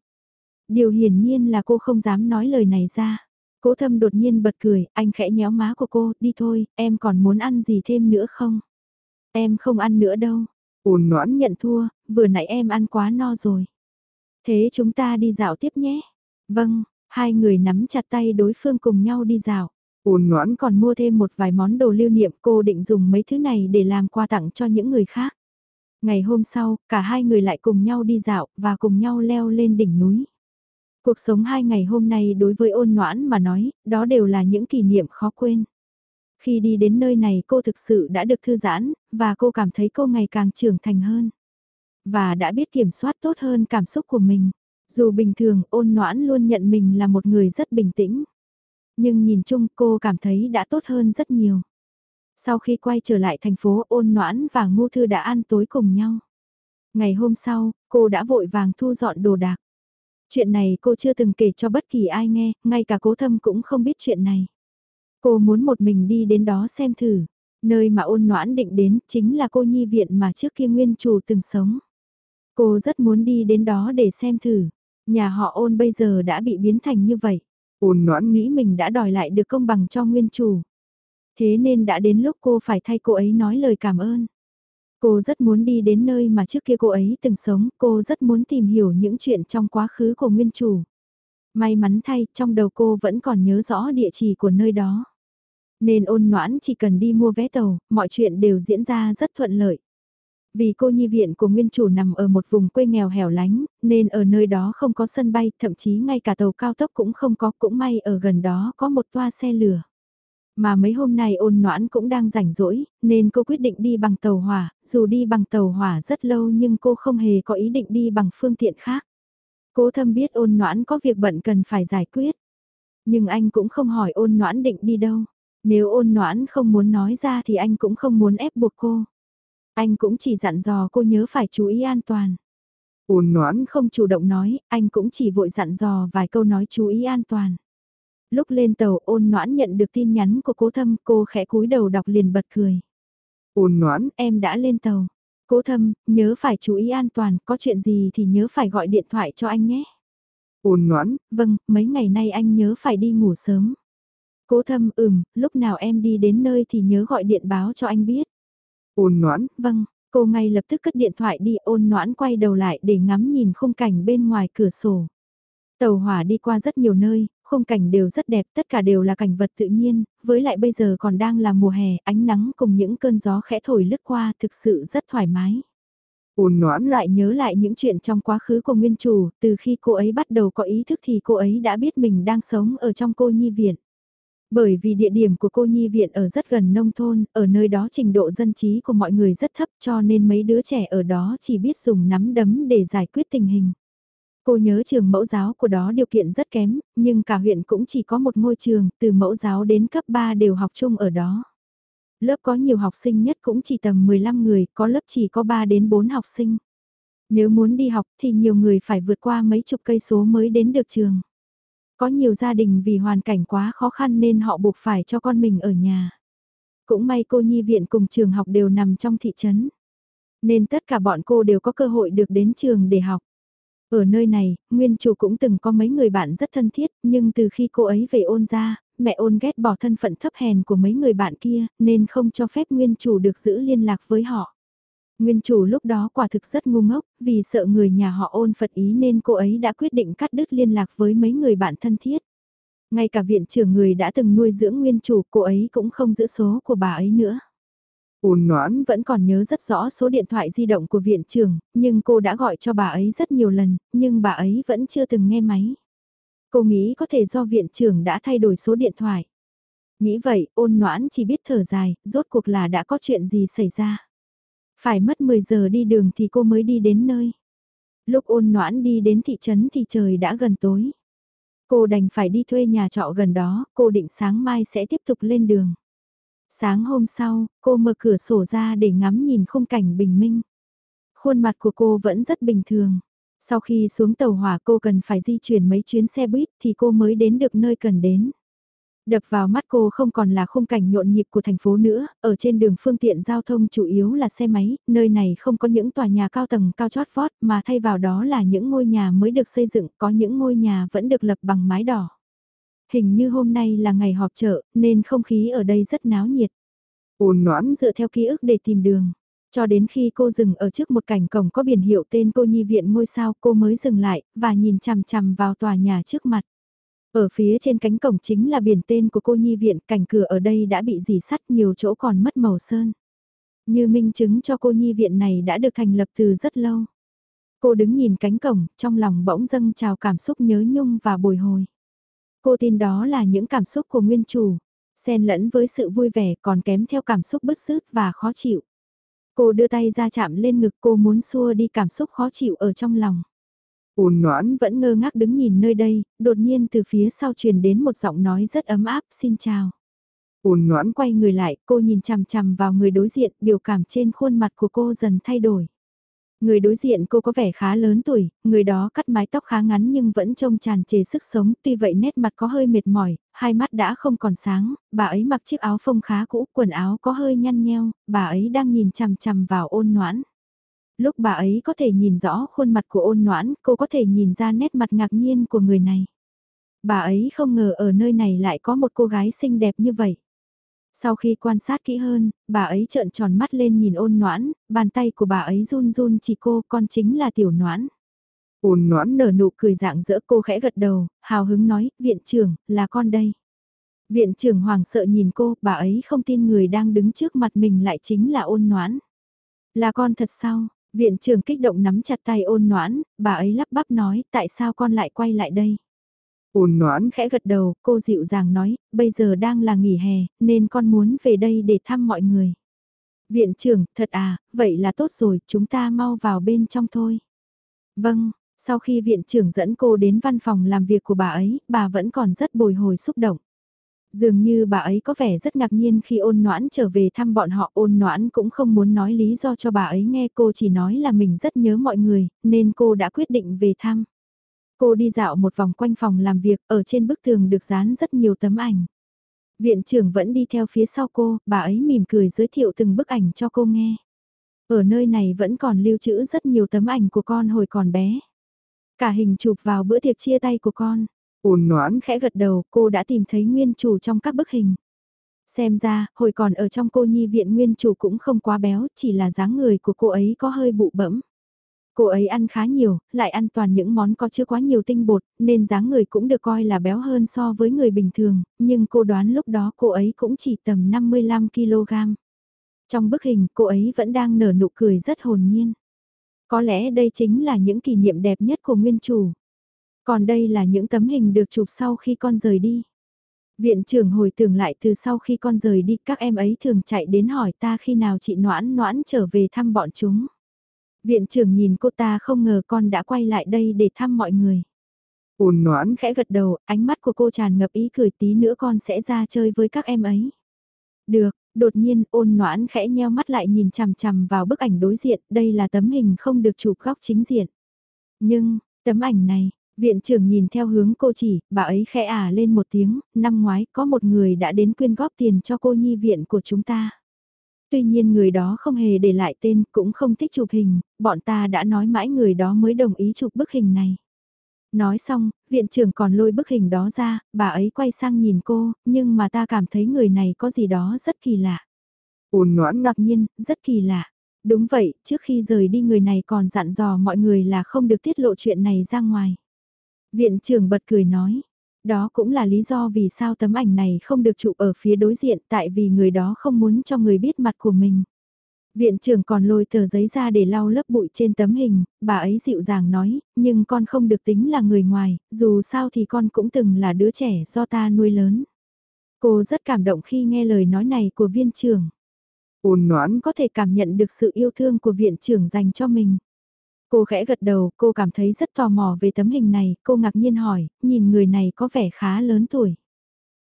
Điều hiển nhiên là cô không dám nói lời này ra. Cố thâm đột nhiên bật cười, anh khẽ nhéo má của cô, đi thôi, em còn muốn ăn gì thêm nữa không? Em không ăn nữa đâu. Ôn noãn nhận thua, vừa nãy em ăn quá no rồi. Thế chúng ta đi dạo tiếp nhé. Vâng, hai người nắm chặt tay đối phương cùng nhau đi dạo. Ôn ngoãn còn mua thêm một vài món đồ lưu niệm cô định dùng mấy thứ này để làm quà tặng cho những người khác. Ngày hôm sau, cả hai người lại cùng nhau đi dạo và cùng nhau leo lên đỉnh núi. Cuộc sống hai ngày hôm nay đối với ôn noãn mà nói, đó đều là những kỷ niệm khó quên. Khi đi đến nơi này cô thực sự đã được thư giãn, và cô cảm thấy cô ngày càng trưởng thành hơn. Và đã biết kiểm soát tốt hơn cảm xúc của mình. Dù bình thường ôn noãn luôn nhận mình là một người rất bình tĩnh. Nhưng nhìn chung cô cảm thấy đã tốt hơn rất nhiều. Sau khi quay trở lại thành phố ôn noãn và ngô thư đã ăn tối cùng nhau. Ngày hôm sau, cô đã vội vàng thu dọn đồ đạc. Chuyện này cô chưa từng kể cho bất kỳ ai nghe, ngay cả cố thâm cũng không biết chuyện này. Cô muốn một mình đi đến đó xem thử. Nơi mà ôn noãn định đến chính là cô nhi viện mà trước kia nguyên chủ từng sống. Cô rất muốn đi đến đó để xem thử. Nhà họ ôn bây giờ đã bị biến thành như vậy. Ôn noãn nghĩ mình đã đòi lại được công bằng cho nguyên chủ. Thế nên đã đến lúc cô phải thay cô ấy nói lời cảm ơn. Cô rất muốn đi đến nơi mà trước kia cô ấy từng sống, cô rất muốn tìm hiểu những chuyện trong quá khứ của nguyên chủ. May mắn thay, trong đầu cô vẫn còn nhớ rõ địa chỉ của nơi đó. Nên ôn noãn chỉ cần đi mua vé tàu, mọi chuyện đều diễn ra rất thuận lợi. Vì cô nhi viện của nguyên chủ nằm ở một vùng quê nghèo hẻo lánh, nên ở nơi đó không có sân bay, thậm chí ngay cả tàu cao tốc cũng không có, cũng may ở gần đó có một toa xe lửa. Mà mấy hôm nay ôn noãn cũng đang rảnh rỗi, nên cô quyết định đi bằng tàu hỏa, dù đi bằng tàu hỏa rất lâu nhưng cô không hề có ý định đi bằng phương tiện khác. Cố thâm biết ôn noãn có việc bận cần phải giải quyết. Nhưng anh cũng không hỏi ôn noãn định đi đâu. Nếu ôn noãn không muốn nói ra thì anh cũng không muốn ép buộc cô. Anh cũng chỉ dặn dò cô nhớ phải chú ý an toàn. Ôn noãn không chủ động nói, anh cũng chỉ vội dặn dò vài câu nói chú ý an toàn. Lúc lên tàu ôn noãn nhận được tin nhắn của cố thâm, cô khẽ cúi đầu đọc liền bật cười. Ôn noãn, em đã lên tàu. Cố thâm, nhớ phải chú ý an toàn, có chuyện gì thì nhớ phải gọi điện thoại cho anh nhé. Ôn noãn, vâng, mấy ngày nay anh nhớ phải đi ngủ sớm. Cố thâm, ừm, lúc nào em đi đến nơi thì nhớ gọi điện báo cho anh biết. Ôn noãn, vâng, cô ngay lập tức cất điện thoại đi ôn noãn quay đầu lại để ngắm nhìn khung cảnh bên ngoài cửa sổ. Tàu hỏa đi qua rất nhiều nơi, khung cảnh đều rất đẹp, tất cả đều là cảnh vật tự nhiên, với lại bây giờ còn đang là mùa hè, ánh nắng cùng những cơn gió khẽ thổi lướt qua thực sự rất thoải mái. Ôn noãn lại nhớ lại những chuyện trong quá khứ của nguyên chủ, từ khi cô ấy bắt đầu có ý thức thì cô ấy đã biết mình đang sống ở trong cô nhi viện. Bởi vì địa điểm của cô nhi viện ở rất gần nông thôn, ở nơi đó trình độ dân trí của mọi người rất thấp cho nên mấy đứa trẻ ở đó chỉ biết dùng nắm đấm để giải quyết tình hình. Cô nhớ trường mẫu giáo của đó điều kiện rất kém, nhưng cả huyện cũng chỉ có một ngôi trường, từ mẫu giáo đến cấp 3 đều học chung ở đó. Lớp có nhiều học sinh nhất cũng chỉ tầm 15 người, có lớp chỉ có 3 đến 4 học sinh. Nếu muốn đi học thì nhiều người phải vượt qua mấy chục cây số mới đến được trường. Có nhiều gia đình vì hoàn cảnh quá khó khăn nên họ buộc phải cho con mình ở nhà. Cũng may cô nhi viện cùng trường học đều nằm trong thị trấn. Nên tất cả bọn cô đều có cơ hội được đến trường để học. Ở nơi này, nguyên chủ cũng từng có mấy người bạn rất thân thiết, nhưng từ khi cô ấy về ôn ra, mẹ ôn ghét bỏ thân phận thấp hèn của mấy người bạn kia, nên không cho phép nguyên chủ được giữ liên lạc với họ. Nguyên chủ lúc đó quả thực rất ngu ngốc, vì sợ người nhà họ ôn phật ý nên cô ấy đã quyết định cắt đứt liên lạc với mấy người bạn thân thiết. Ngay cả viện trưởng người đã từng nuôi dưỡng nguyên chủ cô ấy cũng không giữ số của bà ấy nữa. Ôn noãn vẫn còn nhớ rất rõ số điện thoại di động của viện trưởng, nhưng cô đã gọi cho bà ấy rất nhiều lần, nhưng bà ấy vẫn chưa từng nghe máy. Cô nghĩ có thể do viện trưởng đã thay đổi số điện thoại. Nghĩ vậy, ôn noãn chỉ biết thở dài, rốt cuộc là đã có chuyện gì xảy ra. Phải mất 10 giờ đi đường thì cô mới đi đến nơi. Lúc ôn noãn đi đến thị trấn thì trời đã gần tối. Cô đành phải đi thuê nhà trọ gần đó, cô định sáng mai sẽ tiếp tục lên đường. Sáng hôm sau, cô mở cửa sổ ra để ngắm nhìn khung cảnh bình minh. Khuôn mặt của cô vẫn rất bình thường. Sau khi xuống tàu hỏa cô cần phải di chuyển mấy chuyến xe buýt thì cô mới đến được nơi cần đến. Đập vào mắt cô không còn là khung cảnh nhộn nhịp của thành phố nữa, ở trên đường phương tiện giao thông chủ yếu là xe máy, nơi này không có những tòa nhà cao tầng cao chót vót mà thay vào đó là những ngôi nhà mới được xây dựng, có những ngôi nhà vẫn được lập bằng mái đỏ. Hình như hôm nay là ngày họp chợ, nên không khí ở đây rất náo nhiệt. Ôn noãn dựa theo ký ức để tìm đường. Cho đến khi cô dừng ở trước một cảnh cổng có biển hiệu tên cô nhi viện ngôi sao cô mới dừng lại, và nhìn chằm chằm vào tòa nhà trước mặt. Ở phía trên cánh cổng chính là biển tên của cô nhi viện, cảnh cửa ở đây đã bị dì sắt nhiều chỗ còn mất màu sơn. Như minh chứng cho cô nhi viện này đã được thành lập từ rất lâu. Cô đứng nhìn cánh cổng, trong lòng bỗng dâng trào cảm xúc nhớ nhung và bồi hồi. Cô tin đó là những cảm xúc của nguyên chủ, xen lẫn với sự vui vẻ còn kém theo cảm xúc bứt rứt và khó chịu. Cô đưa tay ra chạm lên ngực cô muốn xua đi cảm xúc khó chịu ở trong lòng. Ôn noãn vẫn ngơ ngác đứng nhìn nơi đây, đột nhiên từ phía sau truyền đến một giọng nói rất ấm áp, xin chào. Ôn noãn quay người lại, cô nhìn chằm chằm vào người đối diện, biểu cảm trên khuôn mặt của cô dần thay đổi. Người đối diện cô có vẻ khá lớn tuổi, người đó cắt mái tóc khá ngắn nhưng vẫn trông tràn trề sức sống, tuy vậy nét mặt có hơi mệt mỏi, hai mắt đã không còn sáng, bà ấy mặc chiếc áo phông khá cũ, quần áo có hơi nhăn nheo, bà ấy đang nhìn chằm chằm vào ôn noãn. Lúc bà ấy có thể nhìn rõ khuôn mặt của ôn noãn, cô có thể nhìn ra nét mặt ngạc nhiên của người này. Bà ấy không ngờ ở nơi này lại có một cô gái xinh đẹp như vậy. Sau khi quan sát kỹ hơn, bà ấy trợn tròn mắt lên nhìn ôn noãn, bàn tay của bà ấy run run chỉ cô, con chính là tiểu noãn. Ôn noãn nở nụ cười dạng dỡ cô khẽ gật đầu, hào hứng nói, viện trưởng, là con đây. Viện trưởng hoàng sợ nhìn cô, bà ấy không tin người đang đứng trước mặt mình lại chính là ôn noãn. Là con thật sao? Viện trưởng kích động nắm chặt tay ôn noãn, bà ấy lắp bắp nói, tại sao con lại quay lại đây? Ôn noãn khẽ gật đầu, cô dịu dàng nói, bây giờ đang là nghỉ hè, nên con muốn về đây để thăm mọi người. Viện trưởng, thật à, vậy là tốt rồi, chúng ta mau vào bên trong thôi. Vâng, sau khi viện trưởng dẫn cô đến văn phòng làm việc của bà ấy, bà vẫn còn rất bồi hồi xúc động. Dường như bà ấy có vẻ rất ngạc nhiên khi ôn noãn trở về thăm bọn họ ôn noãn cũng không muốn nói lý do cho bà ấy nghe cô chỉ nói là mình rất nhớ mọi người, nên cô đã quyết định về thăm. Cô đi dạo một vòng quanh phòng làm việc, ở trên bức tường được dán rất nhiều tấm ảnh. Viện trưởng vẫn đi theo phía sau cô, bà ấy mỉm cười giới thiệu từng bức ảnh cho cô nghe. Ở nơi này vẫn còn lưu trữ rất nhiều tấm ảnh của con hồi còn bé. Cả hình chụp vào bữa tiệc chia tay của con. Ôn noãn khẽ gật đầu, cô đã tìm thấy nguyên chủ trong các bức hình. Xem ra, hồi còn ở trong cô nhi viện nguyên chủ cũng không quá béo, chỉ là dáng người của cô ấy có hơi bụ bẫm. Cô ấy ăn khá nhiều, lại ăn toàn những món có chứa quá nhiều tinh bột, nên dáng người cũng được coi là béo hơn so với người bình thường, nhưng cô đoán lúc đó cô ấy cũng chỉ tầm 55kg. Trong bức hình, cô ấy vẫn đang nở nụ cười rất hồn nhiên. Có lẽ đây chính là những kỷ niệm đẹp nhất của nguyên chủ. Còn đây là những tấm hình được chụp sau khi con rời đi. Viện trưởng hồi tưởng lại từ sau khi con rời đi các em ấy thường chạy đến hỏi ta khi nào chị noãn noãn trở về thăm bọn chúng. Viện trưởng nhìn cô ta không ngờ con đã quay lại đây để thăm mọi người. Ôn noãn khẽ gật đầu, ánh mắt của cô tràn ngập ý cười tí nữa con sẽ ra chơi với các em ấy. Được, đột nhiên ôn noãn khẽ nheo mắt lại nhìn chằm chằm vào bức ảnh đối diện, đây là tấm hình không được chụp góc chính diện. Nhưng, tấm ảnh này, Viện trưởng nhìn theo hướng cô chỉ, bà ấy khẽ à lên một tiếng, năm ngoái có một người đã đến quyên góp tiền cho cô nhi viện của chúng ta. Tuy nhiên người đó không hề để lại tên, cũng không thích chụp hình, bọn ta đã nói mãi người đó mới đồng ý chụp bức hình này. Nói xong, viện trưởng còn lôi bức hình đó ra, bà ấy quay sang nhìn cô, nhưng mà ta cảm thấy người này có gì đó rất kỳ lạ. Ôn noãn ngạc nhiên, rất kỳ lạ. Đúng vậy, trước khi rời đi người này còn dặn dò mọi người là không được tiết lộ chuyện này ra ngoài. Viện trưởng bật cười nói, đó cũng là lý do vì sao tấm ảnh này không được chụp ở phía đối diện tại vì người đó không muốn cho người biết mặt của mình. Viện trưởng còn lôi tờ giấy ra để lau lớp bụi trên tấm hình, bà ấy dịu dàng nói, nhưng con không được tính là người ngoài, dù sao thì con cũng từng là đứa trẻ do ta nuôi lớn. Cô rất cảm động khi nghe lời nói này của viên trưởng. Ôn noãn có thể cảm nhận được sự yêu thương của viện trưởng dành cho mình. Cô khẽ gật đầu, cô cảm thấy rất tò mò về tấm hình này, cô ngạc nhiên hỏi, nhìn người này có vẻ khá lớn tuổi.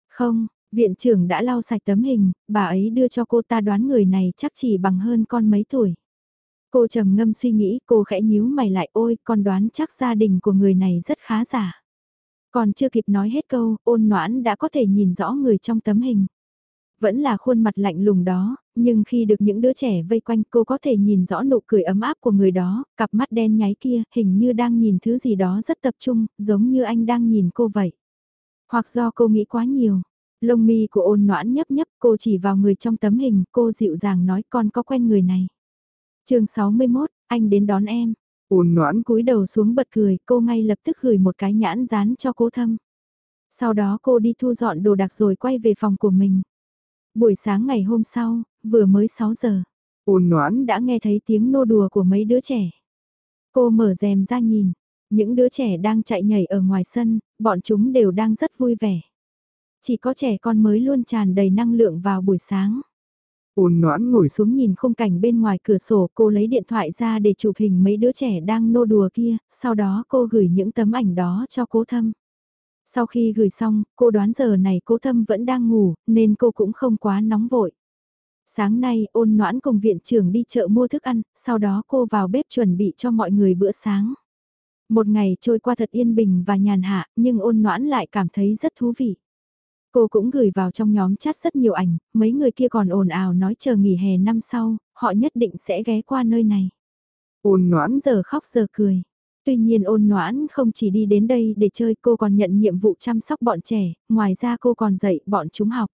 Không, viện trưởng đã lau sạch tấm hình, bà ấy đưa cho cô ta đoán người này chắc chỉ bằng hơn con mấy tuổi. Cô trầm ngâm suy nghĩ, cô khẽ nhíu mày lại, ôi, con đoán chắc gia đình của người này rất khá giả. Còn chưa kịp nói hết câu, ôn noãn đã có thể nhìn rõ người trong tấm hình. Vẫn là khuôn mặt lạnh lùng đó, nhưng khi được những đứa trẻ vây quanh cô có thể nhìn rõ nụ cười ấm áp của người đó, cặp mắt đen nháy kia hình như đang nhìn thứ gì đó rất tập trung, giống như anh đang nhìn cô vậy. Hoặc do cô nghĩ quá nhiều. Lông mi của ôn noãn nhấp nhấp cô chỉ vào người trong tấm hình, cô dịu dàng nói con có quen người này. chương 61, anh đến đón em. Ôn noãn cúi đầu xuống bật cười, cô ngay lập tức gửi một cái nhãn dán cho cô thâm. Sau đó cô đi thu dọn đồ đạc rồi quay về phòng của mình. Buổi sáng ngày hôm sau, vừa mới 6 giờ, ôn noãn đã nghe thấy tiếng nô đùa của mấy đứa trẻ. Cô mở rèm ra nhìn, những đứa trẻ đang chạy nhảy ở ngoài sân, bọn chúng đều đang rất vui vẻ. Chỉ có trẻ con mới luôn tràn đầy năng lượng vào buổi sáng. Ôn noãn ngồi xuống nhìn khung cảnh bên ngoài cửa sổ cô lấy điện thoại ra để chụp hình mấy đứa trẻ đang nô đùa kia, sau đó cô gửi những tấm ảnh đó cho cố thâm. Sau khi gửi xong, cô đoán giờ này cố thâm vẫn đang ngủ, nên cô cũng không quá nóng vội. Sáng nay ôn noãn cùng viện trưởng đi chợ mua thức ăn, sau đó cô vào bếp chuẩn bị cho mọi người bữa sáng. Một ngày trôi qua thật yên bình và nhàn hạ, nhưng ôn noãn lại cảm thấy rất thú vị. Cô cũng gửi vào trong nhóm chat rất nhiều ảnh, mấy người kia còn ồn ào nói chờ nghỉ hè năm sau, họ nhất định sẽ ghé qua nơi này. Ôn noãn giờ khóc giờ cười. Tuy nhiên ôn noãn không chỉ đi đến đây để chơi cô còn nhận nhiệm vụ chăm sóc bọn trẻ, ngoài ra cô còn dạy bọn chúng học.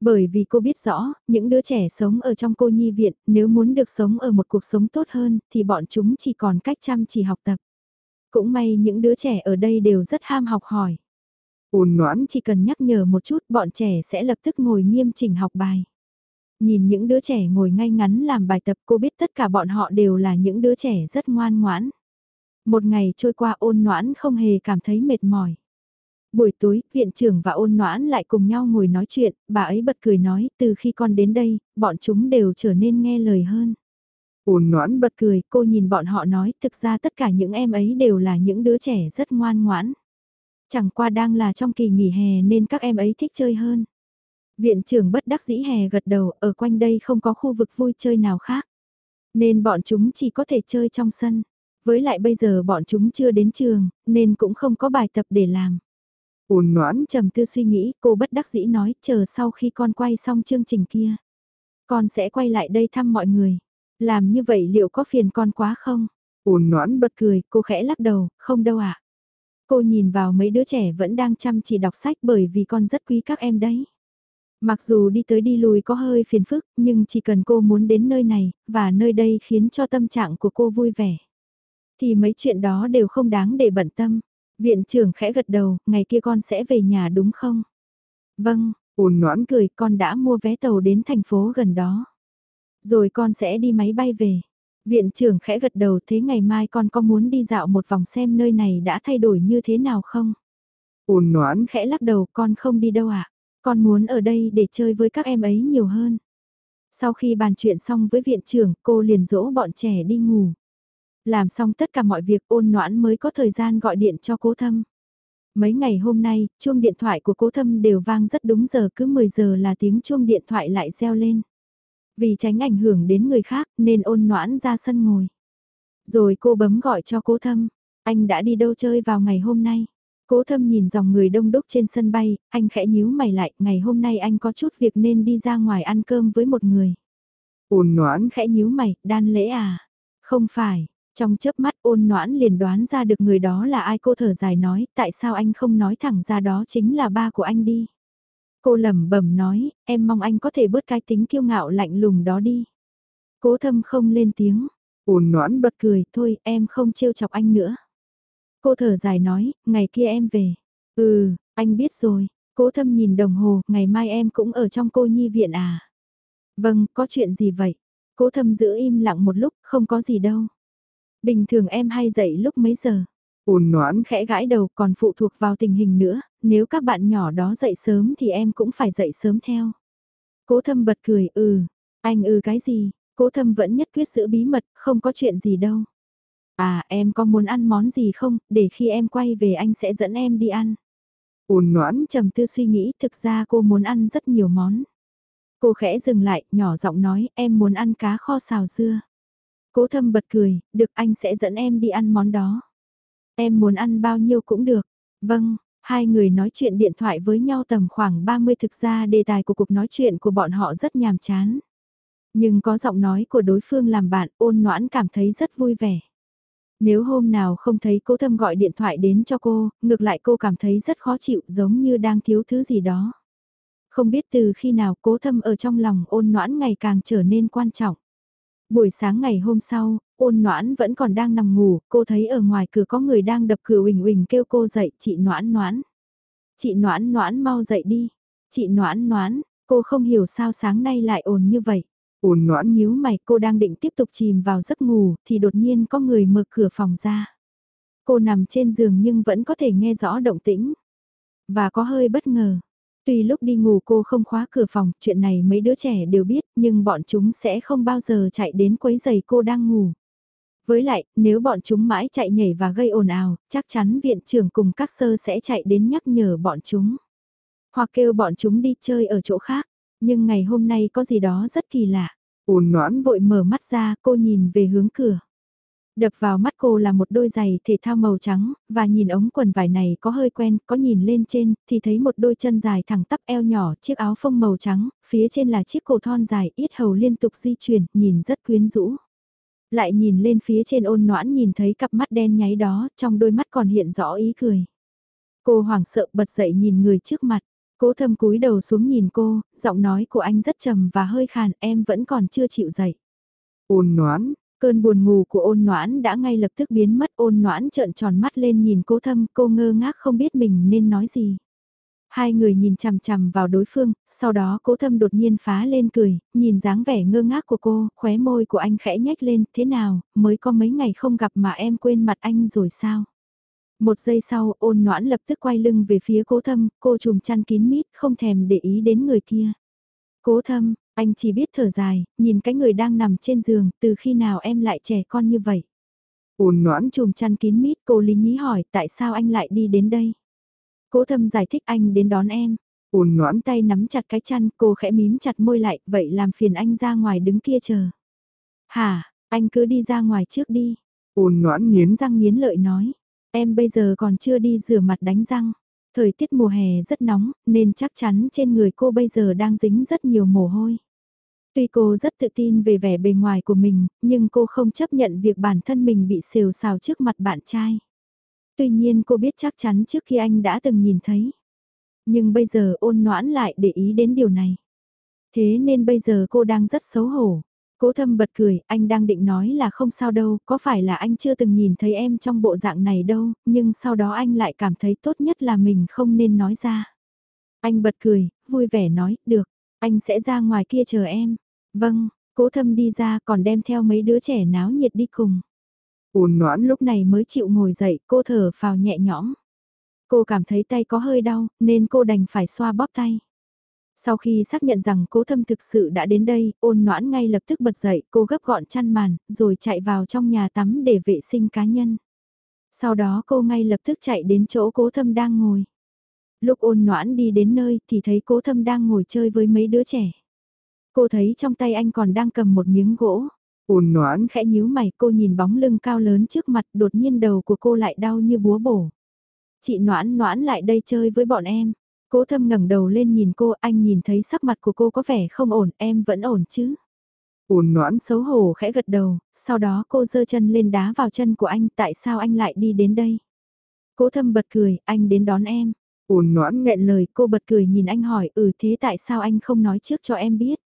Bởi vì cô biết rõ, những đứa trẻ sống ở trong cô nhi viện, nếu muốn được sống ở một cuộc sống tốt hơn, thì bọn chúng chỉ còn cách chăm chỉ học tập. Cũng may những đứa trẻ ở đây đều rất ham học hỏi. Ôn noãn chỉ cần nhắc nhở một chút bọn trẻ sẽ lập tức ngồi nghiêm chỉnh học bài. Nhìn những đứa trẻ ngồi ngay ngắn làm bài tập cô biết tất cả bọn họ đều là những đứa trẻ rất ngoan ngoãn. Một ngày trôi qua ôn noãn không hề cảm thấy mệt mỏi. Buổi tối, viện trưởng và ôn noãn lại cùng nhau ngồi nói chuyện, bà ấy bật cười nói, từ khi con đến đây, bọn chúng đều trở nên nghe lời hơn. Ôn noãn bật cười, cô nhìn bọn họ nói, thực ra tất cả những em ấy đều là những đứa trẻ rất ngoan ngoãn. Chẳng qua đang là trong kỳ nghỉ hè nên các em ấy thích chơi hơn. Viện trưởng bất đắc dĩ hè gật đầu, ở quanh đây không có khu vực vui chơi nào khác. Nên bọn chúng chỉ có thể chơi trong sân. Với lại bây giờ bọn chúng chưa đến trường, nên cũng không có bài tập để làm. Ôn noãn trầm tư suy nghĩ, cô bất đắc dĩ nói, chờ sau khi con quay xong chương trình kia. Con sẽ quay lại đây thăm mọi người. Làm như vậy liệu có phiền con quá không? Ôn noãn bật cười, cô khẽ lắc đầu, không đâu ạ. À. Cô nhìn vào mấy đứa trẻ vẫn đang chăm chỉ đọc sách bởi vì con rất quý các em đấy. Mặc dù đi tới đi lùi có hơi phiền phức, nhưng chỉ cần cô muốn đến nơi này, và nơi đây khiến cho tâm trạng của cô vui vẻ. Thì mấy chuyện đó đều không đáng để bận tâm. Viện trưởng khẽ gật đầu, ngày kia con sẽ về nhà đúng không? Vâng, ôn noãn cười con đã mua vé tàu đến thành phố gần đó. Rồi con sẽ đi máy bay về. Viện trưởng khẽ gật đầu thế ngày mai con có muốn đi dạo một vòng xem nơi này đã thay đổi như thế nào không? Ôn noãn khẽ lắc đầu con không đi đâu ạ. À? Con muốn ở đây để chơi với các em ấy nhiều hơn. Sau khi bàn chuyện xong với viện trưởng cô liền dỗ bọn trẻ đi ngủ. Làm xong tất cả mọi việc ôn noãn mới có thời gian gọi điện cho cố thâm. Mấy ngày hôm nay, chuông điện thoại của cố thâm đều vang rất đúng giờ cứ 10 giờ là tiếng chuông điện thoại lại reo lên. Vì tránh ảnh hưởng đến người khác nên ôn noãn ra sân ngồi. Rồi cô bấm gọi cho cố thâm. Anh đã đi đâu chơi vào ngày hôm nay? Cố thâm nhìn dòng người đông đúc trên sân bay, anh khẽ nhíu mày lại, ngày hôm nay anh có chút việc nên đi ra ngoài ăn cơm với một người. Ôn noãn Khẽ nhíu mày, đan lễ à? Không phải, trong chớp mắt ôn noãn liền đoán ra được người đó là ai cô thở dài nói, tại sao anh không nói thẳng ra đó chính là ba của anh đi. Cô lẩm bẩm nói, em mong anh có thể bớt cái tính kiêu ngạo lạnh lùng đó đi. Cố thâm không lên tiếng, ôn noãn bật cười, thôi em không trêu chọc anh nữa. Cô thở dài nói, ngày kia em về. Ừ, anh biết rồi. Cố thâm nhìn đồng hồ, ngày mai em cũng ở trong cô nhi viện à? Vâng, có chuyện gì vậy? Cố thâm giữ im lặng một lúc, không có gì đâu. Bình thường em hay dậy lúc mấy giờ? ôn noãn Khẽ gãi đầu còn phụ thuộc vào tình hình nữa, nếu các bạn nhỏ đó dậy sớm thì em cũng phải dậy sớm theo. Cố thâm bật cười, ừ, anh ừ cái gì, cố thâm vẫn nhất quyết giữ bí mật, không có chuyện gì đâu. À em có muốn ăn món gì không, để khi em quay về anh sẽ dẫn em đi ăn. ôn noãn Trầm tư suy nghĩ, thực ra cô muốn ăn rất nhiều món. Cô khẽ dừng lại, nhỏ giọng nói, em muốn ăn cá kho xào dưa. Cố thâm bật cười, được anh sẽ dẫn em đi ăn món đó. Em muốn ăn bao nhiêu cũng được. Vâng, hai người nói chuyện điện thoại với nhau tầm khoảng 30 thực ra đề tài của cuộc nói chuyện của bọn họ rất nhàm chán. Nhưng có giọng nói của đối phương làm bạn ôn noãn cảm thấy rất vui vẻ. Nếu hôm nào không thấy cố thâm gọi điện thoại đến cho cô, ngược lại cô cảm thấy rất khó chịu giống như đang thiếu thứ gì đó. Không biết từ khi nào cố thâm ở trong lòng ôn noãn ngày càng trở nên quan trọng. Buổi sáng ngày hôm sau, ôn noãn vẫn còn đang nằm ngủ, cô thấy ở ngoài cửa có người đang đập cửa huỳnh huỳnh kêu cô dậy, chị noãn noãn. Chị noãn noãn mau dậy đi. Chị noãn noãn, cô không hiểu sao sáng nay lại ồn như vậy. ôn noãn nhíu mày cô đang định tiếp tục chìm vào giấc ngủ thì đột nhiên có người mở cửa phòng ra. Cô nằm trên giường nhưng vẫn có thể nghe rõ động tĩnh. Và có hơi bất ngờ. Tuy lúc đi ngủ cô không khóa cửa phòng, chuyện này mấy đứa trẻ đều biết, nhưng bọn chúng sẽ không bao giờ chạy đến quấy giày cô đang ngủ. Với lại, nếu bọn chúng mãi chạy nhảy và gây ồn ào, chắc chắn viện trưởng cùng các sơ sẽ chạy đến nhắc nhở bọn chúng. Hoặc kêu bọn chúng đi chơi ở chỗ khác. Nhưng ngày hôm nay có gì đó rất kỳ lạ. ôn noãn Vội mở mắt ra, cô nhìn về hướng cửa. Đập vào mắt cô là một đôi giày thể thao màu trắng, và nhìn ống quần vải này có hơi quen, có nhìn lên trên, thì thấy một đôi chân dài thẳng tắp eo nhỏ, chiếc áo phông màu trắng, phía trên là chiếc cổ thon dài, ít hầu liên tục di chuyển, nhìn rất quyến rũ. Lại nhìn lên phía trên ôn noãn nhìn thấy cặp mắt đen nháy đó, trong đôi mắt còn hiện rõ ý cười. Cô hoảng sợ bật dậy nhìn người trước mặt. Cố thâm cúi đầu xuống nhìn cô, giọng nói của anh rất trầm và hơi khàn, em vẫn còn chưa chịu dậy. Ôn noãn, Cơn buồn ngủ của ôn noãn đã ngay lập tức biến mất ôn noãn trợn tròn mắt lên nhìn cố thâm cô ngơ ngác không biết mình nên nói gì. Hai người nhìn chằm chằm vào đối phương, sau đó cố thâm đột nhiên phá lên cười, nhìn dáng vẻ ngơ ngác của cô, khóe môi của anh khẽ nhếch lên, thế nào, mới có mấy ngày không gặp mà em quên mặt anh rồi sao? Một giây sau, ôn noãn lập tức quay lưng về phía cố thâm, cô trùm chăn kín mít, không thèm để ý đến người kia. Cố thâm, anh chỉ biết thở dài, nhìn cái người đang nằm trên giường, từ khi nào em lại trẻ con như vậy? Ôn noãn trùm chăn kín mít, cô lý nhí hỏi tại sao anh lại đi đến đây? Cố thâm giải thích anh đến đón em. Ôn noãn tay nắm chặt cái chăn, cô khẽ mím chặt môi lại, vậy làm phiền anh ra ngoài đứng kia chờ. Hả, anh cứ đi ra ngoài trước đi. Ôn noãn nghiến răng nghiến lợi nói. Em bây giờ còn chưa đi rửa mặt đánh răng. Thời tiết mùa hè rất nóng, nên chắc chắn trên người cô bây giờ đang dính rất nhiều mồ hôi. Tuy cô rất tự tin về vẻ bề ngoài của mình, nhưng cô không chấp nhận việc bản thân mình bị xều xào trước mặt bạn trai. Tuy nhiên cô biết chắc chắn trước khi anh đã từng nhìn thấy. Nhưng bây giờ ôn noãn lại để ý đến điều này. Thế nên bây giờ cô đang rất xấu hổ. Cố thâm bật cười, anh đang định nói là không sao đâu, có phải là anh chưa từng nhìn thấy em trong bộ dạng này đâu, nhưng sau đó anh lại cảm thấy tốt nhất là mình không nên nói ra. Anh bật cười, vui vẻ nói, được, anh sẽ ra ngoài kia chờ em. Vâng, cố thâm đi ra còn đem theo mấy đứa trẻ náo nhiệt đi cùng. Ôn noãn lúc này mới chịu ngồi dậy, cô thở phào nhẹ nhõm. Cô cảm thấy tay có hơi đau, nên cô đành phải xoa bóp tay. Sau khi xác nhận rằng cố thâm thực sự đã đến đây, ôn noãn ngay lập tức bật dậy, cô gấp gọn chăn màn, rồi chạy vào trong nhà tắm để vệ sinh cá nhân. Sau đó cô ngay lập tức chạy đến chỗ cố thâm đang ngồi. Lúc ôn noãn đi đến nơi thì thấy cố thâm đang ngồi chơi với mấy đứa trẻ. Cô thấy trong tay anh còn đang cầm một miếng gỗ. Ôn noãn, Khẽ nhíu mày cô nhìn bóng lưng cao lớn trước mặt đột nhiên đầu của cô lại đau như búa bổ. Chị noãn noãn lại đây chơi với bọn em. Cố thâm ngẩng đầu lên nhìn cô anh nhìn thấy sắc mặt của cô có vẻ không ổn em vẫn ổn chứ. ôn noãn, Xấu hổ khẽ gật đầu, sau đó cô giơ chân lên đá vào chân của anh tại sao anh lại đi đến đây. Cố thâm bật cười, anh đến đón em. ôn noãn nghẹn Nghẹn lời cô bật cười nhìn anh hỏi ừ thế tại sao anh không nói trước cho em biết.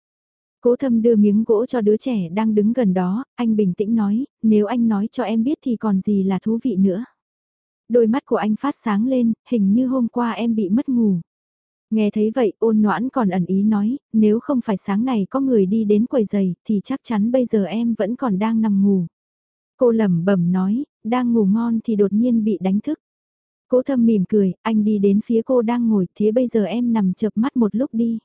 Cố thâm đưa miếng gỗ cho đứa trẻ đang đứng gần đó, anh bình tĩnh nói, nếu anh nói cho em biết thì còn gì là thú vị nữa. Đôi mắt của anh phát sáng lên, hình như hôm qua em bị mất ngủ. Nghe thấy vậy ôn noãn còn ẩn ý nói, nếu không phải sáng này có người đi đến quầy giày thì chắc chắn bây giờ em vẫn còn đang nằm ngủ. Cô lẩm bẩm nói, đang ngủ ngon thì đột nhiên bị đánh thức. Cố thâm mỉm cười, anh đi đến phía cô đang ngồi, thế bây giờ em nằm chợp mắt một lúc đi.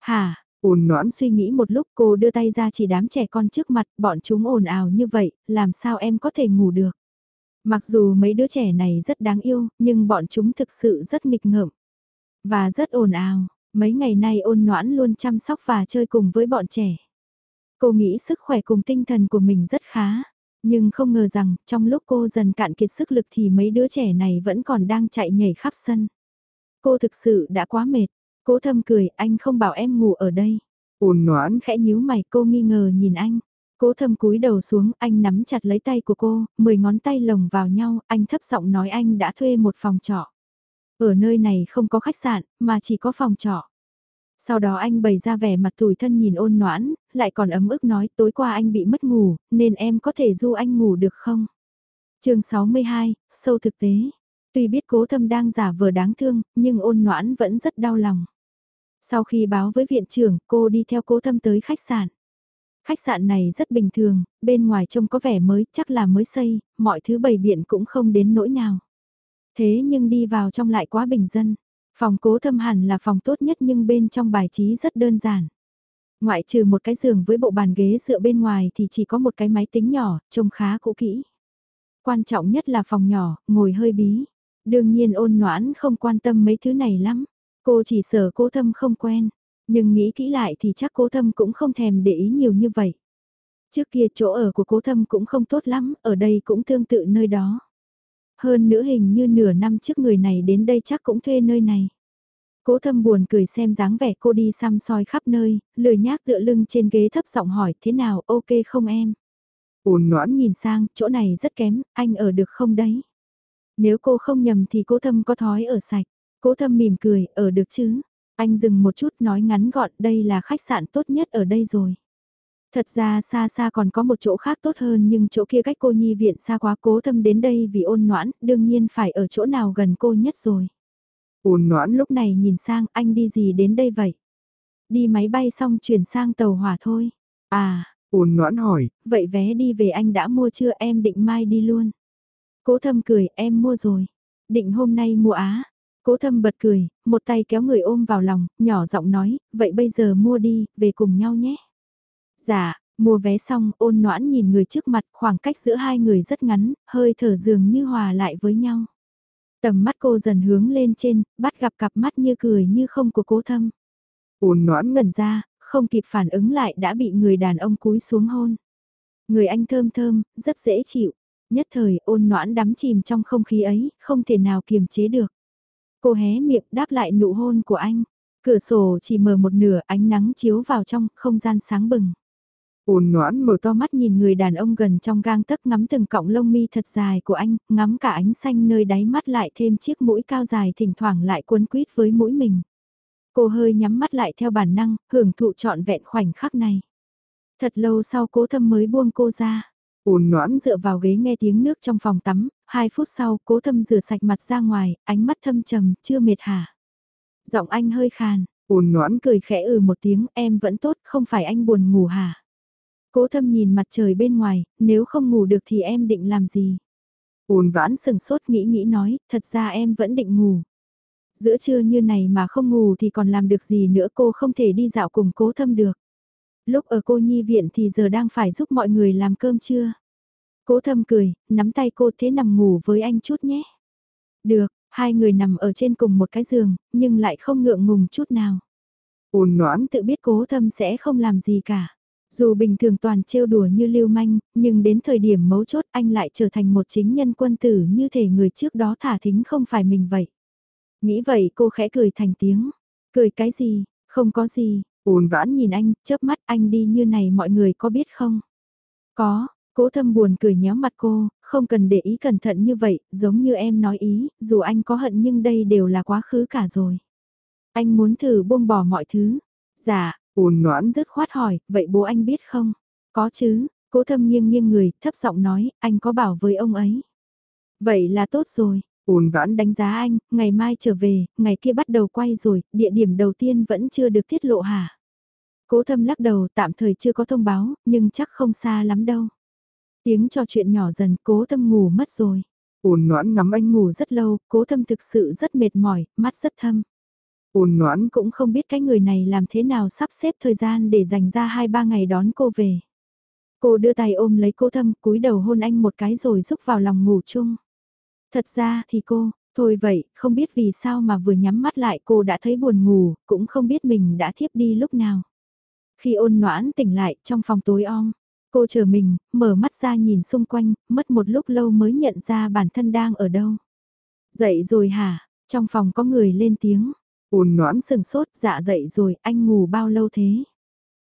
Hả, ôn noãn, suy nghĩ một lúc cô đưa tay ra chỉ đám trẻ con trước mặt, bọn chúng ồn ào như vậy, làm sao em có thể ngủ được. Mặc dù mấy đứa trẻ này rất đáng yêu, nhưng bọn chúng thực sự rất nghịch ngợm. Và rất ồn ào, mấy ngày nay ôn noãn luôn chăm sóc và chơi cùng với bọn trẻ. Cô nghĩ sức khỏe cùng tinh thần của mình rất khá, nhưng không ngờ rằng trong lúc cô dần cạn kiệt sức lực thì mấy đứa trẻ này vẫn còn đang chạy nhảy khắp sân. Cô thực sự đã quá mệt, cố thâm cười anh không bảo em ngủ ở đây. ôn noãn, Khẽ nhíu mày cô nghi ngờ nhìn anh. Cố thâm cúi đầu xuống, anh nắm chặt lấy tay của cô, mười ngón tay lồng vào nhau, anh thấp giọng nói anh đã thuê một phòng trọ. Ở nơi này không có khách sạn, mà chỉ có phòng trọ. Sau đó anh bày ra vẻ mặt tủi thân nhìn ôn noãn, lại còn ấm ức nói tối qua anh bị mất ngủ, nên em có thể du anh ngủ được không? chương 62, sâu thực tế. Tuy biết cố thâm đang giả vờ đáng thương, nhưng ôn noãn vẫn rất đau lòng. Sau khi báo với viện trưởng, cô đi theo cố thâm tới khách sạn. Khách sạn này rất bình thường, bên ngoài trông có vẻ mới, chắc là mới xây, mọi thứ bày biện cũng không đến nỗi nào. Thế nhưng đi vào trong lại quá bình dân. Phòng cố thâm hẳn là phòng tốt nhất nhưng bên trong bài trí rất đơn giản. Ngoại trừ một cái giường với bộ bàn ghế dựa bên ngoài thì chỉ có một cái máy tính nhỏ, trông khá cũ kỹ. Quan trọng nhất là phòng nhỏ, ngồi hơi bí. Đương nhiên ôn noãn không quan tâm mấy thứ này lắm. Cô chỉ sợ cố thâm không quen. Nhưng nghĩ kỹ lại thì chắc cố thâm cũng không thèm để ý nhiều như vậy. Trước kia chỗ ở của cố thâm cũng không tốt lắm, ở đây cũng tương tự nơi đó. Hơn nữa hình như nửa năm trước người này đến đây chắc cũng thuê nơi này. Cố thâm buồn cười xem dáng vẻ cô đi xăm soi khắp nơi, lười nhác tựa lưng trên ghế thấp giọng hỏi thế nào ok không em. ôn noãn, Nhìn sang, chỗ này rất kém, anh ở được không đấy? Nếu cô không nhầm thì cố thâm có thói ở sạch. Cố thâm mỉm cười, ở được chứ? Anh dừng một chút nói ngắn gọn đây là khách sạn tốt nhất ở đây rồi. Thật ra xa xa còn có một chỗ khác tốt hơn nhưng chỗ kia cách cô nhi viện xa quá cố thâm đến đây vì ôn noãn, đương nhiên phải ở chỗ nào gần cô nhất rồi. ôn noãn, Lúc này nhìn sang anh đi gì đến đây vậy? Đi máy bay xong chuyển sang tàu hỏa thôi. À, ôn noãn hỏi, vậy vé đi về anh đã mua chưa em định mai đi luôn. Cố thâm cười em mua rồi. Định hôm nay mua á. Cố thâm bật cười, một tay kéo người ôm vào lòng, nhỏ giọng nói, vậy bây giờ mua đi, về cùng nhau nhé. Dạ, mua vé xong ôn noãn nhìn người trước mặt khoảng cách giữa hai người rất ngắn, hơi thở dường như hòa lại với nhau. Tầm mắt cô dần hướng lên trên, bắt gặp cặp mắt như cười như không của cố thâm. ôn noãn, Ngẩn ra, không kịp phản ứng lại đã bị người đàn ông cúi xuống hôn. Người anh thơm thơm, rất dễ chịu. Nhất thời ôn noãn đắm chìm trong không khí ấy, không thể nào kiềm chế được. Cô hé miệng đáp lại nụ hôn của anh. Cửa sổ chỉ mở một nửa ánh nắng chiếu vào trong, không gian sáng bừng ôn noãn mở to mắt nhìn người đàn ông gần trong gang tấc ngắm từng cọng lông mi thật dài của anh, ngắm cả ánh xanh nơi đáy mắt lại thêm chiếc mũi cao dài thỉnh thoảng lại cuốn quýt với mũi mình. Cô hơi nhắm mắt lại theo bản năng, hưởng thụ trọn vẹn khoảnh khắc này. Thật lâu sau cố thâm mới buông cô ra. ôn noãn, Dựa vào ghế nghe tiếng nước trong phòng tắm, hai phút sau cố thâm rửa sạch mặt ra ngoài, ánh mắt thâm trầm, chưa mệt hả. Giọng anh hơi khàn, ôn noãn, cười khẽ ừ một tiếng em vẫn tốt, không phải anh buồn ngủ hả. Cố thâm nhìn mặt trời bên ngoài, nếu không ngủ được thì em định làm gì? ôn vãn, sừng sốt nghĩ nghĩ nói, thật ra em vẫn định ngủ. Giữa trưa như này mà không ngủ thì còn làm được gì nữa cô không thể đi dạo cùng cố thâm được. Lúc ở cô nhi viện thì giờ đang phải giúp mọi người làm cơm trưa. Cố thâm cười, nắm tay cô thế nằm ngủ với anh chút nhé. Được, hai người nằm ở trên cùng một cái giường, nhưng lại không ngượng ngùng chút nào. ôn noãn, Tự biết cố thâm sẽ không làm gì cả. Dù bình thường toàn trêu đùa như lưu manh, nhưng đến thời điểm mấu chốt anh lại trở thành một chính nhân quân tử như thể người trước đó thả thính không phải mình vậy. Nghĩ vậy cô khẽ cười thành tiếng. Cười cái gì, không có gì, ồn vãn nhìn anh, chớp mắt anh đi như này mọi người có biết không? Có, cố thâm buồn cười nhéo mặt cô, không cần để ý cẩn thận như vậy, giống như em nói ý, dù anh có hận nhưng đây đều là quá khứ cả rồi. Anh muốn thử buông bỏ mọi thứ. Dạ, ôn noãn dứt khoát hỏi, vậy bố anh biết không? Có chứ, cố thâm nghiêng nghiêng người, thấp giọng nói, anh có bảo với ông ấy. Vậy là tốt rồi. Ôn vãn đánh giá anh, ngày mai trở về, ngày kia bắt đầu quay rồi, địa điểm đầu tiên vẫn chưa được tiết lộ hả? Cố thâm lắc đầu tạm thời chưa có thông báo, nhưng chắc không xa lắm đâu. Tiếng trò chuyện nhỏ dần cố thâm ngủ mất rồi. Ôn noãn ngắm anh ngủ rất lâu, cố thâm thực sự rất mệt mỏi, mắt rất thâm. Ôn noãn cũng không biết cái người này làm thế nào sắp xếp thời gian để dành ra 2-3 ngày đón cô về. Cô đưa tay ôm lấy cô thâm cúi đầu hôn anh một cái rồi rúc vào lòng ngủ chung. Thật ra thì cô, thôi vậy, không biết vì sao mà vừa nhắm mắt lại cô đã thấy buồn ngủ, cũng không biết mình đã thiếp đi lúc nào. Khi ôn noãn tỉnh lại trong phòng tối om, cô chờ mình, mở mắt ra nhìn xung quanh, mất một lúc lâu mới nhận ra bản thân đang ở đâu. Dậy rồi hả? Trong phòng có người lên tiếng. Ôn noãn sừng sốt, dạ dậy rồi, anh ngủ bao lâu thế?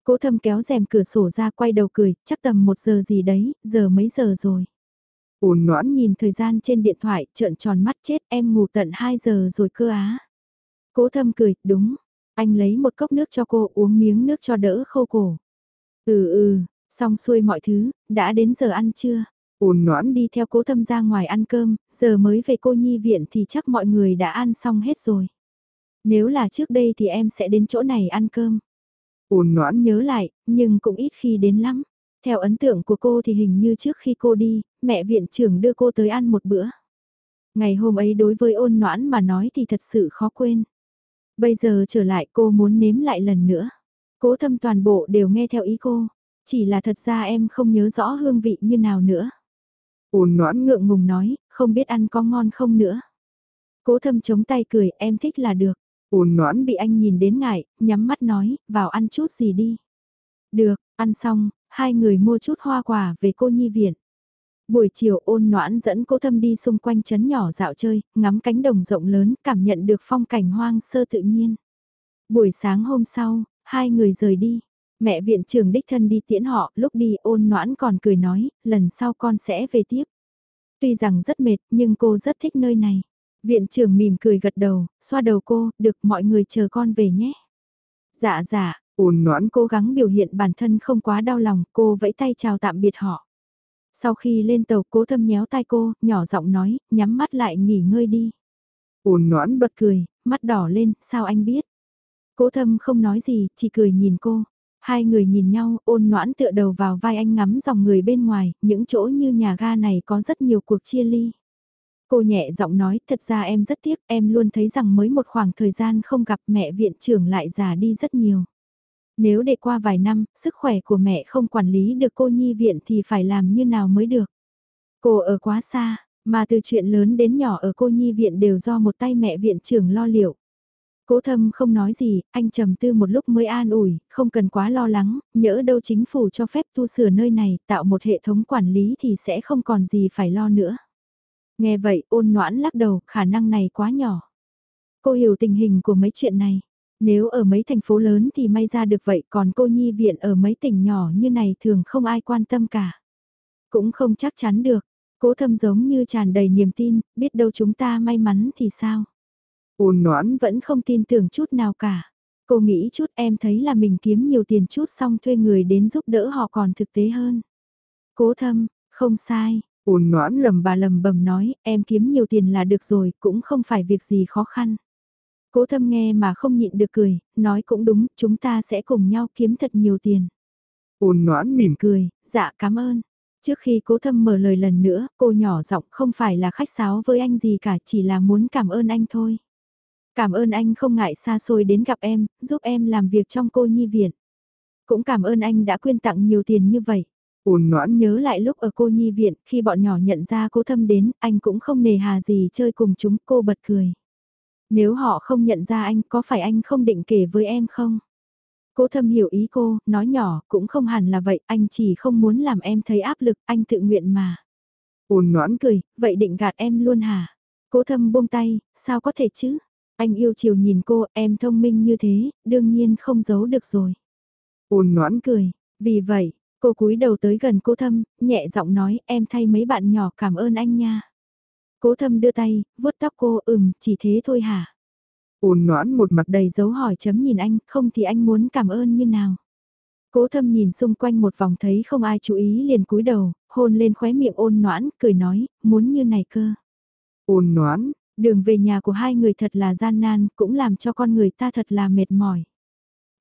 Cố thâm kéo rèm cửa sổ ra quay đầu cười, chắc tầm một giờ gì đấy, giờ mấy giờ rồi? Ôn noãn nhìn thời gian trên điện thoại, trợn tròn mắt chết em ngủ tận 2 giờ rồi cơ á. Cố thâm cười, đúng. Anh lấy một cốc nước cho cô uống miếng nước cho đỡ khô cổ. Ừ ừ, xong xuôi mọi thứ, đã đến giờ ăn chưa? Ôn noãn đi theo cố thâm ra ngoài ăn cơm, giờ mới về cô nhi viện thì chắc mọi người đã ăn xong hết rồi. Nếu là trước đây thì em sẽ đến chỗ này ăn cơm. Ôn noãn nhớ lại, nhưng cũng ít khi đến lắm. Theo ấn tượng của cô thì hình như trước khi cô đi, mẹ viện trưởng đưa cô tới ăn một bữa. Ngày hôm ấy đối với ôn noãn mà nói thì thật sự khó quên. Bây giờ trở lại cô muốn nếm lại lần nữa. Cố thâm toàn bộ đều nghe theo ý cô. Chỉ là thật ra em không nhớ rõ hương vị như nào nữa. Ôn noãn ngượng ngùng nói, không biết ăn có ngon không nữa. Cố thâm chống tay cười, em thích là được. Ôn noãn bị anh nhìn đến ngại, nhắm mắt nói, vào ăn chút gì đi. Được, ăn xong, hai người mua chút hoa quả về cô nhi viện. Buổi chiều ôn noãn dẫn cô thâm đi xung quanh chấn nhỏ dạo chơi, ngắm cánh đồng rộng lớn, cảm nhận được phong cảnh hoang sơ tự nhiên. Buổi sáng hôm sau, hai người rời đi. Mẹ viện trưởng đích thân đi tiễn họ, lúc đi ôn noãn còn cười nói, lần sau con sẽ về tiếp. Tuy rằng rất mệt, nhưng cô rất thích nơi này. Viện trưởng mỉm cười gật đầu, xoa đầu cô, được mọi người chờ con về nhé. Dạ dạ, ôn noãn cố gắng biểu hiện bản thân không quá đau lòng, cô vẫy tay chào tạm biệt họ. Sau khi lên tàu cố thâm nhéo tai cô, nhỏ giọng nói, nhắm mắt lại nghỉ ngơi đi. Ôn noãn bật cười, mắt đỏ lên, sao anh biết? Cố thâm không nói gì, chỉ cười nhìn cô. Hai người nhìn nhau, ôn noãn tựa đầu vào vai anh ngắm dòng người bên ngoài, những chỗ như nhà ga này có rất nhiều cuộc chia ly. Cô nhẹ giọng nói, thật ra em rất tiếc, em luôn thấy rằng mới một khoảng thời gian không gặp mẹ viện trưởng lại già đi rất nhiều. Nếu để qua vài năm, sức khỏe của mẹ không quản lý được cô nhi viện thì phải làm như nào mới được. Cô ở quá xa, mà từ chuyện lớn đến nhỏ ở cô nhi viện đều do một tay mẹ viện trưởng lo liệu. Cố thâm không nói gì, anh trầm tư một lúc mới an ủi, không cần quá lo lắng, nhỡ đâu chính phủ cho phép tu sửa nơi này, tạo một hệ thống quản lý thì sẽ không còn gì phải lo nữa. Nghe vậy ôn noãn lắc đầu, khả năng này quá nhỏ. Cô hiểu tình hình của mấy chuyện này. Nếu ở mấy thành phố lớn thì may ra được vậy còn cô nhi viện ở mấy tỉnh nhỏ như này thường không ai quan tâm cả. Cũng không chắc chắn được. Cố thâm giống như tràn đầy niềm tin, biết đâu chúng ta may mắn thì sao. Ôn noãn vẫn không tin tưởng chút nào cả. Cô nghĩ chút em thấy là mình kiếm nhiều tiền chút xong thuê người đến giúp đỡ họ còn thực tế hơn. Cố thâm, không sai, Ôn noãn lầm bà lầm bầm nói, em kiếm nhiều tiền là được rồi, cũng không phải việc gì khó khăn. Cố thâm nghe mà không nhịn được cười, nói cũng đúng, chúng ta sẽ cùng nhau kiếm thật nhiều tiền. Ôn noãn mỉm cười, dạ cảm ơn. Trước khi cố thâm mở lời lần nữa, cô nhỏ giọng không phải là khách sáo với anh gì cả, chỉ là muốn cảm ơn anh thôi. Cảm ơn anh không ngại xa xôi đến gặp em, giúp em làm việc trong cô nhi viện. Cũng cảm ơn anh đã quyên tặng nhiều tiền như vậy. Ôn noãn nhớ lại lúc ở cô nhi viện, khi bọn nhỏ nhận ra cố thâm đến, anh cũng không nề hà gì chơi cùng chúng, cô bật cười. Nếu họ không nhận ra anh, có phải anh không định kể với em không? Cố thâm hiểu ý cô, nói nhỏ, cũng không hẳn là vậy, anh chỉ không muốn làm em thấy áp lực, anh tự nguyện mà. Ôn noãn cười, vậy định gạt em luôn hả? Cố thâm buông tay, sao có thể chứ? Anh yêu chiều nhìn cô, em thông minh như thế, đương nhiên không giấu được rồi. Ôn noãn cười, vì vậy, cô cúi đầu tới gần cố thâm, nhẹ giọng nói em thay mấy bạn nhỏ cảm ơn anh nha. Cố thâm đưa tay, vuốt tóc cô ừm, chỉ thế thôi hả? Ôn noãn một mặt đầy dấu hỏi chấm nhìn anh, không thì anh muốn cảm ơn như nào? Cố thâm nhìn xung quanh một vòng thấy không ai chú ý liền cúi đầu, hôn lên khóe miệng ôn noãn, cười nói, muốn như này cơ. Ôn noãn, đường về nhà của hai người thật là gian nan, cũng làm cho con người ta thật là mệt mỏi.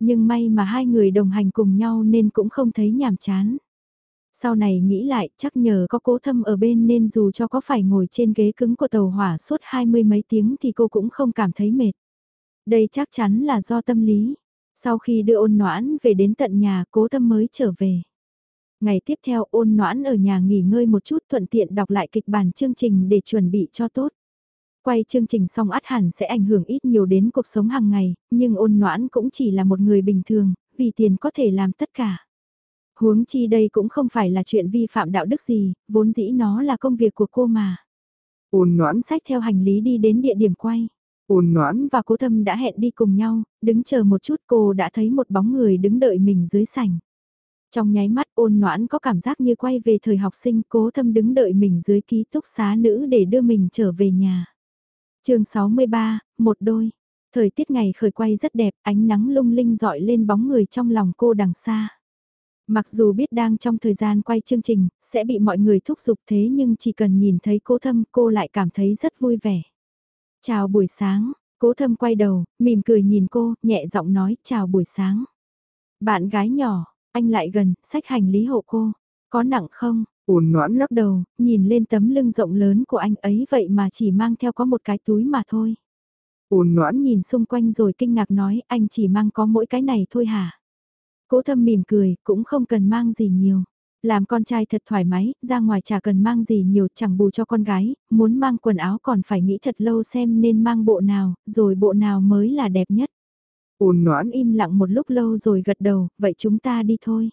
Nhưng may mà hai người đồng hành cùng nhau nên cũng không thấy nhàm chán. Sau này nghĩ lại, chắc nhờ có cố thâm ở bên nên dù cho có phải ngồi trên ghế cứng của tàu hỏa suốt hai mươi mấy tiếng thì cô cũng không cảm thấy mệt. Đây chắc chắn là do tâm lý. Sau khi đưa ôn noãn về đến tận nhà cố tâm mới trở về. Ngày tiếp theo ôn noãn ở nhà nghỉ ngơi một chút thuận tiện đọc lại kịch bản chương trình để chuẩn bị cho tốt. Quay chương trình xong át hẳn sẽ ảnh hưởng ít nhiều đến cuộc sống hàng ngày, nhưng ôn noãn cũng chỉ là một người bình thường, vì tiền có thể làm tất cả. Huống chi đây cũng không phải là chuyện vi phạm đạo đức gì, vốn dĩ nó là công việc của cô mà. Ôn noãn sách theo hành lý đi đến địa điểm quay. Ôn noãn và cố thâm đã hẹn đi cùng nhau, đứng chờ một chút cô đã thấy một bóng người đứng đợi mình dưới sảnh. Trong nháy mắt ôn noãn có cảm giác như quay về thời học sinh cố thâm đứng đợi mình dưới ký túc xá nữ để đưa mình trở về nhà chương 63, một đôi. Thời tiết ngày khởi quay rất đẹp, ánh nắng lung linh dọi lên bóng người trong lòng cô đằng xa. Mặc dù biết đang trong thời gian quay chương trình, sẽ bị mọi người thúc giục thế nhưng chỉ cần nhìn thấy cô thâm cô lại cảm thấy rất vui vẻ. Chào buổi sáng, cố thâm quay đầu, mỉm cười nhìn cô, nhẹ giọng nói chào buổi sáng. Bạn gái nhỏ, anh lại gần, sách hành lý hộ cô. Có nặng không? Ôn noãn lắc đầu, nhìn lên tấm lưng rộng lớn của anh ấy vậy mà chỉ mang theo có một cái túi mà thôi. Ôn noãn nhìn xung quanh rồi kinh ngạc nói anh chỉ mang có mỗi cái này thôi hả? Cố thâm mỉm cười, cũng không cần mang gì nhiều. Làm con trai thật thoải mái, ra ngoài chả cần mang gì nhiều chẳng bù cho con gái, muốn mang quần áo còn phải nghĩ thật lâu xem nên mang bộ nào, rồi bộ nào mới là đẹp nhất. Ôn noãn im lặng một lúc lâu rồi gật đầu, vậy chúng ta đi thôi.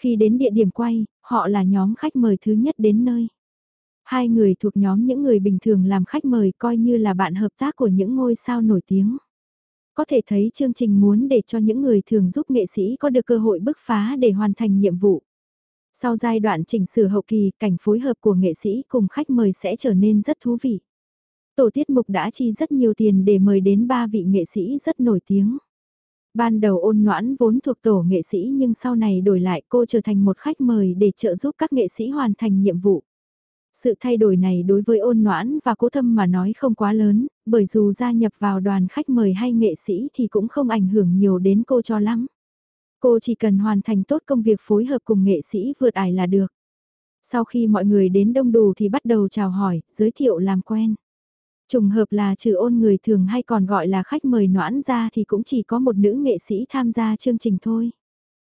Khi đến địa điểm quay, họ là nhóm khách mời thứ nhất đến nơi. Hai người thuộc nhóm những người bình thường làm khách mời coi như là bạn hợp tác của những ngôi sao nổi tiếng. Có thể thấy chương trình muốn để cho những người thường giúp nghệ sĩ có được cơ hội bứt phá để hoàn thành nhiệm vụ. Sau giai đoạn chỉnh sửa hậu kỳ, cảnh phối hợp của nghệ sĩ cùng khách mời sẽ trở nên rất thú vị. Tổ tiết mục đã chi rất nhiều tiền để mời đến ba vị nghệ sĩ rất nổi tiếng. Ban đầu ôn noãn vốn thuộc tổ nghệ sĩ nhưng sau này đổi lại cô trở thành một khách mời để trợ giúp các nghệ sĩ hoàn thành nhiệm vụ. Sự thay đổi này đối với ôn noãn và cố thâm mà nói không quá lớn, bởi dù gia nhập vào đoàn khách mời hay nghệ sĩ thì cũng không ảnh hưởng nhiều đến cô cho lắm. Cô chỉ cần hoàn thành tốt công việc phối hợp cùng nghệ sĩ vượt ải là được. Sau khi mọi người đến đông đủ thì bắt đầu chào hỏi, giới thiệu làm quen. Trùng hợp là trừ ôn người thường hay còn gọi là khách mời noãn ra thì cũng chỉ có một nữ nghệ sĩ tham gia chương trình thôi.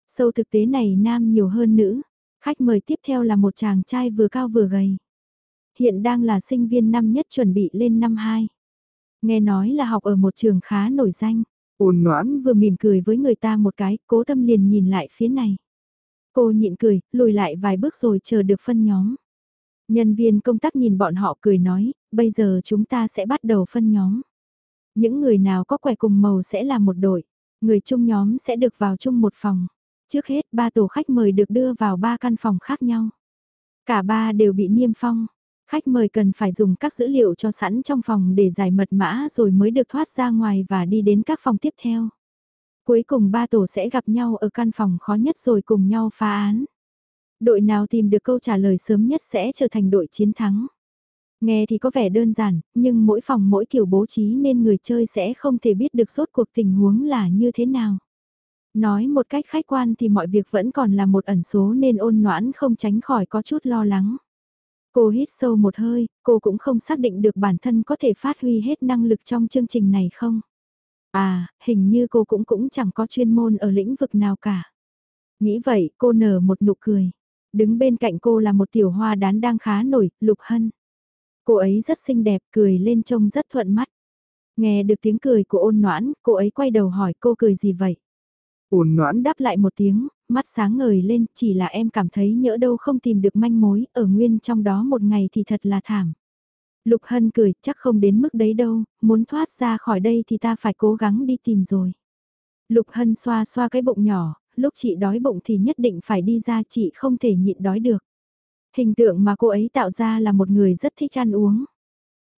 Sâu thực tế này nam nhiều hơn nữ. Khách mời tiếp theo là một chàng trai vừa cao vừa gầy. Hiện đang là sinh viên năm nhất chuẩn bị lên năm 2. Nghe nói là học ở một trường khá nổi danh. Ôn noãn vừa mỉm cười với người ta một cái, cố tâm liền nhìn lại phía này. Cô nhịn cười, lùi lại vài bước rồi chờ được phân nhóm. Nhân viên công tác nhìn bọn họ cười nói, bây giờ chúng ta sẽ bắt đầu phân nhóm. Những người nào có quẻ cùng màu sẽ là một đội, người chung nhóm sẽ được vào chung một phòng. Trước hết ba tổ khách mời được đưa vào ba căn phòng khác nhau. Cả ba đều bị niêm phong. Khách mời cần phải dùng các dữ liệu cho sẵn trong phòng để giải mật mã rồi mới được thoát ra ngoài và đi đến các phòng tiếp theo. Cuối cùng ba tổ sẽ gặp nhau ở căn phòng khó nhất rồi cùng nhau phá án. Đội nào tìm được câu trả lời sớm nhất sẽ trở thành đội chiến thắng. Nghe thì có vẻ đơn giản, nhưng mỗi phòng mỗi kiểu bố trí nên người chơi sẽ không thể biết được suốt cuộc tình huống là như thế nào. Nói một cách khách quan thì mọi việc vẫn còn là một ẩn số nên ôn noãn không tránh khỏi có chút lo lắng. Cô hít sâu một hơi, cô cũng không xác định được bản thân có thể phát huy hết năng lực trong chương trình này không. À, hình như cô cũng cũng chẳng có chuyên môn ở lĩnh vực nào cả. Nghĩ vậy, cô nở một nụ cười. Đứng bên cạnh cô là một tiểu hoa đán đang khá nổi, Lục Hân. Cô ấy rất xinh đẹp, cười lên trông rất thuận mắt. Nghe được tiếng cười của ôn noãn, cô ấy quay đầu hỏi cô cười gì vậy? ôn noãn Đáp lại một tiếng, mắt sáng ngời lên, chỉ là em cảm thấy nhỡ đâu không tìm được manh mối, ở nguyên trong đó một ngày thì thật là thảm. Lục Hân cười, chắc không đến mức đấy đâu, muốn thoát ra khỏi đây thì ta phải cố gắng đi tìm rồi. Lục Hân xoa xoa cái bụng nhỏ, lúc chị đói bụng thì nhất định phải đi ra chị không thể nhịn đói được. Hình tượng mà cô ấy tạo ra là một người rất thích ăn uống.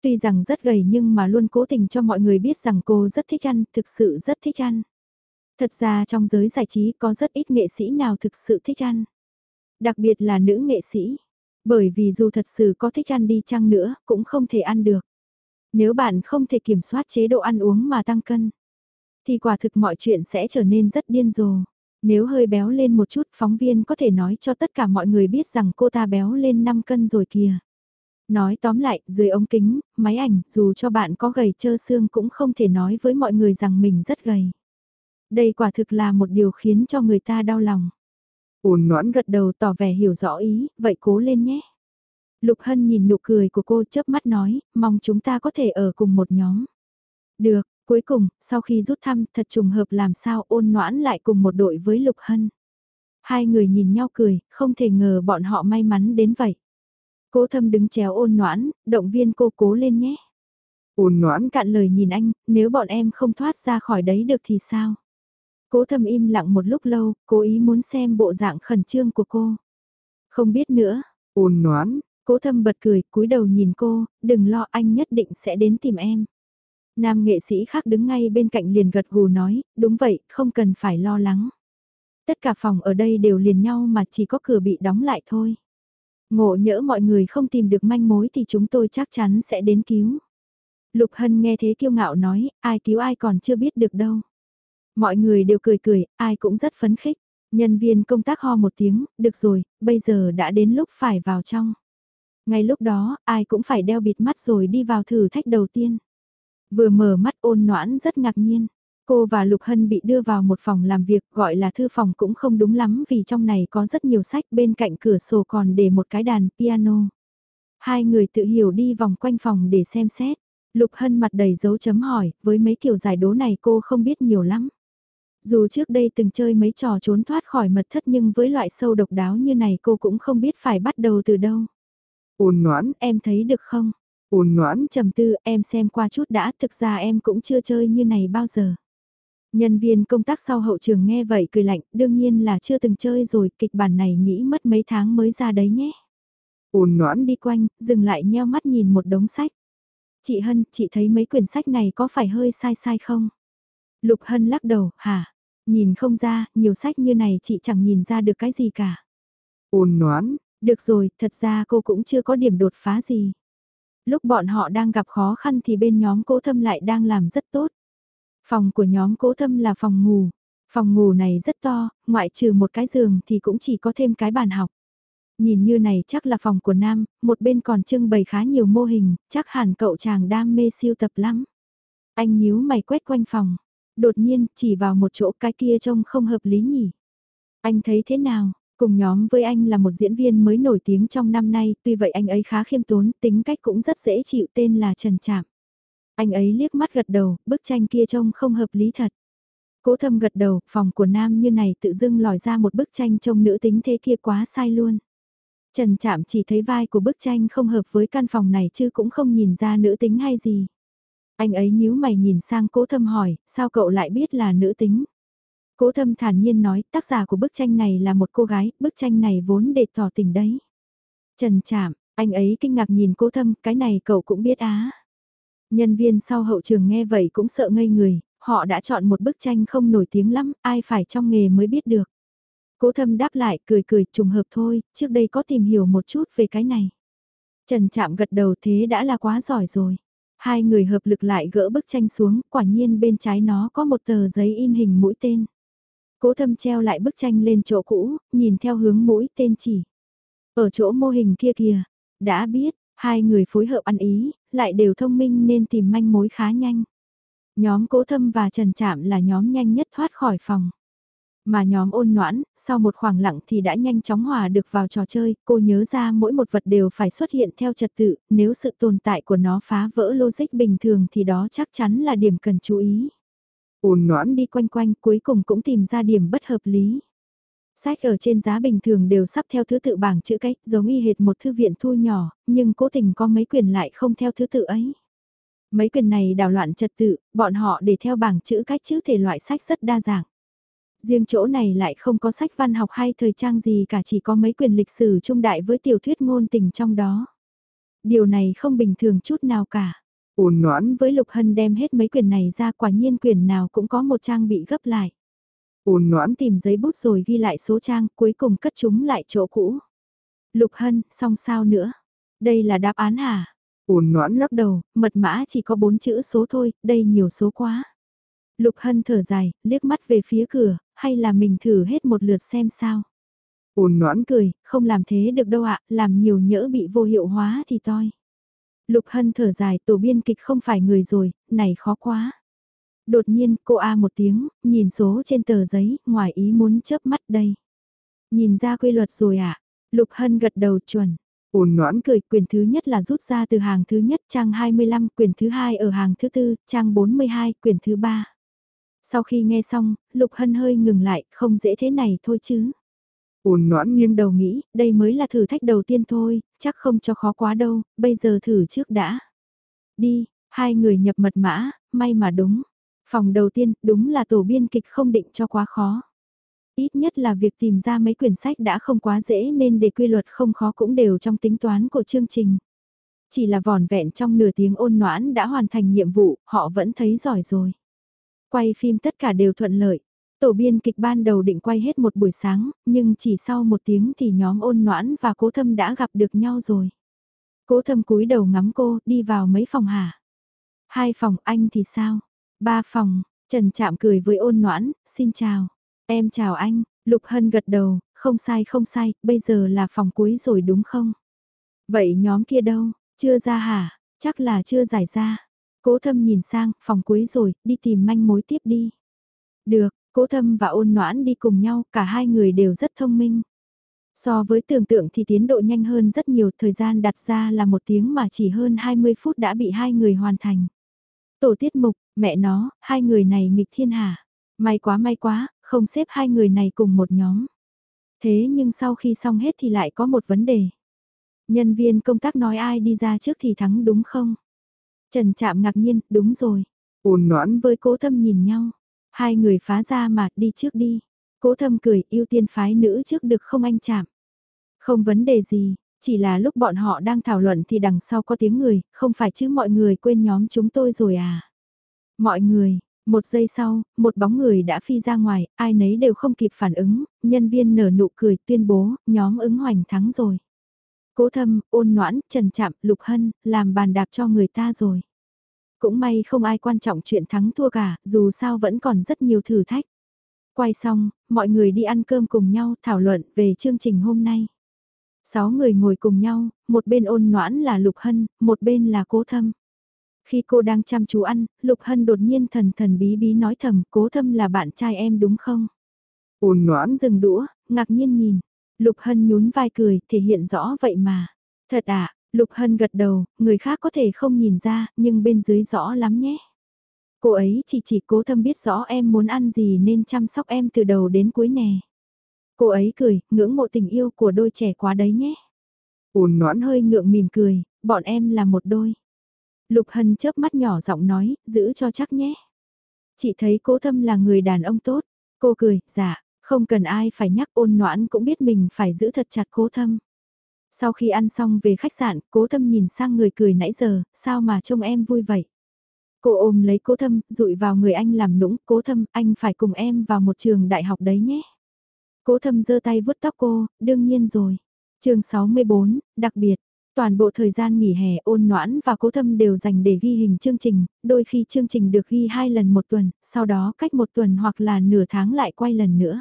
Tuy rằng rất gầy nhưng mà luôn cố tình cho mọi người biết rằng cô rất thích ăn, thực sự rất thích ăn. Thật ra trong giới giải trí có rất ít nghệ sĩ nào thực sự thích ăn. Đặc biệt là nữ nghệ sĩ. Bởi vì dù thật sự có thích ăn đi chăng nữa, cũng không thể ăn được. Nếu bạn không thể kiểm soát chế độ ăn uống mà tăng cân, thì quả thực mọi chuyện sẽ trở nên rất điên rồ. Nếu hơi béo lên một chút, phóng viên có thể nói cho tất cả mọi người biết rằng cô ta béo lên 5 cân rồi kìa. Nói tóm lại, dưới ống kính, máy ảnh, dù cho bạn có gầy trơ xương cũng không thể nói với mọi người rằng mình rất gầy. Đây quả thực là một điều khiến cho người ta đau lòng. Ôn noãn gật đầu tỏ vẻ hiểu rõ ý, vậy cố lên nhé. Lục Hân nhìn nụ cười của cô chớp mắt nói, mong chúng ta có thể ở cùng một nhóm. Được, cuối cùng, sau khi rút thăm, thật trùng hợp làm sao ôn noãn lại cùng một đội với Lục Hân. Hai người nhìn nhau cười, không thể ngờ bọn họ may mắn đến vậy. Cố thâm đứng chéo ôn noãn, động viên cô cố lên nhé. Ôn noãn cạn lời nhìn anh, nếu bọn em không thoát ra khỏi đấy được thì sao? Cố thâm im lặng một lúc lâu, cố ý muốn xem bộ dạng khẩn trương của cô. Không biết nữa. Ôn noãn. Cố thâm bật cười, cúi đầu nhìn cô, đừng lo anh nhất định sẽ đến tìm em. Nam nghệ sĩ khác đứng ngay bên cạnh liền gật gù nói, đúng vậy, không cần phải lo lắng. Tất cả phòng ở đây đều liền nhau mà chỉ có cửa bị đóng lại thôi. Ngộ nhỡ mọi người không tìm được manh mối thì chúng tôi chắc chắn sẽ đến cứu. Lục Hân nghe thế kiêu ngạo nói, ai cứu ai còn chưa biết được đâu. Mọi người đều cười cười, ai cũng rất phấn khích. Nhân viên công tác ho một tiếng, được rồi, bây giờ đã đến lúc phải vào trong. Ngay lúc đó, ai cũng phải đeo bịt mắt rồi đi vào thử thách đầu tiên. Vừa mở mắt ôn noãn rất ngạc nhiên. Cô và Lục Hân bị đưa vào một phòng làm việc gọi là thư phòng cũng không đúng lắm vì trong này có rất nhiều sách bên cạnh cửa sổ còn để một cái đàn piano. Hai người tự hiểu đi vòng quanh phòng để xem xét. Lục Hân mặt đầy dấu chấm hỏi, với mấy kiểu giải đố này cô không biết nhiều lắm. Dù trước đây từng chơi mấy trò trốn thoát khỏi mật thất nhưng với loại sâu độc đáo như này cô cũng không biết phải bắt đầu từ đâu. Ôn noãn, em thấy được không? Ôn noãn, trầm tư, em xem qua chút đã, thực ra em cũng chưa chơi như này bao giờ. Nhân viên công tác sau hậu trường nghe vậy cười lạnh, đương nhiên là chưa từng chơi rồi, kịch bản này nghĩ mất mấy tháng mới ra đấy nhé. Ôn noãn đi quanh, dừng lại nheo mắt nhìn một đống sách. Chị Hân, chị thấy mấy quyển sách này có phải hơi sai sai không? Lục Hân lắc đầu, hả? Nhìn không ra, nhiều sách như này chị chẳng nhìn ra được cái gì cả. Ôn noãn. Được rồi, thật ra cô cũng chưa có điểm đột phá gì. Lúc bọn họ đang gặp khó khăn thì bên nhóm cố thâm lại đang làm rất tốt. Phòng của nhóm cố thâm là phòng ngủ. Phòng ngủ này rất to, ngoại trừ một cái giường thì cũng chỉ có thêm cái bàn học. Nhìn như này chắc là phòng của Nam, một bên còn trưng bày khá nhiều mô hình, chắc hẳn cậu chàng đam mê siêu tập lắm. Anh nhíu mày quét quanh phòng, đột nhiên chỉ vào một chỗ cái kia trông không hợp lý nhỉ. Anh thấy thế nào? Cùng nhóm với anh là một diễn viên mới nổi tiếng trong năm nay, tuy vậy anh ấy khá khiêm tốn, tính cách cũng rất dễ chịu tên là Trần Trạm. Anh ấy liếc mắt gật đầu, bức tranh kia trông không hợp lý thật. Cố thâm gật đầu, phòng của nam như này tự dưng lòi ra một bức tranh trông nữ tính thế kia quá sai luôn. Trần Trạm chỉ thấy vai của bức tranh không hợp với căn phòng này chứ cũng không nhìn ra nữ tính hay gì. Anh ấy nhíu mày nhìn sang cố thâm hỏi, sao cậu lại biết là nữ tính? Cố thâm thản nhiên nói, tác giả của bức tranh này là một cô gái, bức tranh này vốn để tỏ tình đấy. Trần Trạm, anh ấy kinh ngạc nhìn cố thâm, cái này cậu cũng biết á. Nhân viên sau hậu trường nghe vậy cũng sợ ngây người, họ đã chọn một bức tranh không nổi tiếng lắm, ai phải trong nghề mới biết được. Cố thâm đáp lại, cười cười, trùng hợp thôi, trước đây có tìm hiểu một chút về cái này. Trần Trạm gật đầu thế đã là quá giỏi rồi. Hai người hợp lực lại gỡ bức tranh xuống, quả nhiên bên trái nó có một tờ giấy in hình mũi tên. Cố thâm treo lại bức tranh lên chỗ cũ, nhìn theo hướng mũi tên chỉ. Ở chỗ mô hình kia kìa, đã biết, hai người phối hợp ăn ý, lại đều thông minh nên tìm manh mối khá nhanh. Nhóm cố thâm và trần chạm là nhóm nhanh nhất thoát khỏi phòng. Mà nhóm ôn noãn, sau một khoảng lặng thì đã nhanh chóng hòa được vào trò chơi, cô nhớ ra mỗi một vật đều phải xuất hiện theo trật tự, nếu sự tồn tại của nó phá vỡ logic bình thường thì đó chắc chắn là điểm cần chú ý ồn noãn, đi quanh quanh cuối cùng cũng tìm ra điểm bất hợp lý. Sách ở trên giá bình thường đều sắp theo thứ tự bảng chữ cách, giống y hệt một thư viện thu nhỏ, nhưng cố tình có mấy quyền lại không theo thứ tự ấy. Mấy quyền này đảo loạn trật tự, bọn họ để theo bảng chữ cách chữ thể loại sách rất đa dạng. Riêng chỗ này lại không có sách văn học hay thời trang gì cả chỉ có mấy quyền lịch sử trung đại với tiểu thuyết ngôn tình trong đó. Điều này không bình thường chút nào cả. Ôn noãn với Lục Hân đem hết mấy quyền này ra quả nhiên quyền nào cũng có một trang bị gấp lại. Ôn noãn tìm giấy bút rồi ghi lại số trang cuối cùng cất chúng lại chỗ cũ. Lục Hân, xong sao nữa? Đây là đáp án hả? Ôn noãn lắc đầu, mật mã chỉ có bốn chữ số thôi, đây nhiều số quá. Lục Hân thở dài, liếc mắt về phía cửa, hay là mình thử hết một lượt xem sao. Ôn noãn cười, không làm thế được đâu ạ, làm nhiều nhỡ bị vô hiệu hóa thì toi. Lục Hân thở dài, tổ biên kịch không phải người rồi, này khó quá. Đột nhiên, cô A một tiếng, nhìn số trên tờ giấy, ngoài ý muốn chớp mắt đây. Nhìn ra quy luật rồi ạ. À? Lục Hân gật đầu chuẩn. Ôn noãn cười, quyền thứ nhất là rút ra từ hàng thứ nhất, trang 25, quyền thứ hai ở hàng thứ tư, trang 42, quyền thứ ba. Sau khi nghe xong, Lục Hân hơi ngừng lại, không dễ thế này thôi chứ. Ôn noãn nghiêng đầu nghĩ, đây mới là thử thách đầu tiên thôi, chắc không cho khó quá đâu, bây giờ thử trước đã. Đi, hai người nhập mật mã, may mà đúng. Phòng đầu tiên, đúng là tổ biên kịch không định cho quá khó. Ít nhất là việc tìm ra mấy quyển sách đã không quá dễ nên để quy luật không khó cũng đều trong tính toán của chương trình. Chỉ là vòn vẹn trong nửa tiếng ôn noãn đã hoàn thành nhiệm vụ, họ vẫn thấy giỏi rồi. Quay phim tất cả đều thuận lợi. Tổ biên kịch ban đầu định quay hết một buổi sáng, nhưng chỉ sau một tiếng thì nhóm ôn noãn và cố thâm đã gặp được nhau rồi. Cố thâm cúi đầu ngắm cô, đi vào mấy phòng hả? Hai phòng, anh thì sao? Ba phòng, Trần Trạm cười với ôn noãn, xin chào. Em chào anh, Lục Hân gật đầu, không sai không sai, bây giờ là phòng cuối rồi đúng không? Vậy nhóm kia đâu, chưa ra hả? Chắc là chưa giải ra. Cố thâm nhìn sang, phòng cuối rồi, đi tìm manh mối tiếp đi. Được, cố thâm và ôn noãn đi cùng nhau, cả hai người đều rất thông minh. So với tưởng tượng thì tiến độ nhanh hơn rất nhiều, thời gian đặt ra là một tiếng mà chỉ hơn 20 phút đã bị hai người hoàn thành. Tổ tiết mục, mẹ nó, hai người này nghịch thiên hà. May quá may quá, không xếp hai người này cùng một nhóm. Thế nhưng sau khi xong hết thì lại có một vấn đề. Nhân viên công tác nói ai đi ra trước thì thắng đúng không? Trần Trạm ngạc nhiên, đúng rồi. Ôn noãn với cố thâm nhìn nhau. Hai người phá ra mà đi trước đi. Cố thâm cười, ưu tiên phái nữ trước được không anh chạm? Không vấn đề gì, chỉ là lúc bọn họ đang thảo luận thì đằng sau có tiếng người, không phải chứ mọi người quên nhóm chúng tôi rồi à? Mọi người, một giây sau, một bóng người đã phi ra ngoài, ai nấy đều không kịp phản ứng, nhân viên nở nụ cười tuyên bố, nhóm ứng hoành thắng rồi. Cố thâm, ôn noãn, trần chạm, lục hân, làm bàn đạp cho người ta rồi. Cũng may không ai quan trọng chuyện thắng thua cả, dù sao vẫn còn rất nhiều thử thách. Quay xong, mọi người đi ăn cơm cùng nhau thảo luận về chương trình hôm nay. Sáu người ngồi cùng nhau, một bên ôn noãn là Lục Hân, một bên là Cố Thâm. Khi cô đang chăm chú ăn, Lục Hân đột nhiên thần thần bí bí nói thầm, Cố Thâm là bạn trai em đúng không? Ôn noãn dừng đũa, ngạc nhiên nhìn. Lục Hân nhún vai cười, thể hiện rõ vậy mà. Thật à, Lục Hân gật đầu, người khác có thể không nhìn ra, nhưng bên dưới rõ lắm nhé. Cô ấy chỉ chỉ cố thâm biết rõ em muốn ăn gì nên chăm sóc em từ đầu đến cuối nè. Cô ấy cười, ngưỡng mộ tình yêu của đôi trẻ quá đấy nhé. Ôn noãn hơi ngượng mỉm cười, bọn em là một đôi. Lục Hân chớp mắt nhỏ giọng nói, giữ cho chắc nhé. Chị thấy cố thâm là người đàn ông tốt. Cô cười, dạ, không cần ai phải nhắc ôn noãn cũng biết mình phải giữ thật chặt cố thâm. Sau khi ăn xong về khách sạn, cố thâm nhìn sang người cười nãy giờ, sao mà trông em vui vậy? Cô ôm lấy cố thâm, rụi vào người anh làm nũng, cố thâm, anh phải cùng em vào một trường đại học đấy nhé. Cố thâm giơ tay vuốt tóc cô, đương nhiên rồi. chương 64, đặc biệt, toàn bộ thời gian nghỉ hè ôn noãn và cố thâm đều dành để ghi hình chương trình, đôi khi chương trình được ghi hai lần một tuần, sau đó cách một tuần hoặc là nửa tháng lại quay lần nữa.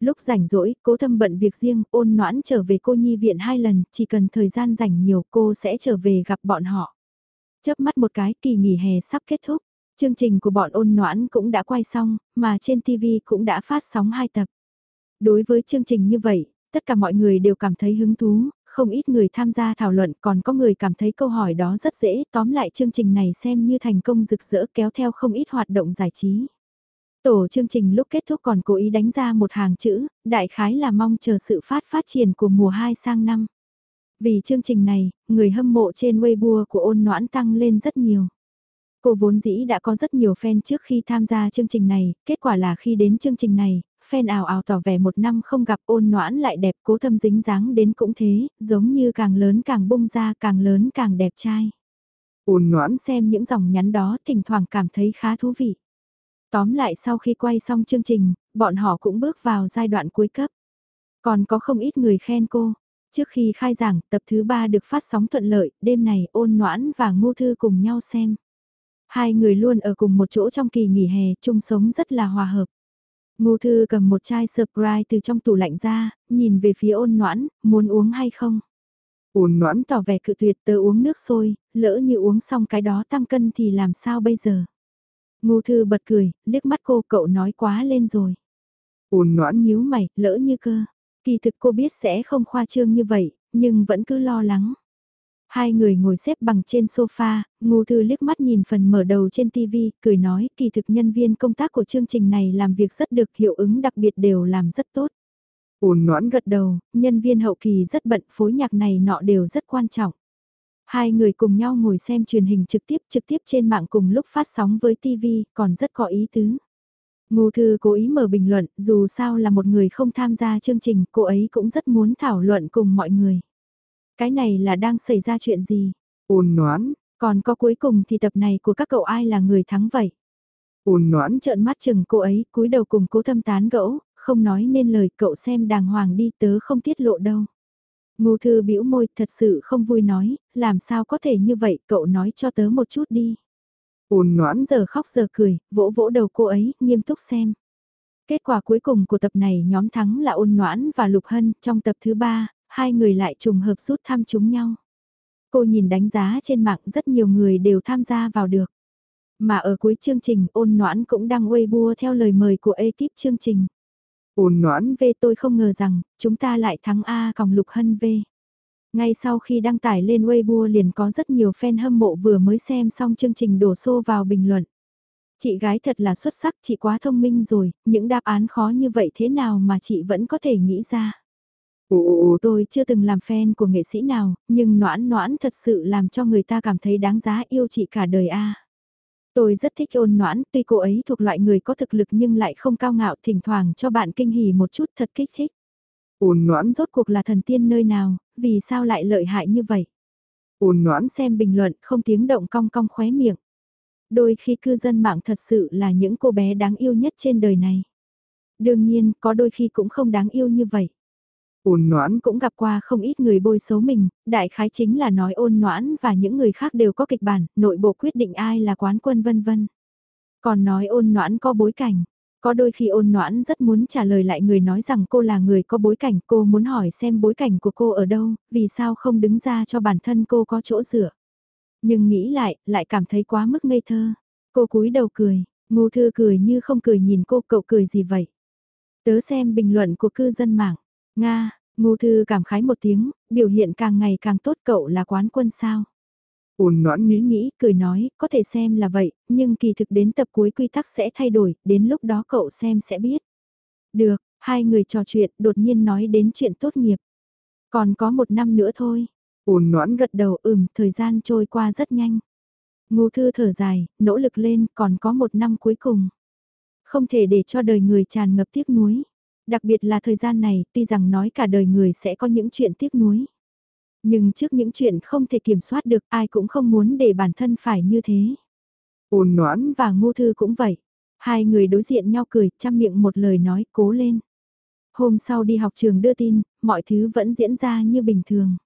Lúc rảnh rỗi, cố thâm bận việc riêng, ôn noãn trở về cô nhi viện hai lần, chỉ cần thời gian rảnh nhiều cô sẽ trở về gặp bọn họ. Chớp mắt một cái, kỳ nghỉ hè sắp kết thúc. Chương trình của bọn ôn noãn cũng đã quay xong, mà trên TV cũng đã phát sóng hai tập. Đối với chương trình như vậy, tất cả mọi người đều cảm thấy hứng thú, không ít người tham gia thảo luận còn có người cảm thấy câu hỏi đó rất dễ tóm lại chương trình này xem như thành công rực rỡ kéo theo không ít hoạt động giải trí. Tổ chương trình lúc kết thúc còn cố ý đánh ra một hàng chữ, đại khái là mong chờ sự phát phát triển của mùa 2 sang năm. Vì chương trình này, người hâm mộ trên Weibo của ôn noãn tăng lên rất nhiều. Cô vốn dĩ đã có rất nhiều fan trước khi tham gia chương trình này, kết quả là khi đến chương trình này, fan ảo ảo tỏ vẻ một năm không gặp ôn noãn lại đẹp cố thâm dính dáng đến cũng thế, giống như càng lớn càng bung ra càng lớn càng đẹp trai. Ôn noãn xem những dòng nhắn đó thỉnh thoảng cảm thấy khá thú vị. Tóm lại sau khi quay xong chương trình, bọn họ cũng bước vào giai đoạn cuối cấp. Còn có không ít người khen cô. Trước khi khai giảng, tập thứ 3 được phát sóng thuận lợi, đêm này ôn noãn và ngô thư cùng nhau xem. Hai người luôn ở cùng một chỗ trong kỳ nghỉ hè, chung sống rất là hòa hợp. Ngô thư cầm một chai surprise từ trong tủ lạnh ra, nhìn về phía ôn noãn, muốn uống hay không? Ôn noãn tỏ vẻ cự tuyệt tớ uống nước sôi, lỡ như uống xong cái đó tăng cân thì làm sao bây giờ? Ngô thư bật cười, liếc mắt cô cậu nói quá lên rồi. Ôn noãn nhíu mày, lỡ như cơ. Kỳ thực cô biết sẽ không khoa trương như vậy, nhưng vẫn cứ lo lắng. Hai người ngồi xếp bằng trên sofa, Ngô Thư liếc mắt nhìn phần mở đầu trên TV, cười nói kỳ thực nhân viên công tác của chương trình này làm việc rất được hiệu ứng đặc biệt đều làm rất tốt. Ôn noãn gật đầu, nhân viên hậu kỳ rất bận phối nhạc này nọ đều rất quan trọng. Hai người cùng nhau ngồi xem truyền hình trực tiếp trực tiếp trên mạng cùng lúc phát sóng với TV, còn rất có ý tứ. Ngô Thư cố ý mở bình luận, dù sao là một người không tham gia chương trình, cô ấy cũng rất muốn thảo luận cùng mọi người. Cái này là đang xảy ra chuyện gì? Ôn noãn, còn có cuối cùng thì tập này của các cậu ai là người thắng vậy? Ôn noãn trợn mắt chừng cô ấy, cúi đầu cùng cố thâm tán gẫu, không nói nên lời cậu xem đàng hoàng đi tớ không tiết lộ đâu. Ngô thư bĩu môi thật sự không vui nói, làm sao có thể như vậy cậu nói cho tớ một chút đi. Ôn noãn giờ khóc giờ cười, vỗ vỗ đầu cô ấy, nghiêm túc xem. Kết quả cuối cùng của tập này nhóm thắng là ôn noãn và Lục Hân, trong tập thứ ba, hai người lại trùng hợp rút thăm chúng nhau. Cô nhìn đánh giá trên mạng rất nhiều người đều tham gia vào được. Mà ở cuối chương trình ôn noãn cũng đăng Weibo theo lời mời của ekip chương trình. Ôn noãn về tôi không ngờ rằng, chúng ta lại thắng A còng Lục Hân về. Ngay sau khi đăng tải lên Weibo liền có rất nhiều fan hâm mộ vừa mới xem xong chương trình đổ xô vào bình luận. Chị gái thật là xuất sắc, chị quá thông minh rồi, những đáp án khó như vậy thế nào mà chị vẫn có thể nghĩ ra. Ồ, tôi chưa từng làm fan của nghệ sĩ nào, nhưng noãn noãn thật sự làm cho người ta cảm thấy đáng giá yêu chị cả đời a. Tôi rất thích ôn noãn, tuy cô ấy thuộc loại người có thực lực nhưng lại không cao ngạo thỉnh thoảng cho bạn kinh hỉ một chút thật kích thích. Ôn noãn rốt cuộc là thần tiên nơi nào, vì sao lại lợi hại như vậy? Ôn noãn xem bình luận không tiếng động cong cong khóe miệng. Đôi khi cư dân mạng thật sự là những cô bé đáng yêu nhất trên đời này. Đương nhiên, có đôi khi cũng không đáng yêu như vậy. Ôn noãn cũng gặp qua không ít người bôi xấu mình, đại khái chính là nói ôn noãn và những người khác đều có kịch bản, nội bộ quyết định ai là quán quân vân vân. Còn nói ôn noãn có bối cảnh, có đôi khi ôn noãn rất muốn trả lời lại người nói rằng cô là người có bối cảnh, cô muốn hỏi xem bối cảnh của cô ở đâu, vì sao không đứng ra cho bản thân cô có chỗ dựa. Nhưng nghĩ lại, lại cảm thấy quá mức ngây thơ. Cô cúi đầu cười, ngu thư cười như không cười nhìn cô cậu cười gì vậy. Tớ xem bình luận của cư dân mạng. Nga, ngu thư cảm khái một tiếng, biểu hiện càng ngày càng tốt cậu là quán quân sao. Ôn noãn nghĩ nghĩ, cười nói, có thể xem là vậy, nhưng kỳ thực đến tập cuối quy tắc sẽ thay đổi, đến lúc đó cậu xem sẽ biết. Được, hai người trò chuyện, đột nhiên nói đến chuyện tốt nghiệp. Còn có một năm nữa thôi. Ôn noãn gật đầu ừm, thời gian trôi qua rất nhanh. Ngô thư thở dài, nỗ lực lên, còn có một năm cuối cùng. Không thể để cho đời người tràn ngập tiếc nuối. Đặc biệt là thời gian này, tuy rằng nói cả đời người sẽ có những chuyện tiếc nuối. Nhưng trước những chuyện không thể kiểm soát được ai cũng không muốn để bản thân phải như thế. Ôn noãn và ngô thư cũng vậy. Hai người đối diện nhau cười, chăm miệng một lời nói cố lên. Hôm sau đi học trường đưa tin, mọi thứ vẫn diễn ra như bình thường.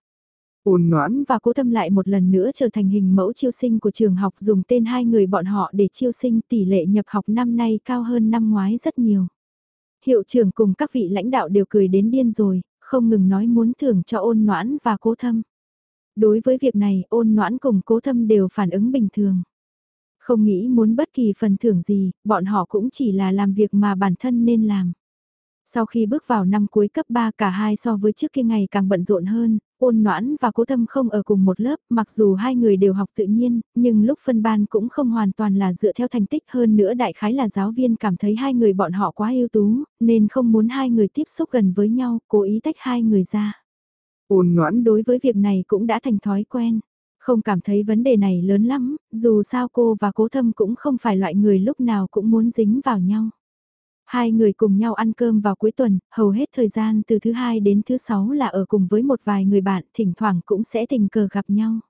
Ôn noãn và cố tâm lại một lần nữa trở thành hình mẫu chiêu sinh của trường học dùng tên hai người bọn họ để chiêu sinh tỷ lệ nhập học năm nay cao hơn năm ngoái rất nhiều. Hiệu trưởng cùng các vị lãnh đạo đều cười đến điên rồi, không ngừng nói muốn thưởng cho ôn noãn và cố thâm. Đối với việc này ôn noãn cùng cố thâm đều phản ứng bình thường. Không nghĩ muốn bất kỳ phần thưởng gì, bọn họ cũng chỉ là làm việc mà bản thân nên làm. Sau khi bước vào năm cuối cấp 3 cả hai so với trước kia ngày càng bận rộn hơn, ôn noãn và cố thâm không ở cùng một lớp, mặc dù hai người đều học tự nhiên, nhưng lúc phân ban cũng không hoàn toàn là dựa theo thành tích hơn nữa đại khái là giáo viên cảm thấy hai người bọn họ quá ưu tú, nên không muốn hai người tiếp xúc gần với nhau, cố ý tách hai người ra. Ôn noãn đối với việc này cũng đã thành thói quen. Không cảm thấy vấn đề này lớn lắm, dù sao cô và cố thâm cũng không phải loại người lúc nào cũng muốn dính vào nhau. Hai người cùng nhau ăn cơm vào cuối tuần, hầu hết thời gian từ thứ hai đến thứ sáu là ở cùng với một vài người bạn, thỉnh thoảng cũng sẽ tình cờ gặp nhau.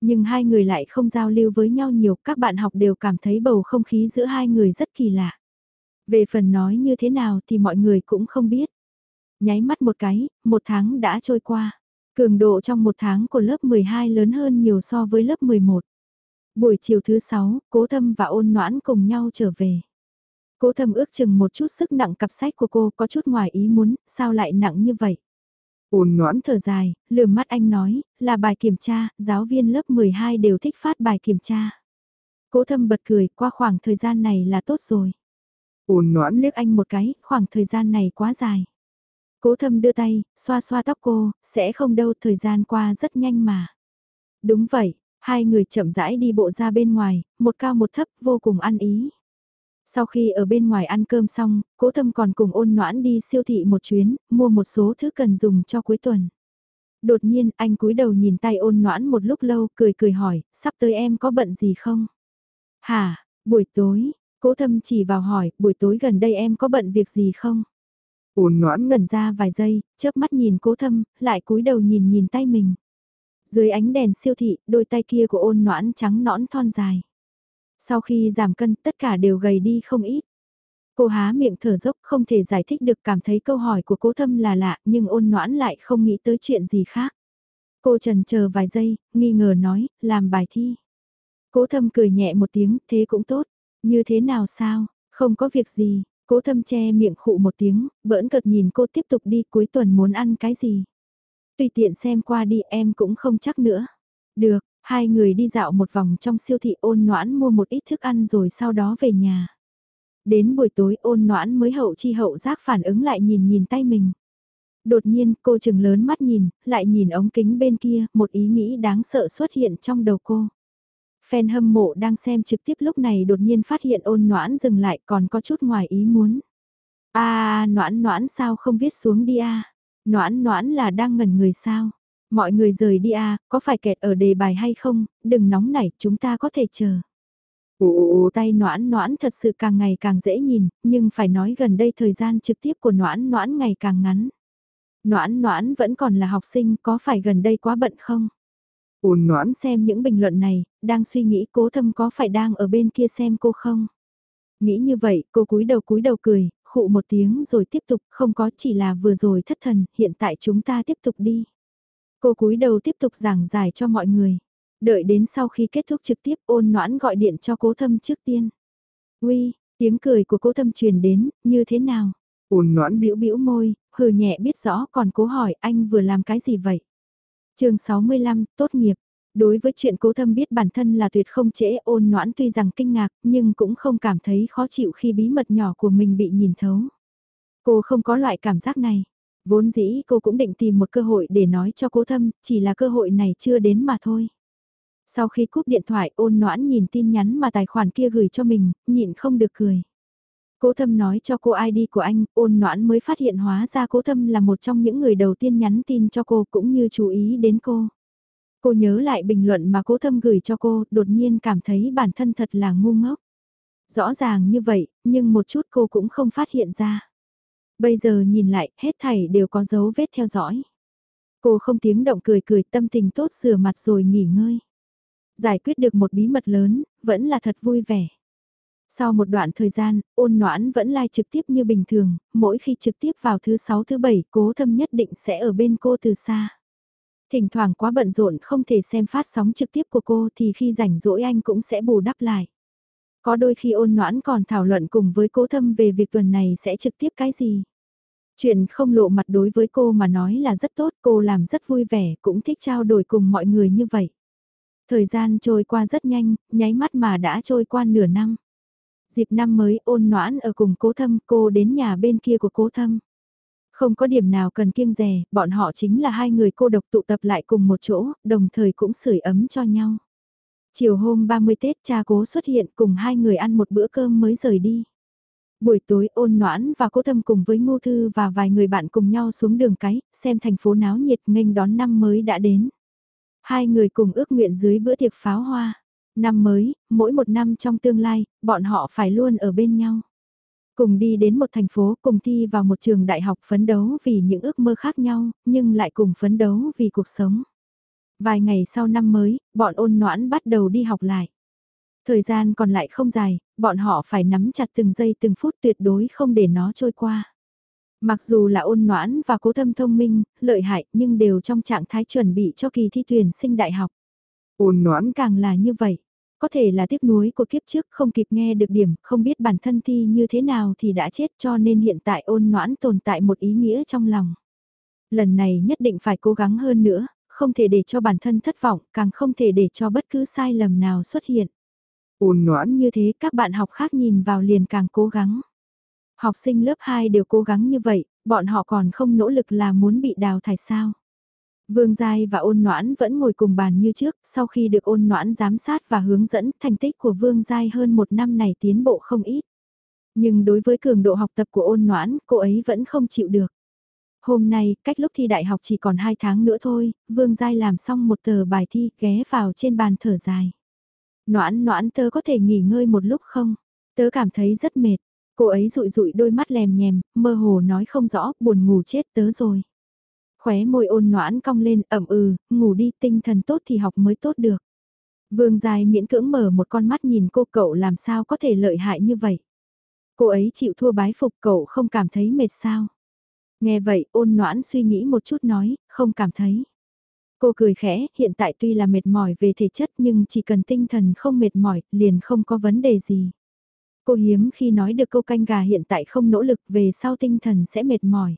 Nhưng hai người lại không giao lưu với nhau nhiều, các bạn học đều cảm thấy bầu không khí giữa hai người rất kỳ lạ. Về phần nói như thế nào thì mọi người cũng không biết. Nháy mắt một cái, một tháng đã trôi qua. Cường độ trong một tháng của lớp 12 lớn hơn nhiều so với lớp 11. Buổi chiều thứ 6, Cố Thâm và Ôn Noãn cùng nhau trở về. Cố Thâm ước chừng một chút sức nặng cặp sách của cô có chút ngoài ý muốn, sao lại nặng như vậy? Ôn Noãn thở dài, lườm mắt anh nói, là bài kiểm tra, giáo viên lớp 12 đều thích phát bài kiểm tra. Cố Thâm bật cười, qua khoảng thời gian này là tốt rồi. Ôn Noãn liếc anh một cái, khoảng thời gian này quá dài. Cố thâm đưa tay, xoa xoa tóc cô, sẽ không đâu thời gian qua rất nhanh mà. Đúng vậy, hai người chậm rãi đi bộ ra bên ngoài, một cao một thấp vô cùng ăn ý. Sau khi ở bên ngoài ăn cơm xong, cố thâm còn cùng ôn noãn đi siêu thị một chuyến, mua một số thứ cần dùng cho cuối tuần. Đột nhiên anh cúi đầu nhìn tay ôn noãn một lúc lâu, cười cười hỏi, sắp tới em có bận gì không? Hả, buổi tối, cố thâm chỉ vào hỏi, buổi tối gần đây em có bận việc gì không? Ôn noãn ngẩn ra vài giây, chớp mắt nhìn cố thâm, lại cúi đầu nhìn nhìn tay mình. Dưới ánh đèn siêu thị, đôi tay kia của ôn noãn trắng nõn thon dài. Sau khi giảm cân, tất cả đều gầy đi không ít. Cô há miệng thở dốc không thể giải thích được cảm thấy câu hỏi của cố thâm là lạ nhưng ôn noãn lại không nghĩ tới chuyện gì khác. Cô trần chờ vài giây, nghi ngờ nói, làm bài thi. Cố thâm cười nhẹ một tiếng, thế cũng tốt. Như thế nào sao, không có việc gì, Cố thâm che miệng khụ một tiếng, bỡn cợt nhìn cô tiếp tục đi cuối tuần muốn ăn cái gì. Tùy tiện xem qua đi em cũng không chắc nữa. Được, hai người đi dạo một vòng trong siêu thị ôn noãn mua một ít thức ăn rồi sau đó về nhà. Đến buổi tối ôn noãn mới hậu chi hậu giác phản ứng lại nhìn nhìn tay mình. Đột nhiên cô chừng lớn mắt nhìn, lại nhìn ống kính bên kia, một ý nghĩ đáng sợ xuất hiện trong đầu cô. Fan hâm mộ đang xem trực tiếp lúc này đột nhiên phát hiện ôn noãn dừng lại còn có chút ngoài ý muốn. a noãn noãn sao không viết xuống đi a Noãn noãn là đang ngẩn người sao? Mọi người rời đi a có phải kẹt ở đề bài hay không? Đừng nóng nảy, chúng ta có thể chờ. Ồ, tay noãn noãn thật sự càng ngày càng dễ nhìn, nhưng phải nói gần đây thời gian trực tiếp của noãn noãn ngày càng ngắn. Noãn noãn vẫn còn là học sinh, có phải gần đây quá bận không? Ôn noãn xem những bình luận này, đang suy nghĩ cố thâm có phải đang ở bên kia xem cô không? Nghĩ như vậy, cô cúi đầu cúi đầu cười, khụ một tiếng rồi tiếp tục, không có chỉ là vừa rồi thất thần, hiện tại chúng ta tiếp tục đi. Cô cúi đầu tiếp tục giảng giải cho mọi người. Đợi đến sau khi kết thúc trực tiếp ôn noãn gọi điện cho cố thâm trước tiên. Uy, tiếng cười của cố thâm truyền đến, như thế nào? Ôn noãn bĩu bĩu môi, hừ nhẹ biết rõ còn cố hỏi anh vừa làm cái gì vậy? chương 65, tốt nghiệp. Đối với chuyện cố thâm biết bản thân là tuyệt không trễ ôn noãn tuy rằng kinh ngạc nhưng cũng không cảm thấy khó chịu khi bí mật nhỏ của mình bị nhìn thấu. Cô không có loại cảm giác này. Vốn dĩ cô cũng định tìm một cơ hội để nói cho cố thâm, chỉ là cơ hội này chưa đến mà thôi. Sau khi cúp điện thoại ôn noãn nhìn tin nhắn mà tài khoản kia gửi cho mình, nhịn không được cười. Cố thâm nói cho cô ID của anh, ôn noãn mới phát hiện hóa ra cố thâm là một trong những người đầu tiên nhắn tin cho cô cũng như chú ý đến cô. Cô nhớ lại bình luận mà cố thâm gửi cho cô, đột nhiên cảm thấy bản thân thật là ngu ngốc. Rõ ràng như vậy, nhưng một chút cô cũng không phát hiện ra. Bây giờ nhìn lại, hết thảy đều có dấu vết theo dõi. Cô không tiếng động cười cười tâm tình tốt rửa mặt rồi nghỉ ngơi. Giải quyết được một bí mật lớn, vẫn là thật vui vẻ. Sau một đoạn thời gian, ôn noãn vẫn lai like trực tiếp như bình thường, mỗi khi trực tiếp vào thứ sáu thứ bảy cố thâm nhất định sẽ ở bên cô từ xa. Thỉnh thoảng quá bận rộn không thể xem phát sóng trực tiếp của cô thì khi rảnh rỗi anh cũng sẽ bù đắp lại. Có đôi khi ôn noãn còn thảo luận cùng với cố thâm về việc tuần này sẽ trực tiếp cái gì. Chuyện không lộ mặt đối với cô mà nói là rất tốt, cô làm rất vui vẻ, cũng thích trao đổi cùng mọi người như vậy. Thời gian trôi qua rất nhanh, nháy mắt mà đã trôi qua nửa năm. Dịp năm mới ôn noãn ở cùng cố thâm cô đến nhà bên kia của cố thâm. Không có điểm nào cần kiêng rè, bọn họ chính là hai người cô độc tụ tập lại cùng một chỗ, đồng thời cũng sưởi ấm cho nhau. Chiều hôm 30 Tết cha cố xuất hiện cùng hai người ăn một bữa cơm mới rời đi. Buổi tối ôn noãn và cố thâm cùng với ngô thư và vài người bạn cùng nhau xuống đường cái, xem thành phố náo nhiệt nghênh đón năm mới đã đến. Hai người cùng ước nguyện dưới bữa tiệc pháo hoa. Năm mới, mỗi một năm trong tương lai, bọn họ phải luôn ở bên nhau. Cùng đi đến một thành phố, cùng thi vào một trường đại học phấn đấu vì những ước mơ khác nhau, nhưng lại cùng phấn đấu vì cuộc sống. Vài ngày sau năm mới, bọn ôn noãn bắt đầu đi học lại. Thời gian còn lại không dài, bọn họ phải nắm chặt từng giây từng phút tuyệt đối không để nó trôi qua. Mặc dù là ôn noãn và cố thâm thông minh, lợi hại nhưng đều trong trạng thái chuẩn bị cho kỳ thi tuyển sinh đại học. Ôn noãn càng là như vậy. Có thể là tiếc nuối của kiếp trước không kịp nghe được điểm, không biết bản thân thi như thế nào thì đã chết cho nên hiện tại ôn noãn tồn tại một ý nghĩa trong lòng. Lần này nhất định phải cố gắng hơn nữa, không thể để cho bản thân thất vọng, càng không thể để cho bất cứ sai lầm nào xuất hiện. Ôn noãn như thế các bạn học khác nhìn vào liền càng cố gắng. Học sinh lớp 2 đều cố gắng như vậy, bọn họ còn không nỗ lực là muốn bị đào thải sao. Vương Giai và ôn noãn vẫn ngồi cùng bàn như trước, sau khi được ôn noãn giám sát và hướng dẫn, thành tích của Vương Giai hơn một năm này tiến bộ không ít. Nhưng đối với cường độ học tập của ôn noãn, cô ấy vẫn không chịu được. Hôm nay, cách lúc thi đại học chỉ còn 2 tháng nữa thôi, Vương Giai làm xong một tờ bài thi ghé vào trên bàn thở dài. Noãn noãn tớ có thể nghỉ ngơi một lúc không? Tớ cảm thấy rất mệt. Cô ấy rụi rụi đôi mắt lèm nhèm, mơ hồ nói không rõ, buồn ngủ chết tớ rồi. Khóe môi ôn noãn cong lên, ẩm ừ, ngủ đi, tinh thần tốt thì học mới tốt được. Vương dài miễn cưỡng mở một con mắt nhìn cô cậu làm sao có thể lợi hại như vậy. Cô ấy chịu thua bái phục cậu không cảm thấy mệt sao. Nghe vậy ôn noãn suy nghĩ một chút nói, không cảm thấy. Cô cười khẽ, hiện tại tuy là mệt mỏi về thể chất nhưng chỉ cần tinh thần không mệt mỏi, liền không có vấn đề gì. Cô hiếm khi nói được câu canh gà hiện tại không nỗ lực về sau tinh thần sẽ mệt mỏi.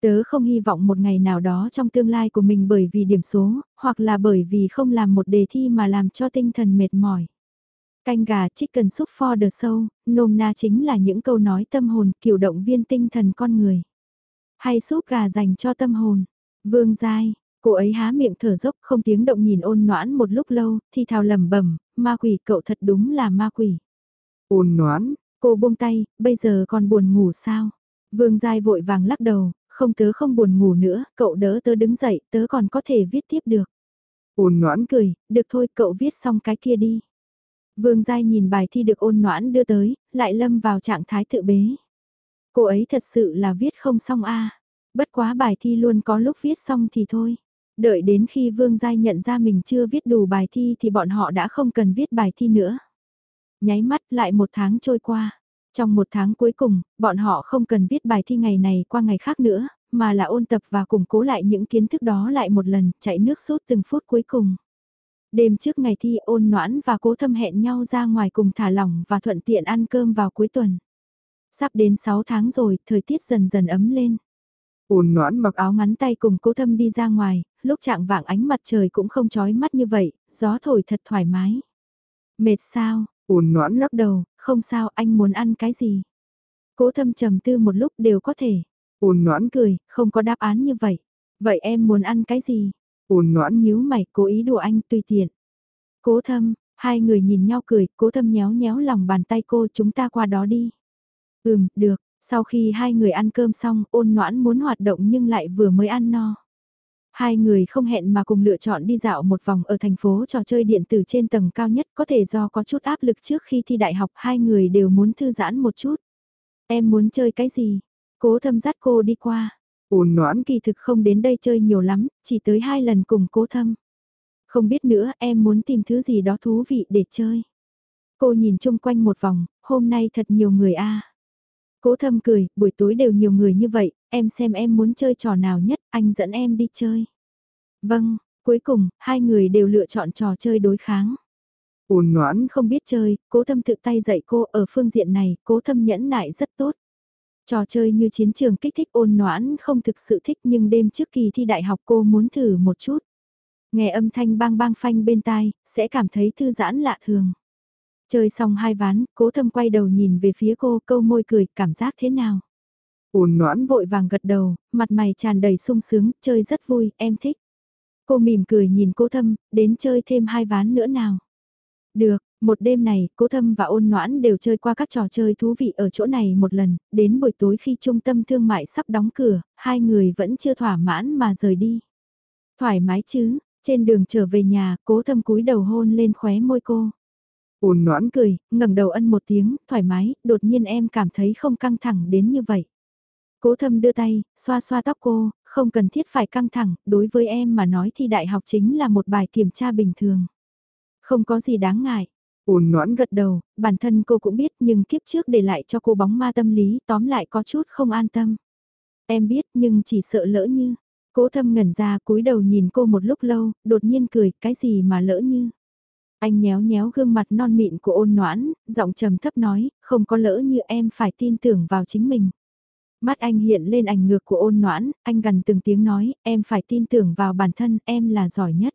Tớ không hy vọng một ngày nào đó trong tương lai của mình bởi vì điểm số, hoặc là bởi vì không làm một đề thi mà làm cho tinh thần mệt mỏi. Canh gà chicken soup for the soul, nôm na chính là những câu nói tâm hồn kiểu động viên tinh thần con người. Hay súp gà dành cho tâm hồn. Vương Giai, cô ấy há miệng thở dốc không tiếng động nhìn ôn noãn một lúc lâu, thì thào lầm bẩm ma quỷ cậu thật đúng là ma quỷ. Ôn noãn, cô buông tay, bây giờ còn buồn ngủ sao? Vương Giai vội vàng lắc đầu, không tớ không buồn ngủ nữa, cậu đỡ tớ đứng dậy, tớ còn có thể viết tiếp được. Ôn noãn cười, được thôi cậu viết xong cái kia đi. Vương Giai nhìn bài thi được ôn noãn đưa tới, lại lâm vào trạng thái tự bế. Cô ấy thật sự là viết không xong a Bất quá bài thi luôn có lúc viết xong thì thôi. Đợi đến khi Vương Giai nhận ra mình chưa viết đủ bài thi thì bọn họ đã không cần viết bài thi nữa. Nháy mắt lại một tháng trôi qua. Trong một tháng cuối cùng, bọn họ không cần viết bài thi ngày này qua ngày khác nữa, mà là ôn tập và củng cố lại những kiến thức đó lại một lần, chạy nước suốt từng phút cuối cùng. Đêm trước ngày thi ôn noãn và cố thâm hẹn nhau ra ngoài cùng thả lỏng và thuận tiện ăn cơm vào cuối tuần. Sắp đến 6 tháng rồi, thời tiết dần dần ấm lên. Ôn noãn mặc áo ngắn tay cùng cố thâm đi ra ngoài, lúc trạng vạng ánh mặt trời cũng không chói mắt như vậy, gió thổi thật thoải mái. Mệt sao? Ôn noãn lắc đầu, không sao, anh muốn ăn cái gì? Cố thâm trầm tư một lúc đều có thể. Ôn noãn cười, không có đáp án như vậy. Vậy em muốn ăn cái gì? Ôn noãn nhíu mày, cố ý đùa anh tùy tiện. Cố thâm, hai người nhìn nhau cười, cố thâm nhéo nhéo lòng bàn tay cô chúng ta qua đó đi. Ừm, được, sau khi hai người ăn cơm xong ôn noãn muốn hoạt động nhưng lại vừa mới ăn no. Hai người không hẹn mà cùng lựa chọn đi dạo một vòng ở thành phố trò chơi điện tử trên tầng cao nhất có thể do có chút áp lực trước khi thi đại học hai người đều muốn thư giãn một chút. Em muốn chơi cái gì? Cố thâm dắt cô đi qua. Ôn noãn kỳ thực không đến đây chơi nhiều lắm, chỉ tới hai lần cùng cố thâm. Không biết nữa em muốn tìm thứ gì đó thú vị để chơi. Cô nhìn chung quanh một vòng, hôm nay thật nhiều người a. Cố thâm cười, buổi tối đều nhiều người như vậy, em xem em muốn chơi trò nào nhất, anh dẫn em đi chơi. Vâng, cuối cùng, hai người đều lựa chọn trò chơi đối kháng. Ôn noãn không biết chơi, cố thâm tự tay dạy cô ở phương diện này, cố thâm nhẫn nại rất tốt. Trò chơi như chiến trường kích thích ôn noãn không thực sự thích nhưng đêm trước kỳ thi đại học cô muốn thử một chút. Nghe âm thanh bang bang phanh bên tai, sẽ cảm thấy thư giãn lạ thường. Chơi xong hai ván, cố thâm quay đầu nhìn về phía cô câu môi cười, cảm giác thế nào? Ôn noãn vội vàng gật đầu, mặt mày tràn đầy sung sướng, chơi rất vui, em thích. Cô mỉm cười nhìn cố thâm, đến chơi thêm hai ván nữa nào. Được, một đêm này, cố thâm và ôn noãn đều chơi qua các trò chơi thú vị ở chỗ này một lần, đến buổi tối khi trung tâm thương mại sắp đóng cửa, hai người vẫn chưa thỏa mãn mà rời đi. Thoải mái chứ, trên đường trở về nhà, cố thâm cúi đầu hôn lên khóe môi cô. Ôn noãn cười, ngẩng đầu ân một tiếng, thoải mái, đột nhiên em cảm thấy không căng thẳng đến như vậy. Cố thâm đưa tay, xoa xoa tóc cô, không cần thiết phải căng thẳng, đối với em mà nói thì đại học chính là một bài kiểm tra bình thường. Không có gì đáng ngại. Ôn noãn gật đầu, bản thân cô cũng biết nhưng kiếp trước để lại cho cô bóng ma tâm lý tóm lại có chút không an tâm. Em biết nhưng chỉ sợ lỡ như. Cố thâm ngẩn ra cúi đầu nhìn cô một lúc lâu, đột nhiên cười, cái gì mà lỡ như. Anh nhéo nhéo gương mặt non mịn của ôn noãn, giọng trầm thấp nói, không có lỡ như em phải tin tưởng vào chính mình. Mắt anh hiện lên ảnh ngược của ôn noãn, anh gần từng tiếng nói, em phải tin tưởng vào bản thân, em là giỏi nhất.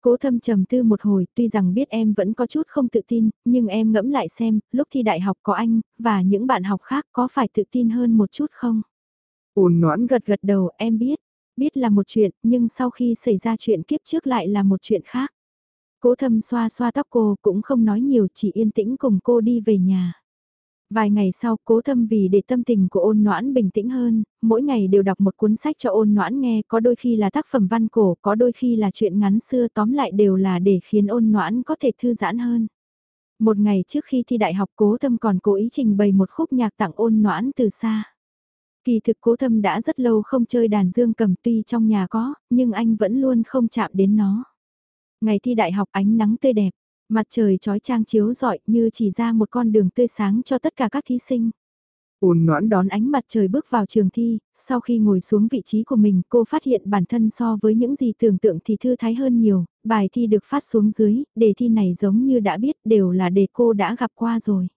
Cố thâm trầm tư một hồi, tuy rằng biết em vẫn có chút không tự tin, nhưng em ngẫm lại xem, lúc thi đại học có anh, và những bạn học khác có phải tự tin hơn một chút không? Ôn noãn gật gật đầu, em biết. Biết là một chuyện, nhưng sau khi xảy ra chuyện kiếp trước lại là một chuyện khác. Cố thâm xoa xoa tóc cô cũng không nói nhiều chỉ yên tĩnh cùng cô đi về nhà. Vài ngày sau cố thâm vì để tâm tình của ôn noãn bình tĩnh hơn, mỗi ngày đều đọc một cuốn sách cho ôn noãn nghe có đôi khi là tác phẩm văn cổ, có đôi khi là chuyện ngắn xưa tóm lại đều là để khiến ôn noãn có thể thư giãn hơn. Một ngày trước khi thi đại học cố thâm còn cố ý trình bày một khúc nhạc tặng ôn noãn từ xa. Kỳ thực cố thâm đã rất lâu không chơi đàn dương cầm tuy trong nhà có, nhưng anh vẫn luôn không chạm đến nó. Ngày thi đại học ánh nắng tươi đẹp, mặt trời trói trang chiếu rọi như chỉ ra một con đường tươi sáng cho tất cả các thí sinh. Ôn noãn đón ánh mặt trời bước vào trường thi, sau khi ngồi xuống vị trí của mình cô phát hiện bản thân so với những gì tưởng tượng thì thư thái hơn nhiều, bài thi được phát xuống dưới, đề thi này giống như đã biết đều là đề cô đã gặp qua rồi.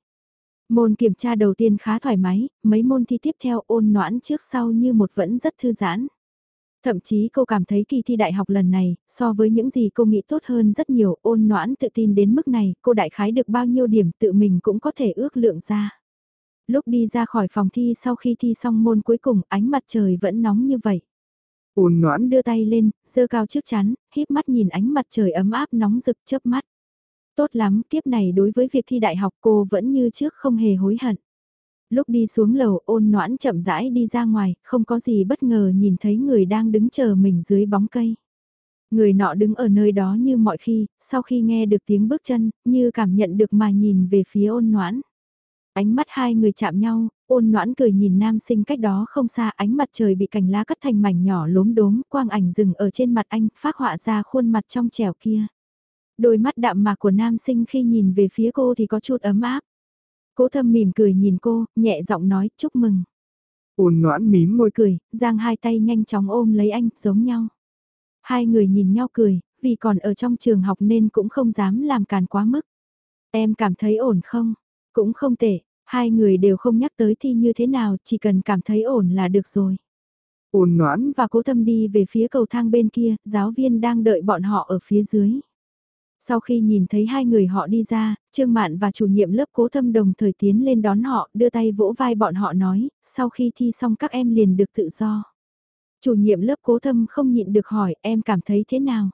Môn kiểm tra đầu tiên khá thoải mái, mấy môn thi tiếp theo ôn noãn trước sau như một vẫn rất thư giãn. Thậm chí cô cảm thấy kỳ thi đại học lần này, so với những gì cô nghĩ tốt hơn rất nhiều, ôn noãn tự tin đến mức này, cô đại khái được bao nhiêu điểm tự mình cũng có thể ước lượng ra. Lúc đi ra khỏi phòng thi sau khi thi xong môn cuối cùng, ánh mặt trời vẫn nóng như vậy. Ôn noãn đưa tay lên, giơ cao trước chắn, híp mắt nhìn ánh mặt trời ấm áp nóng rực chớp mắt. Tốt lắm, kiếp này đối với việc thi đại học cô vẫn như trước không hề hối hận. Lúc đi xuống lầu ôn noãn chậm rãi đi ra ngoài, không có gì bất ngờ nhìn thấy người đang đứng chờ mình dưới bóng cây. Người nọ đứng ở nơi đó như mọi khi, sau khi nghe được tiếng bước chân, như cảm nhận được mà nhìn về phía ôn noãn. Ánh mắt hai người chạm nhau, ôn noãn cười nhìn nam sinh cách đó không xa ánh mặt trời bị cành lá cắt thành mảnh nhỏ lốm đốm, quang ảnh rừng ở trên mặt anh, phát họa ra khuôn mặt trong trẻo kia. Đôi mắt đạm mạc của nam sinh khi nhìn về phía cô thì có chút ấm áp. Cố thâm mỉm cười nhìn cô, nhẹ giọng nói chúc mừng. Ôn noãn mím môi cười, giang hai tay nhanh chóng ôm lấy anh, giống nhau. Hai người nhìn nhau cười, vì còn ở trong trường học nên cũng không dám làm càn quá mức. Em cảm thấy ổn không? Cũng không tệ, hai người đều không nhắc tới thi như thế nào, chỉ cần cảm thấy ổn là được rồi. Ôn noãn và cố thâm đi về phía cầu thang bên kia, giáo viên đang đợi bọn họ ở phía dưới. Sau khi nhìn thấy hai người họ đi ra, Trương Mạn và chủ nhiệm lớp cố thâm đồng thời tiến lên đón họ, đưa tay vỗ vai bọn họ nói, sau khi thi xong các em liền được tự do. Chủ nhiệm lớp cố thâm không nhịn được hỏi em cảm thấy thế nào.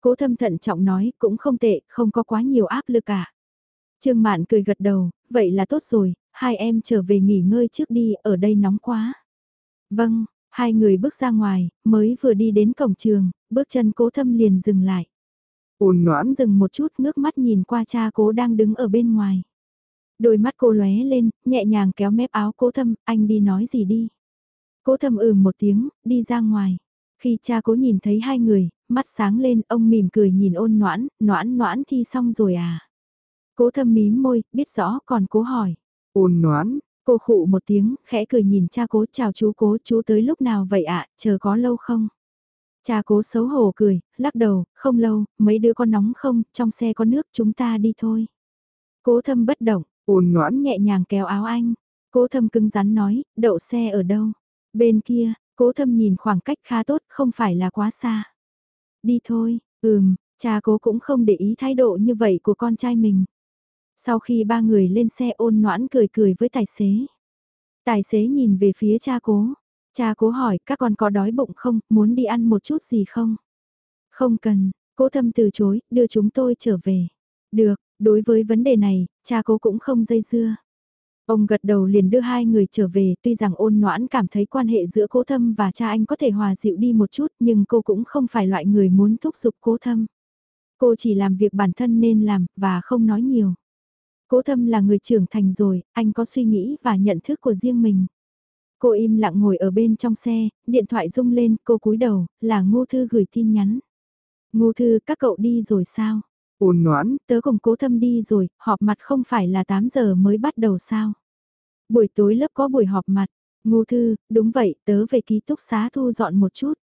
Cố thâm thận trọng nói cũng không tệ, không có quá nhiều áp lực cả. Trương Mạn cười gật đầu, vậy là tốt rồi, hai em trở về nghỉ ngơi trước đi, ở đây nóng quá. Vâng, hai người bước ra ngoài, mới vừa đi đến cổng trường, bước chân cố thâm liền dừng lại. Ôn noãn dừng một chút ngước mắt nhìn qua cha cố đang đứng ở bên ngoài. Đôi mắt cô lóe lên, nhẹ nhàng kéo mép áo cố thâm, anh đi nói gì đi. Cố thâm ừ một tiếng, đi ra ngoài. Khi cha cố nhìn thấy hai người, mắt sáng lên, ông mỉm cười nhìn ôn noãn, noãn noãn thi xong rồi à. Cố thâm mím môi, biết rõ còn cố hỏi. Ôn noãn. Cô khụ một tiếng, khẽ cười nhìn cha cố chào chú cố chú tới lúc nào vậy ạ, chờ có lâu không? Cha cố xấu hổ cười, lắc đầu, không lâu, mấy đứa con nóng không, trong xe có nước chúng ta đi thôi. Cố thâm bất động, ôn ngoãn nhẹ nhàng kéo áo anh. Cố thâm cứng rắn nói, đậu xe ở đâu? Bên kia, cố thâm nhìn khoảng cách khá tốt, không phải là quá xa. Đi thôi, ừm, cha cố cũng không để ý thái độ như vậy của con trai mình. Sau khi ba người lên xe ôn noãn cười cười với tài xế. Tài xế nhìn về phía cha cố. Cha cố hỏi các con có đói bụng không, muốn đi ăn một chút gì không? Không cần, cố thâm từ chối, đưa chúng tôi trở về. Được, đối với vấn đề này, cha cố cũng không dây dưa. Ông gật đầu liền đưa hai người trở về, tuy rằng ôn noãn cảm thấy quan hệ giữa cố thâm và cha anh có thể hòa dịu đi một chút, nhưng cô cũng không phải loại người muốn thúc giục cố thâm. Cô chỉ làm việc bản thân nên làm, và không nói nhiều. Cố thâm là người trưởng thành rồi, anh có suy nghĩ và nhận thức của riêng mình. Cô im lặng ngồi ở bên trong xe, điện thoại rung lên, cô cúi đầu, là ngô thư gửi tin nhắn. Ngô thư, các cậu đi rồi sao? Ôn noãn, Tớ cùng cố thâm đi rồi, họp mặt không phải là 8 giờ mới bắt đầu sao? Buổi tối lớp có buổi họp mặt. Ngô thư, đúng vậy, tớ về ký túc xá thu dọn một chút.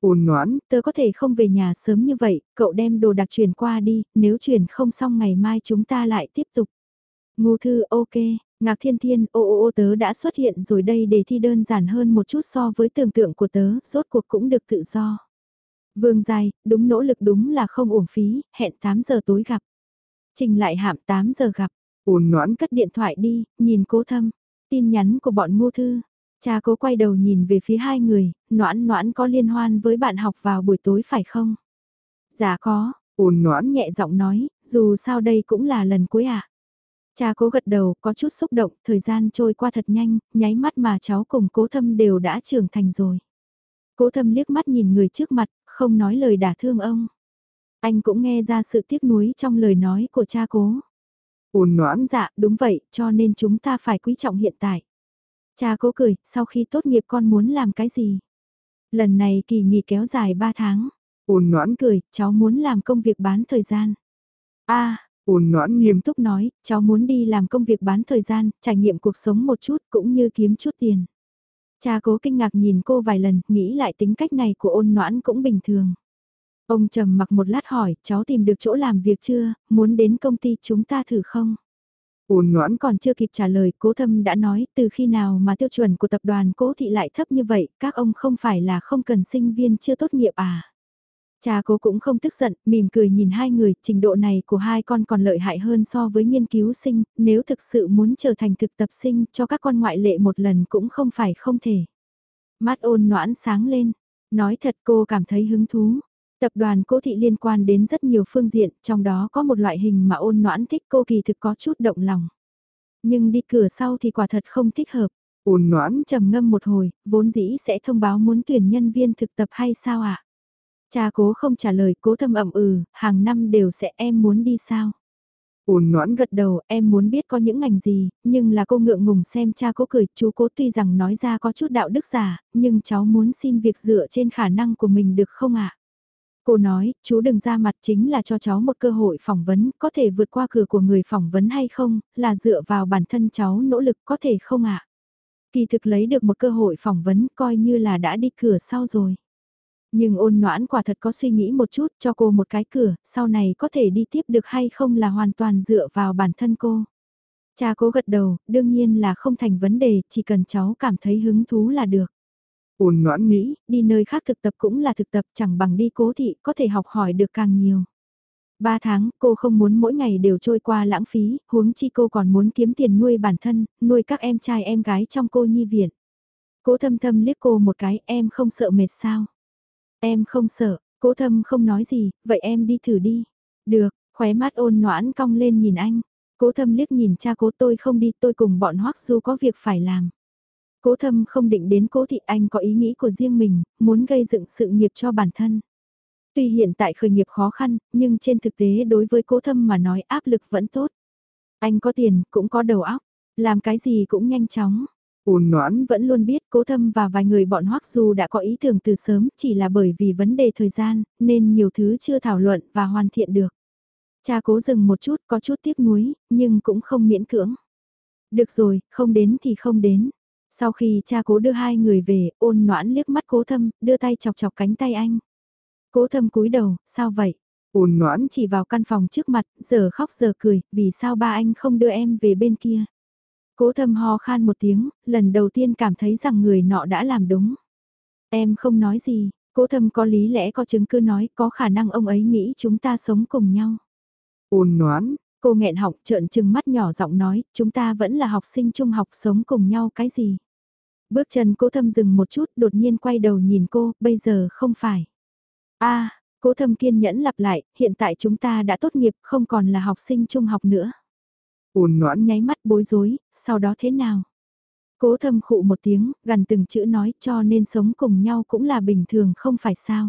ôn noãn, Tớ có thể không về nhà sớm như vậy, cậu đem đồ đặc chuyển qua đi, nếu chuyển không xong ngày mai chúng ta lại tiếp tục. Ngô thư, ok, Ngạc Thiên Thiên, ô ô ô tớ đã xuất hiện rồi đây để thi đơn giản hơn một chút so với tưởng tượng của tớ, rốt cuộc cũng được tự do. Vương dài, đúng nỗ lực đúng là không uổng phí, hẹn 8 giờ tối gặp. Trình lại hạm 8 giờ gặp, ôn noãn, cất điện thoại đi, nhìn cố thâm, tin nhắn của bọn ngô thư. Cha cố quay đầu nhìn về phía hai người, noãn noãn có liên hoan với bạn học vào buổi tối phải không? Dạ có, ôn noãn, nhẹ giọng nói, dù sao đây cũng là lần cuối ạ. Cha cố gật đầu, có chút xúc động, thời gian trôi qua thật nhanh, nháy mắt mà cháu cùng cố thâm đều đã trưởng thành rồi. Cố thâm liếc mắt nhìn người trước mặt, không nói lời đả thương ông. Anh cũng nghe ra sự tiếc nuối trong lời nói của cha cố. ôn noãn, Dạ, đúng vậy, cho nên chúng ta phải quý trọng hiện tại. Cha cố cười, sau khi tốt nghiệp con muốn làm cái gì? Lần này kỳ nghỉ kéo dài 3 tháng. ôn noãn, Cười, cháu muốn làm công việc bán thời gian. a ôn noãn nghiêm túc nói, cháu muốn đi làm công việc bán thời gian, trải nghiệm cuộc sống một chút cũng như kiếm chút tiền. Cha cố kinh ngạc nhìn cô vài lần, nghĩ lại tính cách này của ôn noãn cũng bình thường. Ông trầm mặc một lát hỏi, cháu tìm được chỗ làm việc chưa, muốn đến công ty chúng ta thử không? ôn noãn, Còn chưa kịp trả lời, cố thâm đã nói, từ khi nào mà tiêu chuẩn của tập đoàn cố thị lại thấp như vậy, các ông không phải là không cần sinh viên chưa tốt nghiệp à? Cha cố cũng không tức giận, mỉm cười nhìn hai người, trình độ này của hai con còn lợi hại hơn so với nghiên cứu sinh, nếu thực sự muốn trở thành thực tập sinh cho các con ngoại lệ một lần cũng không phải không thể. Mắt ôn noãn sáng lên, nói thật cô cảm thấy hứng thú. Tập đoàn cố thị liên quan đến rất nhiều phương diện, trong đó có một loại hình mà ôn noãn thích cô kỳ thực có chút động lòng. Nhưng đi cửa sau thì quả thật không thích hợp. ôn noãn, trầm ngâm một hồi, vốn dĩ sẽ thông báo muốn tuyển nhân viên thực tập hay sao ạ? Cha cố không trả lời, cố thâm ẩm ừ, hàng năm đều sẽ em muốn đi sao? ôn noãn, Gật đầu, em muốn biết có những ngành gì, nhưng là cô ngượng ngùng xem cha cố cười, chú cố tuy rằng nói ra có chút đạo đức giả, nhưng cháu muốn xin việc dựa trên khả năng của mình được không ạ? Cô nói, chú đừng ra mặt chính là cho cháu một cơ hội phỏng vấn, có thể vượt qua cửa của người phỏng vấn hay không, là dựa vào bản thân cháu nỗ lực có thể không ạ? Kỳ thực lấy được một cơ hội phỏng vấn coi như là đã đi cửa sau rồi. Nhưng ôn noãn quả thật có suy nghĩ một chút cho cô một cái cửa, sau này có thể đi tiếp được hay không là hoàn toàn dựa vào bản thân cô. Cha cố gật đầu, đương nhiên là không thành vấn đề, chỉ cần cháu cảm thấy hứng thú là được. ôn noãn nghĩ, Đi nơi khác thực tập cũng là thực tập chẳng bằng đi cố thị, có thể học hỏi được càng nhiều. Ba tháng, cô không muốn mỗi ngày đều trôi qua lãng phí, huống chi cô còn muốn kiếm tiền nuôi bản thân, nuôi các em trai em gái trong cô nhi viện. Cố thâm thâm liếc cô một cái, em không sợ mệt sao? Em không sợ, cố thâm không nói gì, vậy em đi thử đi. Được, khóe mắt ôn noãn cong lên nhìn anh. Cố thâm liếc nhìn cha cố tôi không đi, tôi cùng bọn hoắc du có việc phải làm. Cố thâm không định đến cố thị anh có ý nghĩ của riêng mình, muốn gây dựng sự nghiệp cho bản thân. Tuy hiện tại khởi nghiệp khó khăn, nhưng trên thực tế đối với cố thâm mà nói áp lực vẫn tốt. Anh có tiền, cũng có đầu óc, làm cái gì cũng nhanh chóng ôn noãn, Vẫn luôn biết cố thâm và vài người bọn hoắc du đã có ý tưởng từ sớm chỉ là bởi vì vấn đề thời gian, nên nhiều thứ chưa thảo luận và hoàn thiện được. Cha cố dừng một chút có chút tiếc nuối, nhưng cũng không miễn cưỡng. Được rồi, không đến thì không đến. Sau khi cha cố đưa hai người về, ôn noãn liếc mắt cố thâm, đưa tay chọc chọc cánh tay anh. Cố thâm cúi đầu, sao vậy? ôn noãn, Chỉ vào căn phòng trước mặt, giờ khóc giờ cười, vì sao ba anh không đưa em về bên kia? Cố thâm ho khan một tiếng, lần đầu tiên cảm thấy rằng người nọ đã làm đúng. Em không nói gì, cố thâm có lý lẽ có chứng cứ nói có khả năng ông ấy nghĩ chúng ta sống cùng nhau. ôn noãn, Cô nghẹn họng trợn trừng mắt nhỏ giọng nói, chúng ta vẫn là học sinh trung học sống cùng nhau cái gì. Bước chân cố thâm dừng một chút đột nhiên quay đầu nhìn cô, bây giờ không phải. a cố thâm kiên nhẫn lặp lại, hiện tại chúng ta đã tốt nghiệp không còn là học sinh trung học nữa. Ôn noãn nháy mắt bối rối, sau đó thế nào? Cố thâm khụ một tiếng, gần từng chữ nói cho nên sống cùng nhau cũng là bình thường không phải sao.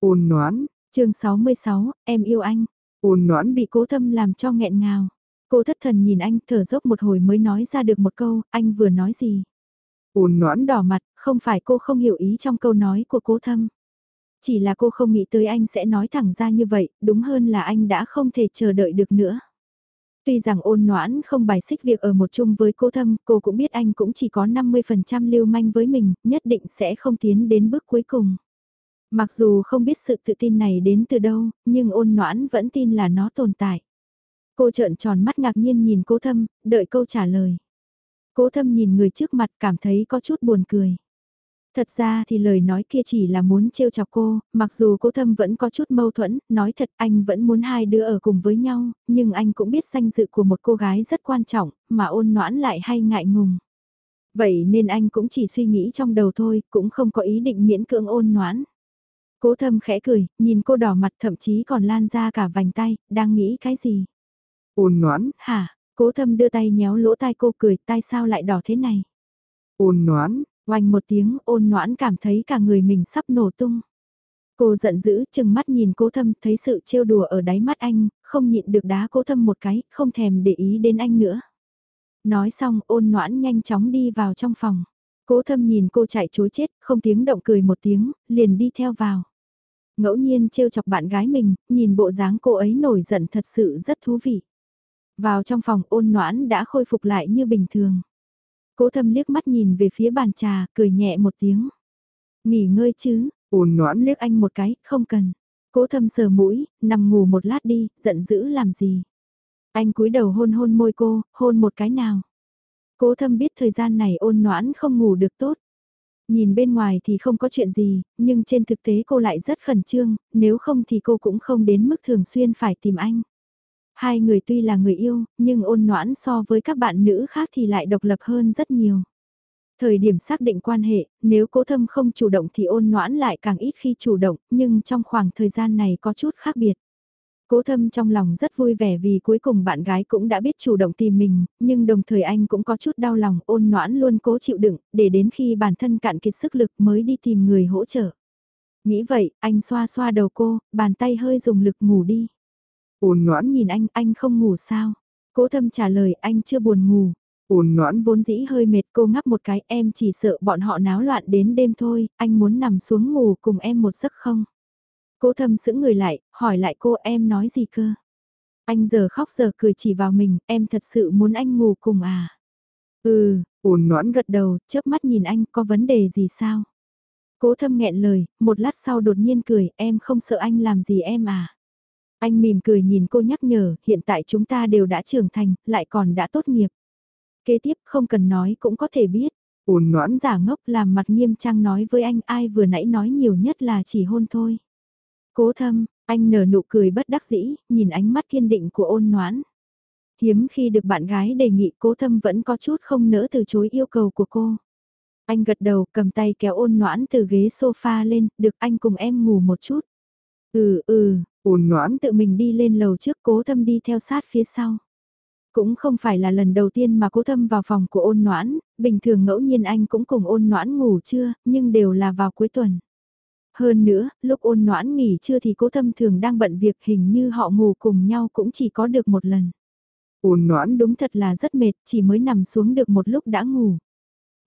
Ôn noãn, chương 66, em yêu anh. Ôn noãn bị cố thâm làm cho nghẹn ngào. Cô thất thần nhìn anh thở dốc một hồi mới nói ra được một câu, anh vừa nói gì. Ôn noãn đỏ mặt, không phải cô không hiểu ý trong câu nói của cố thâm. Chỉ là cô không nghĩ tới anh sẽ nói thẳng ra như vậy, đúng hơn là anh đã không thể chờ đợi được nữa. Tuy rằng ôn noãn không bài xích việc ở một chung với cô thâm, cô cũng biết anh cũng chỉ có 50% lưu manh với mình, nhất định sẽ không tiến đến bước cuối cùng. Mặc dù không biết sự tự tin này đến từ đâu, nhưng ôn noãn vẫn tin là nó tồn tại. Cô trợn tròn mắt ngạc nhiên nhìn cố thâm, đợi câu trả lời. Cố thâm nhìn người trước mặt cảm thấy có chút buồn cười. Thật ra thì lời nói kia chỉ là muốn trêu chọc cô, mặc dù cố thâm vẫn có chút mâu thuẫn, nói thật anh vẫn muốn hai đứa ở cùng với nhau, nhưng anh cũng biết danh dự của một cô gái rất quan trọng, mà ôn noãn lại hay ngại ngùng. Vậy nên anh cũng chỉ suy nghĩ trong đầu thôi, cũng không có ý định miễn cưỡng ôn noãn. Cố thâm khẽ cười, nhìn cô đỏ mặt thậm chí còn lan ra cả vành tay, đang nghĩ cái gì? Ôn noãn. Hả? Cố thâm đưa tay nhéo lỗ tai cô cười, tai sao lại đỏ thế này? Ôn noãn. Oanh một tiếng ôn noãn cảm thấy cả người mình sắp nổ tung. Cô giận dữ chừng mắt nhìn cố thâm thấy sự trêu đùa ở đáy mắt anh, không nhịn được đá cố thâm một cái, không thèm để ý đến anh nữa. Nói xong ôn noãn nhanh chóng đi vào trong phòng. Cố thâm nhìn cô chạy chối chết, không tiếng động cười một tiếng, liền đi theo vào. Ngẫu nhiên trêu chọc bạn gái mình, nhìn bộ dáng cô ấy nổi giận thật sự rất thú vị. Vào trong phòng ôn noãn đã khôi phục lại như bình thường. Cố thâm liếc mắt nhìn về phía bàn trà, cười nhẹ một tiếng. Nghỉ ngơi chứ, ôn noãn liếc anh một cái, không cần. Cố thâm sờ mũi, nằm ngủ một lát đi, giận dữ làm gì. Anh cúi đầu hôn hôn môi cô, hôn một cái nào. Cố thâm biết thời gian này ôn noãn không ngủ được tốt. Nhìn bên ngoài thì không có chuyện gì, nhưng trên thực tế cô lại rất khẩn trương, nếu không thì cô cũng không đến mức thường xuyên phải tìm anh. Hai người tuy là người yêu, nhưng ôn noãn so với các bạn nữ khác thì lại độc lập hơn rất nhiều. Thời điểm xác định quan hệ, nếu cố thâm không chủ động thì ôn noãn lại càng ít khi chủ động, nhưng trong khoảng thời gian này có chút khác biệt. Cố thâm trong lòng rất vui vẻ vì cuối cùng bạn gái cũng đã biết chủ động tìm mình, nhưng đồng thời anh cũng có chút đau lòng ôn noãn luôn cố chịu đựng, để đến khi bản thân cạn kiệt sức lực mới đi tìm người hỗ trợ. Nghĩ vậy, anh xoa xoa đầu cô, bàn tay hơi dùng lực ngủ đi. Ôn noãn nhìn anh, anh không ngủ sao? Cố thâm trả lời anh chưa buồn ngủ. Ôn noãn vốn dĩ hơi mệt cô ngắp một cái em chỉ sợ bọn họ náo loạn đến đêm thôi, anh muốn nằm xuống ngủ cùng em một giấc không? Cố thâm sững người lại, hỏi lại cô em nói gì cơ? Anh giờ khóc giờ cười chỉ vào mình, em thật sự muốn anh ngủ cùng à? Ừ, ôn noãn gật đầu, chớp mắt nhìn anh có vấn đề gì sao? Cố thâm nghẹn lời, một lát sau đột nhiên cười, em không sợ anh làm gì em à? Anh mỉm cười nhìn cô nhắc nhở, hiện tại chúng ta đều đã trưởng thành, lại còn đã tốt nghiệp. Kế tiếp không cần nói cũng có thể biết. Ôn noãn giả ngốc làm mặt nghiêm trang nói với anh ai vừa nãy nói nhiều nhất là chỉ hôn thôi. Cố thâm, anh nở nụ cười bất đắc dĩ, nhìn ánh mắt kiên định của ôn noãn. Hiếm khi được bạn gái đề nghị cố thâm vẫn có chút không nỡ từ chối yêu cầu của cô. Anh gật đầu cầm tay kéo ôn noãn từ ghế sofa lên, được anh cùng em ngủ một chút. Ừ ừ, ôn noãn tự mình đi lên lầu trước cố thâm đi theo sát phía sau. Cũng không phải là lần đầu tiên mà cố thâm vào phòng của ôn noãn, bình thường ngẫu nhiên anh cũng cùng ôn noãn ngủ trưa, nhưng đều là vào cuối tuần. Hơn nữa, lúc ôn noãn nghỉ trưa thì cố thâm thường đang bận việc hình như họ ngủ cùng nhau cũng chỉ có được một lần. Ôn noãn đúng thật là rất mệt, chỉ mới nằm xuống được một lúc đã ngủ.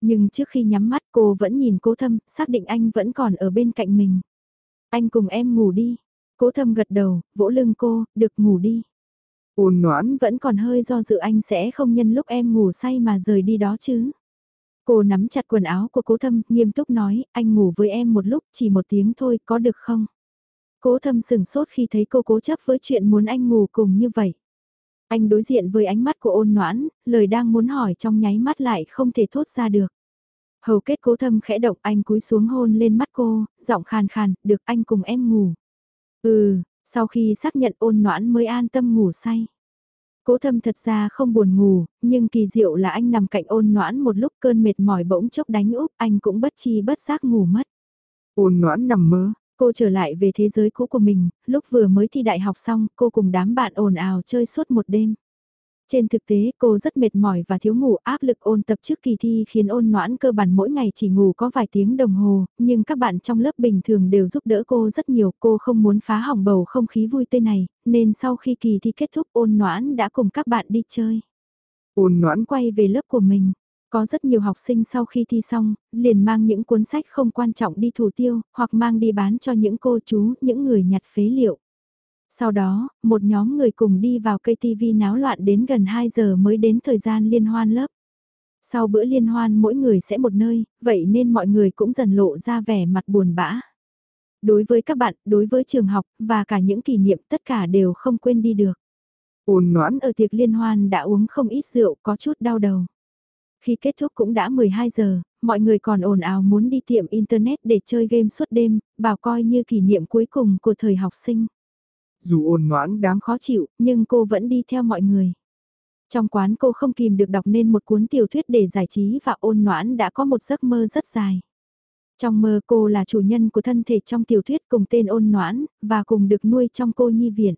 Nhưng trước khi nhắm mắt cô vẫn nhìn cố thâm, xác định anh vẫn còn ở bên cạnh mình. Anh cùng em ngủ đi. Cố thâm gật đầu, vỗ lưng cô, được ngủ đi. Ôn noãn vẫn còn hơi do dự anh sẽ không nhân lúc em ngủ say mà rời đi đó chứ. Cô nắm chặt quần áo của cố thâm, nghiêm túc nói, anh ngủ với em một lúc, chỉ một tiếng thôi, có được không? Cố thâm sừng sốt khi thấy cô cố chấp với chuyện muốn anh ngủ cùng như vậy. Anh đối diện với ánh mắt của ôn noãn, lời đang muốn hỏi trong nháy mắt lại không thể thốt ra được. Hầu kết cố thâm khẽ động anh cúi xuống hôn lên mắt cô, giọng khàn khàn, được anh cùng em ngủ. Ừ, sau khi xác nhận ôn noãn mới an tâm ngủ say. Cố thâm thật ra không buồn ngủ, nhưng kỳ diệu là anh nằm cạnh ôn noãn một lúc cơn mệt mỏi bỗng chốc đánh úp, anh cũng bất chi bất giác ngủ mất. Ôn noãn nằm mơ. Cô trở lại về thế giới cũ của mình, lúc vừa mới thi đại học xong, cô cùng đám bạn ồn ào chơi suốt một đêm. Trên thực tế cô rất mệt mỏi và thiếu ngủ áp lực ôn tập trước kỳ thi khiến ôn noãn cơ bản mỗi ngày chỉ ngủ có vài tiếng đồng hồ, nhưng các bạn trong lớp bình thường đều giúp đỡ cô rất nhiều. Cô không muốn phá hỏng bầu không khí vui tươi này, nên sau khi kỳ thi kết thúc ôn noãn đã cùng các bạn đi chơi. Ôn noãn quay về lớp của mình. Có rất nhiều học sinh sau khi thi xong, liền mang những cuốn sách không quan trọng đi thủ tiêu, hoặc mang đi bán cho những cô chú, những người nhặt phế liệu. Sau đó, một nhóm người cùng đi vào cây TV náo loạn đến gần 2 giờ mới đến thời gian liên hoan lớp. Sau bữa liên hoan mỗi người sẽ một nơi, vậy nên mọi người cũng dần lộ ra vẻ mặt buồn bã. Đối với các bạn, đối với trường học, và cả những kỷ niệm tất cả đều không quên đi được. Ôn noãn ở tiệc liên hoan đã uống không ít rượu, có chút đau đầu. Khi kết thúc cũng đã 12 giờ, mọi người còn ồn ào muốn đi tiệm Internet để chơi game suốt đêm, bảo coi như kỷ niệm cuối cùng của thời học sinh. Dù ôn ngoãn đáng khó chịu, nhưng cô vẫn đi theo mọi người. Trong quán cô không kìm được đọc nên một cuốn tiểu thuyết để giải trí và ôn noãn đã có một giấc mơ rất dài. Trong mơ cô là chủ nhân của thân thể trong tiểu thuyết cùng tên ôn noãn, và cùng được nuôi trong cô nhi viện.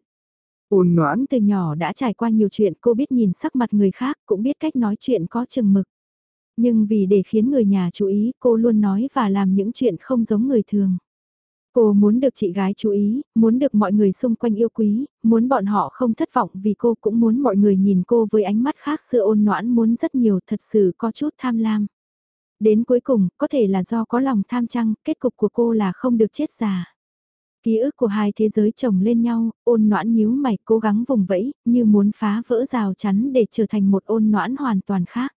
Ôn noãn từ nhỏ đã trải qua nhiều chuyện cô biết nhìn sắc mặt người khác cũng biết cách nói chuyện có chừng mực. Nhưng vì để khiến người nhà chú ý cô luôn nói và làm những chuyện không giống người thường. Cô muốn được chị gái chú ý, muốn được mọi người xung quanh yêu quý, muốn bọn họ không thất vọng vì cô cũng muốn mọi người nhìn cô với ánh mắt khác xưa ôn noãn muốn rất nhiều thật sự có chút tham lam. Đến cuối cùng, có thể là do có lòng tham chăng, kết cục của cô là không được chết già. Ký ức của hai thế giới chồng lên nhau, ôn noãn nhíu mày cố gắng vùng vẫy, như muốn phá vỡ rào chắn để trở thành một ôn noãn hoàn toàn khác.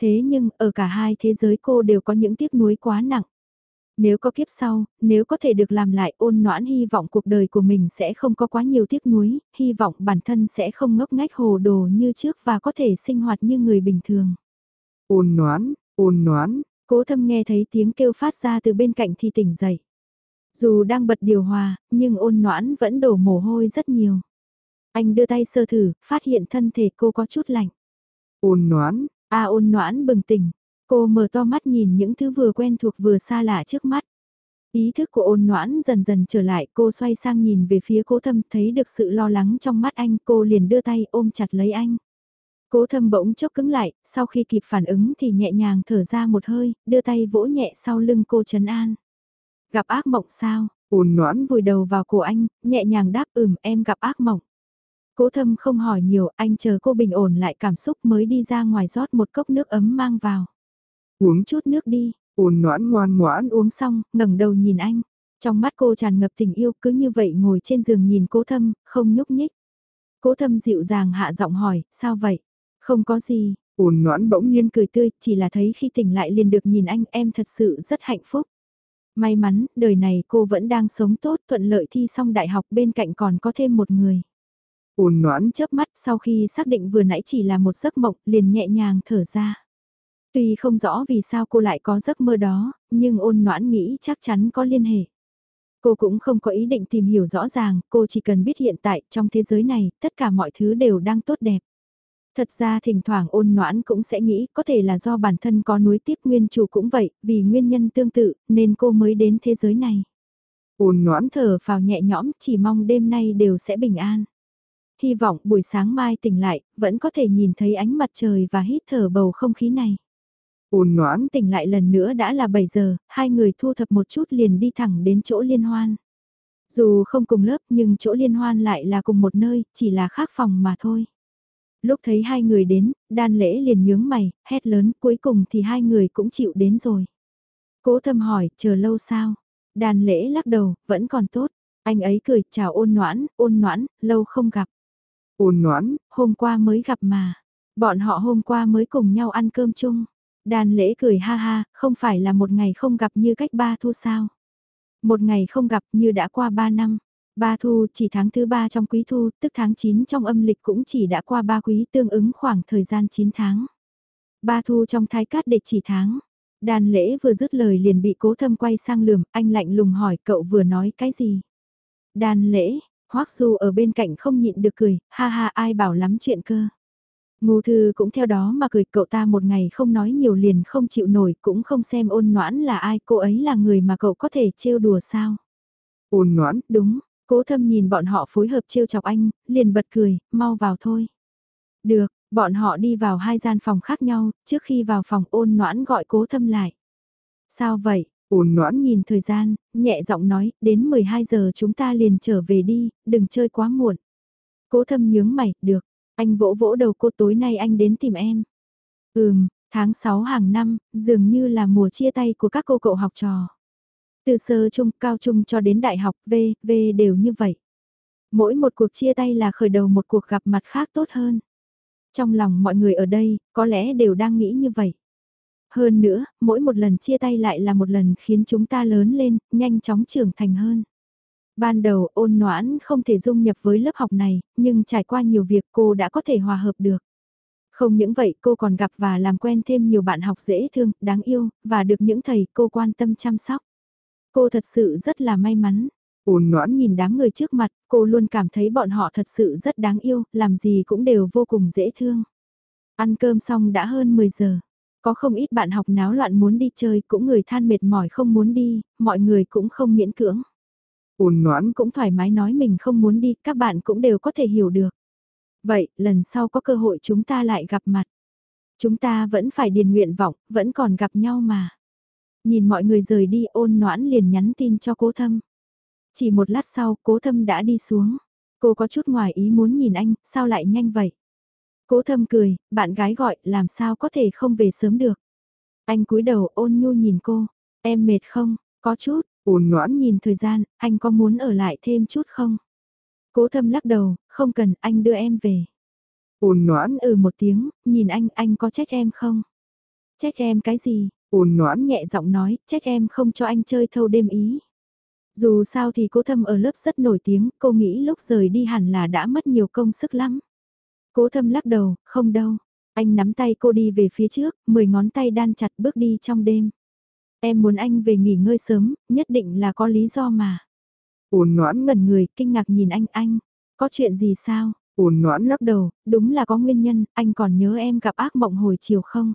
Thế nhưng, ở cả hai thế giới cô đều có những tiếc nuối quá nặng. Nếu có kiếp sau, nếu có thể được làm lại ôn noãn hy vọng cuộc đời của mình sẽ không có quá nhiều tiếc nuối, hy vọng bản thân sẽ không ngốc ngách hồ đồ như trước và có thể sinh hoạt như người bình thường. Ôn noãn, ôn noãn. Cố thâm nghe thấy tiếng kêu phát ra từ bên cạnh thì tỉnh dậy. Dù đang bật điều hòa, nhưng ôn noãn vẫn đổ mồ hôi rất nhiều. Anh đưa tay sơ thử, phát hiện thân thể cô có chút lạnh. Ôn noãn. À ôn noãn bừng tỉnh, Cô mở to mắt nhìn những thứ vừa quen thuộc vừa xa lạ trước mắt. Ý thức của ôn noãn dần dần trở lại cô xoay sang nhìn về phía cố thâm thấy được sự lo lắng trong mắt anh cô liền đưa tay ôm chặt lấy anh. Cố thâm bỗng chốc cứng lại, sau khi kịp phản ứng thì nhẹ nhàng thở ra một hơi, đưa tay vỗ nhẹ sau lưng cô trấn an. Gặp ác mộng sao? Ôn noãn vùi đầu vào cổ anh, nhẹ nhàng đáp ừm em gặp ác mộng. Cố thâm không hỏi nhiều, anh chờ cô bình ổn lại cảm xúc mới đi ra ngoài rót một cốc nước ấm mang vào. Uống chút nước đi. Ôn noãn ngoan ngoãn uống xong, ngẩng đầu nhìn anh. Trong mắt cô tràn ngập tình yêu cứ như vậy ngồi trên giường nhìn cố thâm, không nhúc nhích. Cố thâm dịu dàng hạ giọng hỏi, sao vậy? Không có gì. Ôn noãn bỗng nhiên cười tươi, chỉ là thấy khi tỉnh lại liền được nhìn anh em thật sự rất hạnh phúc. May mắn, đời này cô vẫn đang sống tốt thuận lợi thi xong đại học bên cạnh còn có thêm một người. Ôn noãn chớp mắt sau khi xác định vừa nãy chỉ là một giấc mộng liền nhẹ nhàng thở ra. Tuy không rõ vì sao cô lại có giấc mơ đó, nhưng ôn noãn nghĩ chắc chắn có liên hệ. Cô cũng không có ý định tìm hiểu rõ ràng, cô chỉ cần biết hiện tại trong thế giới này, tất cả mọi thứ đều đang tốt đẹp. Thật ra thỉnh thoảng ôn noãn cũng sẽ nghĩ có thể là do bản thân có núi tiếp nguyên chủ cũng vậy, vì nguyên nhân tương tự, nên cô mới đến thế giới này. Ôn noãn thở vào nhẹ nhõm, chỉ mong đêm nay đều sẽ bình an. Hy vọng buổi sáng mai tỉnh lại, vẫn có thể nhìn thấy ánh mặt trời và hít thở bầu không khí này. Ôn noãn tỉnh lại lần nữa đã là 7 giờ, hai người thu thập một chút liền đi thẳng đến chỗ liên hoan. Dù không cùng lớp nhưng chỗ liên hoan lại là cùng một nơi, chỉ là khác phòng mà thôi. Lúc thấy hai người đến, đan lễ liền nhướng mày, hét lớn, cuối cùng thì hai người cũng chịu đến rồi. Cố thâm hỏi, chờ lâu sao? Đan lễ lắc đầu, vẫn còn tốt. Anh ấy cười, chào ôn noãn, ôn noãn, lâu không gặp. Ôn noãn, hôm qua mới gặp mà. Bọn họ hôm qua mới cùng nhau ăn cơm chung. Đàn lễ cười ha ha, không phải là một ngày không gặp như cách ba thu sao. Một ngày không gặp như đã qua ba năm. Ba thu chỉ tháng thứ ba trong quý thu, tức tháng 9 trong âm lịch cũng chỉ đã qua ba quý tương ứng khoảng thời gian 9 tháng. Ba thu trong thái cát để chỉ tháng. Đàn lễ vừa dứt lời liền bị cố thâm quay sang lườm, anh lạnh lùng hỏi cậu vừa nói cái gì. Đàn lễ, Hoắc Du ở bên cạnh không nhịn được cười, ha ha ai bảo lắm chuyện cơ. Ngô Thư cũng theo đó mà cười cậu ta một ngày không nói nhiều liền không chịu nổi cũng không xem ôn noãn là ai cô ấy là người mà cậu có thể trêu đùa sao. Ôn noãn, đúng, cố thâm nhìn bọn họ phối hợp trêu chọc anh, liền bật cười, mau vào thôi. Được, bọn họ đi vào hai gian phòng khác nhau, trước khi vào phòng ôn noãn gọi cố thâm lại. Sao vậy? Ôn noãn nhìn thời gian, nhẹ giọng nói, đến 12 giờ chúng ta liền trở về đi, đừng chơi quá muộn. Cố thâm nhướng mày, được, anh vỗ vỗ đầu cô tối nay anh đến tìm em. Ừm, tháng 6 hàng năm, dường như là mùa chia tay của các cô cậu học trò. Từ sơ trung, cao trung cho đến đại học, V, V đều như vậy. Mỗi một cuộc chia tay là khởi đầu một cuộc gặp mặt khác tốt hơn. Trong lòng mọi người ở đây, có lẽ đều đang nghĩ như vậy. Hơn nữa, mỗi một lần chia tay lại là một lần khiến chúng ta lớn lên, nhanh chóng trưởng thành hơn. Ban đầu ôn noãn không thể dung nhập với lớp học này, nhưng trải qua nhiều việc cô đã có thể hòa hợp được. Không những vậy cô còn gặp và làm quen thêm nhiều bạn học dễ thương, đáng yêu, và được những thầy cô quan tâm chăm sóc. Cô thật sự rất là may mắn. Ôn noãn nhìn đám người trước mặt, cô luôn cảm thấy bọn họ thật sự rất đáng yêu, làm gì cũng đều vô cùng dễ thương. Ăn cơm xong đã hơn 10 giờ. Có không ít bạn học náo loạn muốn đi chơi, cũng người than mệt mỏi không muốn đi, mọi người cũng không miễn cưỡng. Ôn noãn cũng thoải mái nói mình không muốn đi, các bạn cũng đều có thể hiểu được. Vậy, lần sau có cơ hội chúng ta lại gặp mặt. Chúng ta vẫn phải điền nguyện vọng, vẫn còn gặp nhau mà. Nhìn mọi người rời đi ôn noãn liền nhắn tin cho cố thâm. Chỉ một lát sau, cố thâm đã đi xuống. Cô có chút ngoài ý muốn nhìn anh, sao lại nhanh vậy? Cố thâm cười, bạn gái gọi, làm sao có thể không về sớm được. Anh cúi đầu ôn nhu nhìn cô, em mệt không, có chút, ôn noãn nhìn thời gian, anh có muốn ở lại thêm chút không? Cố thâm lắc đầu, không cần, anh đưa em về. Ôn noãn ừ một tiếng, nhìn anh, anh có trách em không? Trách em cái gì? Ôn noãn nhẹ giọng nói, trách em không cho anh chơi thâu đêm ý. Dù sao thì cố thâm ở lớp rất nổi tiếng, cô nghĩ lúc rời đi hẳn là đã mất nhiều công sức lắm. Cố thâm lắc đầu, không đâu. Anh nắm tay cô đi về phía trước, mười ngón tay đan chặt bước đi trong đêm. Em muốn anh về nghỉ ngơi sớm, nhất định là có lý do mà. Ôn noãn ngẩn người, kinh ngạc nhìn anh, anh, có chuyện gì sao? Ôn noãn lắc đầu, đúng là có nguyên nhân, anh còn nhớ em gặp ác mộng hồi chiều không?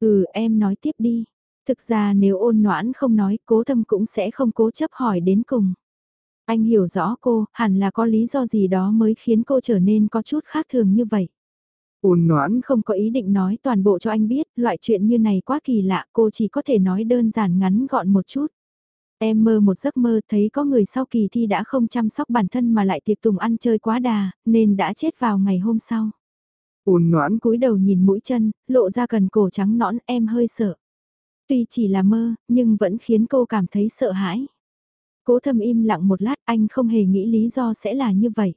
Ừ, em nói tiếp đi. Thực ra nếu ôn noãn không nói, cố thâm cũng sẽ không cố chấp hỏi đến cùng. Anh hiểu rõ cô, hẳn là có lý do gì đó mới khiến cô trở nên có chút khác thường như vậy. Ôn noãn không có ý định nói toàn bộ cho anh biết, loại chuyện như này quá kỳ lạ, cô chỉ có thể nói đơn giản ngắn gọn một chút. Em mơ một giấc mơ thấy có người sau kỳ thi đã không chăm sóc bản thân mà lại tiệc tùng ăn chơi quá đà, nên đã chết vào ngày hôm sau. Ôn noãn cúi đầu nhìn mũi chân, lộ ra gần cổ trắng nõn em hơi sợ. Tuy chỉ là mơ, nhưng vẫn khiến cô cảm thấy sợ hãi. Cố thâm im lặng một lát anh không hề nghĩ lý do sẽ là như vậy.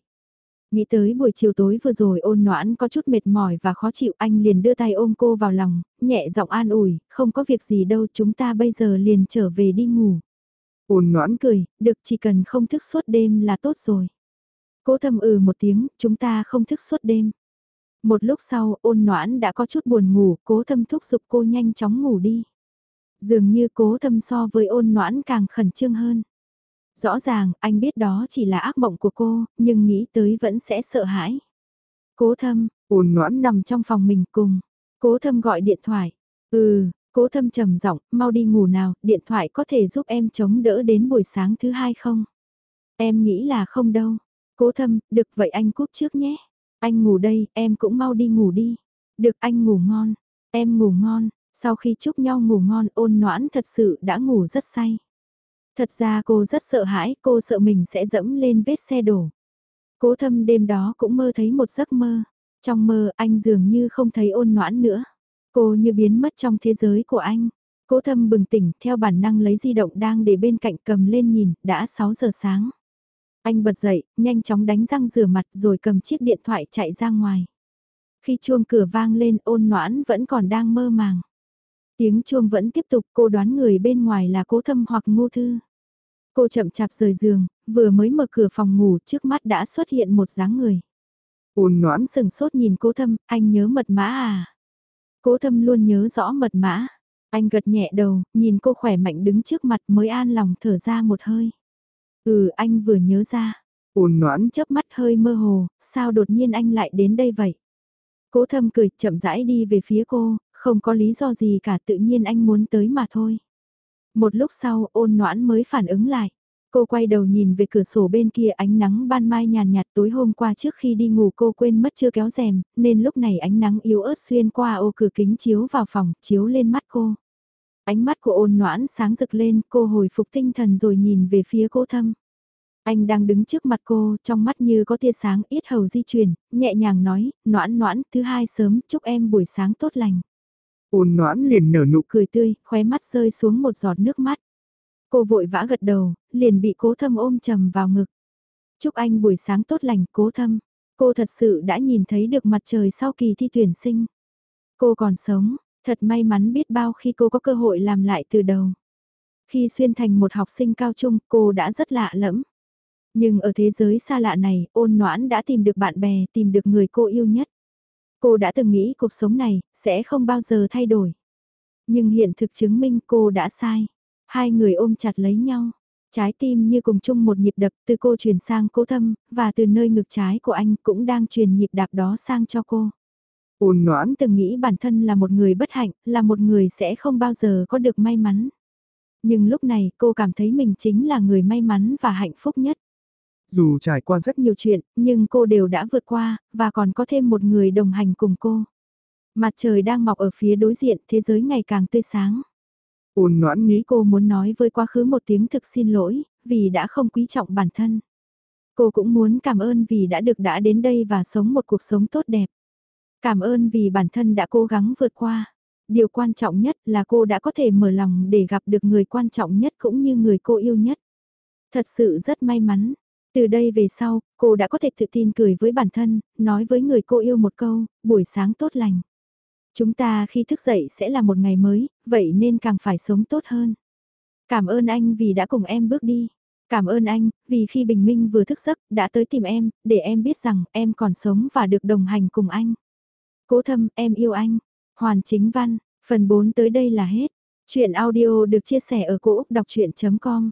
Nghĩ tới buổi chiều tối vừa rồi ôn noãn có chút mệt mỏi và khó chịu anh liền đưa tay ôm cô vào lòng, nhẹ giọng an ủi, không có việc gì đâu chúng ta bây giờ liền trở về đi ngủ. Ôn noãn cười, được chỉ cần không thức suốt đêm là tốt rồi. Cố thâm ừ một tiếng, chúng ta không thức suốt đêm. Một lúc sau, ôn noãn đã có chút buồn ngủ, cố thâm thúc giục cô nhanh chóng ngủ đi. Dường như cố thâm so với ôn noãn càng khẩn trương hơn. Rõ ràng, anh biết đó chỉ là ác mộng của cô, nhưng nghĩ tới vẫn sẽ sợ hãi. Cố thâm, ôn noãn nằm trong phòng mình cùng. Cố thâm gọi điện thoại. Ừ, cố thâm trầm giọng, mau đi ngủ nào, điện thoại có thể giúp em chống đỡ đến buổi sáng thứ hai không? Em nghĩ là không đâu. Cố thâm, được vậy anh cúp trước nhé. Anh ngủ đây, em cũng mau đi ngủ đi. Được anh ngủ ngon. Em ngủ ngon. Sau khi chúc nhau ngủ ngon ôn noãn thật sự đã ngủ rất say. Thật ra cô rất sợ hãi, cô sợ mình sẽ dẫm lên vết xe đổ. Cố thâm đêm đó cũng mơ thấy một giấc mơ. Trong mơ anh dường như không thấy ôn noãn nữa. Cô như biến mất trong thế giới của anh. Cố thâm bừng tỉnh theo bản năng lấy di động đang để bên cạnh cầm lên nhìn, đã 6 giờ sáng. Anh bật dậy, nhanh chóng đánh răng rửa mặt rồi cầm chiếc điện thoại chạy ra ngoài. Khi chuông cửa vang lên ôn noãn vẫn còn đang mơ màng. Tiếng chuông vẫn tiếp tục cô đoán người bên ngoài là cố thâm hoặc ngô thư. Cô chậm chạp rời giường, vừa mới mở cửa phòng ngủ trước mắt đã xuất hiện một dáng người. Ôn noãn sừng sốt nhìn cố thâm, anh nhớ mật mã à? Cố thâm luôn nhớ rõ mật mã. Anh gật nhẹ đầu, nhìn cô khỏe mạnh đứng trước mặt mới an lòng thở ra một hơi. Ừ anh vừa nhớ ra. Ôn noãn chớp mắt hơi mơ hồ, sao đột nhiên anh lại đến đây vậy? Cố thâm cười, chậm rãi đi về phía cô, không có lý do gì cả tự nhiên anh muốn tới mà thôi. Một lúc sau ôn noãn mới phản ứng lại. Cô quay đầu nhìn về cửa sổ bên kia ánh nắng ban mai nhàn nhạt tối hôm qua trước khi đi ngủ cô quên mất chưa kéo rèm, nên lúc này ánh nắng yếu ớt xuyên qua ô cửa kính chiếu vào phòng, chiếu lên mắt cô. Ánh mắt của ôn noãn sáng rực lên, cô hồi phục tinh thần rồi nhìn về phía cô thâm. Anh đang đứng trước mặt cô, trong mắt như có tia sáng ít hầu di chuyển, nhẹ nhàng nói, noãn noãn, thứ hai sớm, chúc em buổi sáng tốt lành. Ôn noãn liền nở nụ cười tươi, khóe mắt rơi xuống một giọt nước mắt. Cô vội vã gật đầu, liền bị cố thâm ôm trầm vào ngực. Chúc anh buổi sáng tốt lành, cố thâm. Cô thật sự đã nhìn thấy được mặt trời sau kỳ thi tuyển sinh. Cô còn sống, thật may mắn biết bao khi cô có cơ hội làm lại từ đầu. Khi xuyên thành một học sinh cao trung, cô đã rất lạ lẫm. Nhưng ở thế giới xa lạ này, ôn noãn đã tìm được bạn bè, tìm được người cô yêu nhất. Cô đã từng nghĩ cuộc sống này, sẽ không bao giờ thay đổi. Nhưng hiện thực chứng minh cô đã sai. Hai người ôm chặt lấy nhau. Trái tim như cùng chung một nhịp đập từ cô truyền sang cố thâm, và từ nơi ngực trái của anh cũng đang truyền nhịp đạp đó sang cho cô. Ôn noãn từng nghĩ bản thân là một người bất hạnh, là một người sẽ không bao giờ có được may mắn. Nhưng lúc này cô cảm thấy mình chính là người may mắn và hạnh phúc nhất. Dù trải qua rất nhiều chuyện, nhưng cô đều đã vượt qua, và còn có thêm một người đồng hành cùng cô. Mặt trời đang mọc ở phía đối diện, thế giới ngày càng tươi sáng. Ôn noãn nghĩ cô muốn nói với quá khứ một tiếng thực xin lỗi, vì đã không quý trọng bản thân. Cô cũng muốn cảm ơn vì đã được đã đến đây và sống một cuộc sống tốt đẹp. Cảm ơn vì bản thân đã cố gắng vượt qua. Điều quan trọng nhất là cô đã có thể mở lòng để gặp được người quan trọng nhất cũng như người cô yêu nhất. Thật sự rất may mắn, từ đây về sau, cô đã có thể tự tin cười với bản thân, nói với người cô yêu một câu, buổi sáng tốt lành. Chúng ta khi thức dậy sẽ là một ngày mới, vậy nên càng phải sống tốt hơn. Cảm ơn anh vì đã cùng em bước đi. Cảm ơn anh, vì khi Bình Minh vừa thức giấc, đã tới tìm em, để em biết rằng em còn sống và được đồng hành cùng anh. Cố thâm, em yêu anh. Hoàn chính văn, phần 4 tới đây là hết. Chuyện audio được chia sẻ ở cỗ đọc chuyện.com